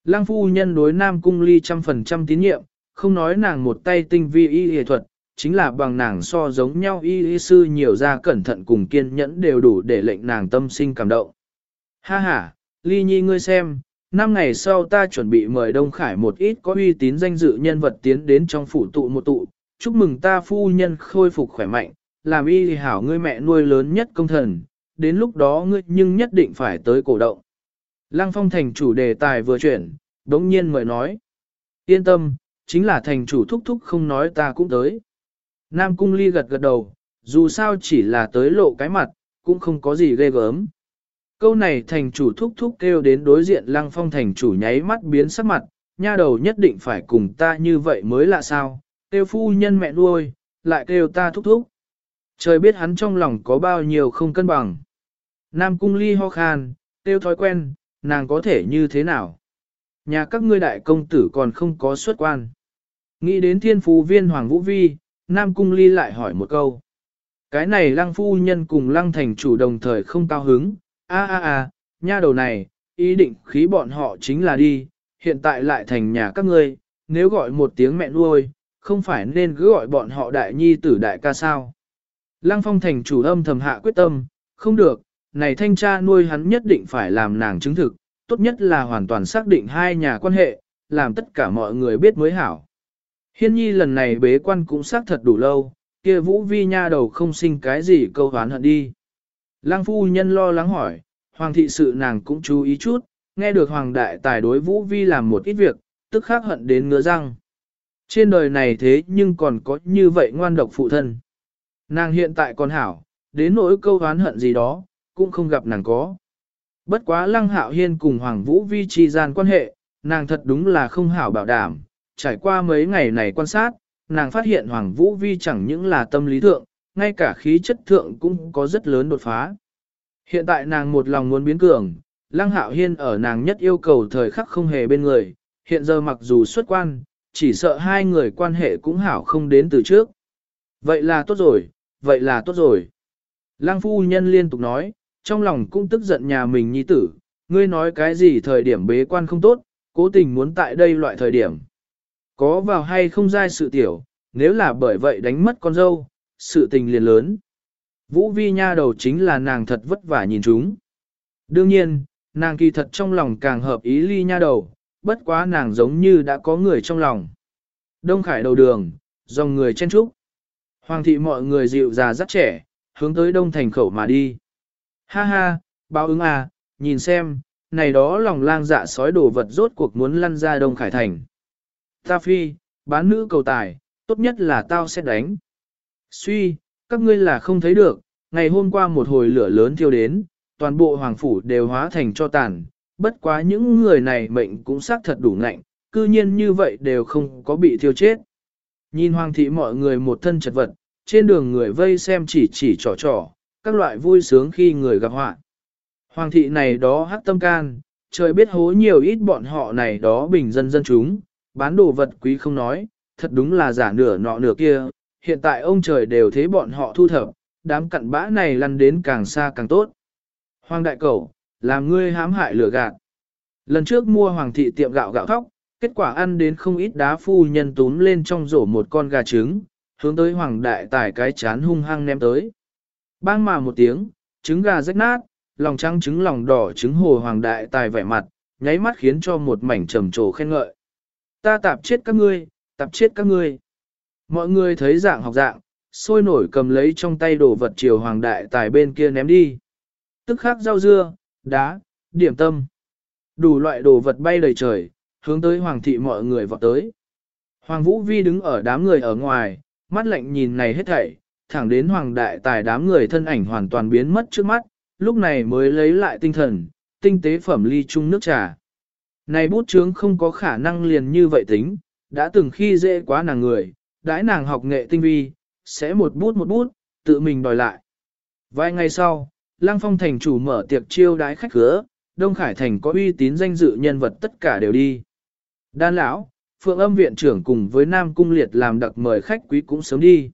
Lăng phu nhân đối Nam Cung Ly trăm phần trăm tín nhiệm, không nói nàng một tay tinh vi y y thuật, chính là bằng nàng so giống nhau y y sư nhiều ra cẩn thận cùng kiên nhẫn đều đủ để lệnh nàng tâm sinh cảm động. Ha ha, Ly Nhi ngươi xem, năm ngày sau ta chuẩn bị mời Đông Khải một ít có uy tín danh dự nhân vật tiến đến trong phủ tụ một tụ, chúc mừng ta phu nhân khôi phục khỏe mạnh, làm y hảo ngươi mẹ nuôi lớn nhất công thần, đến lúc đó ngươi nhưng nhất định phải tới cổ động. Lăng phong thành chủ đề tài vừa chuyển, đống nhiên mời nói. Yên tâm, chính là thành chủ thúc thúc không nói ta cũng tới. Nam cung ly gật gật đầu, dù sao chỉ là tới lộ cái mặt, cũng không có gì ghê gớm. Câu này thành chủ thúc thúc kêu đến đối diện lăng phong thành chủ nháy mắt biến sắc mặt, nha đầu nhất định phải cùng ta như vậy mới là sao, kêu phu nhân mẹ nuôi, lại kêu ta thúc thúc. Trời biết hắn trong lòng có bao nhiêu không cân bằng. Nam cung ly ho khan, tiêu thói quen, nàng có thể như thế nào? Nhà các ngươi đại công tử còn không có xuất quan. Nghĩ đến thiên phú viên Hoàng Vũ Vi, Nam cung ly lại hỏi một câu. Cái này lăng phu nhân cùng lăng thành chủ đồng thời không cao hứng, a a a, nha đầu này, ý định khí bọn họ chính là đi, hiện tại lại thành nhà các ngươi, nếu gọi một tiếng mẹ nuôi, không phải nên cứ gọi bọn họ đại nhi tử đại ca sao. Lăng phong thành chủ âm thầm hạ quyết tâm, không được, này thanh tra nuôi hắn nhất định phải làm nàng chứng thực, tốt nhất là hoàn toàn xác định hai nhà quan hệ, làm tất cả mọi người biết mới hảo. Hiên nhi lần này bế quan cũng xác thật đủ lâu, kia vũ vi nha đầu không sinh cái gì câu hán hận đi. Lang phu nhân lo lắng hỏi, hoàng thị sự nàng cũng chú ý chút, nghe được hoàng đại tài đối vũ vi làm một ít việc, tức khắc hận đến ngứa răng. Trên đời này thế nhưng còn có như vậy ngoan độc phụ thân. Nàng hiện tại còn hảo, đến nỗi câu oán hận gì đó, cũng không gặp nàng có. Bất quá lăng hạo hiên cùng Hoàng Vũ Vi chi gian quan hệ, nàng thật đúng là không hảo bảo đảm. Trải qua mấy ngày này quan sát, nàng phát hiện Hoàng Vũ Vi chẳng những là tâm lý thượng, ngay cả khí chất thượng cũng có rất lớn đột phá. Hiện tại nàng một lòng muốn biến cường, lăng hạo hiên ở nàng nhất yêu cầu thời khắc không hề bên người, hiện giờ mặc dù xuất quan, chỉ sợ hai người quan hệ cũng hảo không đến từ trước. Vậy là tốt rồi, vậy là tốt rồi. Lăng phu nhân liên tục nói, trong lòng cũng tức giận nhà mình nhi tử, ngươi nói cái gì thời điểm bế quan không tốt, cố tình muốn tại đây loại thời điểm. Có vào hay không dai sự tiểu, nếu là bởi vậy đánh mất con dâu, sự tình liền lớn. Vũ vi nha đầu chính là nàng thật vất vả nhìn chúng. Đương nhiên, nàng kỳ thật trong lòng càng hợp ý ly nha đầu, bất quá nàng giống như đã có người trong lòng. Đông Khải đầu đường, dòng người chen trúc. Hoàng thị mọi người dịu già rất trẻ, hướng tới đông thành khẩu mà đi. Ha ha, báo ứng à, nhìn xem, này đó lòng lang dạ sói đổ vật rốt cuộc muốn lăn ra đông khải thành. Ta phi, bán nữ cầu tài, tốt nhất là tao sẽ đánh. Suy, các ngươi là không thấy được, ngày hôm qua một hồi lửa lớn thiêu đến, toàn bộ hoàng phủ đều hóa thành cho tàn, bất quá những người này mệnh cũng xác thật đủ ngạnh, cư nhiên như vậy đều không có bị thiêu chết. Nhìn hoàng thị mọi người một thân chật vật, trên đường người vây xem chỉ chỉ trò trò, các loại vui sướng khi người gặp họa. Hoàng thị này đó hắc tâm can, trời biết hố nhiều ít bọn họ này đó bình dân dân chúng, bán đồ vật quý không nói, thật đúng là giả nửa nọ nửa kia, hiện tại ông trời đều thế bọn họ thu thập, đám cặn bã này lăn đến càng xa càng tốt. Hoàng đại cẩu, làm ngươi hãm hại lửa gạt. Lần trước mua hoàng thị tiệm gạo gạo thóc, kết quả ăn đến không ít đá phu nhân túm lên trong rổ một con gà trứng, hướng tới hoàng đại tải cái chán hung hăng ném tới. Bang mà một tiếng, trứng gà rách nát, lòng trắng trứng lòng đỏ trứng hồ hoàng đại tài vẻ mặt, nháy mắt khiến cho một mảnh trầm trồ khen ngợi. Ta tạp chết các ngươi, tạp chết các ngươi. Mọi người thấy dạng học dạng, sôi nổi cầm lấy trong tay đồ vật chiều hoàng đại tài bên kia ném đi. Tức khắc rau dưa, đá, điểm tâm. Đủ loại đồ vật bay đầy trời, hướng tới hoàng thị mọi người vọt tới. Hoàng Vũ Vi đứng ở đám người ở ngoài, mắt lạnh nhìn này hết thảy, thẳng đến hoàng đại tài đám người thân ảnh hoàn toàn biến mất trước mắt, lúc này mới lấy lại tinh thần, tinh tế phẩm ly chung nước trà. Này bút chướng không có khả năng liền như vậy tính, đã từng khi dễ quá nàng người, đãi nàng học nghệ tinh vi, sẽ một bút một bút, tự mình đòi lại. Vài ngày sau, Lăng Phong thành chủ mở tiệc chiêu đái khách cửa, Đông Khải thành có uy tín danh dự nhân vật tất cả đều đi. Đan lão, Phượng Âm viện trưởng cùng với Nam Cung Liệt làm đặc mời khách quý cũng sớm đi.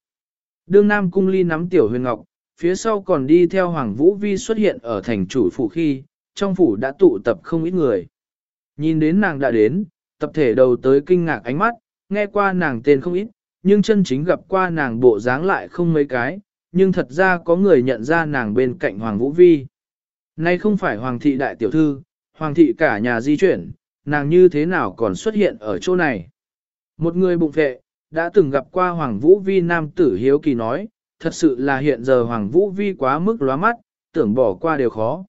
Đương Nam Cung Ly nắm tiểu huyền ngọc, phía sau còn đi theo Hoàng Vũ Vi xuất hiện ở thành chủ phủ khi, trong phủ đã tụ tập không ít người. Nhìn đến nàng đã đến, tập thể đầu tới kinh ngạc ánh mắt, nghe qua nàng tên không ít, nhưng chân chính gặp qua nàng bộ dáng lại không mấy cái, nhưng thật ra có người nhận ra nàng bên cạnh Hoàng Vũ Vi. Nay không phải Hoàng thị đại tiểu thư, Hoàng thị cả nhà di chuyển, nàng như thế nào còn xuất hiện ở chỗ này. Một người bụng vệ, đã từng gặp qua Hoàng Vũ Vi nam tử hiếu kỳ nói, thật sự là hiện giờ Hoàng Vũ Vi quá mức lóa mắt, tưởng bỏ qua đều khó.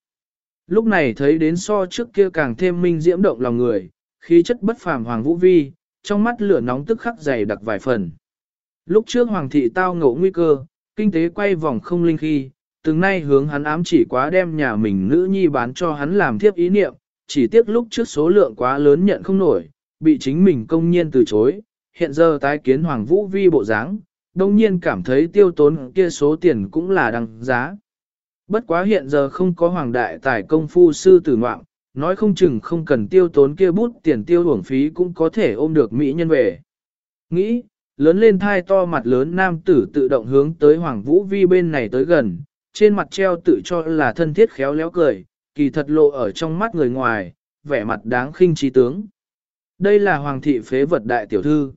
Lúc này thấy đến so trước kia càng thêm minh diễm động lòng người, khí chất bất phàm Hoàng Vũ Vi, trong mắt lửa nóng tức khắc dày đặc vài phần. Lúc trước Hoàng thị tao ngộ nguy cơ, kinh tế quay vòng không linh khi, từng nay hướng hắn ám chỉ quá đem nhà mình nữ nhi bán cho hắn làm thiếp ý niệm, chỉ tiếc lúc trước số lượng quá lớn nhận không nổi, bị chính mình công nhiên từ chối, hiện giờ tái kiến Hoàng Vũ Vi bộ dáng, đông nhiên cảm thấy tiêu tốn kia số tiền cũng là đăng giá. Bất quá hiện giờ không có hoàng đại tài công phu sư tử ngoạm, nói không chừng không cần tiêu tốn kia bút tiền tiêu hưởng phí cũng có thể ôm được mỹ nhân về. Nghĩ, lớn lên thai to mặt lớn nam tử tự động hướng tới Hoàng Vũ Vi bên này tới gần, trên mặt treo tự cho là thân thiết khéo léo cười, kỳ thật lộ ở trong mắt người ngoài, vẻ mặt đáng khinh trí tướng. Đây là Hoàng thị phế vật đại tiểu thư.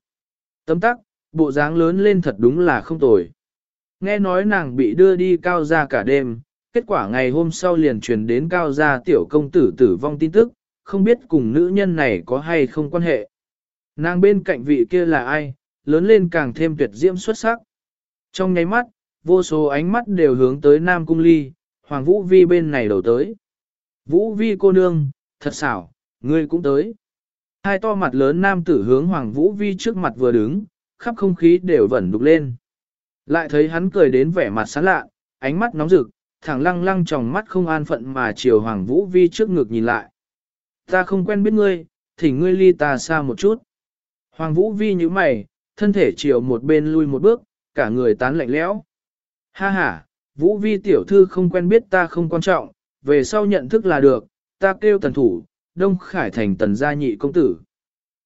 Tấm tắc, bộ dáng lớn lên thật đúng là không tồi. Nghe nói nàng bị đưa đi cao gia cả đêm, kết quả ngày hôm sau liền truyền đến cao gia tiểu công tử tử vong tin tức, không biết cùng nữ nhân này có hay không quan hệ. Nàng bên cạnh vị kia là ai, lớn lên càng thêm tuyệt diễm xuất sắc. Trong nháy mắt, vô số ánh mắt đều hướng tới Nam Cung Ly, Hoàng Vũ Vi bên này đầu tới. Vũ Vi cô nương, thật xảo, ngươi cũng tới. Hai to mặt lớn nam tử hướng Hoàng Vũ Vi trước mặt vừa đứng, khắp không khí đều vẩn đục lên. Lại thấy hắn cười đến vẻ mặt sán lạ, ánh mắt nóng rực, thẳng lăng lăng tròng mắt không an phận mà chiều Hoàng Vũ Vi trước ngực nhìn lại. Ta không quen biết ngươi, thỉnh ngươi ly ta xa một chút. Hoàng Vũ Vi như mày, thân thể chiều một bên lui một bước, cả người tán lạnh lẽo. Ha ha, Vũ Vi tiểu thư không quen biết ta không quan trọng, về sau nhận thức là được, ta kêu tần thủ, Đông Khải thành tần gia nhị công tử.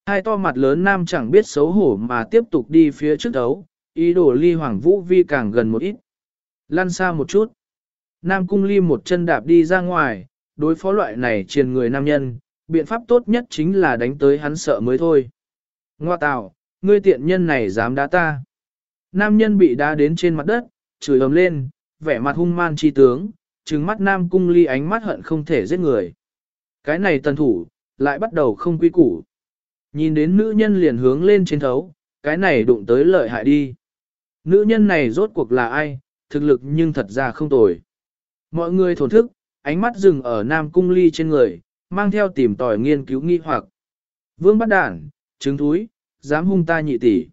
Hai to mặt lớn nam chẳng biết xấu hổ mà tiếp tục đi phía trước đấu, ý đồ ly Hoàng Vũ Vi càng gần một ít. Lăn xa một chút. Nam Cung Ly một chân đạp đi ra ngoài, đối phó loại này triền người nam nhân, biện pháp tốt nhất chính là đánh tới hắn sợ mới thôi. Ngoa tạo, ngươi tiện nhân này dám đá ta. Nam nhân bị đá đến trên mặt đất, chửi ầm lên, vẻ mặt hung man chi tướng, trừng mắt Nam Cung Ly ánh mắt hận không thể giết người. Cái này tần thủ, lại bắt đầu không quy củ. Nhìn đến nữ nhân liền hướng lên trên thấu, cái này đụng tới lợi hại đi. Nữ nhân này rốt cuộc là ai, thực lực nhưng thật ra không tồi. Mọi người thổn thức, ánh mắt dừng ở Nam Cung Ly trên người, mang theo tìm tòi nghiên cứu nghi hoặc. Vương bắt đản, trứng thúi, dám hung ta nhị tỷ.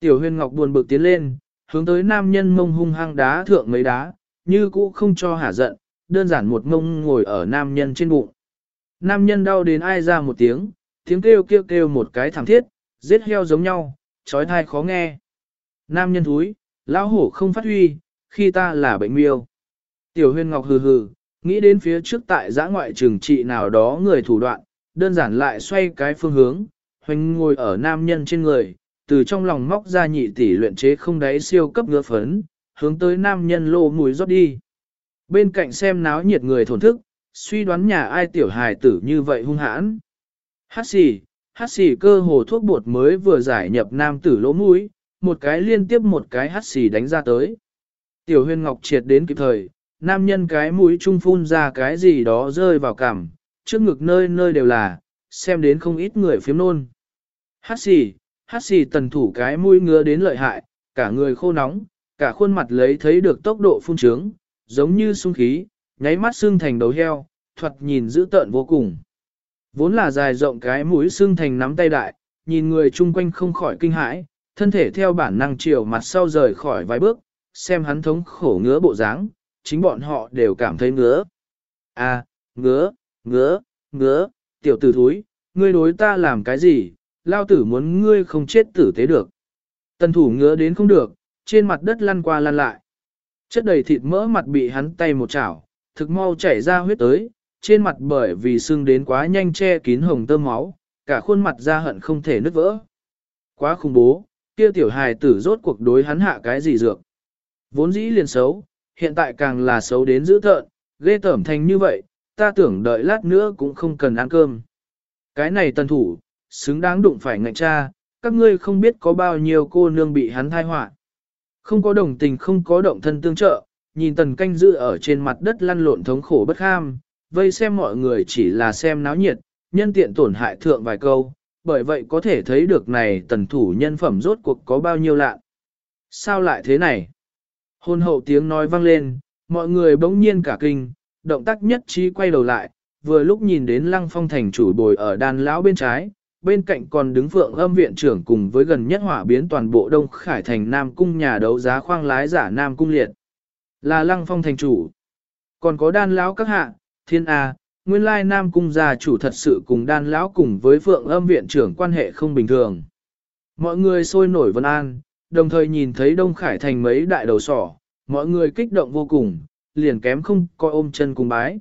Tiểu huyền ngọc buồn bực tiến lên, hướng tới nam nhân mông hung hăng đá thượng mấy đá, như cũ không cho hả giận, đơn giản một mông ngồi ở nam nhân trên bụng. Nam nhân đau đến ai ra một tiếng, tiếng kêu kêu kêu một cái thẳng thiết, giết heo giống nhau, trói thai khó nghe. Nam nhân thúi, lão hổ không phát huy, khi ta là bệnh miêu. Tiểu Huyên ngọc hừ hừ, nghĩ đến phía trước tại giã ngoại trường trị nào đó người thủ đoạn, đơn giản lại xoay cái phương hướng, hoành ngồi ở nam nhân trên người, từ trong lòng móc ra nhị tỷ luyện chế không đáy siêu cấp ngựa phấn, hướng tới nam nhân lô mùi rót đi. Bên cạnh xem náo nhiệt người thổn thức, suy đoán nhà ai tiểu hài tử như vậy hung hãn. Hát xì, hát xì cơ hồ thuốc bột mới vừa giải nhập nam tử lỗ mũi, một cái liên tiếp một cái hát xì đánh ra tới. Tiểu huyền ngọc triệt đến kịp thời, nam nhân cái mũi trung phun ra cái gì đó rơi vào cằm, trước ngực nơi nơi đều là, xem đến không ít người phiếm nôn. Hát xì, hát xì tần thủ cái mũi ngứa đến lợi hại, cả người khô nóng, cả khuôn mặt lấy thấy được tốc độ phun trướng, giống như sung khí, nháy mắt xương thành đầu heo, thuật nhìn dữ tợn vô cùng. Vốn là dài rộng cái mũi xương thành nắm tay đại, nhìn người chung quanh không khỏi kinh hãi, thân thể theo bản năng chiều mặt sau rời khỏi vài bước, xem hắn thống khổ ngứa bộ dáng, chính bọn họ đều cảm thấy ngứa. À, ngứa, ngứa, ngứa, tiểu tử thúi, ngươi đối ta làm cái gì, lao tử muốn ngươi không chết tử tế được. Tần thủ ngứa đến không được, trên mặt đất lăn qua lăn lại. Chất đầy thịt mỡ mặt bị hắn tay một chảo, thực mau chảy ra huyết tới, trên mặt bởi vì sưng đến quá nhanh che kín hồng tơm máu, cả khuôn mặt ra hận không thể nứt vỡ. Quá khủng bố, kia tiểu hài tử rốt cuộc đối hắn hạ cái gì dược. Vốn dĩ liền xấu, hiện tại càng là xấu đến dữ thợn, ghê tởm thành như vậy, ta tưởng đợi lát nữa cũng không cần ăn cơm. Cái này tân thủ, xứng đáng đụng phải ngạnh cha, các ngươi không biết có bao nhiêu cô nương bị hắn thai họa Không có đồng tình không có động thân tương trợ, nhìn tần canh giữ ở trên mặt đất lăn lộn thống khổ bất kham, vây xem mọi người chỉ là xem náo nhiệt, nhân tiện tổn hại thượng vài câu, bởi vậy có thể thấy được này tần thủ nhân phẩm rốt cuộc có bao nhiêu lạ. Sao lại thế này? Hôn hậu tiếng nói vang lên, mọi người bỗng nhiên cả kinh, động tác nhất trí quay đầu lại, vừa lúc nhìn đến lăng phong thành chủ bồi ở đàn lão bên trái, bên cạnh còn đứng phượng âm viện trưởng cùng với gần nhất hỏa biến toàn bộ Đông Khải thành Nam Cung nhà đấu giá khoang lái giả Nam Cung liệt. Là lăng phong thành chủ. Còn có đan lão các hạ, thiên A, nguyên lai Nam Cung gia chủ thật sự cùng đan lão cùng với phượng âm viện trưởng quan hệ không bình thường. Mọi người sôi nổi vân an, đồng thời nhìn thấy Đông Khải thành mấy đại đầu sỏ, mọi người kích động vô cùng, liền kém không coi ôm chân cùng bái.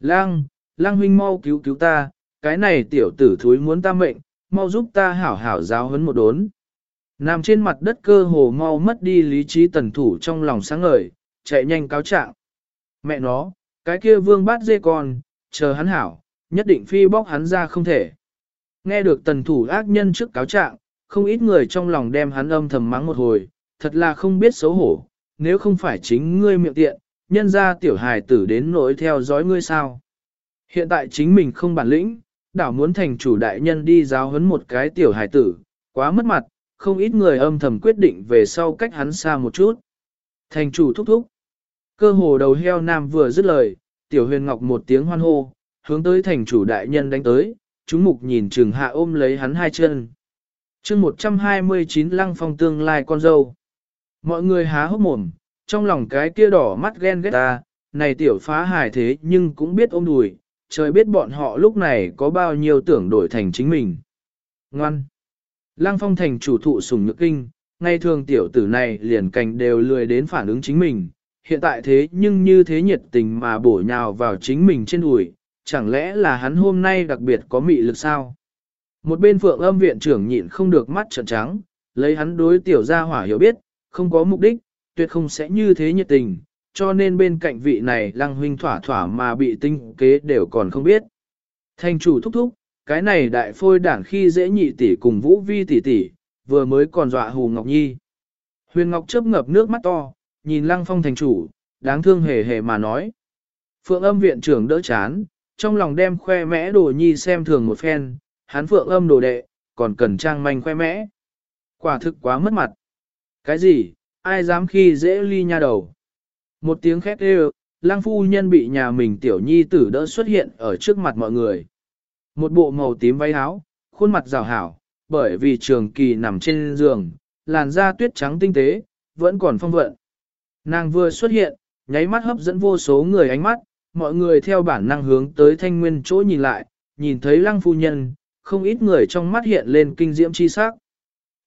Lang, lang huynh mau cứu cứu ta, cái này tiểu tử thúi muốn ta mệnh, mau giúp ta hảo hảo giáo huấn một đốn. Nằm trên mặt đất cơ hồ mau mất đi lý trí tần thủ trong lòng sáng ngời, chạy nhanh cáo trạng. Mẹ nó, cái kia vương bát dê con, chờ hắn hảo, nhất định phi bóc hắn ra không thể. Nghe được tần thủ ác nhân trước cáo trạng, không ít người trong lòng đem hắn âm thầm mắng một hồi, thật là không biết xấu hổ, nếu không phải chính ngươi miệng tiện, nhân ra tiểu hài tử đến nỗi theo dõi ngươi sao. Hiện tại chính mình không bản lĩnh, đảo muốn thành chủ đại nhân đi giáo huấn một cái tiểu hài tử, quá mất mặt, không ít người âm thầm quyết định về sau cách hắn xa một chút. Thành chủ thúc thúc. Cơ hồ đầu heo nam vừa dứt lời, tiểu huyền ngọc một tiếng hoan hô, hướng tới thành chủ đại nhân đánh tới, chúng mục nhìn trường hạ ôm lấy hắn hai chân. chương 129 lăng phong tương lai con dâu. Mọi người há hốc mồm, trong lòng cái kia đỏ mắt ghen ghét ta, này tiểu phá hài thế nhưng cũng biết ôm đùi, trời biết bọn họ lúc này có bao nhiêu tưởng đổi thành chính mình. Ngoan! Lăng phong thành chủ thụ sùng nhược kinh, ngay thường tiểu tử này liền cành đều lười đến phản ứng chính mình, hiện tại thế nhưng như thế nhiệt tình mà bổ nhào vào chính mình trên đùi, chẳng lẽ là hắn hôm nay đặc biệt có mị lực sao? Một bên phượng âm viện trưởng nhịn không được mắt trợn trắng, lấy hắn đối tiểu gia hỏa hiểu biết, không có mục đích, tuyệt không sẽ như thế nhiệt tình, cho nên bên cạnh vị này lăng huynh thỏa thỏa mà bị tinh kế đều còn không biết. Thành chủ thúc thúc, cái này đại phôi đảng khi dễ nhị tỷ cùng vũ vi tỷ tỷ, vừa mới còn dọa hù Ngọc Nhi. Huyền Ngọc chớp ngập nước mắt to, nhìn lăng phong thành chủ, đáng thương hề hề mà nói. Phượng âm viện trưởng đỡ chán, trong lòng đem khoe mẽ đồ nhi xem thường một phen, hắn phượng âm đồ đệ, còn cần trang manh khoe mẽ. Quả thực quá mất mặt. Cái gì, ai dám khi dễ ly nha đầu. Một tiếng khét kêu, lang phu nhân bị nhà mình tiểu nhi tử đỡ xuất hiện ở trước mặt mọi người. Một bộ màu tím váy áo, khuôn mặt rào hảo, bởi vì trường kỳ nằm trên giường, làn da tuyết trắng tinh tế, vẫn còn phong vận. Nàng vừa xuất hiện, nháy mắt hấp dẫn vô số người ánh mắt, mọi người theo bản năng hướng tới thanh nguyên chỗ nhìn lại, nhìn thấy lăng phu nhân, không ít người trong mắt hiện lên kinh diễm chi sắc.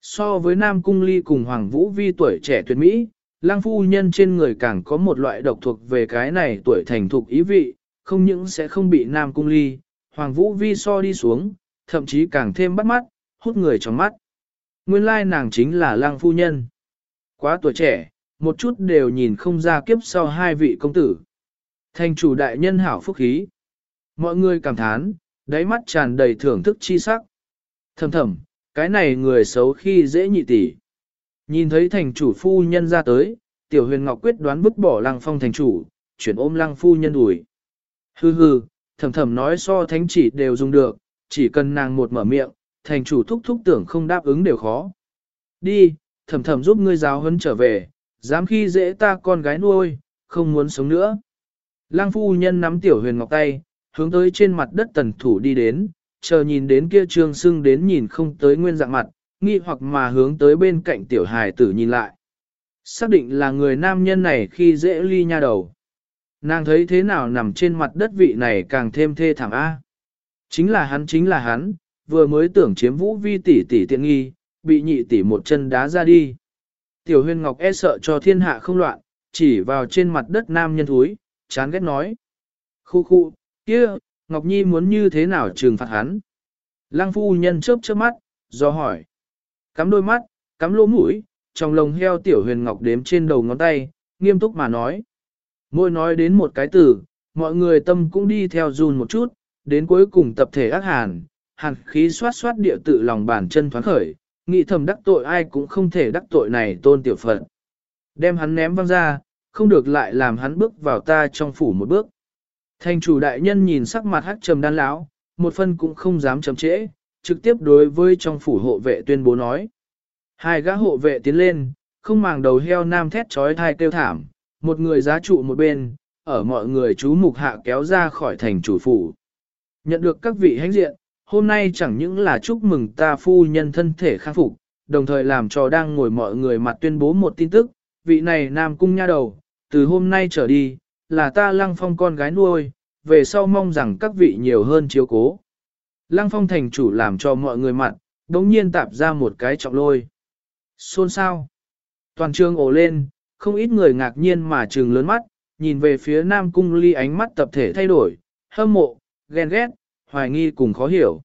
So với Nam Cung Ly cùng Hoàng Vũ Vi tuổi trẻ tuyệt mỹ, lăng phu nhân trên người càng có một loại độc thuộc về cái này tuổi thành thục ý vị, không những sẽ không bị Nam Cung Ly, Hoàng Vũ Vi so đi xuống, thậm chí càng thêm bắt mắt, hút người trong mắt. Nguyên lai nàng chính là lăng phu nhân. Quá tuổi trẻ, một chút đều nhìn không ra kiếp sau hai vị công tử. Thành chủ đại nhân hảo phúc khí. Mọi người cảm thán, đáy mắt tràn đầy thưởng thức chi sắc. Thầm thầm, cái này người xấu khi dễ nhị tỷ. Nhìn thấy thành chủ phu nhân ra tới, tiểu huyền ngọc quyết đoán vứt bỏ lăng phong thành chủ, chuyển ôm lăng phu nhân đuổi. Hừ hừ, thầm thầm nói so thánh chỉ đều dùng được, chỉ cần nàng một mở miệng, thành chủ thúc thúc tưởng không đáp ứng đều khó. Đi, thầm thầm giúp ngươi giáo huấn trở về, dám khi dễ ta con gái nuôi, không muốn sống nữa. Lăng phu nhân nắm tiểu huyền ngọc tay, hướng tới trên mặt đất tần thủ đi đến, chờ nhìn đến kia trương sưng đến nhìn không tới nguyên dạng mặt, nghi hoặc mà hướng tới bên cạnh tiểu hài tử nhìn lại. Xác định là người nam nhân này khi dễ ly nha đầu. Nàng thấy thế nào nằm trên mặt đất vị này càng thêm thê thảm A. Chính là hắn chính là hắn, vừa mới tưởng chiếm vũ vi tỷ tỷ tiện nghi, bị nhị tỷ một chân đá ra đi. Tiểu huyền ngọc e sợ cho thiên hạ không loạn, chỉ vào trên mặt đất nam nhân thúi, chán ghét nói. Khu khu, kia, Ngọc Nhi muốn như thế nào trừng phạt hắn? Lăng phu nhân chớp chớp mắt, do hỏi. Cắm đôi mắt, cắm lỗ mũi, trong lồng heo tiểu huyền ngọc đếm trên đầu ngón tay, nghiêm túc mà nói. Môi nói đến một cái từ, mọi người tâm cũng đi theo run một chút, đến cuối cùng tập thể ác hàn, hàn khí xoát xoát địa tự lòng bàn chân thoáng khởi, nghĩ thầm đắc tội ai cũng không thể đắc tội này tôn tiểu phận. Đem hắn ném văng ra, không được lại làm hắn bước vào ta trong phủ một bước. Thành chủ đại nhân nhìn sắc mặt hắc trầm đan lão, một phân cũng không dám chậm trễ, trực tiếp đối với trong phủ hộ vệ tuyên bố nói. Hai gã hộ vệ tiến lên, không màng đầu heo nam thét trói thai kêu thảm, một người giá trụ một bên, ở mọi người chú mục hạ kéo ra khỏi thành chủ phủ. Nhận được các vị hãnh diện, hôm nay chẳng những là chúc mừng ta phu nhân thân thể khang phục, đồng thời làm cho đang ngồi mọi người mặt tuyên bố một tin tức, vị này nam cung nha đầu, từ hôm nay trở đi, là ta lăng phong con gái nuôi, về sau mong rằng các vị nhiều hơn chiếu cố. Lăng phong thành chủ làm cho mọi người mặt, đống nhiên tạp ra một cái trọng lôi. Xôn sao? Toàn trường ổ lên, không ít người ngạc nhiên mà trừng lớn mắt, nhìn về phía Nam Cung Ly ánh mắt tập thể thay đổi, hâm mộ, ghen ghét, hoài nghi cùng khó hiểu.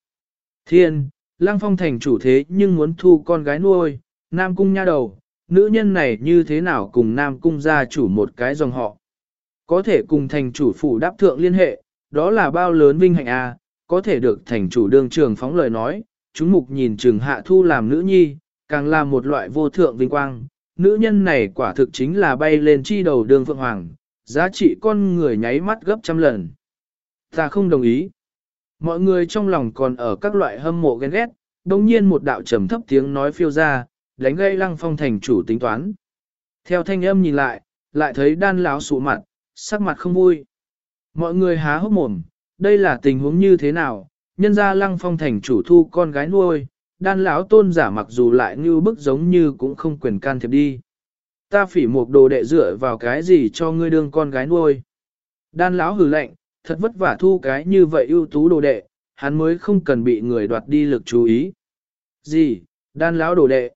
Thiên, Lăng Phong thành chủ thế nhưng muốn thu con gái nuôi, Nam Cung nha đầu, nữ nhân này như thế nào cùng Nam Cung gia chủ một cái dòng họ. Có thể cùng thành chủ phủ đáp thượng liên hệ, đó là bao lớn vinh hạnh a, à, có thể được thành chủ đương trường phóng lời nói, chúng mục nhìn trường hạ thu làm nữ nhi, càng là một loại vô thượng vinh quang. Nữ nhân này quả thực chính là bay lên chi đầu đường phượng hoàng, giá trị con người nháy mắt gấp trăm lần. Ta không đồng ý. Mọi người trong lòng còn ở các loại hâm mộ ghen ghét, đồng nhiên một đạo trầm thấp tiếng nói phiêu ra, đánh gây lăng phong thành chủ tính toán. Theo thanh âm nhìn lại, lại thấy đan láo sụ mặt, sắc mặt không vui. Mọi người há hốc mồm, đây là tình huống như thế nào, nhân ra lăng phong thành chủ thu con gái nuôi, đan lão tôn giả mặc dù lại như bức giống như cũng không quyền can thiệp đi. Ta phỉ một đồ đệ dựa vào cái gì cho ngươi đương con gái nuôi. Đan lão hừ lạnh, thật vất vả thu cái như vậy ưu tú đồ đệ, hắn mới không cần bị người đoạt đi lực chú ý. Gì, đan lão đồ đệ.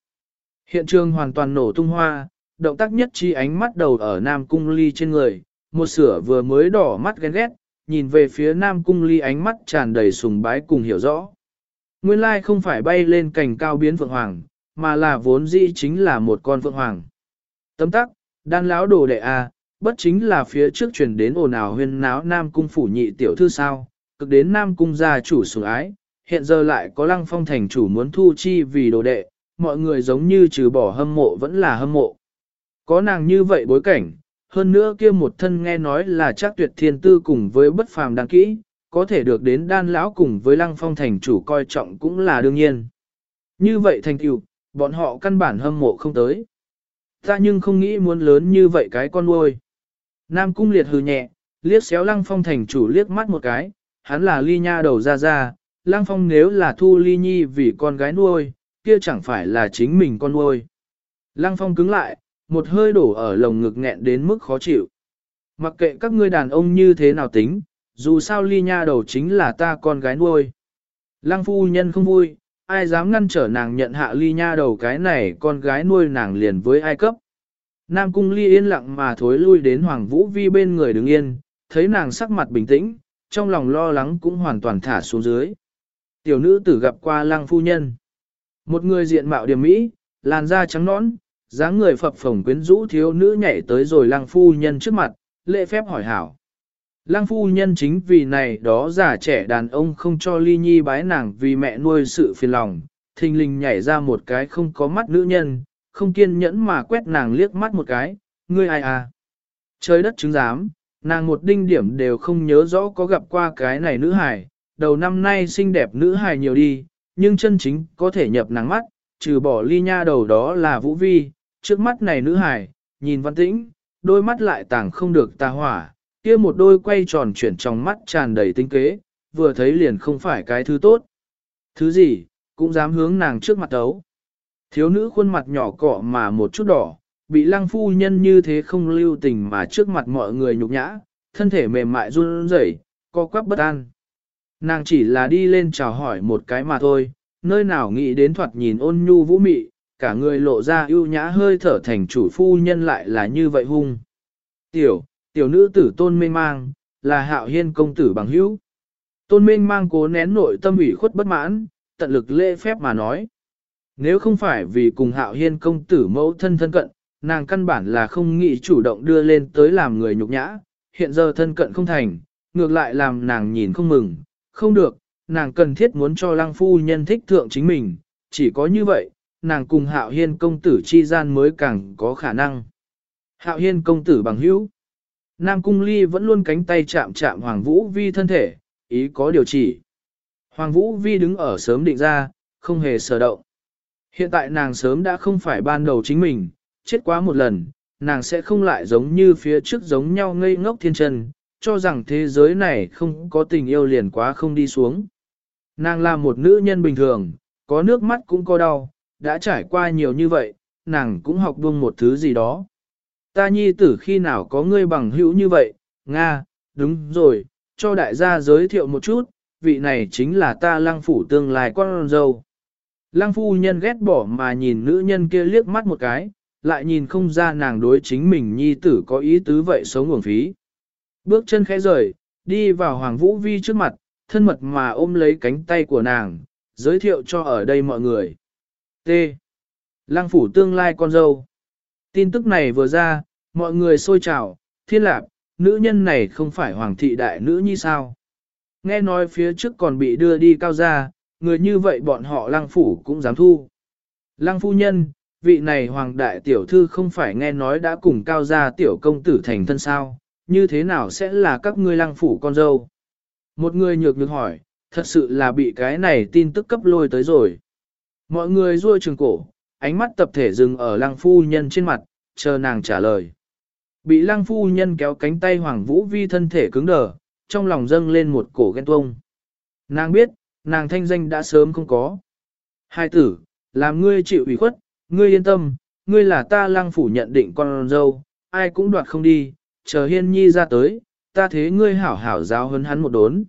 Hiện trường hoàn toàn nổ tung hoa, động tác nhất chi ánh mắt đầu ở Nam Cung Ly trên người, một sửa vừa mới đỏ mắt ghen ghét, nhìn về phía Nam Cung Ly ánh mắt tràn đầy sùng bái cùng hiểu rõ. Nguyên lai không phải bay lên cành cao biến vượng hoàng, mà là vốn dĩ chính là một con vượng hoàng. Tấm tắc, đan lão đồ đệ à, bất chính là phía trước truyền đến ồn ào huyên náo Nam Cung phủ nhị tiểu thư sao, cực đến Nam Cung gia chủ sủng ái, hiện giờ lại có lăng phong thành chủ muốn thu chi vì đồ đệ, mọi người giống như trừ bỏ hâm mộ vẫn là hâm mộ. Có nàng như vậy bối cảnh, hơn nữa kia một thân nghe nói là chắc tuyệt thiên tư cùng với bất phàm đăng kỹ, có thể được đến đan lão cùng với lăng phong thành chủ coi trọng cũng là đương nhiên. Như vậy thành tựu, bọn họ căn bản hâm mộ không tới. Ta nhưng không nghĩ muốn lớn như vậy cái con nuôi. Nam cung liệt hừ nhẹ, liếc xéo lăng phong thành chủ liếc mắt một cái, hắn là ly nha đầu ra ra, lăng phong nếu là thu ly nhi vì con gái nuôi, kia chẳng phải là chính mình con nuôi. Lăng phong cứng lại, một hơi đổ ở lồng ngực nghẹn đến mức khó chịu. Mặc kệ các ngươi đàn ông như thế nào tính, dù sao ly nha đầu chính là ta con gái nuôi. Lăng phu nhân không vui, ai dám ngăn trở nàng nhận hạ ly nha đầu cái này con gái nuôi nàng liền với ai cấp. Nam cung ly yên lặng mà thối lui đến Hoàng Vũ Vi bên người đứng yên, thấy nàng sắc mặt bình tĩnh, trong lòng lo lắng cũng hoàn toàn thả xuống dưới. Tiểu nữ tử gặp qua lăng phu nhân. Một người diện mạo điểm mỹ, làn da trắng nõn, dáng người phập phồng quyến rũ thiếu nữ nhảy tới rồi lăng phu nhân trước mặt, lễ phép hỏi hảo. Lăng phu nhân chính vì này đó già trẻ đàn ông không cho ly nhi bái nàng vì mẹ nuôi sự phiền lòng, thình lình nhảy ra một cái không có mắt nữ nhân, không kiên nhẫn mà quét nàng liếc mắt một cái, ngươi ai à? Trời đất chứng giám, nàng một đinh điểm đều không nhớ rõ có gặp qua cái này nữ hài, đầu năm nay xinh đẹp nữ hài nhiều đi, nhưng chân chính có thể nhập nàng mắt, trừ bỏ ly nha đầu đó là vũ vi, trước mắt này nữ hài, nhìn văn tĩnh, đôi mắt lại tàng không được tà hỏa, kia một đôi quay tròn chuyển trong mắt tràn đầy tinh kế, vừa thấy liền không phải cái thứ tốt. Thứ gì, cũng dám hướng nàng trước mặt đấu. Thiếu nữ khuôn mặt nhỏ cọ mà một chút đỏ, bị lăng phu nhân như thế không lưu tình mà trước mặt mọi người nhục nhã, thân thể mềm mại run rẩy, co quắp bất an. Nàng chỉ là đi lên chào hỏi một cái mà thôi, nơi nào nghĩ đến thoạt nhìn ôn nhu vũ mị, cả người lộ ra ưu nhã hơi thở thành chủ phu nhân lại là như vậy hung. Tiểu, tiểu nữ tử tôn mênh mang, là hạo hiên công tử bằng hữu. Tôn mênh mang cố nén nội tâm ủy khuất bất mãn, tận lực lễ phép mà nói. Nếu không phải vì cùng hạo hiên công tử mẫu thân thân cận, nàng căn bản là không nghĩ chủ động đưa lên tới làm người nhục nhã, hiện giờ thân cận không thành, ngược lại làm nàng nhìn không mừng, không được, nàng cần thiết muốn cho lăng phu nhân thích thượng chính mình, chỉ có như vậy, nàng cùng hạo hiên công tử chi gian mới càng có khả năng. Hạo hiên công tử bằng hữu. Nam cung ly vẫn luôn cánh tay chạm chạm Hoàng Vũ Vi thân thể, ý có điều chỉ. Hoàng Vũ Vi đứng ở sớm định ra, không hề sở động. Hiện tại nàng sớm đã không phải ban đầu chính mình, chết quá một lần, nàng sẽ không lại giống như phía trước giống nhau ngây ngốc thiên chân, cho rằng thế giới này không có tình yêu liền quá không đi xuống. Nàng là một nữ nhân bình thường, có nước mắt cũng có đau, đã trải qua nhiều như vậy, nàng cũng học buông một thứ gì đó. Ta nhi tử khi nào có ngươi bằng hữu như vậy, Nga, đúng rồi, cho đại gia giới thiệu một chút, vị này chính là ta lăng phủ tương lai con dâu. Lăng phu nhân ghét bỏ mà nhìn nữ nhân kia liếc mắt một cái, lại nhìn không ra nàng đối chính mình nhi tử có ý tứ vậy sống nguồn phí. Bước chân khẽ rời, đi vào Hoàng Vũ Vi trước mặt, thân mật mà ôm lấy cánh tay của nàng, giới thiệu cho ở đây mọi người. T. Lăng phủ tương lai con dâu. Tin tức này vừa ra, mọi người xôi trào, thiên lạc, nữ nhân này không phải hoàng thị đại nữ nhi sao. Nghe nói phía trước còn bị đưa đi cao gia, người như vậy bọn họ lăng phủ cũng dám thu. Lăng phu nhân, vị này hoàng đại tiểu thư không phải nghe nói đã cùng cao gia tiểu công tử thành thân sao, như thế nào sẽ là các ngươi lăng phủ con dâu? Một người nhược nhược hỏi, thật sự là bị cái này tin tức cấp lôi tới rồi. Mọi người ruôi trường cổ, ánh mắt tập thể dừng ở lăng phu nhân trên mặt, chờ nàng trả lời. Bị lăng phu nhân kéo cánh tay Hoàng Vũ Vi thân thể cứng đờ, trong lòng dâng lên một cổ ghen tuông. Nàng biết, nàng thanh danh đã sớm không có. Hai tử, làm ngươi chịu ủy khuất, ngươi yên tâm, ngươi là ta lăng phủ nhận định con dâu, ai cũng đoạt không đi, chờ hiên nhi ra tới, ta thế ngươi hảo hảo giáo hấn hắn một đốn.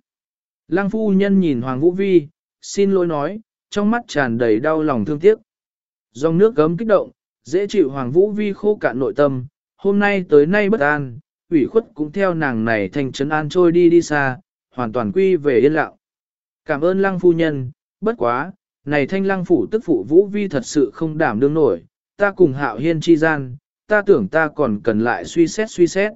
Lăng phu nhân nhìn Hoàng Vũ Vi, xin lỗi nói, trong mắt tràn đầy đau lòng thương tiếc. Dòng nước gấm kích động, dễ chịu Hoàng Vũ Vi khô cạn nội tâm, hôm nay tới nay bất an, ủy khuất cũng theo nàng này thành trấn an trôi đi đi xa, hoàn toàn quy về yên lặng. Cảm ơn lăng phu nhân, bất quá, này thanh lăng phủ tức phụ Vũ Vi thật sự không đảm đương nổi, ta cùng hạo hiên chi gian, ta tưởng ta còn cần lại suy xét suy xét.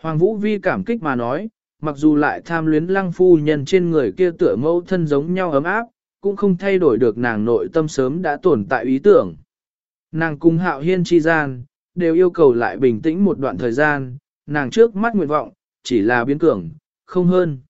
Hoàng Vũ Vi cảm kích mà nói, mặc dù lại tham luyến lăng phu nhân trên người kia tựa mẫu thân giống nhau ấm áp, cũng không thay đổi được nàng nội tâm sớm đã tồn tại ý tưởng. Nàng cùng hạo hiên chi gian, đều yêu cầu lại bình tĩnh một đoạn thời gian, nàng trước mắt nguyện vọng, chỉ là biến cường, không hơn.